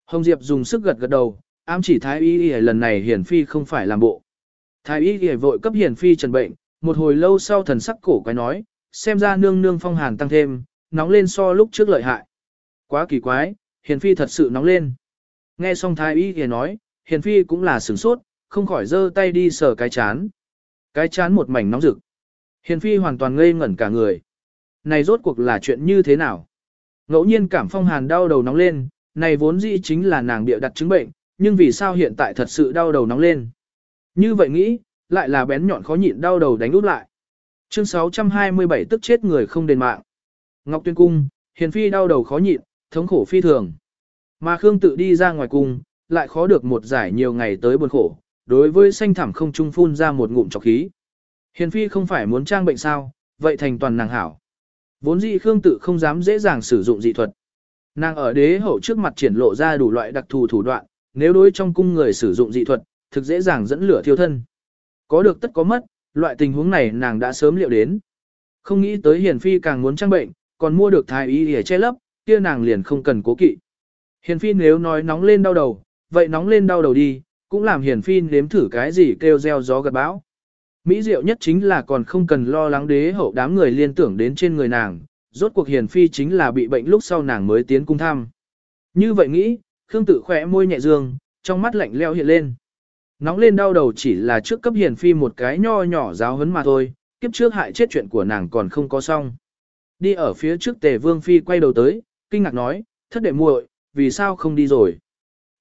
Hồng Diệp dùng sức gật gật đầu, ám chỉ Thái y y lần này hiển phi không phải làm bộ. Thái y y vội cấp hiển phi trần bệnh, một hồi lâu sau thần sắc cổ quái nói, xem ra nương nương phong hàn tăng thêm, nóng lên so lúc trước lợi hại. Quá kỳ quái, hiển phi thật sự nóng lên. Nghe xong thái y y nói, hiển phi cũng là sửng sốt, không khỏi giơ tay đi sờ cái chán. Cái chán một mảnh nóng rực. Hiền phi hoàn toàn ngây ngẩn cả người. Này rốt cuộc là chuyện như thế nào? Ngẫu nhiên cảm phong hàn đau đầu nóng lên, này vốn dĩ chính là nàng bịa đặt chứng bệnh, nhưng vì sao hiện tại thật sự đau đầu nóng lên? Như vậy nghĩ, lại là bén nhọn khó nhịn đau đầu đánh úp lại. Chương 627 tức chết người không đền mạng. Ngọc Tuyên Cung, Hiền Phi đau đầu khó nhịn, thống khổ phi thường. Mà Khương tự đi ra ngoài cung, lại khó được một giải nhiều ngày tới buồn khổ, đối với xanh thảm không trung phun ra một ngụm trọc khí. Hiền Phi không phải muốn trang bệnh sao, vậy thành toàn nàng hảo. Vốn dĩ Khương tự không dám dễ dàng sử dụng dị thuật. Nàng ở đế hậu trước mặt triển lộ ra đủ loại đặc thù thủ đoạn, nếu đối trong cung người sử dụng dị thuật, thực dễ dàng dẫn lửa thiêu thân. Có được tất có mất, loại tình huống này nàng đã sớm liệu đến. Không nghĩ tới Hiền Phi càng muốn trang bệnh, còn mua được thái y để che lấp, kia nàng liền không cần cố kỵ. Hiền phi nếu nói nóng lên đau đầu, vậy nóng lên đau đầu đi, cũng làm hiền phi nếm thử cái gì kêu gieo gió gặt bão. Mỹ diệu nhất chính là còn không cần lo lắng đế hậu đám người liên tưởng đến trên người nàng, rốt cuộc hiền phi chính là bị bệnh lúc sau nàng mới tiến cung thăm. Như vậy nghĩ, Khương tự khẽ môi nhẹ dương, trong mắt lạnh lẽo hiện lên. Nóng lên đau đầu chỉ là trước cấp hiền phi một cái nho nhỏ giáo huấn mà thôi, kiếp trước hại chết chuyện của nàng còn không có xong. Đi ở phía trước tề vương phi quay đầu tới, kinh ngạc nói, thất đệ muội, vì sao không đi rồi.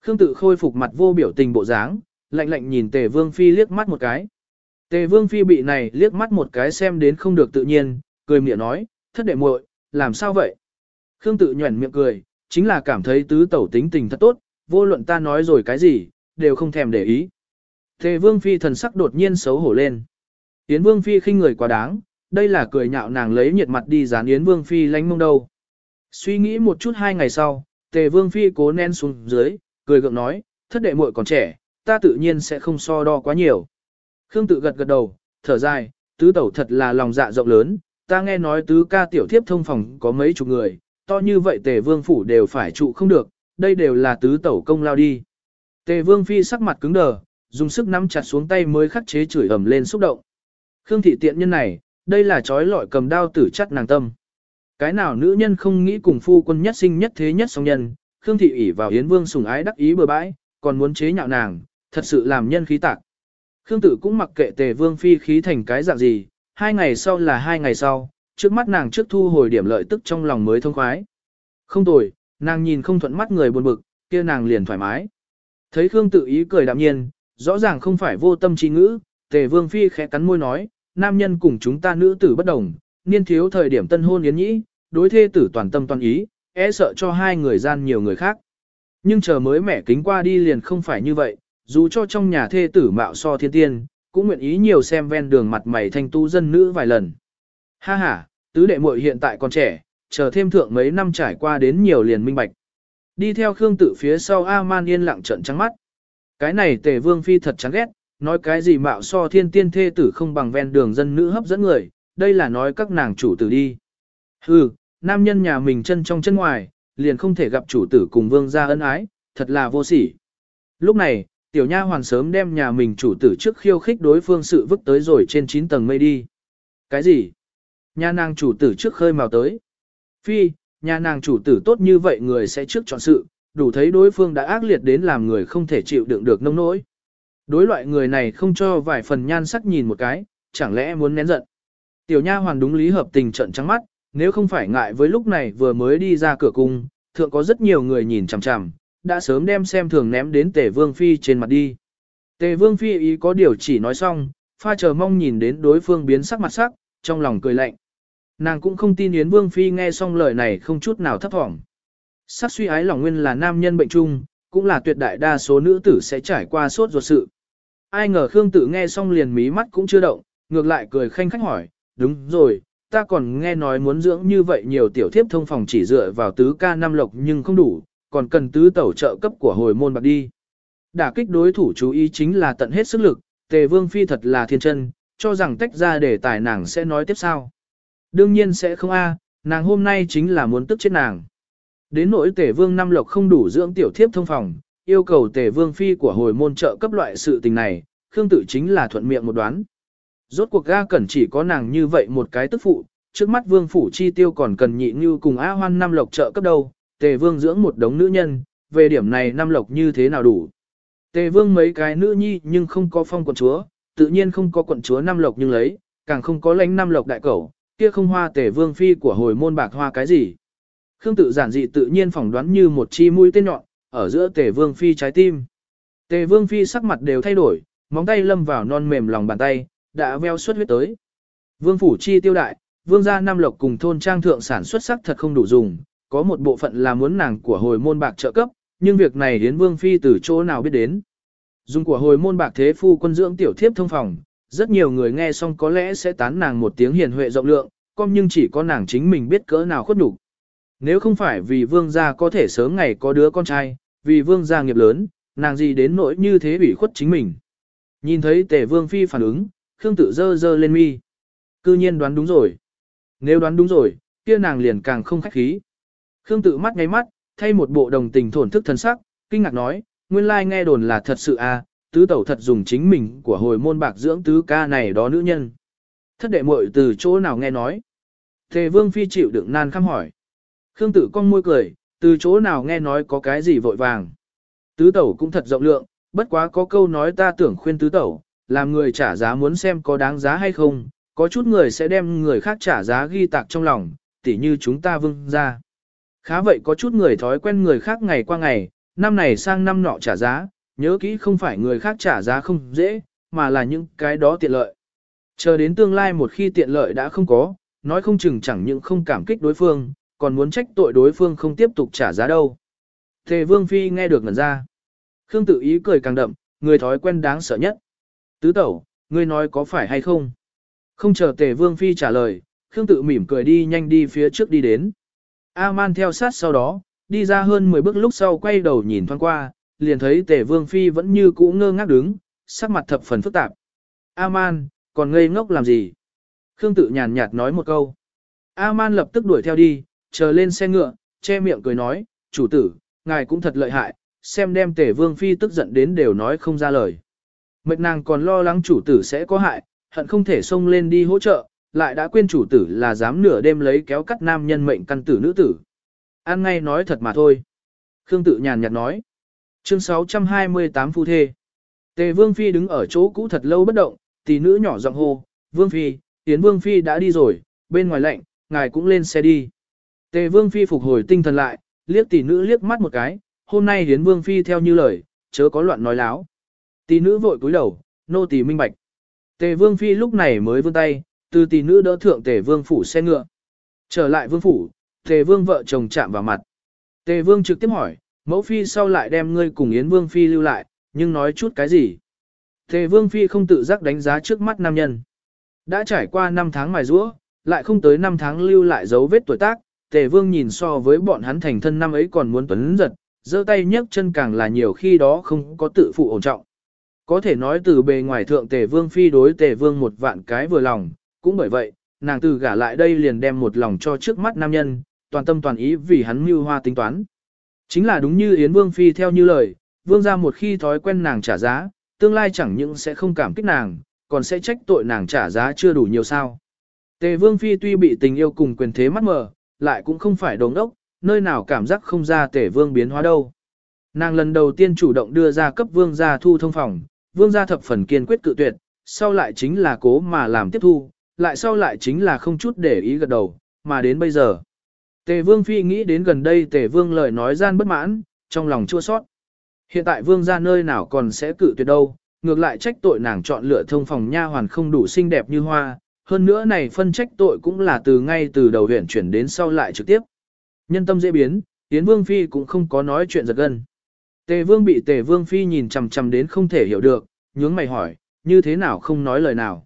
Khương tự khôi phục mặt vô biểu tình bộ dáng, lạnh lạnh nhìn tề vương phi liếc mắt một cái. Tề vương phi bị này liếc mắt một cái xem đến không được tự nhiên, cười miệng nói, thất đệ muội, làm sao vậy? Khương tự nhuẩn miệng cười, chính là cảm thấy tứ tẩu tính tình thật tốt, vô luận ta nói rồi cái gì, đều không thèm để ý. Tề vương phi thần sắc đột nhiên xấu hổ lên. Yến vương phi khinh người quá đáng, đây là cười nhạo nàng lấy nhiệt mặt đi dán Yến Vương Phi lánh mông đâu. Suy nghĩ một chút hai ngày sau, Tề Vương Phi cố nén xuống dưới, cười gượng nói, thất đệ muội còn trẻ, ta tự nhiên sẽ không so đo quá nhiều. Khương tự gật gật đầu, thở dài, tứ tẩu thật là lòng dạ rộng lớn, ta nghe nói tứ ca tiểu thiếp thông phòng có mấy chục người, to như vậy tề vương phủ đều phải trụ không được, đây đều là tứ tẩu công lao đi. Tề vương phi sắc mặt cứng đờ, dùng sức nắm chặt xuống tay mới khắc chế chửi ầm lên xúc động. Khương thị tiện nhân này, đây là trói lọi cầm đao tử chắt nàng tâm. Cái nào nữ nhân không nghĩ cùng phu quân nhất sinh nhất thế nhất song nhân, Khương thị ỷ vào Yến Vương sủng ái đắc ý bừa bãi, còn muốn chế nhạo nàng, thật sự làm nhân khí tạc. Khương Tử cũng mặc kệ Tề Vương phi khí thành cái dạng gì, hai ngày sau là hai ngày sau, trước mắt nàng trước thu hồi điểm lợi tức trong lòng mới thông khoái. Không tồi, nàng nhìn không thuận mắt người buồn bực, kia nàng liền thoải mái. Thấy Khương Tự ý cười đạm nhiên, rõ ràng không phải vô tâm trí ngữ, Tề Vương phi khẽ cắn môi nói, nam nhân cùng chúng ta nữ tử bất đồng, niên thiếu thời điểm tân hôn yến nhĩ, đối thê tử toàn tâm toàn ý, e sợ cho hai người gian nhiều người khác. Nhưng chờ mới mẻ kính qua đi liền không phải như vậy, dù cho trong nhà thê tử mạo so thiên tiên, cũng nguyện ý nhiều xem ven đường mặt mày thanh tu dân nữ vài lần. Ha ha, tứ đệ muội hiện tại còn trẻ, chờ thêm thượng mấy năm trải qua đến nhiều liền minh bạch. Đi theo Khương tử phía sau A-man yên lặng trận trắng mắt. Cái này tề vương phi thật chán ghét, nói cái gì mạo so thiên tiên thê tử không bằng ven đường dân nữ hấp dẫn người, đây là nói các nàng chủ tử đi. Hừ, nam nhân nhà mình chân trong chân ngoài, liền không thể gặp chủ tử cùng vương gia ân ái, thật là vô sỉ. Lúc này, tiểu nha hoàn sớm đem nhà mình chủ tử trước khiêu khích đối phương sự vứt tới rồi trên 9 tầng mây đi. Cái gì? Nhà nàng chủ tử trước khơi màu tới. Phi, nhà nàng chủ tử tốt như vậy người sẽ trước chọn sự, đủ thấy đối phương đã ác liệt đến làm người không thể chịu đựng được nông nỗi. Đối loại người này không cho vài phần nhan sắc nhìn một cái, chẳng lẽ muốn nén giận. Tiểu nha hoàn đúng lý hợp tình trận trắng mắt, nếu không phải ngại với lúc này vừa mới đi ra cửa cung, thượng có rất nhiều người nhìn chằm chằm, đã sớm đem xem thường ném đến tề vương phi trên mặt đi. Tề vương phi ý có điều chỉ nói xong, pha chờ mong nhìn đến đối phương biến sắc mặt sắc, trong lòng cười lạnh. Nàng cũng không tin Yến Vương Phi nghe xong lời này không chút nào thấp thỏm. Sắc suy ái lòng nguyên là nam nhân bệnh chung, cũng là tuyệt đại đa số nữ tử sẽ trải qua sốt ruột sự. Ai ngờ Khương Tử nghe xong liền mí mắt cũng chưa động, ngược lại cười khanh khách hỏi, đúng rồi, ta còn nghe nói muốn dưỡng như vậy nhiều tiểu thiếp thông phòng chỉ dựa vào tứ ca năm lộc nhưng không đủ, còn cần tứ tẩu trợ cấp của hồi môn bạc đi. Đả kích đối thủ chú ý chính là tận hết sức lực, tề vương phi thật là thiên chân, cho rằng tách ra để tài nàng sẽ nói tiếp sao. Đương nhiên sẽ không a, nàng hôm nay chính là muốn tức chết nàng. Đến nỗi tể vương năm lộc không đủ dưỡng tiểu thiếp thông phòng, yêu cầu tể vương phi của hồi môn trợ cấp loại sự tình này, Khương tử chính là thuận miệng một đoán. Rốt cuộc ga cẩn chỉ có nàng như vậy một cái tức phụ, trước mắt vương phủ chi tiêu còn cần nhị như cùng A hoan năm lộc trợ cấp đâu, tề vương dưỡng một đống nữ nhân, về điểm này năm lộc như thế nào đủ. Tề vương mấy cái nữ nhi nhưng không có phong quận chúa, tự nhiên không có quận chúa năm lộc nhưng lấy, càng không có lãnh năm lộc đại cẩu, kia không hoa tề vương phi của hồi môn bạc hoa cái gì. Khương tự giản dị tự nhiên phỏng đoán như một chi mũi tên nhọn, ở giữa tề vương phi trái tim. Tề vương phi sắc mặt đều thay đổi, móng tay lâm vào non mềm lòng bàn tay, đã veo xuất huyết tới. Vương phủ chi tiêu đại, vương gia Nam Lộc cùng thôn trang thượng sản xuất sắc thật không đủ dùng, có một bộ phận là muốn nàng của hồi môn bạc trợ cấp, nhưng việc này đến vương phi từ chỗ nào biết đến. Dùng của hồi môn bạc thế phu quân dưỡng tiểu thiếp thông phòng, rất nhiều người nghe xong có lẽ sẽ tán nàng một tiếng hiền huệ rộng lượng, con nhưng chỉ có nàng chính mình biết cỡ nào khuất nhục. Nếu không phải vì vương gia có thể sớm ngày có đứa con trai, vì vương gia nghiệp lớn, nàng gì đến nỗi như thế bị khuất chính mình. Nhìn thấy tề vương phi phản ứng, Khương tự dơ dơ lên mi. Cư nhiên đoán đúng rồi. Nếu đoán đúng rồi, kia nàng liền càng không khách khí. Khương tự mắt ngay mắt, thay một bộ đồng tình thổn thức thân sắc, kinh ngạc nói, nguyên lai nghe đồn là thật sự à, tứ tẩu thật dùng chính mình của hồi môn bạc dưỡng tứ ca này đó nữ nhân. Thất đệ muội từ chỗ nào nghe nói. Thề vương phi chịu đựng nan khăm hỏi. Khương tử con môi cười, từ chỗ nào nghe nói có cái gì vội vàng. Tứ tẩu cũng thật rộng lượng, bất quá có câu nói ta tưởng khuyên tứ tẩu, làm người trả giá muốn xem có đáng giá hay không, có chút người sẽ đem người khác trả giá ghi tạc trong lòng, tỉ như chúng ta vương ra. Khá vậy có chút người thói quen người khác ngày qua ngày, năm này sang năm nọ trả giá, nhớ kỹ không phải người khác trả giá không dễ, mà là những cái đó tiện lợi. Chờ đến tương lai một khi tiện lợi đã không có, nói không chừng chẳng những không cảm kích đối phương, còn muốn trách tội đối phương không tiếp tục trả giá đâu. Thề Vương Phi nghe được ngẩn ra. Khương tự ý cười càng đậm, người thói quen đáng sợ nhất. Tứ tẩu, ngươi nói có phải hay không? Không chờ tề Vương Phi trả lời, Khương tự mỉm cười đi nhanh đi phía trước đi đến. A-man theo sát sau đó, đi ra hơn 10 bước lúc sau quay đầu nhìn thoáng qua, liền thấy tề Vương Phi vẫn như cũ ngơ ngác đứng, sắc mặt thập phần phức tạp. A-man, còn ngây ngốc làm gì? Khương tự nhàn nhạt nói một câu. A-man lập tức đuổi theo đi, chờ lên xe ngựa, che miệng cười nói, chủ tử, ngài cũng thật lợi hại, xem đem tể vương phi tức giận đến đều nói không ra lời. Mệnh nàng còn lo lắng chủ tử sẽ có hại, hận không thể xông lên đi hỗ trợ, lại đã quên chủ tử là dám nửa đêm lấy kéo cắt nam nhân mệnh căn tử nữ tử. An ngay nói thật mà thôi. Khương tự nhàn nhạt nói. Chương 628 phu thê. Tề Vương Phi đứng ở chỗ cũ thật lâu bất động, tỷ nữ nhỏ giọng hô, Vương Phi, Yến Vương Phi đã đi rồi, bên ngoài lạnh, ngài cũng lên xe đi. Tề Vương Phi phục hồi tinh thần lại, liếc tỷ nữ liếc mắt một cái, hôm nay Yến Vương Phi theo như lời, chớ có loạn nói láo. Tỷ nữ vội cúi đầu, nô tỳ minh bạch. Tề Vương Phi lúc này mới vươn tay, từ tỷ nữ đỡ thượng Tề Vương phủ xe ngựa. Trở lại Vương phủ, Tề Vương vợ chồng chạm vào mặt. Tề Vương trực tiếp hỏi, mẫu Phi sau lại đem ngươi cùng Yến Vương Phi lưu lại, nhưng nói chút cái gì? Tề Vương Phi không tự giác đánh giá trước mắt nam nhân. Đã trải qua 5 tháng mài rũa, lại không tới 5 tháng lưu lại dấu vết tuổi tác, Tề Vương nhìn so với bọn hắn thành thân năm ấy còn muốn tuấn giật, giơ tay nhấc chân càng là nhiều khi đó không có tự phụ ổn trọng. Có thể nói từ bề ngoài thượng Tề Vương phi đối Tề Vương một vạn cái vừa lòng, cũng bởi vậy, nàng từ gả lại đây liền đem một lòng cho trước mắt nam nhân, toàn tâm toàn ý vì hắn mưu hoa tính toán. Chính là đúng như Yến Vương phi theo như lời, Vương ra một khi thói quen nàng trả giá, tương lai chẳng những sẽ không cảm kích nàng, còn sẽ trách tội nàng trả giá chưa đủ nhiều sao. Tề Vương phi tuy bị tình yêu cùng quyền thế mắt mờ, lại cũng không phải đồng đốc, nơi nào cảm giác không ra Tề Vương biến hóa đâu. Nàng lần đầu tiên chủ động đưa ra cấp Vương gia thu thông phòng, Vương gia thập phần kiên quyết cự tuyệt, sau lại chính là cố mà làm tiếp thu, lại sau lại chính là không chút để ý gật đầu, mà đến bây giờ. Tề Vương Phi nghĩ đến gần đây Tề Vương lời nói gian bất mãn, trong lòng chua sót. Hiện tại Vương gia nơi nào còn sẽ cự tuyệt đâu, ngược lại trách tội nàng chọn lựa thông phòng nha hoàn không đủ xinh đẹp như hoa, hơn nữa này phân trách tội cũng là từ ngay từ đầu huyện chuyển đến sau lại trực tiếp. Nhân tâm dễ biến, Yến Vương Phi cũng không có nói chuyện giật gân. Tề Vương bị Tề Vương Phi nhìn chằm chằm đến không thể hiểu được, nhướng mày hỏi, như thế nào không nói lời nào.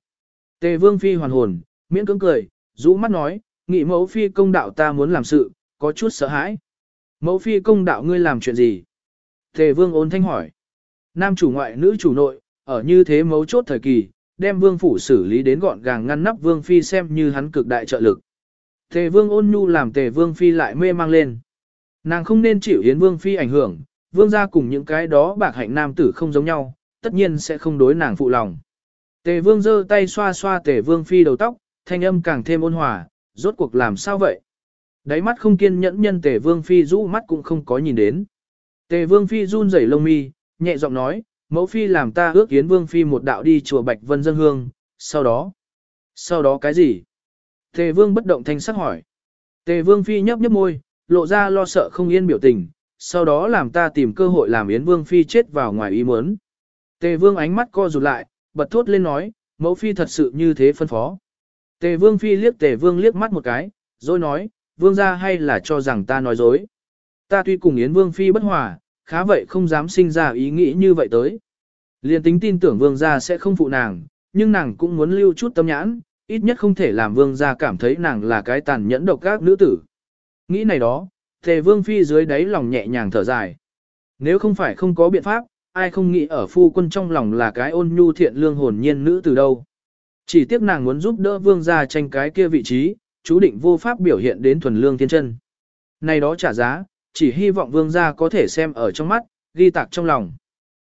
Tề Vương Phi hoàn hồn, miễn cưỡng cười, rũ mắt nói, nghị mẫu Phi công đạo ta muốn làm sự, có chút sợ hãi. Mẫu Phi công đạo ngươi làm chuyện gì? Tề Vương ôn thanh hỏi. Nam chủ ngoại nữ chủ nội, ở như thế mấu chốt thời kỳ, đem Vương phủ xử lý đến gọn gàng ngăn nắp Vương Phi xem như hắn cực đại trợ lực. Tề Vương ôn nhu làm Tề Vương Phi lại mê mang lên. Nàng không nên chịu Yến Vương Phi ảnh hưởng, Vương gia cùng những cái đó bạc hạnh nam tử không giống nhau, tất nhiên sẽ không đối nàng phụ lòng. Tề Vương giơ tay xoa xoa Tề Vương Phi đầu tóc, thanh âm càng thêm ôn hòa, rốt cuộc làm sao vậy? Đáy mắt không kiên nhẫn nhân Tề Vương Phi rũ mắt cũng không có nhìn đến. Tề Vương Phi run rẩy lông mi, nhẹ giọng nói, mẫu Phi làm ta ước Yến Vương Phi một đạo đi chùa Bạch Vân dân hương, sau đó. Sau đó cái gì? Tề Vương bất động thanh sắc hỏi. Tề Vương Phi nhấp nhấp môi, lộ ra lo sợ không yên biểu tình, sau đó làm ta tìm cơ hội làm Yến Vương Phi chết vào ngoài ý muốn. Tề Vương ánh mắt co rụt lại, bật thốt lên nói, mẫu Phi thật sự như thế phân phó. Tề Vương Phi liếc Tề Vương liếc mắt một cái, rồi nói, Vương ra hay là cho rằng ta nói dối. Ta tuy cùng Yến Vương Phi bất hòa, khá vậy không dám sinh ra ý nghĩ như vậy tới. Liên tính tin tưởng Vương gia sẽ không phụ nàng, nhưng nàng cũng muốn lưu chút tâm nhãn, ít nhất không thể làm Vương gia cảm thấy nàng là cái tàn nhẫn độc các nữ tử. Nghĩ này đó, Tề Vương Phi dưới đáy lòng nhẹ nhàng thở dài. Nếu không phải không có biện pháp, ai không nghĩ ở phu quân trong lòng là cái ôn nhu thiện lương hồn nhiên nữ từ đâu. Chỉ tiếc nàng muốn giúp đỡ vương gia tranh cái kia vị trí, chú định vô pháp biểu hiện đến thuần lương thiên chân. Này đó trả giá, chỉ hy vọng vương gia có thể xem ở trong mắt, ghi tạc trong lòng.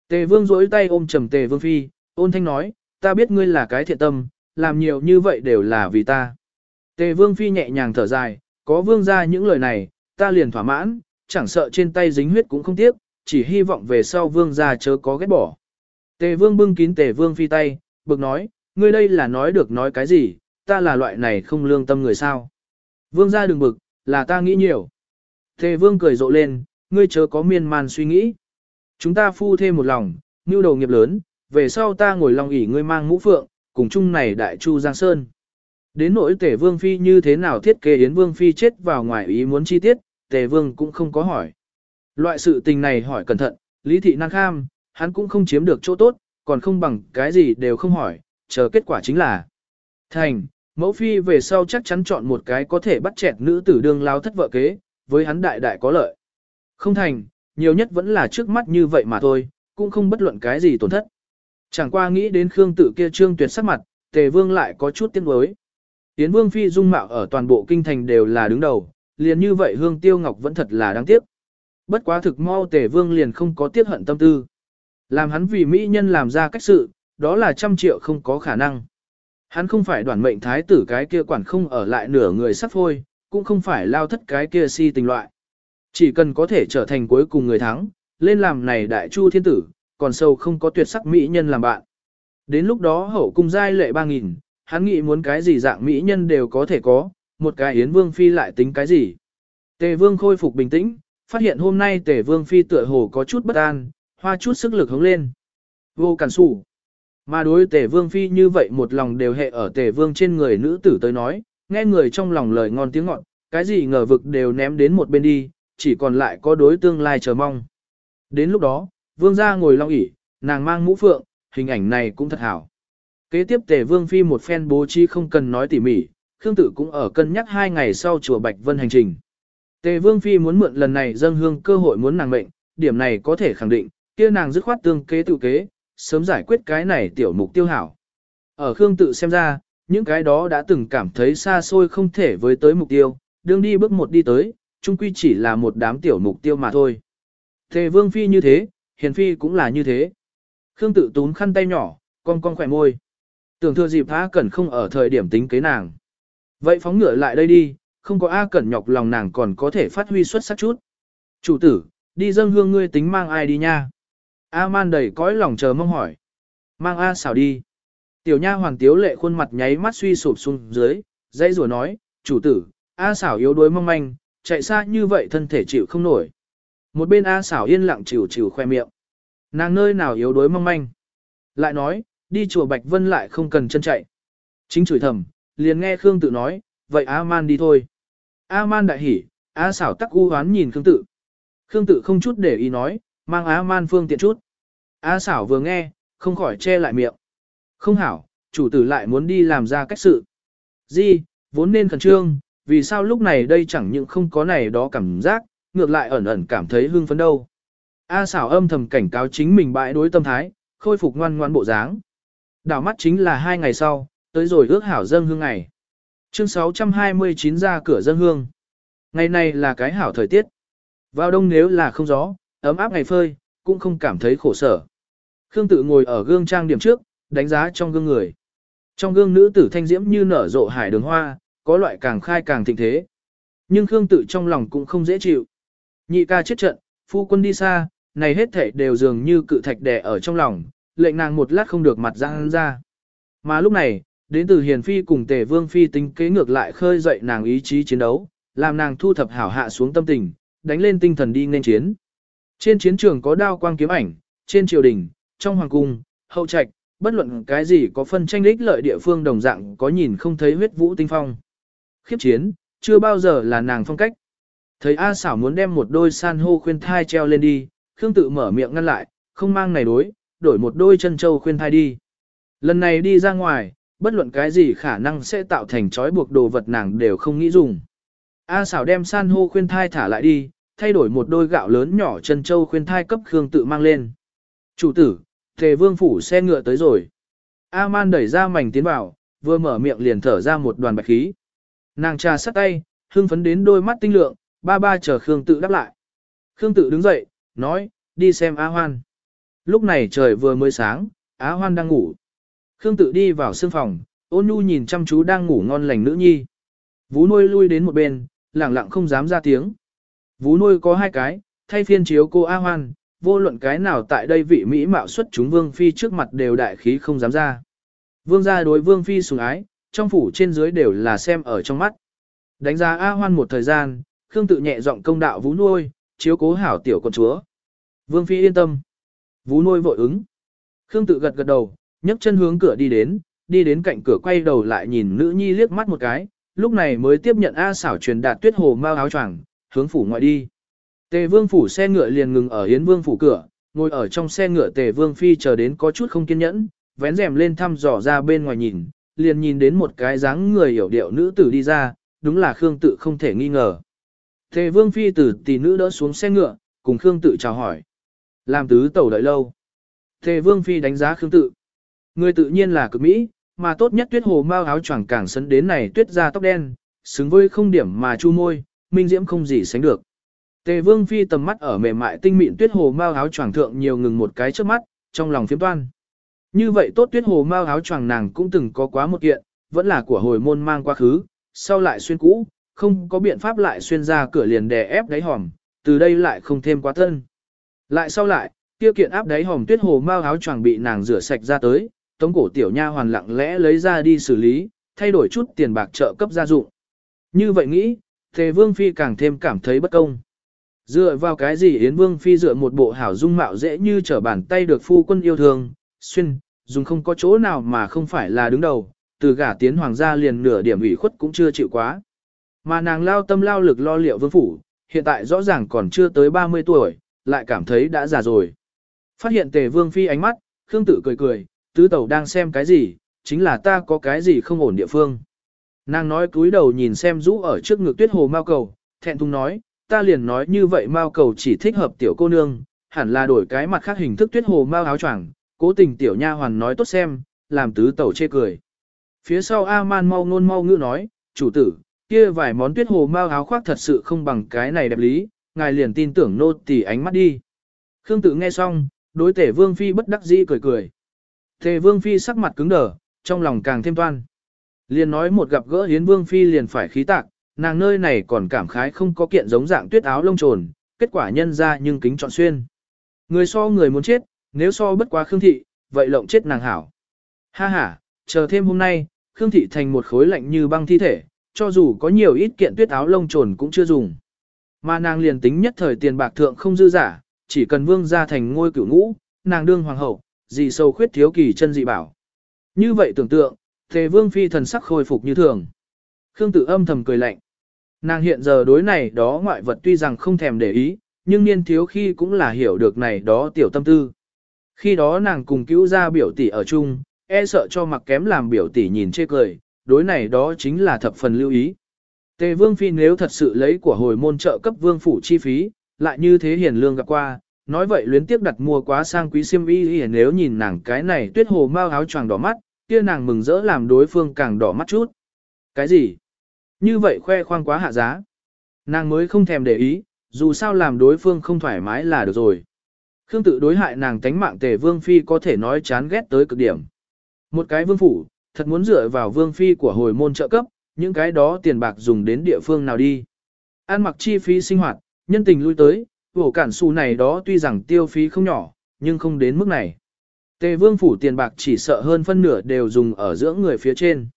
Tề vương rỗi tay ôm trầm tề vương phi, ôn thanh nói, ta biết ngươi là cái thiện tâm, làm nhiều như vậy đều là vì ta. Tề vương phi nhẹ nhàng thở dài, có vương gia những lời này, ta liền thỏa mãn, chẳng sợ trên tay dính huyết cũng không tiếc, chỉ hy vọng về sau vương gia chớ có ghét bỏ. Tề vương bưng kín tề vương phi tay, bực nói, ngươi đây là nói được nói cái gì, ta là loại này không lương tâm người sao. Vương gia đừng bực, là ta nghĩ nhiều. Thề vương cười rộ lên, ngươi chớ có miên man suy nghĩ. Chúng ta phu thêm một lòng, như đầu nghiệp lớn, về sau ta ngồi lòng ỉ ngươi mang mũ phượng, cùng chung này đại chu Giang Sơn. Đến nỗi tể vương phi như thế nào thiết kế yến vương phi chết vào ngoài ý muốn chi tiết, tề vương cũng không có hỏi. Loại sự tình này hỏi cẩn thận, lý thị năng kham, hắn cũng không chiếm được chỗ tốt, còn không bằng cái gì đều không hỏi, chờ kết quả chính là thành, mẫu phi về sau chắc chắn chọn một cái có thể bắt chẹt nữ tử đương lao thất vợ kế, với hắn đại đại có lợi. Không thành, nhiều nhất vẫn là trước mắt như vậy mà thôi, cũng không bất luận cái gì tổn thất. Chẳng qua nghĩ đến Khương tử kia trương tuyệt sắc mặt, tề vương lại có chút tiếc nuối. Yến vương phi dung mạo ở toàn bộ kinh thành đều là đứng đầu, liền như vậy hương tiêu ngọc vẫn thật là đáng tiếc. Bất quá thực mau tề vương liền không có tiếc hận tâm tư. Làm hắn vì mỹ nhân làm ra cách sự, đó là trăm triệu không có khả năng. Hắn không phải đoàn mệnh thái tử cái kia quản không ở lại nửa người sắp phôi, cũng không phải lao thất cái kia si tình loại. Chỉ cần có thể trở thành cuối cùng người thắng, lên làm này đại chu thiên tử, còn sâu không có tuyệt sắc mỹ nhân làm bạn. Đến lúc đó hậu cung giai lệ ba nghìn, hắn nghĩ muốn cái gì dạng mỹ nhân đều có thể có, một cái yến vương phi lại tính cái gì. Tề vương khôi phục bình tĩnh, phát hiện hôm nay tề vương phi tựa hồ có chút bất an, hoa chút sức lực hướng lên. Vô cản sủ. Mà đối tề vương phi như vậy một lòng đều hệ ở tề vương trên người nữ tử tới nói, nghe người trong lòng lời ngon tiếng ngọt, cái gì ngờ vực đều ném đến một bên đi, chỉ còn lại có đối tương lai chờ mong. Đến lúc đó, vương gia ngồi long ỉ, nàng mang mũ phượng, hình ảnh này cũng thật hảo. Kế tiếp tề vương phi một phen bố trí không cần nói tỉ mỉ, Khương Tử cũng ở cân nhắc hai ngày sau chùa Bạch Vân hành trình. Tề vương phi muốn mượn lần này dâng hương cơ hội muốn nàng mệnh, điểm này có thể khẳng định, kia nàng dứt khoát tương kế tự kế, sớm giải quyết cái này tiểu mục tiêu hảo. Ở Khương Tự xem ra, những cái đó đã từng cảm thấy xa xôi không thể với tới mục tiêu, đương đi bước một đi tới, chung quy chỉ là một đám tiểu mục tiêu mà thôi. Thề vương phi như thế, hiền phi cũng là như thế. Khương tự tún khăn tay nhỏ, con con khỏe môi. Tưởng thừa dịp A Cẩn không ở thời điểm tính kế nàng. Vậy phóng ngựa lại đây đi, không có A Cẩn nhọc lòng nàng còn có thể phát huy xuất sắc chút. Chủ tử, đi dâng hương ngươi tính mang ai đi nha. A man đầy cõi lòng chờ mong hỏi. Mang A xảo đi. Tiểu nha hoàng tiếu lệ khuôn mặt nháy mắt suy sụp xuống dưới, dây rùa nói, chủ tử, A xảo yếu đuối mong manh, chạy xa như vậy thân thể chịu không nổi. Một bên A xảo yên lặng chịu chịu khoe miệng. Nàng nơi nào yếu đuối mong manh. Lại nói, đi chùa Bạch Vân lại không cần chân chạy. Chính chửi thầm, liền nghe Khương tự nói, vậy A man đi thôi. A man đại hỉ, A xảo tắc u hoán nhìn Khương tự. Khương tự không chút để ý nói, mang Á man phương tiện chút. Á xảo vừa nghe, không khỏi che lại miệng. Không hảo, chủ tử lại muốn đi làm ra cách sự. Di, vốn nên khẩn trương, vì sao lúc này đây chẳng những không có này đó cảm giác, ngược lại ẩn ẩn cảm thấy hưng phấn đâu. A xảo âm thầm cảnh cáo chính mình bãi đối tâm thái, khôi phục ngoan ngoan bộ dáng. Đảo mắt chính là hai ngày sau, tới rồi ước hảo dâng hương ngày. Chương 629 ra cửa dâng hương. Ngày này là cái hảo thời tiết. Vào đông nếu là không gió, ấm áp ngày phơi, cũng không cảm thấy khổ sở. Khương tự ngồi ở gương trang điểm trước, đánh giá trong gương người. Trong gương nữ tử thanh diễm như nở rộ hải đường hoa, có loại càng khai càng thịnh thế. Nhưng Khương tự trong lòng cũng không dễ chịu. Nhị ca chết trận, phu quân đi xa, này hết thảy đều dường như cự thạch đè ở trong lòng, lệnh nàng một lát không được mặt ra ra. Mà lúc này, đến từ Hiền Phi cùng Tề Vương Phi tính kế ngược lại khơi dậy nàng ý chí chiến đấu, làm nàng thu thập hảo hạ xuống tâm tình, đánh lên tinh thần đi nên chiến. Trên chiến trường có đao quang kiếm ảnh, trên triều đình, trong hoàng cung, hậu trạch, bất luận cái gì có phân tranh lích lợi địa phương đồng dạng có nhìn không thấy huyết vũ tinh phong. Khiếp chiến, chưa bao giờ là nàng phong cách. Thấy A xảo muốn đem một đôi san hô khuyên thai treo lên đi, Khương tự mở miệng ngăn lại, không mang này đối, đổi một đôi chân châu khuyên thai đi. Lần này đi ra ngoài, bất luận cái gì khả năng sẽ tạo thành trói buộc đồ vật nàng đều không nghĩ dùng. A xảo đem san hô khuyên thai thả lại đi, thay đổi một đôi gạo lớn nhỏ chân châu khuyên thai cấp Khương tự mang lên. Chủ tử, thề vương phủ xe ngựa tới rồi. A-man đẩy ra mảnh tiến vào, vừa mở miệng liền thở ra một đoàn bạch khí. Nàng trà sắt tay, hưng phấn đến đôi mắt tinh lượng, ba ba chờ Khương tự đáp lại. Khương tự đứng dậy, nói, đi xem a Hoan. Lúc này trời vừa mới sáng, Á Hoan đang ngủ. Khương tự đi vào sương phòng, ôn nhu nhìn chăm chú đang ngủ ngon lành nữ nhi. Vú nuôi lui đến một bên, lẳng lặng không dám ra tiếng. Vú nuôi có hai cái, thay phiên chiếu cô A Hoan, vô luận cái nào tại đây vị Mỹ mạo xuất chúng Vương Phi trước mặt đều đại khí không dám ra. Vương gia đối Vương Phi sủng ái, trong phủ trên dưới đều là xem ở trong mắt. Đánh giá A Hoan một thời gian, Khương tự nhẹ giọng công đạo vú nuôi, chiếu cố hảo tiểu con chúa. Vương Phi yên tâm. Vú nuôi vội ứng. Khương tự gật gật đầu, nhấc chân hướng cửa đi đến, đi đến cạnh cửa quay đầu lại nhìn nữ nhi liếc mắt một cái, lúc này mới tiếp nhận A xảo truyền đạt tuyết hồ mau áo choàng, hướng phủ ngoại đi. Tề vương phủ xe ngựa liền ngừng ở Yến vương phủ cửa, ngồi ở trong xe ngựa tề vương phi chờ đến có chút không kiên nhẫn, vén rèm lên thăm dò ra bên ngoài nhìn, liền nhìn đến một cái dáng người hiểu điệu nữ tử đi ra, đúng là Khương tự không thể nghi ngờ. Tề vương phi từ tỷ nữ đỡ xuống xe ngựa, cùng Khương tự chào hỏi. Làm tứ tẩu đợi lâu. Tề vương phi đánh giá Khương tự. Người tự nhiên là cực mỹ, mà tốt nhất tuyết hồ mau áo choàng càng sấn đến này tuyết ra tóc đen, xứng với không điểm mà chu môi, minh diễm không gì sánh được. Tề Vương Phi tầm mắt ở mềm mại tinh mịn tuyết hồ mao áo choàng thượng nhiều ngừng một cái trước mắt, trong lòng phiếm toan. Như vậy tốt tuyết hồ mao áo choàng nàng cũng từng có quá một kiện, vẫn là của hồi môn mang quá khứ, sau lại xuyên cũ, không có biện pháp lại xuyên ra cửa liền đè ép đáy hòm, từ đây lại không thêm quá thân. Lại sau lại, tiêu kiện áp đáy hòm tuyết hồ mao áo choàng bị nàng rửa sạch ra tới, tống cổ tiểu nha hoàn lặng lẽ lấy ra đi xử lý, thay đổi chút tiền bạc trợ cấp gia dụng. Như vậy nghĩ, Tề Vương Phi càng thêm cảm thấy bất công. Dựa vào cái gì Yến Vương Phi dựa một bộ hảo dung mạo dễ như trở bàn tay được phu quân yêu thương, xuyên, dùng không có chỗ nào mà không phải là đứng đầu, từ gả tiến hoàng gia liền nửa điểm ủy khuất cũng chưa chịu quá. Mà nàng lao tâm lao lực lo liệu vương phủ, hiện tại rõ ràng còn chưa tới 30 tuổi, lại cảm thấy đã già rồi. Phát hiện tề vương phi ánh mắt, Khương Tử cười cười, tứ tẩu đang xem cái gì, chính là ta có cái gì không ổn địa phương. Nàng nói cúi đầu nhìn xem rũ ở trước ngực tuyết hồ mao cầu, thẹn thùng nói, ta liền nói như vậy mao cầu chỉ thích hợp tiểu cô nương, hẳn là đổi cái mặt khác hình thức tuyết hồ mao áo choàng, cố tình tiểu nha hoàn nói tốt xem, làm tứ tẩu chê cười. Phía sau A-man mau ngôn mau ngữ nói, chủ tử, kia vài món tuyết hồ mao áo khoác thật sự không bằng cái này đẹp lý, ngài liền tin tưởng nô tỳ ánh mắt đi. Khương tử nghe xong, đối tể vương phi bất đắc dĩ cười cười. Tề vương phi sắc mặt cứng đờ, trong lòng càng thêm toan. Liền nói một gặp gỡ hiến vương phi liền phải khí tạc, nàng nơi này còn cảm khái không có kiện giống dạng tuyết áo lông trồn, kết quả nhân ra nhưng kính chọn xuyên. Người so người muốn chết, nếu so bất quá Khương thị, vậy lộng chết nàng hảo. Ha ha, chờ thêm hôm nay, Khương thị thành một khối lạnh như băng thi thể, cho dù có nhiều ít kiện tuyết áo lông trồn cũng chưa dùng. Mà nàng liền tính nhất thời tiền bạc thượng không dư giả, chỉ cần vương ra thành ngôi cửu ngũ, nàng đương hoàng hậu, gì sâu khuyết thiếu kỳ chân dị bảo. Như vậy tưởng tượng, Tề Vương phi thần sắc khôi phục như thường. Khương Tử âm thầm cười lạnh. Nàng hiện giờ đối này đó ngoại vật tuy rằng không thèm để ý, nhưng niên thiếu khi cũng là hiểu được này đó tiểu tâm tư. Khi đó nàng cùng cứu ra biểu tỷ ở chung, e sợ cho mặc kém làm biểu tỷ nhìn chê cười, đối này đó chính là thập phần lưu ý. Tề Vương Phi nếu thật sự lấy của hồi môn trợ cấp vương phủ chi phí, lại như thế hiền lương gặp qua, nói vậy luyến tiếp đặt mua quá sang quý siêm y nếu nhìn nàng cái này tuyết hồ mau áo choàng đỏ mắt, kia nàng mừng rỡ làm đối phương càng đỏ mắt chút. Cái gì? Như vậy khoe khoang quá hạ giá. Nàng mới không thèm để ý, dù sao làm đối phương không thoải mái là được rồi. Khương tự đối hại nàng tánh mạng tề vương phi có thể nói chán ghét tới cực điểm. Một cái vương phủ, thật muốn dựa vào vương phi của hồi môn trợ cấp, những cái đó tiền bạc dùng đến địa phương nào đi. An mặc chi phí sinh hoạt, nhân tình lui tới, vổ cản xu này đó tuy rằng tiêu phí không nhỏ, nhưng không đến mức này. Tề vương phủ tiền bạc chỉ sợ hơn phân nửa đều dùng ở giữa người phía trên.